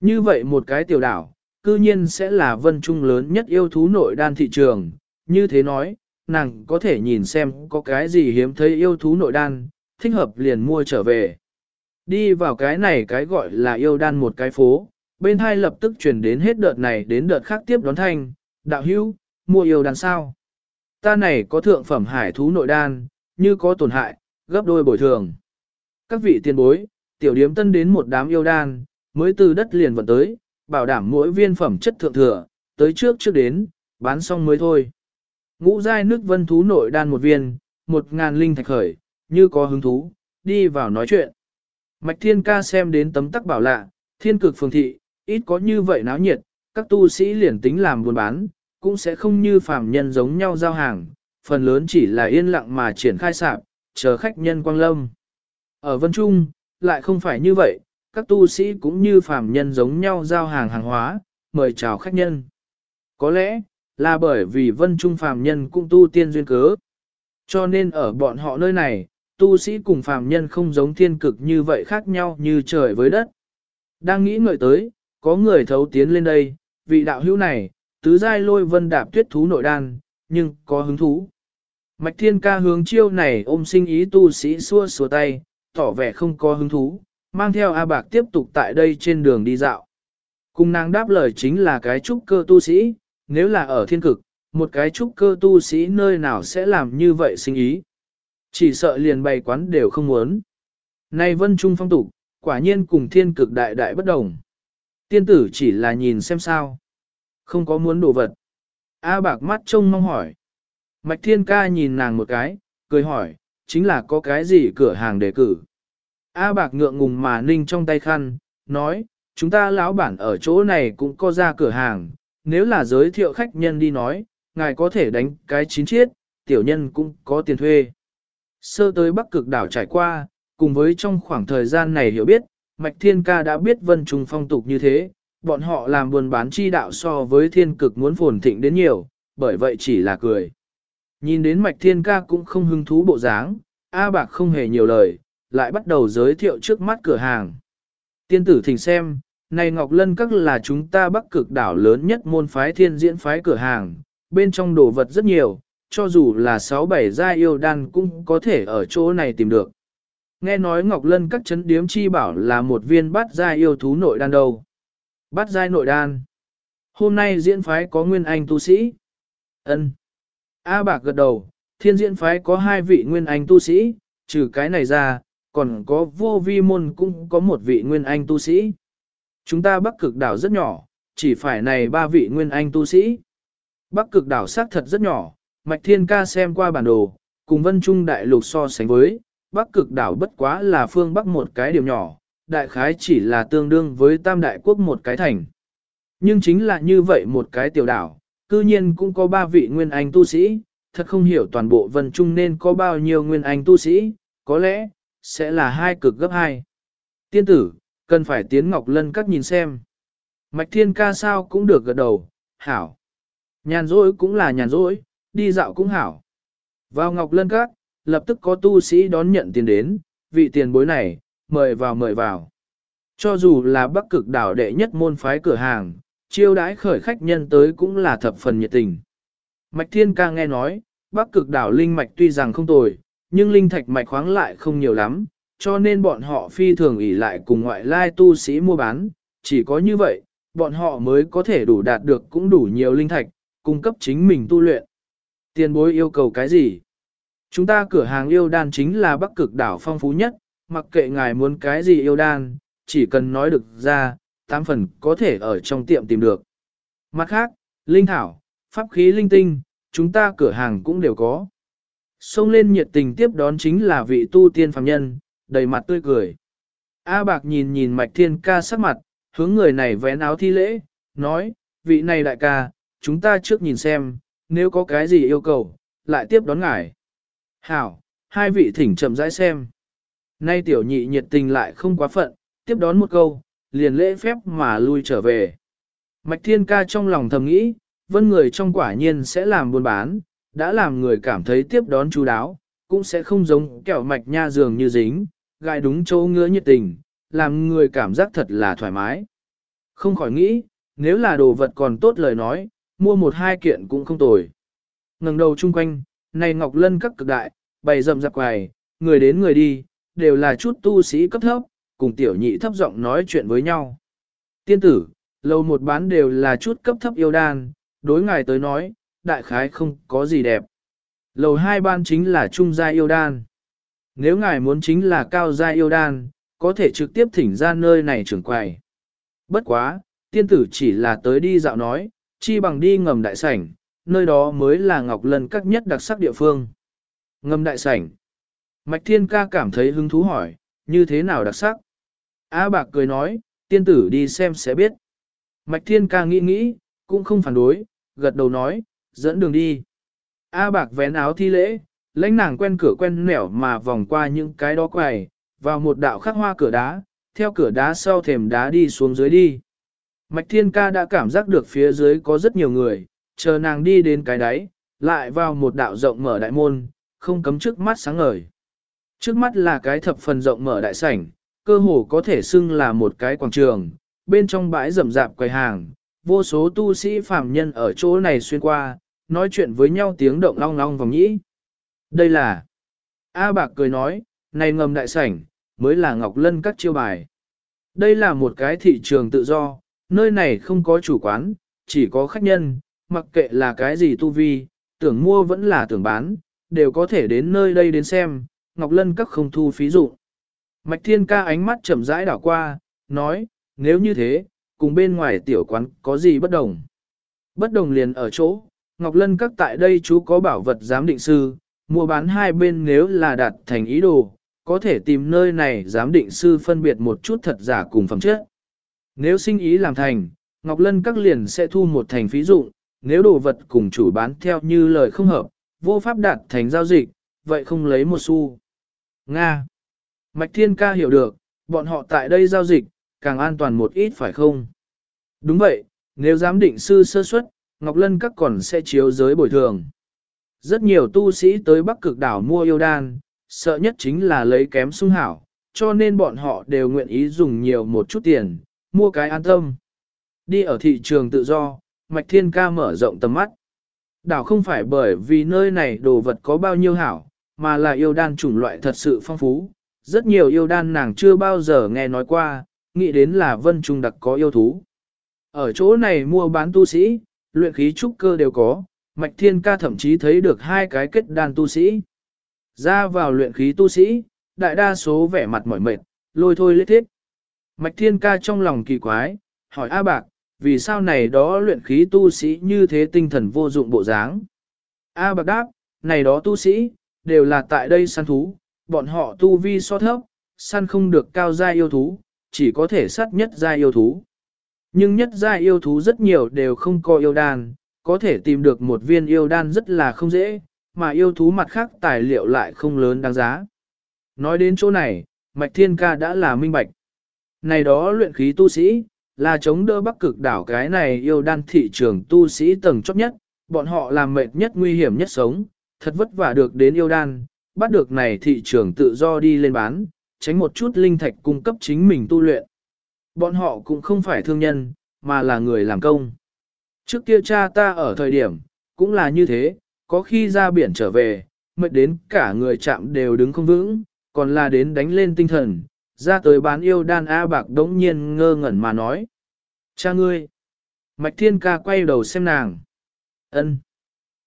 Như vậy một cái tiểu đảo, cư nhiên sẽ là vân trung lớn nhất yêu thú nội đan thị trường, như thế nói, nàng có thể nhìn xem có cái gì hiếm thấy yêu thú nội đan, thích hợp liền mua trở về. Đi vào cái này cái gọi là yêu đan một cái phố, bên hai lập tức chuyển đến hết đợt này đến đợt khác tiếp đón thanh, đạo hữu, mua yêu đan sao? Ta này có thượng phẩm hải thú nội đan, như có tổn hại, gấp đôi bồi thường. Các vị tiền bối, tiểu điếm tân đến một đám yêu đan, mới từ đất liền vận tới, bảo đảm mỗi viên phẩm chất thượng thừa, tới trước trước đến, bán xong mới thôi. Ngũ giai nước vân thú nội đan một viên, một ngàn linh thạch khởi, như có hứng thú, đi vào nói chuyện. Mạch thiên ca xem đến tấm tắc bảo lạ, thiên cực phường thị, ít có như vậy náo nhiệt, các tu sĩ liền tính làm buôn bán, cũng sẽ không như phàm nhân giống nhau giao hàng, phần lớn chỉ là yên lặng mà triển khai sạp, chờ khách nhân quang lâm. Ở Vân Trung, lại không phải như vậy, các tu sĩ cũng như phàm nhân giống nhau giao hàng hàng hóa, mời chào khách nhân. Có lẽ, là bởi vì Vân Trung phàm nhân cũng tu tiên duyên cớ. Cho nên ở bọn họ nơi này, tu sĩ cùng phàm nhân không giống thiên cực như vậy khác nhau như trời với đất. Đang nghĩ ngợi tới, có người thấu tiến lên đây, vị đạo hữu này, tứ giai lôi vân đạp tuyết thú nội đan, nhưng có hứng thú. Mạch thiên ca hướng chiêu này ôm sinh ý tu sĩ xua xua tay, tỏ vẻ không có hứng thú, mang theo A Bạc tiếp tục tại đây trên đường đi dạo. Cùng nàng đáp lời chính là cái trúc cơ tu sĩ, nếu là ở thiên cực, một cái trúc cơ tu sĩ nơi nào sẽ làm như vậy sinh ý. Chỉ sợ liền bày quán đều không muốn. nay vân trung phong tục, quả nhiên cùng thiên cực đại đại bất đồng. Tiên tử chỉ là nhìn xem sao. Không có muốn đồ vật. A bạc mắt trông mong hỏi. Mạch thiên ca nhìn nàng một cái, cười hỏi, chính là có cái gì cửa hàng đề cử. A bạc ngượng ngùng mà ninh trong tay khăn, nói, chúng ta lão bản ở chỗ này cũng có ra cửa hàng, nếu là giới thiệu khách nhân đi nói, ngài có thể đánh cái chín chiết, tiểu nhân cũng có tiền thuê. Sơ tới Bắc Cực đảo trải qua, cùng với trong khoảng thời gian này hiểu biết, Mạch Thiên Ca đã biết vân Trung phong tục như thế, bọn họ làm buôn bán chi đạo so với thiên cực muốn phồn thịnh đến nhiều, bởi vậy chỉ là cười. Nhìn đến Mạch Thiên Ca cũng không hứng thú bộ dáng, A Bạc không hề nhiều lời, lại bắt đầu giới thiệu trước mắt cửa hàng. Tiên tử thỉnh xem, này Ngọc Lân Các là chúng ta bắc cực đảo lớn nhất môn phái thiên diễn phái cửa hàng, bên trong đồ vật rất nhiều, cho dù là 6-7 gia yêu đan cũng có thể ở chỗ này tìm được. Nghe nói Ngọc Lân Các chấn điếm chi bảo là một viên bát gia yêu thú nội đan đâu. Bát gia nội đan. Hôm nay diễn phái có nguyên anh tu sĩ. ân A bạc gật đầu, thiên diễn phái có hai vị nguyên anh tu sĩ, trừ cái này ra, còn có vô vi môn cũng có một vị nguyên anh tu sĩ. Chúng ta bắc cực đảo rất nhỏ, chỉ phải này ba vị nguyên anh tu sĩ. Bắc cực đảo xác thật rất nhỏ, Mạch Thiên Ca xem qua bản đồ, cùng Vân Trung Đại Lục so sánh với, Bắc cực đảo bất quá là phương Bắc một cái điều nhỏ, đại khái chỉ là tương đương với Tam Đại Quốc một cái thành. Nhưng chính là như vậy một cái tiểu đảo, cư nhiên cũng có ba vị nguyên anh tu sĩ, thật không hiểu toàn bộ Vân Trung nên có bao nhiêu nguyên anh tu sĩ, có lẽ, sẽ là hai cực gấp hai. Tiên tử, cần phải tiến Ngọc Lân các nhìn xem. Mạch Thiên ca sao cũng được gật đầu, hảo. Nhàn rỗi cũng là nhàn rỗi, đi dạo cũng hảo. Vào Ngọc Lân các, lập tức có tu sĩ đón nhận tiền đến, vị tiền bối này, mời vào mời vào. Cho dù là bắc cực đảo đệ nhất môn phái cửa hàng, chiêu đãi khởi khách nhân tới cũng là thập phần nhiệt tình. Mạch Thiên ca nghe nói, bắc cực đảo linh mạch tuy rằng không tồi, nhưng linh thạch mạch khoáng lại không nhiều lắm, cho nên bọn họ phi thường ỷ lại cùng ngoại lai tu sĩ mua bán, chỉ có như vậy, bọn họ mới có thể đủ đạt được cũng đủ nhiều linh thạch, cung cấp chính mình tu luyện. Tiền bối yêu cầu cái gì? Chúng ta cửa hàng yêu đan chính là bắc cực đảo phong phú nhất, mặc kệ ngài muốn cái gì yêu đan, chỉ cần nói được ra, tám phần có thể ở trong tiệm tìm được. Mặt khác, linh thảo, pháp khí linh tinh, chúng ta cửa hàng cũng đều có. Xông lên nhiệt tình tiếp đón chính là vị tu tiên phàm nhân, đầy mặt tươi cười. A bạc nhìn nhìn mạch thiên ca sắc mặt, hướng người này vén áo thi lễ, nói, vị này đại ca, chúng ta trước nhìn xem, nếu có cái gì yêu cầu, lại tiếp đón ngài. Hảo, hai vị thỉnh chậm rãi xem. Nay tiểu nhị nhiệt tình lại không quá phận, tiếp đón một câu, liền lễ phép mà lui trở về. Mạch thiên ca trong lòng thầm nghĩ, vân người trong quả nhiên sẽ làm buôn bán, đã làm người cảm thấy tiếp đón chú đáo, cũng sẽ không giống kẹo mạch nha dường như dính, gai đúng chỗ ngứa nhiệt tình, làm người cảm giác thật là thoải mái. Không khỏi nghĩ, nếu là đồ vật còn tốt lời nói, mua một hai kiện cũng không tồi. ngẩng đầu chung quanh, này Ngọc Lân các cực đại, bày rầm rạp quài, người đến người đi, đều là chút tu sĩ cấp thấp, cùng tiểu nhị thấp giọng nói chuyện với nhau. Tiên tử, lâu một bán đều là chút cấp thấp yêu đan, đối ngài tới nói, đại khái không có gì đẹp. Lầu hai ban chính là trung gia yêu đan. Nếu ngài muốn chính là cao gia yêu đan, có thể trực tiếp thỉnh ra nơi này trưởng quầy. Bất quá, tiên tử chỉ là tới đi dạo nói, chi bằng đi ngầm đại sảnh, nơi đó mới là Ngọc Lân các nhất đặc sắc địa phương. Ngâm đại sảnh. Mạch Thiên Ca cảm thấy hứng thú hỏi, như thế nào đặc sắc? A Bạc cười nói, tiên tử đi xem sẽ biết. Mạch Thiên Ca nghĩ nghĩ, cũng không phản đối, gật đầu nói, dẫn đường đi. A Bạc vén áo thi lễ, lãnh nàng quen cửa quen nẻo mà vòng qua những cái đó quầy, vào một đạo khắc hoa cửa đá, theo cửa đá sau thềm đá đi xuống dưới đi. Mạch Thiên Ca đã cảm giác được phía dưới có rất nhiều người, chờ nàng đi đến cái đáy, lại vào một đạo rộng mở đại môn, không cấm trước mắt sáng ngời. Trước mắt là cái thập phần rộng mở đại sảnh, cơ hồ có thể xưng là một cái quảng trường, bên trong bãi rậm rạp quầy hàng, vô số tu sĩ phạm nhân ở chỗ này xuyên qua, nói chuyện với nhau tiếng động long long vòng nhĩ. Đây là... A Bạc cười nói, này ngầm đại sảnh, mới là Ngọc Lân các chiêu bài. Đây là một cái thị trường tự do, nơi này không có chủ quán, chỉ có khách nhân, mặc kệ là cái gì tu vi, tưởng mua vẫn là tưởng bán, đều có thể đến nơi đây đến xem, Ngọc Lân các không thu phí dụ. Mạch Thiên ca ánh mắt chậm rãi đảo qua, nói, nếu như thế, cùng bên ngoài tiểu quán có gì bất đồng. Bất đồng liền ở chỗ, Ngọc Lân các tại đây chú có bảo vật giám định sư, mua bán hai bên nếu là đạt thành ý đồ, có thể tìm nơi này giám định sư phân biệt một chút thật giả cùng phẩm chất. Nếu sinh ý làm thành, Ngọc Lân các liền sẽ thu một thành phí dụng, nếu đồ vật cùng chủ bán theo như lời không hợp, vô pháp đạt thành giao dịch, vậy không lấy một xu. Nga. Mạch Thiên Ca hiểu được, bọn họ tại đây giao dịch, càng an toàn một ít phải không? Đúng vậy, nếu giám định sư sơ suất, Ngọc Lân các còn sẽ chiếu giới bồi thường. Rất nhiều tu sĩ tới Bắc Cực đảo mua yêu đan, sợ nhất chính là lấy kém sung hảo, cho nên bọn họ đều nguyện ý dùng nhiều một chút tiền, mua cái an tâm. Đi ở thị trường tự do, Mạch Thiên Ca mở rộng tầm mắt. Đảo không phải bởi vì nơi này đồ vật có bao nhiêu hảo, mà là yêu đan chủng loại thật sự phong phú. Rất nhiều yêu đan nàng chưa bao giờ nghe nói qua, nghĩ đến là vân trung đặc có yêu thú. Ở chỗ này mua bán tu sĩ, luyện khí trúc cơ đều có, Mạch Thiên Ca thậm chí thấy được hai cái kết đan tu sĩ. Ra vào luyện khí tu sĩ, đại đa số vẻ mặt mỏi mệt, lôi thôi lết thiết. Mạch Thiên Ca trong lòng kỳ quái, hỏi A Bạc, vì sao này đó luyện khí tu sĩ như thế tinh thần vô dụng bộ dáng? A Bạc đáp, này đó tu sĩ, đều là tại đây săn thú, bọn họ tu vi so thấp, săn không được cao gia yêu thú, chỉ có thể sát nhất gia yêu thú. Nhưng nhất gia yêu thú rất nhiều đều không có yêu đan, có thể tìm được một viên yêu đan rất là không dễ, mà yêu thú mặt khác tài liệu lại không lớn đáng giá. Nói đến chỗ này, Mạch Thiên Ca đã là minh bạch. Này đó luyện khí tu sĩ, là chống đỡ bắc cực đảo cái này yêu đan thị trường tu sĩ tầng chót nhất, bọn họ làm mệt nhất nguy hiểm nhất sống, thật vất vả được đến yêu đan, bắt được này thị trường tự do đi lên bán, tránh một chút linh thạch cung cấp chính mình tu luyện. Bọn họ cũng không phải thương nhân, mà là người làm công. Trước kia cha ta ở thời điểm, cũng là như thế, có khi ra biển trở về, mệt đến cả người chạm đều đứng không vững, còn là đến đánh lên tinh thần, ra tới bán yêu đan A bạc đống nhiên ngơ ngẩn mà nói. Cha ngươi. Mạch thiên ca quay đầu xem nàng. ân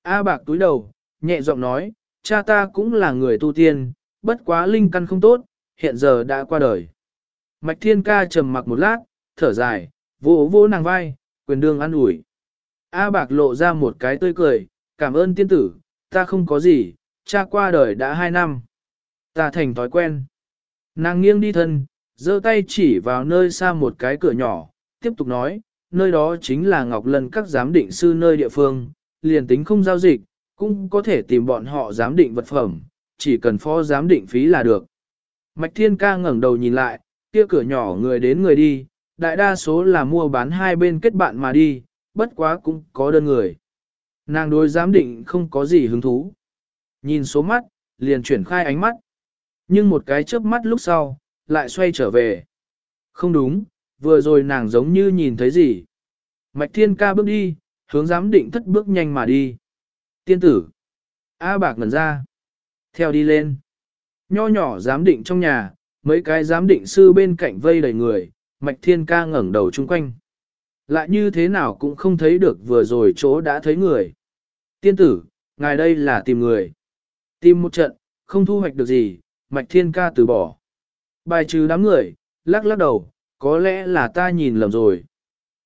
A bạc túi đầu, nhẹ giọng nói, cha ta cũng là người tu tiên, bất quá linh căn không tốt, hiện giờ đã qua đời. Mạch thiên ca trầm mặc một lát, thở dài, vỗ vỗ nàng vai, quyền đương ăn ủi. A bạc lộ ra một cái tươi cười, cảm ơn tiên tử, ta không có gì, cha qua đời đã hai năm. Ta thành thói quen. Nàng nghiêng đi thân, giơ tay chỉ vào nơi xa một cái cửa nhỏ, tiếp tục nói, nơi đó chính là Ngọc Lân các giám định sư nơi địa phương, liền tính không giao dịch, cũng có thể tìm bọn họ giám định vật phẩm, chỉ cần phó giám định phí là được. Mạch Thiên Ca ngẩng đầu nhìn lại, kia cửa nhỏ người đến người đi, đại đa số là mua bán hai bên kết bạn mà đi, bất quá cũng có đơn người. Nàng đối giám định không có gì hứng thú. Nhìn số mắt, liền chuyển khai ánh mắt. Nhưng một cái chớp mắt lúc sau, lại xoay trở về. Không đúng, vừa rồi nàng giống như nhìn thấy gì. Mạch Thiên Ca bước đi, hướng giám định thất bước nhanh mà đi. Tiên tử. A bạc ngẩn ra. Theo đi lên. Nho nhỏ giám định trong nhà, mấy cái giám định sư bên cạnh vây đầy người, Mạch Thiên Ca ngẩng đầu chung quanh. Lại như thế nào cũng không thấy được vừa rồi chỗ đã thấy người. Tiên tử, ngài đây là tìm người. Tìm một trận, không thu hoạch được gì, Mạch Thiên Ca từ bỏ. Bài trừ đám người, lắc lắc đầu, có lẽ là ta nhìn lầm rồi.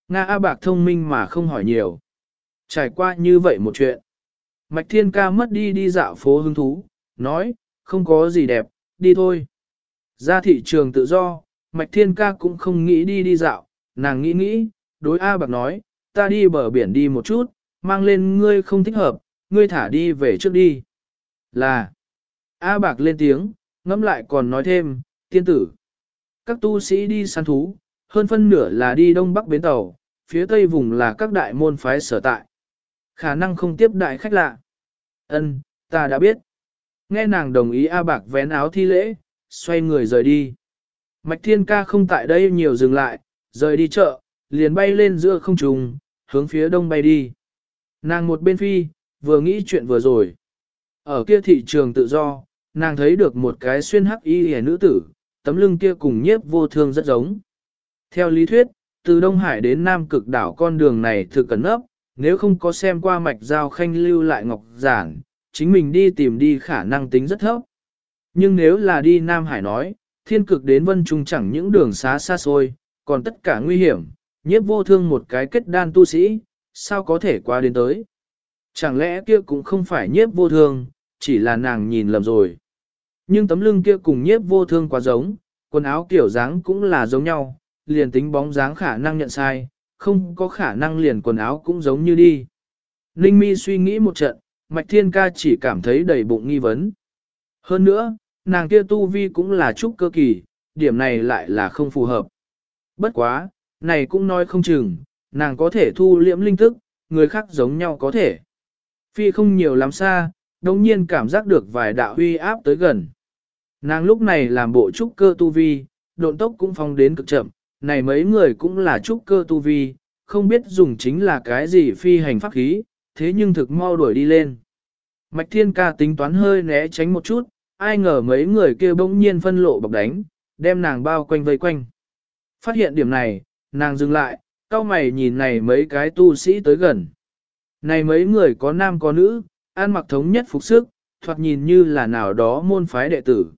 Nga A Bạc thông minh mà không hỏi nhiều. Trải qua như vậy một chuyện. Mạch Thiên Ca mất đi đi dạo phố hứng thú, nói, không có gì đẹp, đi thôi. Ra thị trường tự do, Mạch Thiên Ca cũng không nghĩ đi đi dạo, nàng nghĩ nghĩ, đối A Bạc nói, ta đi bờ biển đi một chút, mang lên ngươi không thích hợp, ngươi thả đi về trước đi. Là, A Bạc lên tiếng, ngẫm lại còn nói thêm, tiên tử. Các tu sĩ đi săn thú, hơn phân nửa là đi đông bắc bến tàu, phía tây vùng là các đại môn phái sở tại. Khả năng không tiếp đại khách lạ. Ân, ta đã biết. Nghe nàng đồng ý A Bạc vén áo thi lễ, xoay người rời đi. Mạch Thiên Ca không tại đây nhiều dừng lại, rời đi chợ, liền bay lên giữa không trung, hướng phía đông bay đi. Nàng một bên phi, vừa nghĩ chuyện vừa rồi. Ở kia thị trường tự do, nàng thấy được một cái xuyên hắc y hề nữ tử, tấm lưng kia cùng nhiếp vô thương rất giống. Theo lý thuyết, từ Đông Hải đến Nam Cực đảo con đường này thực cẩn nấp, nếu không có xem qua mạch giao khanh lưu lại ngọc giản, chính mình đi tìm đi khả năng tính rất thấp. Nhưng nếu là đi Nam Hải nói, thiên cực đến vân trung chẳng những đường xá xa xôi, còn tất cả nguy hiểm, nhiếp vô thương một cái kết đan tu sĩ, sao có thể qua đến tới. Chẳng lẽ kia cũng không phải nhiếp vô thương, chỉ là nàng nhìn lầm rồi. Nhưng tấm lưng kia cùng nhiếp vô thương quá giống, quần áo kiểu dáng cũng là giống nhau, liền tính bóng dáng khả năng nhận sai, không có khả năng liền quần áo cũng giống như đi. Ninh mi suy nghĩ một trận, Mạch Thiên Ca chỉ cảm thấy đầy bụng nghi vấn. Hơn nữa, nàng kia tu vi cũng là trúc cơ kỳ, điểm này lại là không phù hợp. Bất quá, này cũng nói không chừng, nàng có thể thu liễm linh tức, người khác giống nhau có thể. Phi không nhiều lắm xa, đồng nhiên cảm giác được vài đạo huy áp tới gần. Nàng lúc này làm bộ trúc cơ tu vi, độn tốc cũng phong đến cực chậm, này mấy người cũng là trúc cơ tu vi, không biết dùng chính là cái gì phi hành pháp khí, thế nhưng thực mau đuổi đi lên. Mạch thiên ca tính toán hơi né tránh một chút, ai ngờ mấy người kia bỗng nhiên phân lộ bọc đánh, đem nàng bao quanh vây quanh. Phát hiện điểm này, nàng dừng lại, cao mày nhìn này mấy cái tu sĩ tới gần. Này mấy người có nam có nữ, ăn mặc thống nhất phục sức, thoạt nhìn như là nào đó môn phái đệ tử.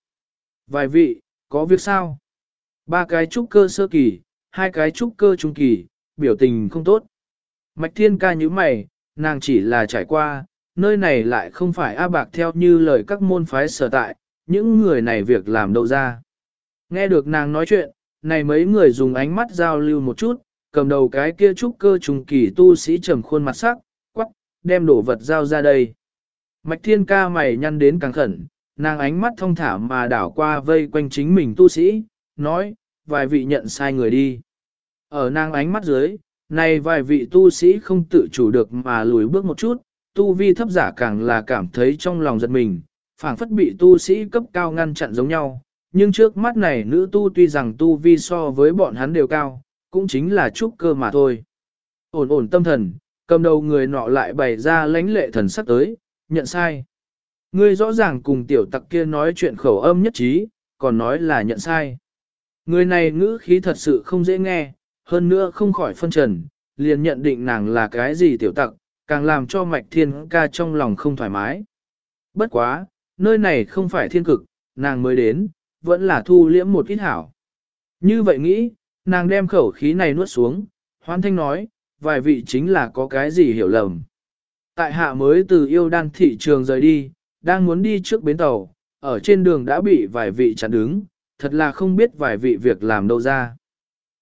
Vài vị, có việc sao? Ba cái trúc cơ sơ kỳ, hai cái trúc cơ trung kỳ, biểu tình không tốt. Mạch thiên ca như mày, nàng chỉ là trải qua, nơi này lại không phải A Bạc theo như lời các môn phái sở tại, những người này việc làm đậu ra. Nghe được nàng nói chuyện, này mấy người dùng ánh mắt giao lưu một chút, cầm đầu cái kia trúc cơ trùng kỳ tu sĩ trầm khuôn mặt sắc, quắc, đem đổ vật giao ra đây. Mạch thiên ca mày nhăn đến càng khẩn, nàng ánh mắt thông thả mà đảo qua vây quanh chính mình tu sĩ, nói, vài vị nhận sai người đi. Ở nàng ánh mắt dưới, này vài vị tu sĩ không tự chủ được mà lùi bước một chút, tu vi thấp giả càng là cảm thấy trong lòng giật mình, phảng phất bị tu sĩ cấp cao ngăn chặn giống nhau. Nhưng trước mắt này nữ tu tuy rằng tu vi so với bọn hắn đều cao, cũng chính là trúc cơ mà thôi. Ổn ổn tâm thần, cầm đầu người nọ lại bày ra lãnh lệ thần sắc tới, nhận sai. Ngươi rõ ràng cùng tiểu tặc kia nói chuyện khẩu âm nhất trí, còn nói là nhận sai. Người này ngữ khí thật sự không dễ nghe, hơn nữa không khỏi phân trần, liền nhận định nàng là cái gì tiểu tặc, càng làm cho mạch thiên ca trong lòng không thoải mái. Bất quá, nơi này không phải thiên cực, nàng mới đến, vẫn là thu liễm một ít hảo. Như vậy nghĩ, nàng đem khẩu khí này nuốt xuống, hoan thanh nói, vài vị chính là có cái gì hiểu lầm. Tại hạ mới từ yêu đan thị trường rời đi, đang muốn đi trước bến tàu, ở trên đường đã bị vài vị chặn đứng, thật là không biết vài vị việc làm đâu ra.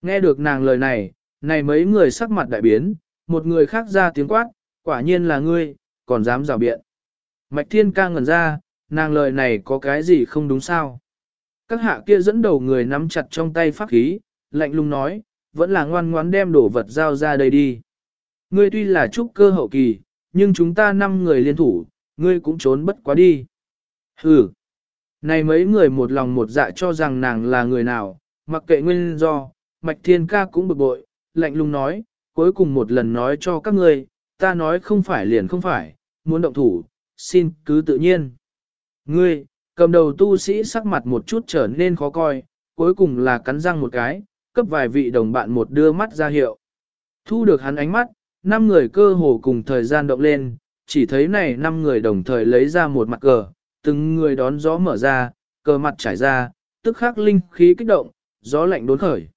Nghe được nàng lời này, này mấy người sắc mặt đại biến, một người khác ra tiếng quát, quả nhiên là ngươi, còn dám rào biện. Mạch thiên ca ngẩn ra, nàng lời này có cái gì không đúng sao? Các hạ kia dẫn đầu người nắm chặt trong tay pháp khí, lạnh lùng nói, vẫn là ngoan ngoãn đem đồ vật giao ra đây đi. Ngươi tuy là trúc cơ hậu kỳ, nhưng chúng ta năm người liên thủ, ngươi cũng trốn bất quá đi. Hừ. Này mấy người một lòng một dạ cho rằng nàng là người nào, mặc kệ nguyên do, Mạch Thiên Ca cũng bực bội, lạnh lùng nói, cuối cùng một lần nói cho các ngươi, ta nói không phải liền không phải, muốn động thủ, xin cứ tự nhiên. Ngươi, cầm đầu tu sĩ sắc mặt một chút trở nên khó coi, cuối cùng là cắn răng một cái, cấp vài vị đồng bạn một đưa mắt ra hiệu. Thu được hắn ánh mắt, năm người cơ hồ cùng thời gian động lên, chỉ thấy này năm người đồng thời lấy ra một mặt cờ, từng người đón gió mở ra, cờ mặt trải ra, tức khắc linh khí kích động, gió lạnh đốn khởi.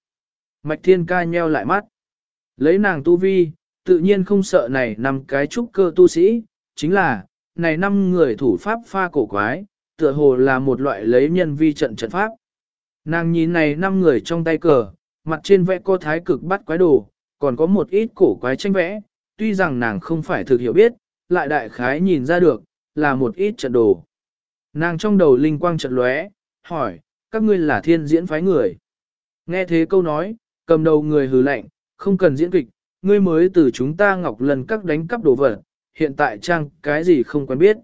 Mạch thiên ca nheo lại mắt. Lấy nàng tu vi, tự nhiên không sợ này năm cái trúc cơ tu sĩ, chính là, này năm người thủ pháp pha cổ quái, tựa hồ là một loại lấy nhân vi trận trận pháp. Nàng nhìn này năm người trong tay cờ, mặt trên vẽ có thái cực bắt quái đồ, còn có một ít cổ quái tranh vẽ, tuy rằng nàng không phải thực hiểu biết, lại đại khái nhìn ra được, là một ít trận đồ. Nàng trong đầu linh quang trận lóe, hỏi, các ngươi là thiên diễn phái người. Nghe thế câu nói, cầm đầu người hừ lạnh, không cần diễn kịch, ngươi mới từ chúng ta ngọc lần các đánh cắp đồ vật, hiện tại trang cái gì không quen biết.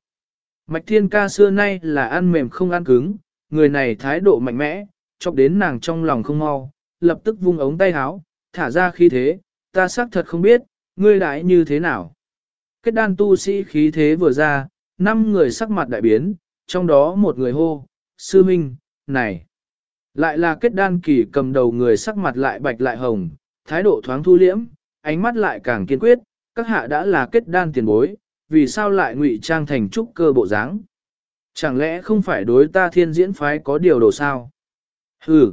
Mạch thiên ca xưa nay là ăn mềm không ăn cứng, người này thái độ mạnh mẽ, chọc đến nàng trong lòng không mau, lập tức vung ống tay háo, thả ra khí thế, ta xác thật không biết, ngươi đại như thế nào. Kết đan tu sĩ khí thế vừa ra, năm người sắc mặt đại biến, trong đó một người hô, sư minh, này. Lại là kết đan kỳ cầm đầu người sắc mặt lại bạch lại hồng, thái độ thoáng thu liễm, ánh mắt lại càng kiên quyết, các hạ đã là kết đan tiền bối, vì sao lại ngụy trang thành trúc cơ bộ dáng? Chẳng lẽ không phải đối ta thiên diễn phái có điều đồ sao? Hừ!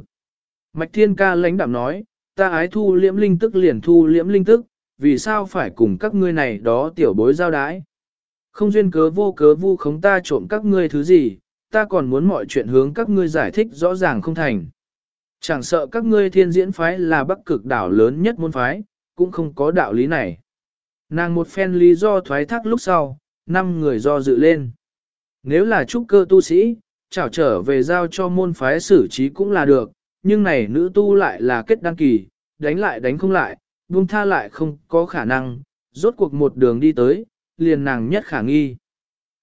Mạch thiên ca lãnh đạm nói, ta ái thu liễm linh tức liền thu liễm linh tức, vì sao phải cùng các ngươi này đó tiểu bối giao đái? Không duyên cớ vô cớ vu khống ta trộm các ngươi thứ gì, ta còn muốn mọi chuyện hướng các ngươi giải thích rõ ràng không thành. Chẳng sợ các ngươi thiên diễn phái là bắc cực đảo lớn nhất môn phái, cũng không có đạo lý này. Nàng một phen lý do thoái thác lúc sau, năm người do dự lên. Nếu là trúc cơ tu sĩ, chảo trở về giao cho môn phái xử trí cũng là được, nhưng này nữ tu lại là kết đăng kỳ, đánh lại đánh không lại, buông tha lại không có khả năng, rốt cuộc một đường đi tới, liền nàng nhất khả nghi.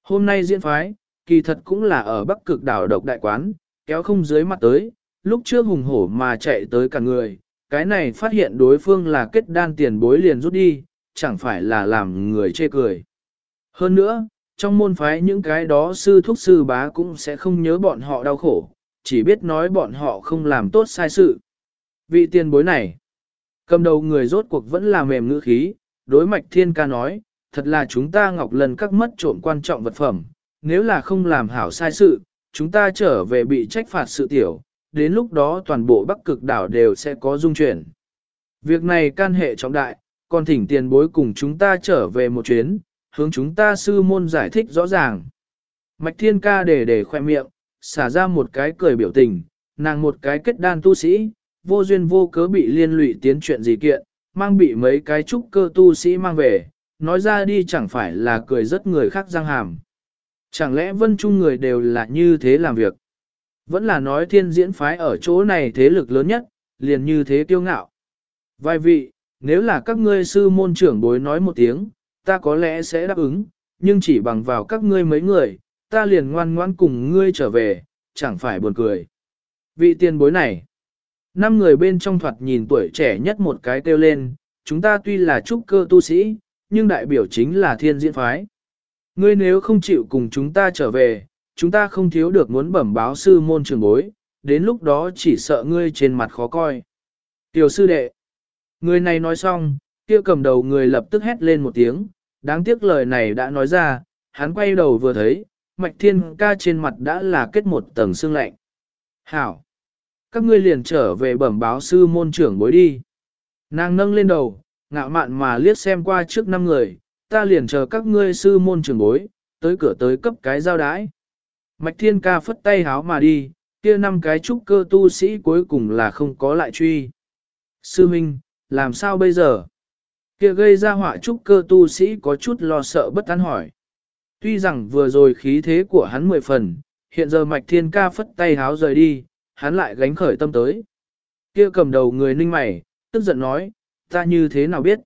Hôm nay diễn phái, kỳ thật cũng là ở bắc cực đảo độc đại quán, kéo không dưới mặt tới, lúc trước hùng hổ mà chạy tới cả người, cái này phát hiện đối phương là kết đan tiền bối liền rút đi, chẳng phải là làm người chê cười. Hơn nữa, trong môn phái những cái đó sư thúc sư bá cũng sẽ không nhớ bọn họ đau khổ, chỉ biết nói bọn họ không làm tốt sai sự. Vị tiền bối này, cầm đầu người rốt cuộc vẫn là mềm ngữ khí, đối mạch thiên ca nói, thật là chúng ta ngọc lần các mất trộm quan trọng vật phẩm, nếu là không làm hảo sai sự, chúng ta trở về bị trách phạt sự tiểu, đến lúc đó toàn bộ bắc cực đảo đều sẽ có dung chuyển. Việc này can hệ trọng đại, còn thỉnh tiền bối cùng chúng ta trở về một chuyến, hướng chúng ta sư môn giải thích rõ ràng. Mạch thiên ca để để khoe miệng, xả ra một cái cười biểu tình, nàng một cái kết đan tu sĩ, vô duyên vô cớ bị liên lụy tiến chuyện gì kiện, mang bị mấy cái trúc cơ tu sĩ mang về, nói ra đi chẳng phải là cười rất người khác răng hàm. Chẳng lẽ vân trung người đều là như thế làm việc? Vẫn là nói thiên diễn phái ở chỗ này thế lực lớn nhất, liền như thế kiêu ngạo. Vài vị, nếu là các ngươi sư môn trưởng bối nói một tiếng, ta có lẽ sẽ đáp ứng, nhưng chỉ bằng vào các ngươi mấy người, ta liền ngoan ngoan cùng ngươi trở về, chẳng phải buồn cười. Vị tiền bối này, năm người bên trong thoạt nhìn tuổi trẻ nhất một cái kêu lên, chúng ta tuy là trúc cơ tu sĩ, nhưng đại biểu chính là thiên diễn phái. Ngươi nếu không chịu cùng chúng ta trở về, chúng ta không thiếu được muốn bẩm báo sư môn trường bối, đến lúc đó chỉ sợ ngươi trên mặt khó coi. Tiểu sư đệ, Người này nói xong, kia cầm đầu người lập tức hét lên một tiếng, đáng tiếc lời này đã nói ra, hắn quay đầu vừa thấy, mạch thiên ca trên mặt đã là kết một tầng xương lạnh. Hảo! Các ngươi liền trở về bẩm báo sư môn trưởng bối đi. Nàng nâng lên đầu, ngạo mạn mà liếc xem qua trước năm người, ta liền chờ các ngươi sư môn trưởng bối, tới cửa tới cấp cái giao đái. Mạch thiên ca phất tay háo mà đi, kia năm cái trúc cơ tu sĩ cuối cùng là không có lại truy. Sư Minh, làm sao bây giờ? Kia gây ra họa trúc cơ tu sĩ có chút lo sợ bất an hỏi. Tuy rằng vừa rồi khí thế của hắn mười phần, hiện giờ mạch thiên ca phất tay háo rời đi, hắn lại gánh khởi tâm tới. Kia cầm đầu người ninh mày, tức giận nói, ta như thế nào biết?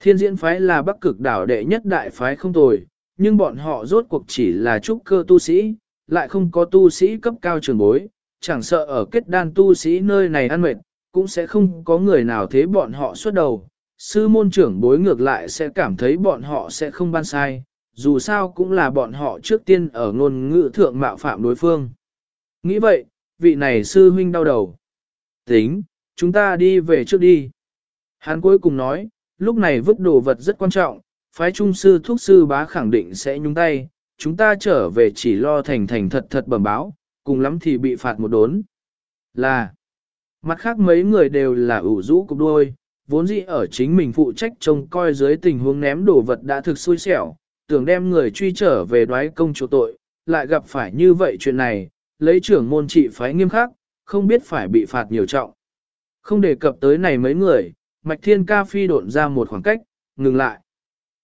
Thiên diễn phái là bắc cực đảo đệ nhất đại phái không tồi, nhưng bọn họ rốt cuộc chỉ là trúc cơ tu sĩ, lại không có tu sĩ cấp cao trường bối, chẳng sợ ở kết đan tu sĩ nơi này ăn mệt, cũng sẽ không có người nào thế bọn họ xuất đầu. Sư môn trưởng bối ngược lại sẽ cảm thấy bọn họ sẽ không ban sai, dù sao cũng là bọn họ trước tiên ở ngôn ngữ thượng mạo phạm đối phương. Nghĩ vậy, vị này sư huynh đau đầu. Tính, chúng ta đi về trước đi. Hắn cuối cùng nói, lúc này vứt đồ vật rất quan trọng, phái trung sư thuốc sư bá khẳng định sẽ nhúng tay, chúng ta trở về chỉ lo thành thành thật thật bẩm báo, cùng lắm thì bị phạt một đốn. Là, mặt khác mấy người đều là ủ rũ cục đôi, vốn dĩ ở chính mình phụ trách trông coi dưới tình huống ném đồ vật đã thực xui xẻo, tưởng đem người truy trở về đoái công chỗ tội, lại gặp phải như vậy chuyện này, lấy trưởng môn trị phái nghiêm khắc, không biết phải bị phạt nhiều trọng. Không đề cập tới này mấy người, Mạch Thiên Ca phi độn ra một khoảng cách, ngừng lại.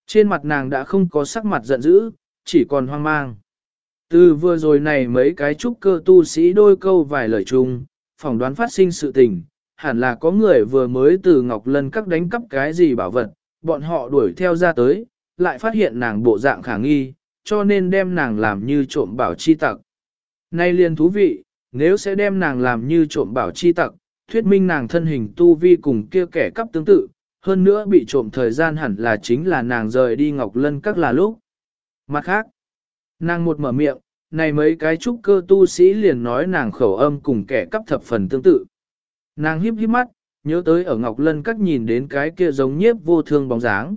Trên mặt nàng đã không có sắc mặt giận dữ, chỉ còn hoang mang. Từ vừa rồi này mấy cái trúc cơ tu sĩ đôi câu vài lời chung, phỏng đoán phát sinh sự tình, hẳn là có người vừa mới từ Ngọc Lân các đánh cắp cái gì bảo vật, bọn họ đuổi theo ra tới, lại phát hiện nàng bộ dạng khả nghi, cho nên đem nàng làm như trộm bảo chi tặc. Nay liền thú vị, nếu sẽ đem nàng làm như trộm bảo chi tặc, thuyết minh nàng thân hình tu vi cùng kia kẻ cắp tương tự, hơn nữa bị trộm thời gian hẳn là chính là nàng rời đi Ngọc Lân các là lúc. Mặt khác, nàng một mở miệng, này mấy cái trúc cơ tu sĩ liền nói nàng khẩu âm cùng kẻ cắp thập phần tương tự. Nàng híp híp mắt, nhớ tới ở Ngọc Lân các nhìn đến cái kia giống nhiếp vô thương bóng dáng.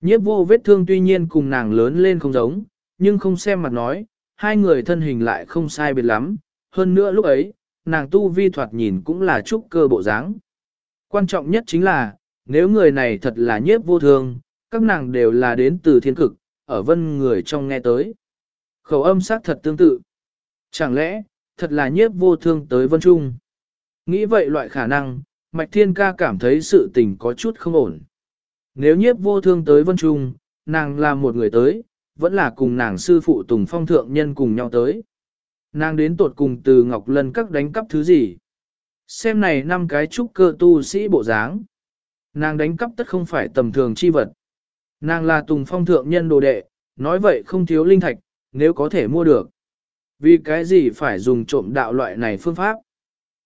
Nhiếp vô vết thương tuy nhiên cùng nàng lớn lên không giống, nhưng không xem mặt nói, hai người thân hình lại không sai biệt lắm, hơn nữa lúc ấy, nàng tu vi thoạt nhìn cũng là trúc cơ bộ dáng. Quan trọng nhất chính là, nếu người này thật là nhiếp vô thương, các nàng đều là đến từ thiên cực, ở vân người trong nghe tới. Khẩu âm sắc thật tương tự. Chẳng lẽ, thật là nhiếp vô thương tới vân trung? Nghĩ vậy loại khả năng, Mạch Thiên Ca cảm thấy sự tình có chút không ổn. Nếu nhiếp vô thương tới vân trung, nàng là một người tới, vẫn là cùng nàng sư phụ Tùng Phong Thượng Nhân cùng nhau tới. Nàng đến tột cùng từ Ngọc Lân các đánh cắp thứ gì? Xem này năm cái trúc cơ tu sĩ bộ dáng. Nàng đánh cắp tất không phải tầm thường chi vật. Nàng là Tùng Phong Thượng Nhân đồ đệ, nói vậy không thiếu linh thạch, nếu có thể mua được. Vì cái gì phải dùng trộm đạo loại này phương pháp?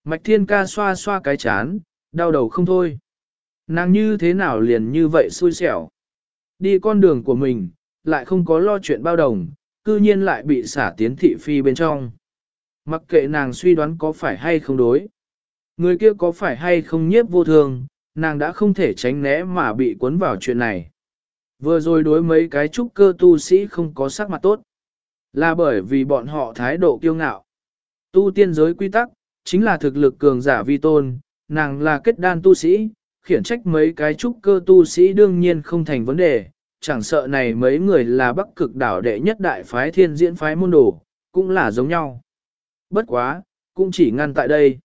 Mạch Thiên Ca xoa xoa cái chán, đau đầu không thôi. Nàng như thế nào liền như vậy xui xẻo. Đi con đường của mình, lại không có lo chuyện bao đồng, cư nhiên lại bị xả tiến thị phi bên trong. Mặc kệ nàng suy đoán có phải hay không đối. Người kia có phải hay không nhiếp vô thường, nàng đã không thể tránh né mà bị cuốn vào chuyện này. Vừa rồi đối mấy cái trúc cơ tu sĩ không có sắc mặt tốt. Là bởi vì bọn họ thái độ kiêu ngạo. Tu tiên giới quy tắc, chính là thực lực cường giả vi tôn, nàng là kết đan tu sĩ, khiển trách mấy cái trúc cơ tu sĩ đương nhiên không thành vấn đề, chẳng sợ này mấy người là bắc cực đảo đệ nhất đại phái thiên diễn phái môn đồ, cũng là giống nhau. Bất quá, cũng chỉ ngăn tại đây.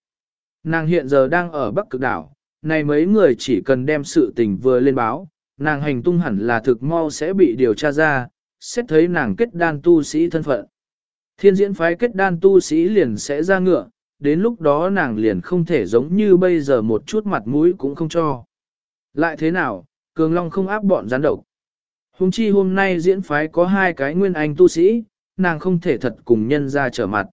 Nàng hiện giờ đang ở bắc cực đảo, này mấy người chỉ cần đem sự tình vừa lên báo, nàng hành tung hẳn là thực mau sẽ bị điều tra ra, xét thấy nàng kết đan tu sĩ thân phận. Thiên diễn phái kết đan tu sĩ liền sẽ ra ngựa, đến lúc đó nàng liền không thể giống như bây giờ một chút mặt mũi cũng không cho. Lại thế nào, Cường Long không áp bọn gián độc. Hùng chi hôm nay diễn phái có hai cái nguyên anh tu sĩ, nàng không thể thật cùng nhân ra trở mặt.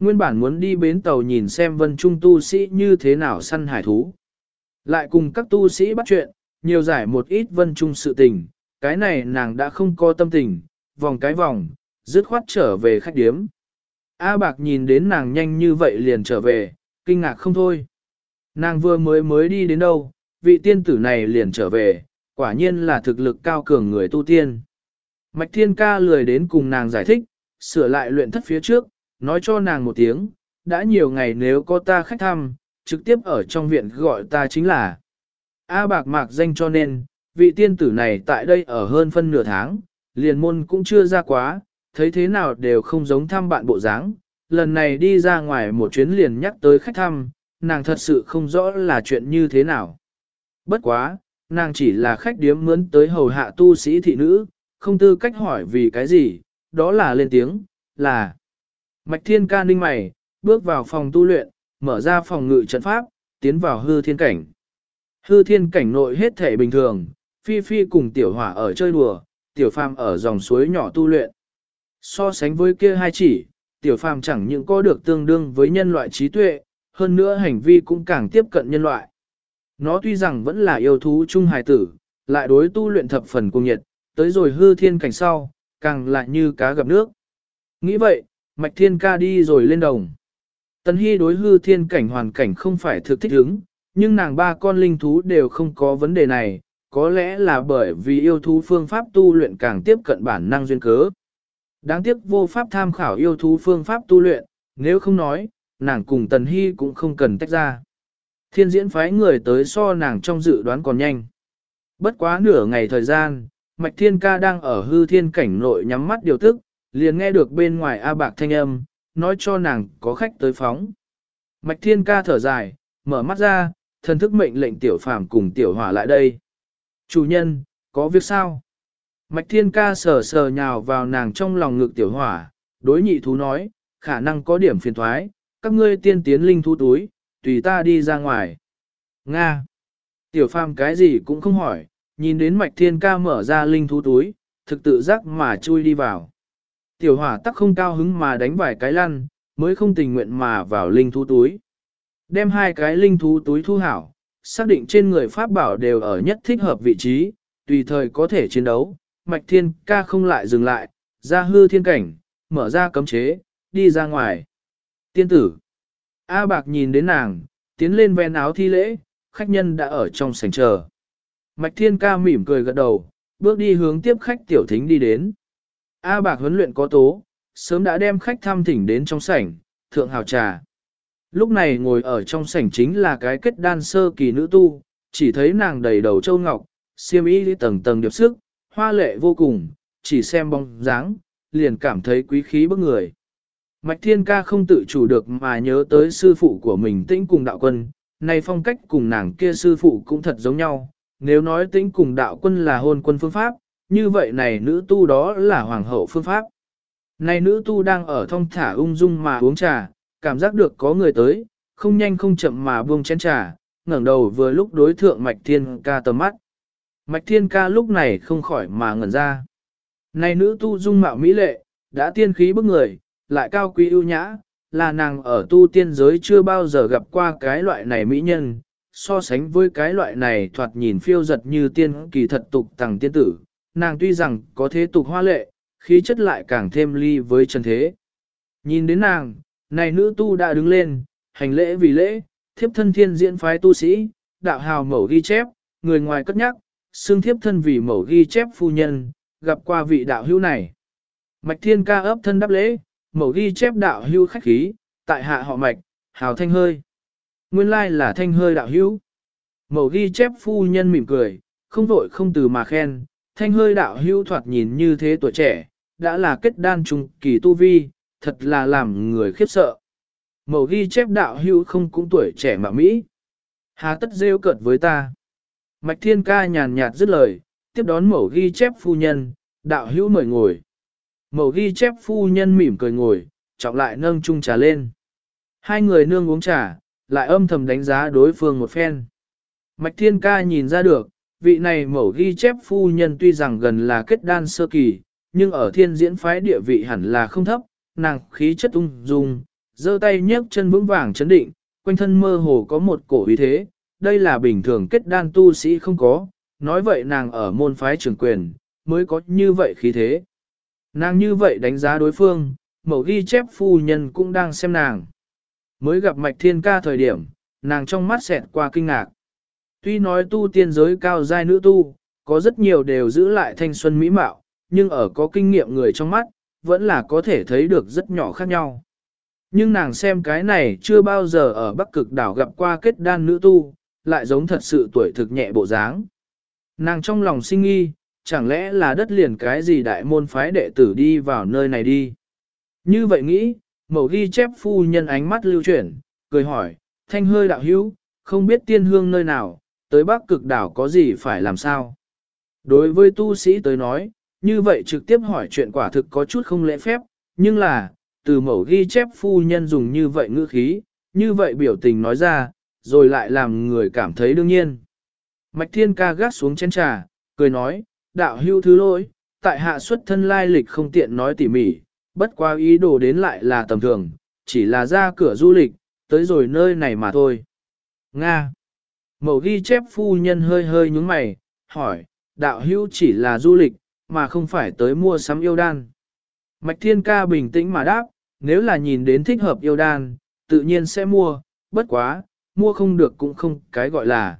Nguyên bản muốn đi bến tàu nhìn xem vân trung tu sĩ như thế nào săn hải thú. Lại cùng các tu sĩ bắt chuyện, nhiều giải một ít vân trung sự tình, cái này nàng đã không có tâm tình, vòng cái vòng, dứt khoát trở về khách điếm. A bạc nhìn đến nàng nhanh như vậy liền trở về, kinh ngạc không thôi. Nàng vừa mới mới đi đến đâu, vị tiên tử này liền trở về, quả nhiên là thực lực cao cường người tu tiên. Mạch Thiên Ca lười đến cùng nàng giải thích, sửa lại luyện thất phía trước, nói cho nàng một tiếng, đã nhiều ngày nếu có ta khách thăm, trực tiếp ở trong viện gọi ta chính là A Bạc Mạc danh cho nên, vị tiên tử này tại đây ở hơn phân nửa tháng, liền môn cũng chưa ra quá, thấy thế nào đều không giống thăm bạn bộ dáng. lần này đi ra ngoài một chuyến liền nhắc tới khách thăm, nàng thật sự không rõ là chuyện như thế nào. Bất quá, nàng chỉ là khách điếm mướn tới hầu hạ tu sĩ thị nữ, không tư cách hỏi vì cái gì, đó là lên tiếng, là Mạch Thiên ca ninh mày, bước vào phòng tu luyện, mở ra phòng ngự trận pháp, tiến vào hư thiên cảnh. Hư thiên cảnh nội hết thể bình thường, Phi Phi cùng tiểu hỏa ở chơi đùa, tiểu phàm ở dòng suối nhỏ tu luyện. So sánh với kia hai chỉ, tiểu phàm chẳng những có được tương đương với nhân loại trí tuệ, hơn nữa hành vi cũng càng tiếp cận nhân loại. Nó tuy rằng vẫn là yêu thú trung hài tử, lại đối tu luyện thập phần cùng nhiệt, tới rồi hư thiên cảnh sau, càng lại như cá gặp nước. Nghĩ vậy, Mạch Thiên ca đi rồi lên đồng. Tần Hy đối hư thiên cảnh hoàn cảnh không phải thực thích ứng, nhưng nàng ba con linh thú đều không có vấn đề này, có lẽ là bởi vì yêu thú phương pháp tu luyện càng tiếp cận bản năng duyên cớ. Đáng tiếc vô pháp tham khảo yêu thú phương pháp tu luyện, nếu không nói, nàng cùng Tần Hy cũng không cần tách ra. Thiên diễn phái người tới so nàng trong dự đoán còn nhanh. Bất quá nửa ngày thời gian, Mạch Thiên Ca đang ở hư thiên cảnh nội nhắm mắt điều tức, liền nghe được bên ngoài A Bạc thanh âm, nói cho nàng có khách tới phóng. Mạch Thiên Ca thở dài, mở mắt ra, thần thức mệnh lệnh tiểu phàm cùng tiểu hỏa lại đây. Chủ nhân, có việc sao? Mạch Thiên Ca sờ sờ nhào vào nàng trong lòng ngực tiểu hỏa, đối nhị thú nói, khả năng có điểm phiền thoái, các ngươi tiên tiến linh thú túi, tùy ta đi ra ngoài. Nga. Tiểu phàm cái gì cũng không hỏi, nhìn đến Mạch Thiên Ca mở ra linh thú túi, thực tự giác mà chui đi vào. Tiểu hỏa tắc không cao hứng mà đánh vài cái lăn, mới không tình nguyện mà vào linh thú túi. Đem hai cái linh thú túi thu hảo, xác định trên người pháp bảo đều ở nhất thích hợp vị trí, tùy thời có thể chiến đấu. Mạch Thiên Ca không lại dừng lại, ra hư thiên cảnh, mở ra cấm chế, đi ra ngoài. Tiên tử. A Bạc nhìn đến nàng, tiến lên ven áo thi lễ, khách nhân đã ở trong sảnh chờ. Mạch Thiên Ca mỉm cười gật đầu, bước đi hướng tiếp khách tiểu thính đi đến. A Bạc huấn luyện có tố, sớm đã đem khách thăm thỉnh đến trong sảnh, thượng hào trà. Lúc này ngồi ở trong sảnh chính là cái kết đan sơ kỳ nữ tu, chỉ thấy nàng đầy đầu châu ngọc, xiêm y tầng tầng điệp sức, hoa lệ vô cùng, chỉ xem bóng dáng, liền cảm thấy quý khí bức người. Mạch Thiên Ca không tự chủ được mà nhớ tới sư phụ của mình tĩnh cùng đạo quân, này phong cách cùng nàng kia sư phụ cũng thật giống nhau, nếu nói tĩnh cùng đạo quân là hôn quân phương pháp, như vậy này nữ tu đó là hoàng hậu phương pháp. Này nữ tu đang ở thông thả ung dung mà uống trà, cảm giác được có người tới, không nhanh không chậm mà buông chén trà, ngẩng đầu vừa lúc đối thượng Mạch Thiên Ca tầm mắt. Mạch Thiên Ca lúc này không khỏi mà ngẩn ra. Này nữ tu dung mạo mỹ lệ, đã tiên khí bức người, lại cao quý ưu nhã, là nàng ở tu tiên giới chưa bao giờ gặp qua cái loại này mỹ nhân, so sánh với cái loại này thoạt nhìn phiêu giật như tiên kỳ thật tục tàng tiên tử, nàng tuy rằng có thế tục hoa lệ, khí chất lại càng thêm ly với chân thế. Nhìn đến nàng, này nữ tu đã đứng lên, hành lễ vì lễ, thiếp thân thiên diễn phái tu sĩ, đạo hào mẫu ghi chép, người ngoài cất nhắc, xương thiếp thân vì mẫu ghi chép phu nhân, gặp qua vị đạo hữu này. Mạch thiên ca ấp thân đáp lễ, mẫu ghi chép đạo hưu khách khí, tại hạ họ mạch, hào thanh hơi. Nguyên lai là thanh hơi đạo hữu. Mẫu ghi chép phu nhân mỉm cười, không vội không từ mà khen, thanh hơi đạo hữu thoạt nhìn như thế tuổi trẻ, đã là kết đan trùng kỳ tu vi, thật là làm người khiếp sợ. Mẫu ghi chép đạo hữu không cũng tuổi trẻ mà Mỹ. Hà tất rêu cợt với ta. Mạch thiên ca nhàn nhạt dứt lời, tiếp đón mẫu ghi chép phu nhân, đạo hữu mời ngồi. Mẫu ghi chép phu nhân mỉm cười ngồi, trọng lại nâng chung trà lên. Hai người nương uống trà, lại âm thầm đánh giá đối phương một phen. Mạch thiên ca nhìn ra được, vị này mẫu ghi chép phu nhân tuy rằng gần là kết đan sơ kỳ, nhưng ở thiên diễn phái địa vị hẳn là không thấp, nàng khí chất ung dung, giơ tay nhấc chân vững vàng chấn định, quanh thân mơ hồ có một cổ uy thế, đây là bình thường kết đan tu sĩ không có, nói vậy nàng ở môn phái trường quyền, mới có như vậy khí thế. Nàng như vậy đánh giá đối phương, mẫu ghi chép phu nhân cũng đang xem nàng. Mới gặp mạch thiên ca thời điểm, nàng trong mắt xẹt qua kinh ngạc. Tuy nói tu tiên giới cao giai nữ tu, có rất nhiều đều giữ lại thanh xuân mỹ mạo, nhưng ở có kinh nghiệm người trong mắt, vẫn là có thể thấy được rất nhỏ khác nhau. Nhưng nàng xem cái này chưa bao giờ ở Bắc Cực đảo gặp qua kết đan nữ tu, lại giống thật sự tuổi thực nhẹ bộ dáng. Nàng trong lòng sinh nghi, chẳng lẽ là đất liền cái gì đại môn phái đệ tử đi vào nơi này đi. Như vậy nghĩ, mẫu ghi chép phu nhân ánh mắt lưu chuyển, cười hỏi, thanh hơi đạo hữu, không biết tiên hương nơi nào, tới bắc cực đảo có gì phải làm sao. Đối với tu sĩ tới nói, như vậy trực tiếp hỏi chuyện quả thực có chút không lễ phép, nhưng là, từ mẫu ghi chép phu nhân dùng như vậy ngữ khí, như vậy biểu tình nói ra, rồi lại làm người cảm thấy đương nhiên. Mạch thiên ca gác xuống chén trà, cười nói, đạo hưu thứ lỗi, tại hạ xuất thân lai lịch không tiện nói tỉ mỉ, bất qua ý đồ đến lại là tầm thường, chỉ là ra cửa du lịch, tới rồi nơi này mà thôi. Nga. Mẫu ghi chép phu nhân hơi hơi nhúng mày, hỏi, đạo hưu chỉ là du lịch, mà không phải tới mua sắm yêu đan. Mạch thiên ca bình tĩnh mà đáp, nếu là nhìn đến thích hợp yêu đan, tự nhiên sẽ mua, bất quá, mua không được cũng không cái gọi là.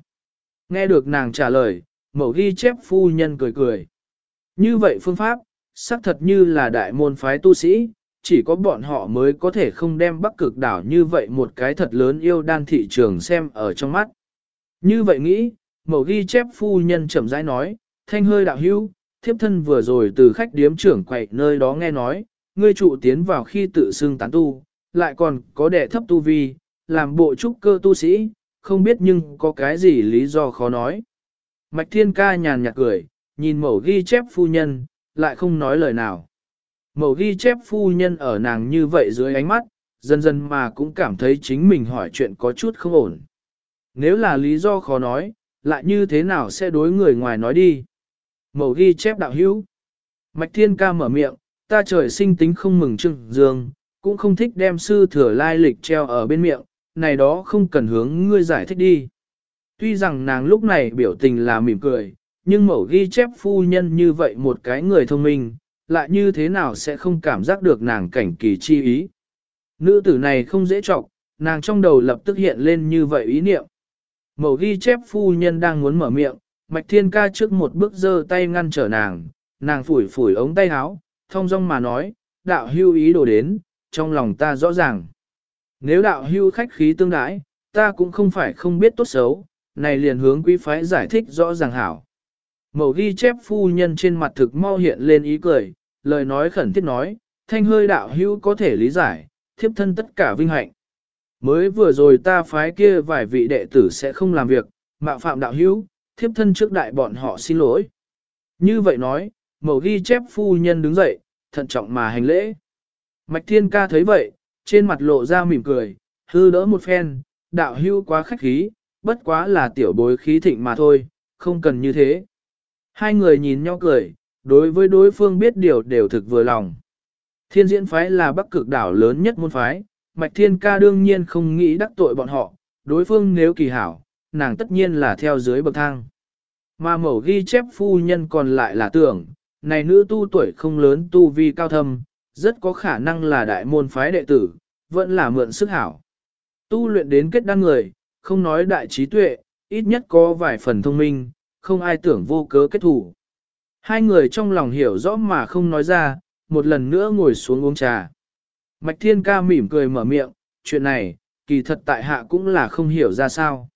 Nghe được nàng trả lời, mẫu ghi chép phu nhân cười cười. Như vậy phương pháp, xác thật như là đại môn phái tu sĩ, chỉ có bọn họ mới có thể không đem bắc cực đảo như vậy một cái thật lớn yêu đan thị trường xem ở trong mắt. Như vậy nghĩ, mẫu ghi chép phu nhân chậm rãi nói, thanh hơi đạo hữu, thiếp thân vừa rồi từ khách điếm trưởng quậy nơi đó nghe nói, ngươi trụ tiến vào khi tự xưng tán tu, lại còn có đệ thấp tu vi, làm bộ trúc cơ tu sĩ, không biết nhưng có cái gì lý do khó nói. Mạch thiên ca nhàn nhạt cười, nhìn mẫu ghi chép phu nhân, lại không nói lời nào. Mẫu ghi chép phu nhân ở nàng như vậy dưới ánh mắt, dần dần mà cũng cảm thấy chính mình hỏi chuyện có chút không ổn. Nếu là lý do khó nói, lại như thế nào sẽ đối người ngoài nói đi. Mẫu ghi chép đạo hữu. Mạch thiên ca mở miệng, ta trời sinh tính không mừng trưng dương, cũng không thích đem sư thừa lai lịch treo ở bên miệng, này đó không cần hướng ngươi giải thích đi. Tuy rằng nàng lúc này biểu tình là mỉm cười, nhưng mẫu ghi chép phu nhân như vậy một cái người thông minh, lại như thế nào sẽ không cảm giác được nàng cảnh kỳ chi ý. Nữ tử này không dễ trọng, nàng trong đầu lập tức hiện lên như vậy ý niệm. Mẫu ghi chép phu nhân đang muốn mở miệng, mạch thiên ca trước một bước giơ tay ngăn trở nàng, nàng phủi phủi ống tay áo, thông dong mà nói, đạo hưu ý đồ đến, trong lòng ta rõ ràng. Nếu đạo hưu khách khí tương đãi, ta cũng không phải không biết tốt xấu, này liền hướng quý phái giải thích rõ ràng hảo. Mẫu ghi chép phu nhân trên mặt thực mau hiện lên ý cười, lời nói khẩn thiết nói, thanh hơi đạo hữu có thể lý giải, thiếp thân tất cả vinh hạnh. Mới vừa rồi ta phái kia vài vị đệ tử sẽ không làm việc, mạo phạm đạo hữu, thiếp thân trước đại bọn họ xin lỗi. Như vậy nói, mẫu ghi chép phu nhân đứng dậy, thận trọng mà hành lễ. Mạch thiên ca thấy vậy, trên mặt lộ ra mỉm cười, hư đỡ một phen, đạo hưu quá khách khí, bất quá là tiểu bối khí thịnh mà thôi, không cần như thế. Hai người nhìn nhau cười, đối với đối phương biết điều đều thực vừa lòng. Thiên diễn phái là bắc cực đảo lớn nhất môn phái, Mạch Thiên Ca đương nhiên không nghĩ đắc tội bọn họ, đối phương nếu kỳ hảo, nàng tất nhiên là theo dưới bậc thang. Mà mẫu ghi chép phu nhân còn lại là tưởng, này nữ tu tuổi không lớn tu vi cao thâm, rất có khả năng là đại môn phái đệ tử, vẫn là mượn sức hảo. Tu luyện đến kết đăng người, không nói đại trí tuệ, ít nhất có vài phần thông minh, không ai tưởng vô cớ kết thủ. Hai người trong lòng hiểu rõ mà không nói ra, một lần nữa ngồi xuống uống trà. Mạch Thiên Ca mỉm cười mở miệng, chuyện này, kỳ thật tại hạ cũng là không hiểu ra sao.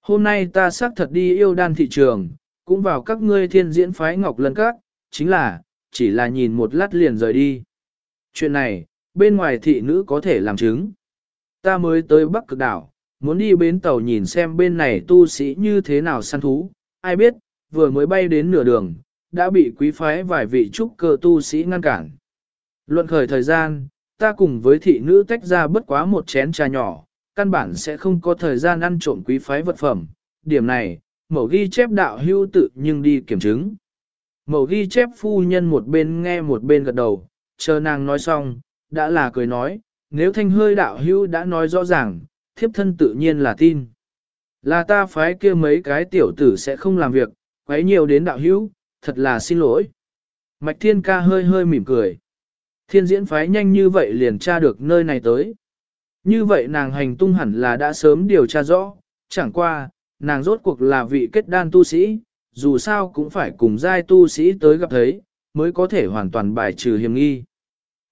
Hôm nay ta xác thật đi yêu đan thị trường, cũng vào các ngươi thiên diễn phái ngọc lân các, chính là, chỉ là nhìn một lát liền rời đi. Chuyện này, bên ngoài thị nữ có thể làm chứng. Ta mới tới Bắc Cực Đảo, muốn đi bến tàu nhìn xem bên này tu sĩ như thế nào săn thú, ai biết, vừa mới bay đến nửa đường, đã bị quý phái vài vị trúc cơ tu sĩ ngăn cản. Luận khởi thời gian, ta cùng với thị nữ tách ra bất quá một chén trà nhỏ, căn bản sẽ không có thời gian ăn trộm quý phái vật phẩm. Điểm này, mẫu ghi chép đạo hưu tự nhưng đi kiểm chứng. Mẫu ghi chép phu nhân một bên nghe một bên gật đầu, chờ nàng nói xong, đã là cười nói, nếu thanh hơi đạo hưu đã nói rõ ràng, thiếp thân tự nhiên là tin. Là ta phái kia mấy cái tiểu tử sẽ không làm việc, quấy nhiều đến đạo hữu thật là xin lỗi. Mạch thiên ca hơi hơi mỉm cười. Thiên diễn phái nhanh như vậy liền tra được nơi này tới. Như vậy nàng hành tung hẳn là đã sớm điều tra rõ, chẳng qua, nàng rốt cuộc là vị kết đan tu sĩ, dù sao cũng phải cùng giai tu sĩ tới gặp thấy, mới có thể hoàn toàn bài trừ hiểm nghi.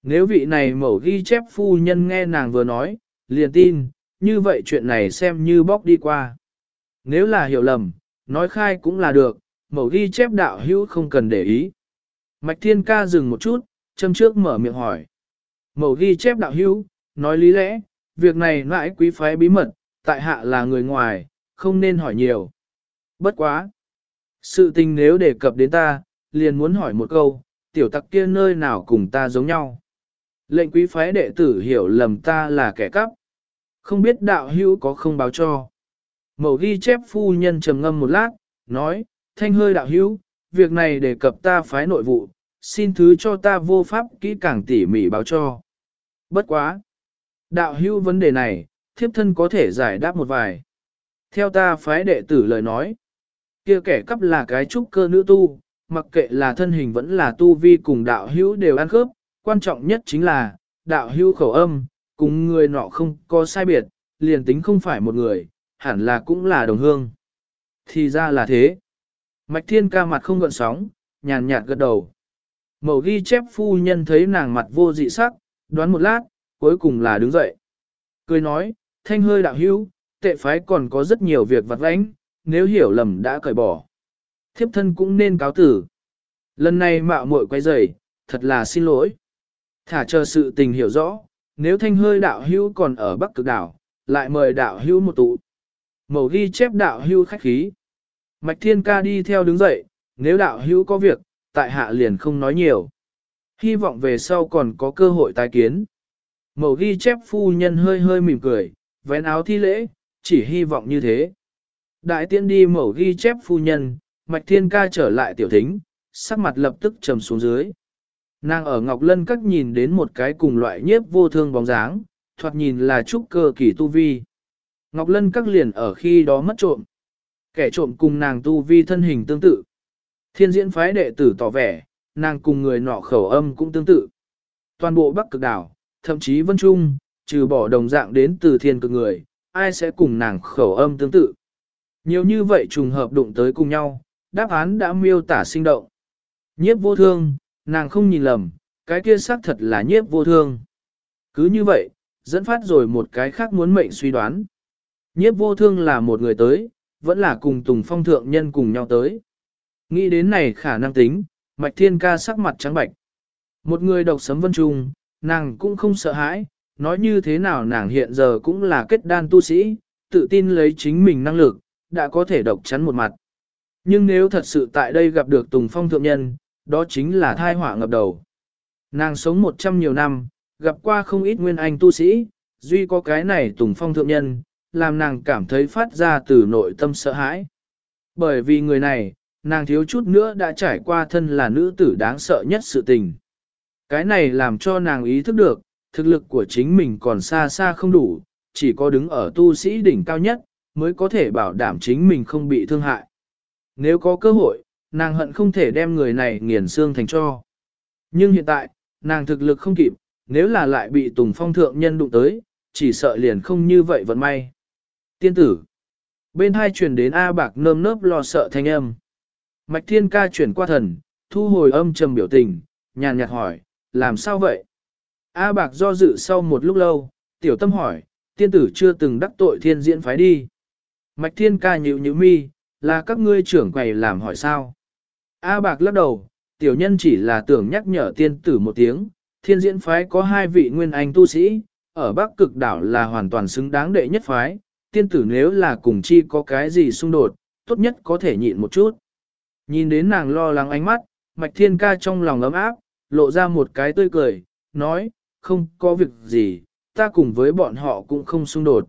Nếu vị này mẫu ghi chép phu nhân nghe nàng vừa nói, liền tin, như vậy chuyện này xem như bóc đi qua. Nếu là hiểu lầm, nói khai cũng là được, mẫu ghi chép đạo hữu không cần để ý. Mạch Thiên Ca dừng một chút, châm trước mở miệng hỏi. Mẫu ghi chép đạo hữu, nói lý lẽ, việc này lại quý phái bí mật, tại hạ là người ngoài, không nên hỏi nhiều. Bất quá. Sự tình nếu đề cập đến ta, liền muốn hỏi một câu, tiểu tặc kia nơi nào cùng ta giống nhau. Lệnh quý phái đệ tử hiểu lầm ta là kẻ cắp. Không biết đạo hữu có không báo cho. Mẫu ghi chép phu nhân trầm ngâm một lát, nói, thanh hơi đạo hữu, việc này đề cập ta phái nội vụ, xin thứ cho ta vô pháp kỹ càng tỉ mỉ báo cho. Bất quá. Đạo hữu vấn đề này, thiếp thân có thể giải đáp một vài. Theo ta phái đệ tử lời nói, kia kẻ cắp là cái trúc cơ nữ tu, mặc kệ là thân hình vẫn là tu vi cùng đạo hữu đều ăn khớp, quan trọng nhất chính là, đạo hữu khẩu âm, cùng người nọ không có sai biệt, liền tính không phải một người, hẳn là cũng là đồng hương. Thì ra là thế. Mạch thiên ca mặt không gợn sóng, nhàn nhạt gật đầu. Mẫu ghi chép phu nhân thấy nàng mặt vô dị sắc, đoán một lát, cuối cùng là đứng dậy. Cười nói, thanh hơi đạo hữu, tệ phái còn có rất nhiều việc vặt vãnh, nếu hiểu lầm đã cởi bỏ. Thiếp thân cũng nên cáo tử. Lần này mạo muội quay rầy, thật là xin lỗi. Thả chờ sự tình hiểu rõ, nếu thanh hơi đạo hữu còn ở Bắc Cực đảo, lại mời đạo hữu một tụ. Mầu ghi chép đạo hữu khách khí. Mạch Thiên Ca đi theo đứng dậy, nếu đạo hữu có việc, tại hạ liền không nói nhiều. Hy vọng về sau còn có cơ hội tái kiến. Mầu ghi chép phu nhân hơi hơi mỉm cười, vén áo thi lễ, chỉ hy vọng như thế. Đại tiên đi mầu ghi chép phu nhân, Mạch Thiên Ca trở lại tiểu thính, sắc mặt lập tức trầm xuống dưới. Nàng ở Ngọc Lân Các nhìn đến một cái cùng loại nhiếp vô thương bóng dáng, thoạt nhìn là trúc cơ kỳ tu vi. Ngọc Lân Các liền ở khi đó mất trộm. Kẻ trộm cùng nàng tu vi thân hình tương tự. Thiên diễn phái đệ tử tỏ vẻ, nàng cùng người nọ khẩu âm cũng tương tự. Toàn bộ Bắc Cực Đảo, thậm chí Vân Trung, trừ bỏ đồng dạng đến từ thiên cực người, ai sẽ cùng nàng khẩu âm tương tự. Nhiều như vậy trùng hợp đụng tới cùng nhau, đáp án đã miêu tả sinh động. Nhiếp vô thương, nàng không nhìn lầm, cái kia xác thật là nhiếp vô thương. Cứ như vậy, dẫn phát rồi một cái khác muốn mệnh suy đoán. Nhiếp vô thương là một người tới, vẫn là cùng Tùng Phong thượng nhân cùng nhau tới. Nghĩ đến này khả năng tính, Mạch Thiên ca sắc mặt trắng bạch. Một người độc sấm vân trung, nàng cũng không sợ hãi, nói như thế nào nàng hiện giờ cũng là kết đan tu sĩ, tự tin lấy chính mình năng lực, đã có thể độc chắn một mặt. Nhưng nếu thật sự tại đây gặp được Tùng Phong thượng nhân, đó chính là thai họa ngập đầu. Nàng sống một trăm nhiều năm, gặp qua không ít nguyên anh tu sĩ, duy có cái này Tùng Phong thượng nhân, làm nàng cảm thấy phát ra từ nội tâm sợ hãi. Bởi vì người này, nàng thiếu chút nữa đã trải qua thân là nữ tử đáng sợ nhất sự tình. Cái này làm cho nàng ý thức được, thực lực của chính mình còn xa xa không đủ, chỉ có đứng ở tu sĩ đỉnh cao nhất, mới có thể bảo đảm chính mình không bị thương hại. Nếu có cơ hội, nàng hận không thể đem người này nghiền xương thành cho. Nhưng hiện tại, nàng thực lực không kịp, nếu là lại bị Tùng Phong thượng nhân đụng tới, chỉ sợ liền không như vậy vận may. Tiên tử. Bên hai truyền đến A bạc nơm nớp lo sợ thanh âm. Mạch thiên ca chuyển qua thần, thu hồi âm trầm biểu tình, nhàn nhạt hỏi, làm sao vậy? A bạc do dự sau một lúc lâu, tiểu tâm hỏi, tiên tử chưa từng đắc tội thiên diễn phái đi. Mạch thiên ca nhịu nhịu mi, là các ngươi trưởng quầy làm hỏi sao? A bạc lắc đầu, tiểu nhân chỉ là tưởng nhắc nhở tiên tử một tiếng, thiên diễn phái có hai vị nguyên anh tu sĩ, ở bắc cực đảo là hoàn toàn xứng đáng đệ nhất phái, tiên tử nếu là cùng chi có cái gì xung đột, tốt nhất có thể nhịn một chút. Nhìn đến nàng lo lắng ánh mắt, mạch thiên ca trong lòng ấm áp, lộ ra một cái tươi cười, nói, không có việc gì, ta cùng với bọn họ cũng không xung đột.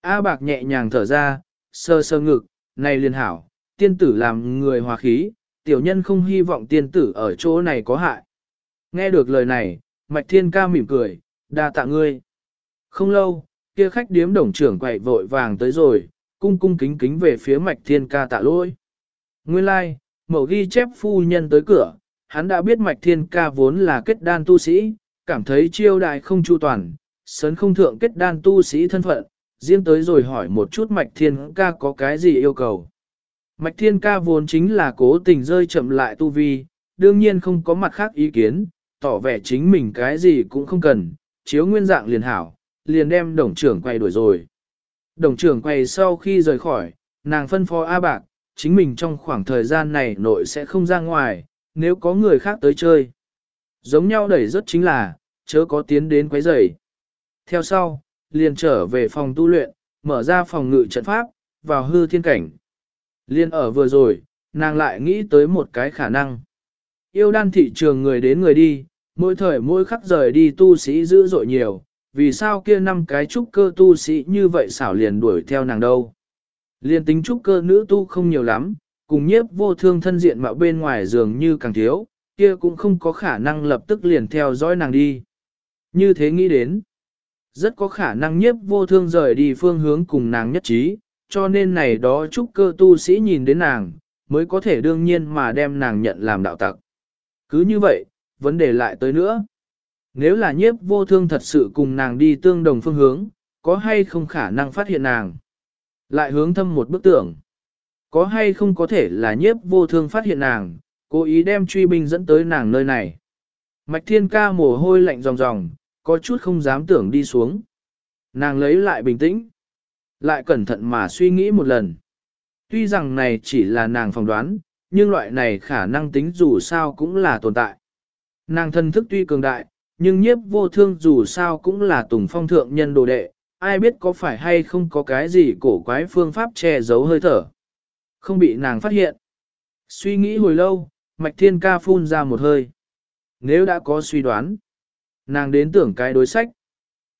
A bạc nhẹ nhàng thở ra, sơ sơ ngực, này liền hảo, tiên tử làm người hòa khí, tiểu nhân không hy vọng tiên tử ở chỗ này có hại. Nghe được lời này, mạch thiên ca mỉm cười, đa tạ ngươi. Không lâu, kia khách điếm đồng trưởng quậy vội vàng tới rồi, cung cung kính kính về phía mạch thiên ca tạ lỗi. Nguyên lai, like, mẫu ghi chép phu nhân tới cửa, hắn đã biết mạch thiên ca vốn là kết đan tu sĩ, cảm thấy chiêu đại không chu toàn, sớn không thượng kết đan tu sĩ thân phận, riêng tới rồi hỏi một chút Mạch Thiên Ca có cái gì yêu cầu. Mạch Thiên Ca vốn chính là cố tình rơi chậm lại tu vi, đương nhiên không có mặt khác ý kiến, tỏ vẻ chính mình cái gì cũng không cần, chiếu nguyên dạng liền hảo, liền đem đồng trưởng quay đuổi rồi. Đồng trưởng quay sau khi rời khỏi, nàng phân phó A Bạc, chính mình trong khoảng thời gian này nội sẽ không ra ngoài, nếu có người khác tới chơi. Giống nhau đẩy rất chính là, chớ có tiến đến quấy rầy. Theo sau, liền trở về phòng tu luyện, mở ra phòng ngự trận pháp, vào hư thiên cảnh. Liên ở vừa rồi, nàng lại nghĩ tới một cái khả năng. Yêu đan thị trường người đến người đi, mỗi thời mỗi khắc rời đi tu sĩ dữ dội nhiều, vì sao kia năm cái trúc cơ tu sĩ như vậy xảo liền đuổi theo nàng đâu. Liên tính trúc cơ nữ tu không nhiều lắm, cùng nhiếp vô thương thân diện mạo bên ngoài dường như càng thiếu, kia cũng không có khả năng lập tức liền theo dõi nàng đi. Như thế nghĩ đến, rất có khả năng nhiếp vô thương rời đi phương hướng cùng nàng nhất trí, cho nên này đó trúc cơ tu sĩ nhìn đến nàng, mới có thể đương nhiên mà đem nàng nhận làm đạo tặc. Cứ như vậy, vấn đề lại tới nữa. Nếu là nhiếp vô thương thật sự cùng nàng đi tương đồng phương hướng, có hay không khả năng phát hiện nàng? Lại hướng thâm một bức tưởng. Có hay không có thể là nhiếp vô thương phát hiện nàng, cố ý đem truy binh dẫn tới nàng nơi này. Mạch thiên ca mồ hôi lạnh ròng ròng, có chút không dám tưởng đi xuống. Nàng lấy lại bình tĩnh, lại cẩn thận mà suy nghĩ một lần. Tuy rằng này chỉ là nàng phỏng đoán, nhưng loại này khả năng tính dù sao cũng là tồn tại. Nàng thân thức tuy cường đại, nhưng nhiếp vô thương dù sao cũng là tùng phong thượng nhân đồ đệ, ai biết có phải hay không có cái gì cổ quái phương pháp che giấu hơi thở. Không bị nàng phát hiện. Suy nghĩ hồi lâu, Mạch Thiên Ca phun ra một hơi. Nếu đã có suy đoán, nàng đến tưởng cái đối sách.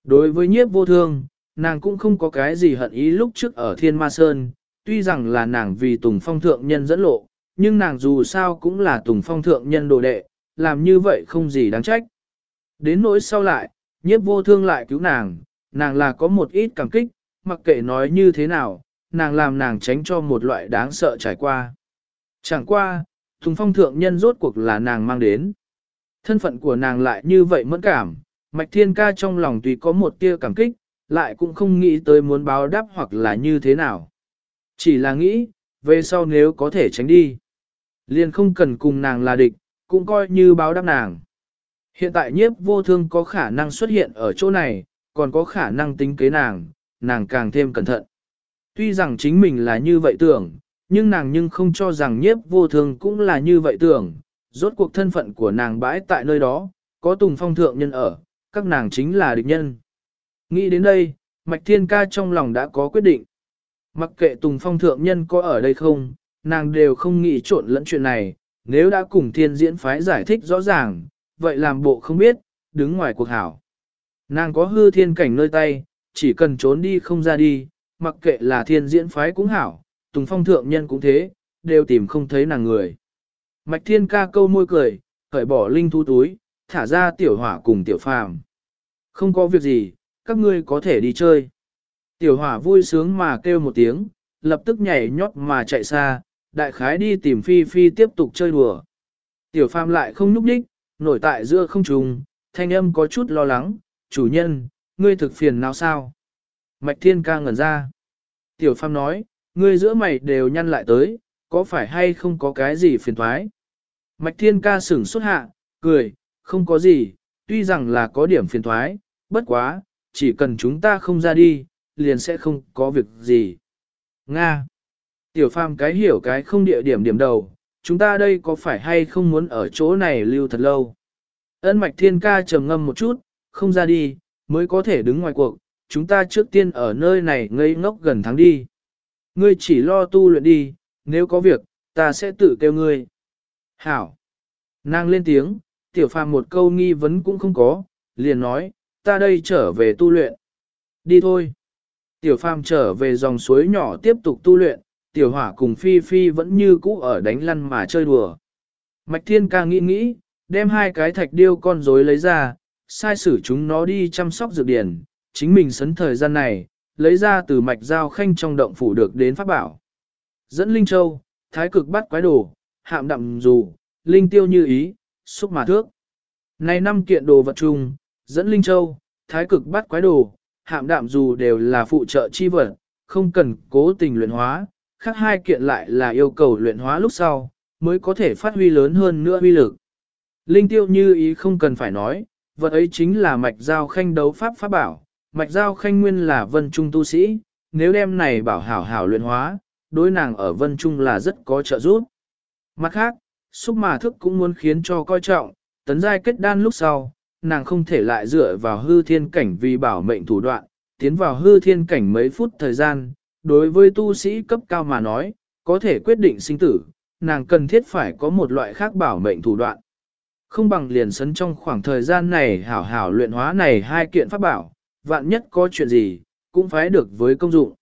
Đối với nhiếp vô thương, nàng cũng không có cái gì hận ý lúc trước ở Thiên Ma Sơn, tuy rằng là nàng vì Tùng Phong Thượng Nhân dẫn lộ, nhưng nàng dù sao cũng là Tùng Phong Thượng Nhân đồ đệ, làm như vậy không gì đáng trách. Đến nỗi sau lại, nhiếp vô thương lại cứu nàng, nàng là có một ít cảm kích, mặc kệ nói như thế nào, nàng làm nàng tránh cho một loại đáng sợ trải qua. Chẳng qua, Tùng Phong Thượng Nhân rốt cuộc là nàng mang đến. Thân phận của nàng lại như vậy mẫn cảm, Mạch Thiên Ca trong lòng tùy có một tia cảm kích, lại cũng không nghĩ tới muốn báo đáp hoặc là như thế nào. Chỉ là nghĩ, về sau nếu có thể tránh đi, liền không cần cùng nàng là địch, cũng coi như báo đáp nàng. Hiện tại nhiếp vô thương có khả năng xuất hiện ở chỗ này, còn có khả năng tính kế nàng, nàng càng thêm cẩn thận. Tuy rằng chính mình là như vậy tưởng, nhưng nàng nhưng không cho rằng nhiếp vô thương cũng là như vậy tưởng, rốt cuộc thân phận của nàng bãi tại nơi đó, có tùng phong thượng nhân ở, các nàng chính là địch nhân. Nghĩ đến đây, Mạch Thiên Ca trong lòng đã có quyết định. Mặc kệ tùng phong thượng nhân có ở đây không, nàng đều không nghĩ trộn lẫn chuyện này, nếu đã cùng thiên diễn phái giải thích rõ ràng, vậy làm bộ không biết, đứng ngoài cuộc hảo. Nàng có hư thiên cảnh nơi tay, chỉ cần trốn đi không ra đi, mặc kệ là thiên diễn phái cũng hảo, tùng phong thượng nhân cũng thế, đều tìm không thấy nàng người. Mạch thiên ca câu môi cười, khởi bỏ linh thu túi, thả ra tiểu hỏa cùng tiểu phàm. Không có việc gì, các ngươi có thể đi chơi. Tiểu hỏa vui sướng mà kêu một tiếng, lập tức nhảy nhót mà chạy xa, đại khái đi tìm Phi Phi tiếp tục chơi đùa. Tiểu phàm lại không núp đích, nổi tại giữa không trùng, thanh âm có chút lo lắng, chủ nhân, ngươi thực phiền nào sao? Mạch thiên ca ngẩn ra. Tiểu phàm nói, ngươi giữa mày đều nhăn lại tới, có phải hay không có cái gì phiền thoái? Mạch thiên ca sửng xuất hạ, cười, không có gì, tuy rằng là có điểm phiền thoái, bất quá, chỉ cần chúng ta không ra đi, liền sẽ không có việc gì. Nga. Tiểu phàm cái hiểu cái không địa điểm điểm đầu, chúng ta đây có phải hay không muốn ở chỗ này lưu thật lâu? Ân mạch thiên ca trầm ngâm một chút, không ra đi, mới có thể đứng ngoài cuộc, chúng ta trước tiên ở nơi này ngây ngốc gần tháng đi. Ngươi chỉ lo tu luyện đi, nếu có việc, ta sẽ tự kêu ngươi. Hảo. Nàng lên tiếng, tiểu phàm một câu nghi vấn cũng không có, liền nói, ta đây trở về tu luyện. Đi thôi. Tiểu phàm trở về dòng suối nhỏ tiếp tục tu luyện, tiểu hỏa cùng phi phi vẫn như cũ ở đánh lăn mà chơi đùa. Mạch thiên ca nghĩ nghĩ, đem hai cái thạch điêu con rối lấy ra, sai sử chúng nó đi chăm sóc dược điển, chính mình sấn thời gian này, lấy ra từ mạch dao khanh trong động phủ được đến pháp bảo. Dẫn Linh Châu, thái cực bắt quái đồ, hạm đậm dù, linh tiêu như ý, xúc mà thước. Này năm kiện đồ vật chung, dẫn Linh Châu, thái cực bắt quái đồ, hạm đạm dù đều là phụ trợ chi vật, không cần cố tình luyện hóa, khác hai kiện lại là yêu cầu luyện hóa lúc sau, mới có thể phát huy lớn hơn nữa uy lực. Linh tiêu như ý không cần phải nói, vật ấy chính là mạch giao khanh đấu pháp pháp bảo, mạch giao khanh nguyên là vân trung tu sĩ, nếu đem này bảo hảo hảo luyện hóa, đối nàng ở vân trung là rất có trợ giúp. Mặt khác, xúc mà thức cũng muốn khiến cho coi trọng, tấn giai kết đan lúc sau, nàng không thể lại dựa vào hư thiên cảnh vì bảo mệnh thủ đoạn, tiến vào hư thiên cảnh mấy phút thời gian, đối với tu sĩ cấp cao mà nói, có thể quyết định sinh tử, nàng cần thiết phải có một loại khác bảo mệnh thủ đoạn. Không bằng liền sấn trong khoảng thời gian này hảo hảo luyện hóa này hai kiện pháp bảo, vạn nhất có chuyện gì, cũng phải được với công dụng.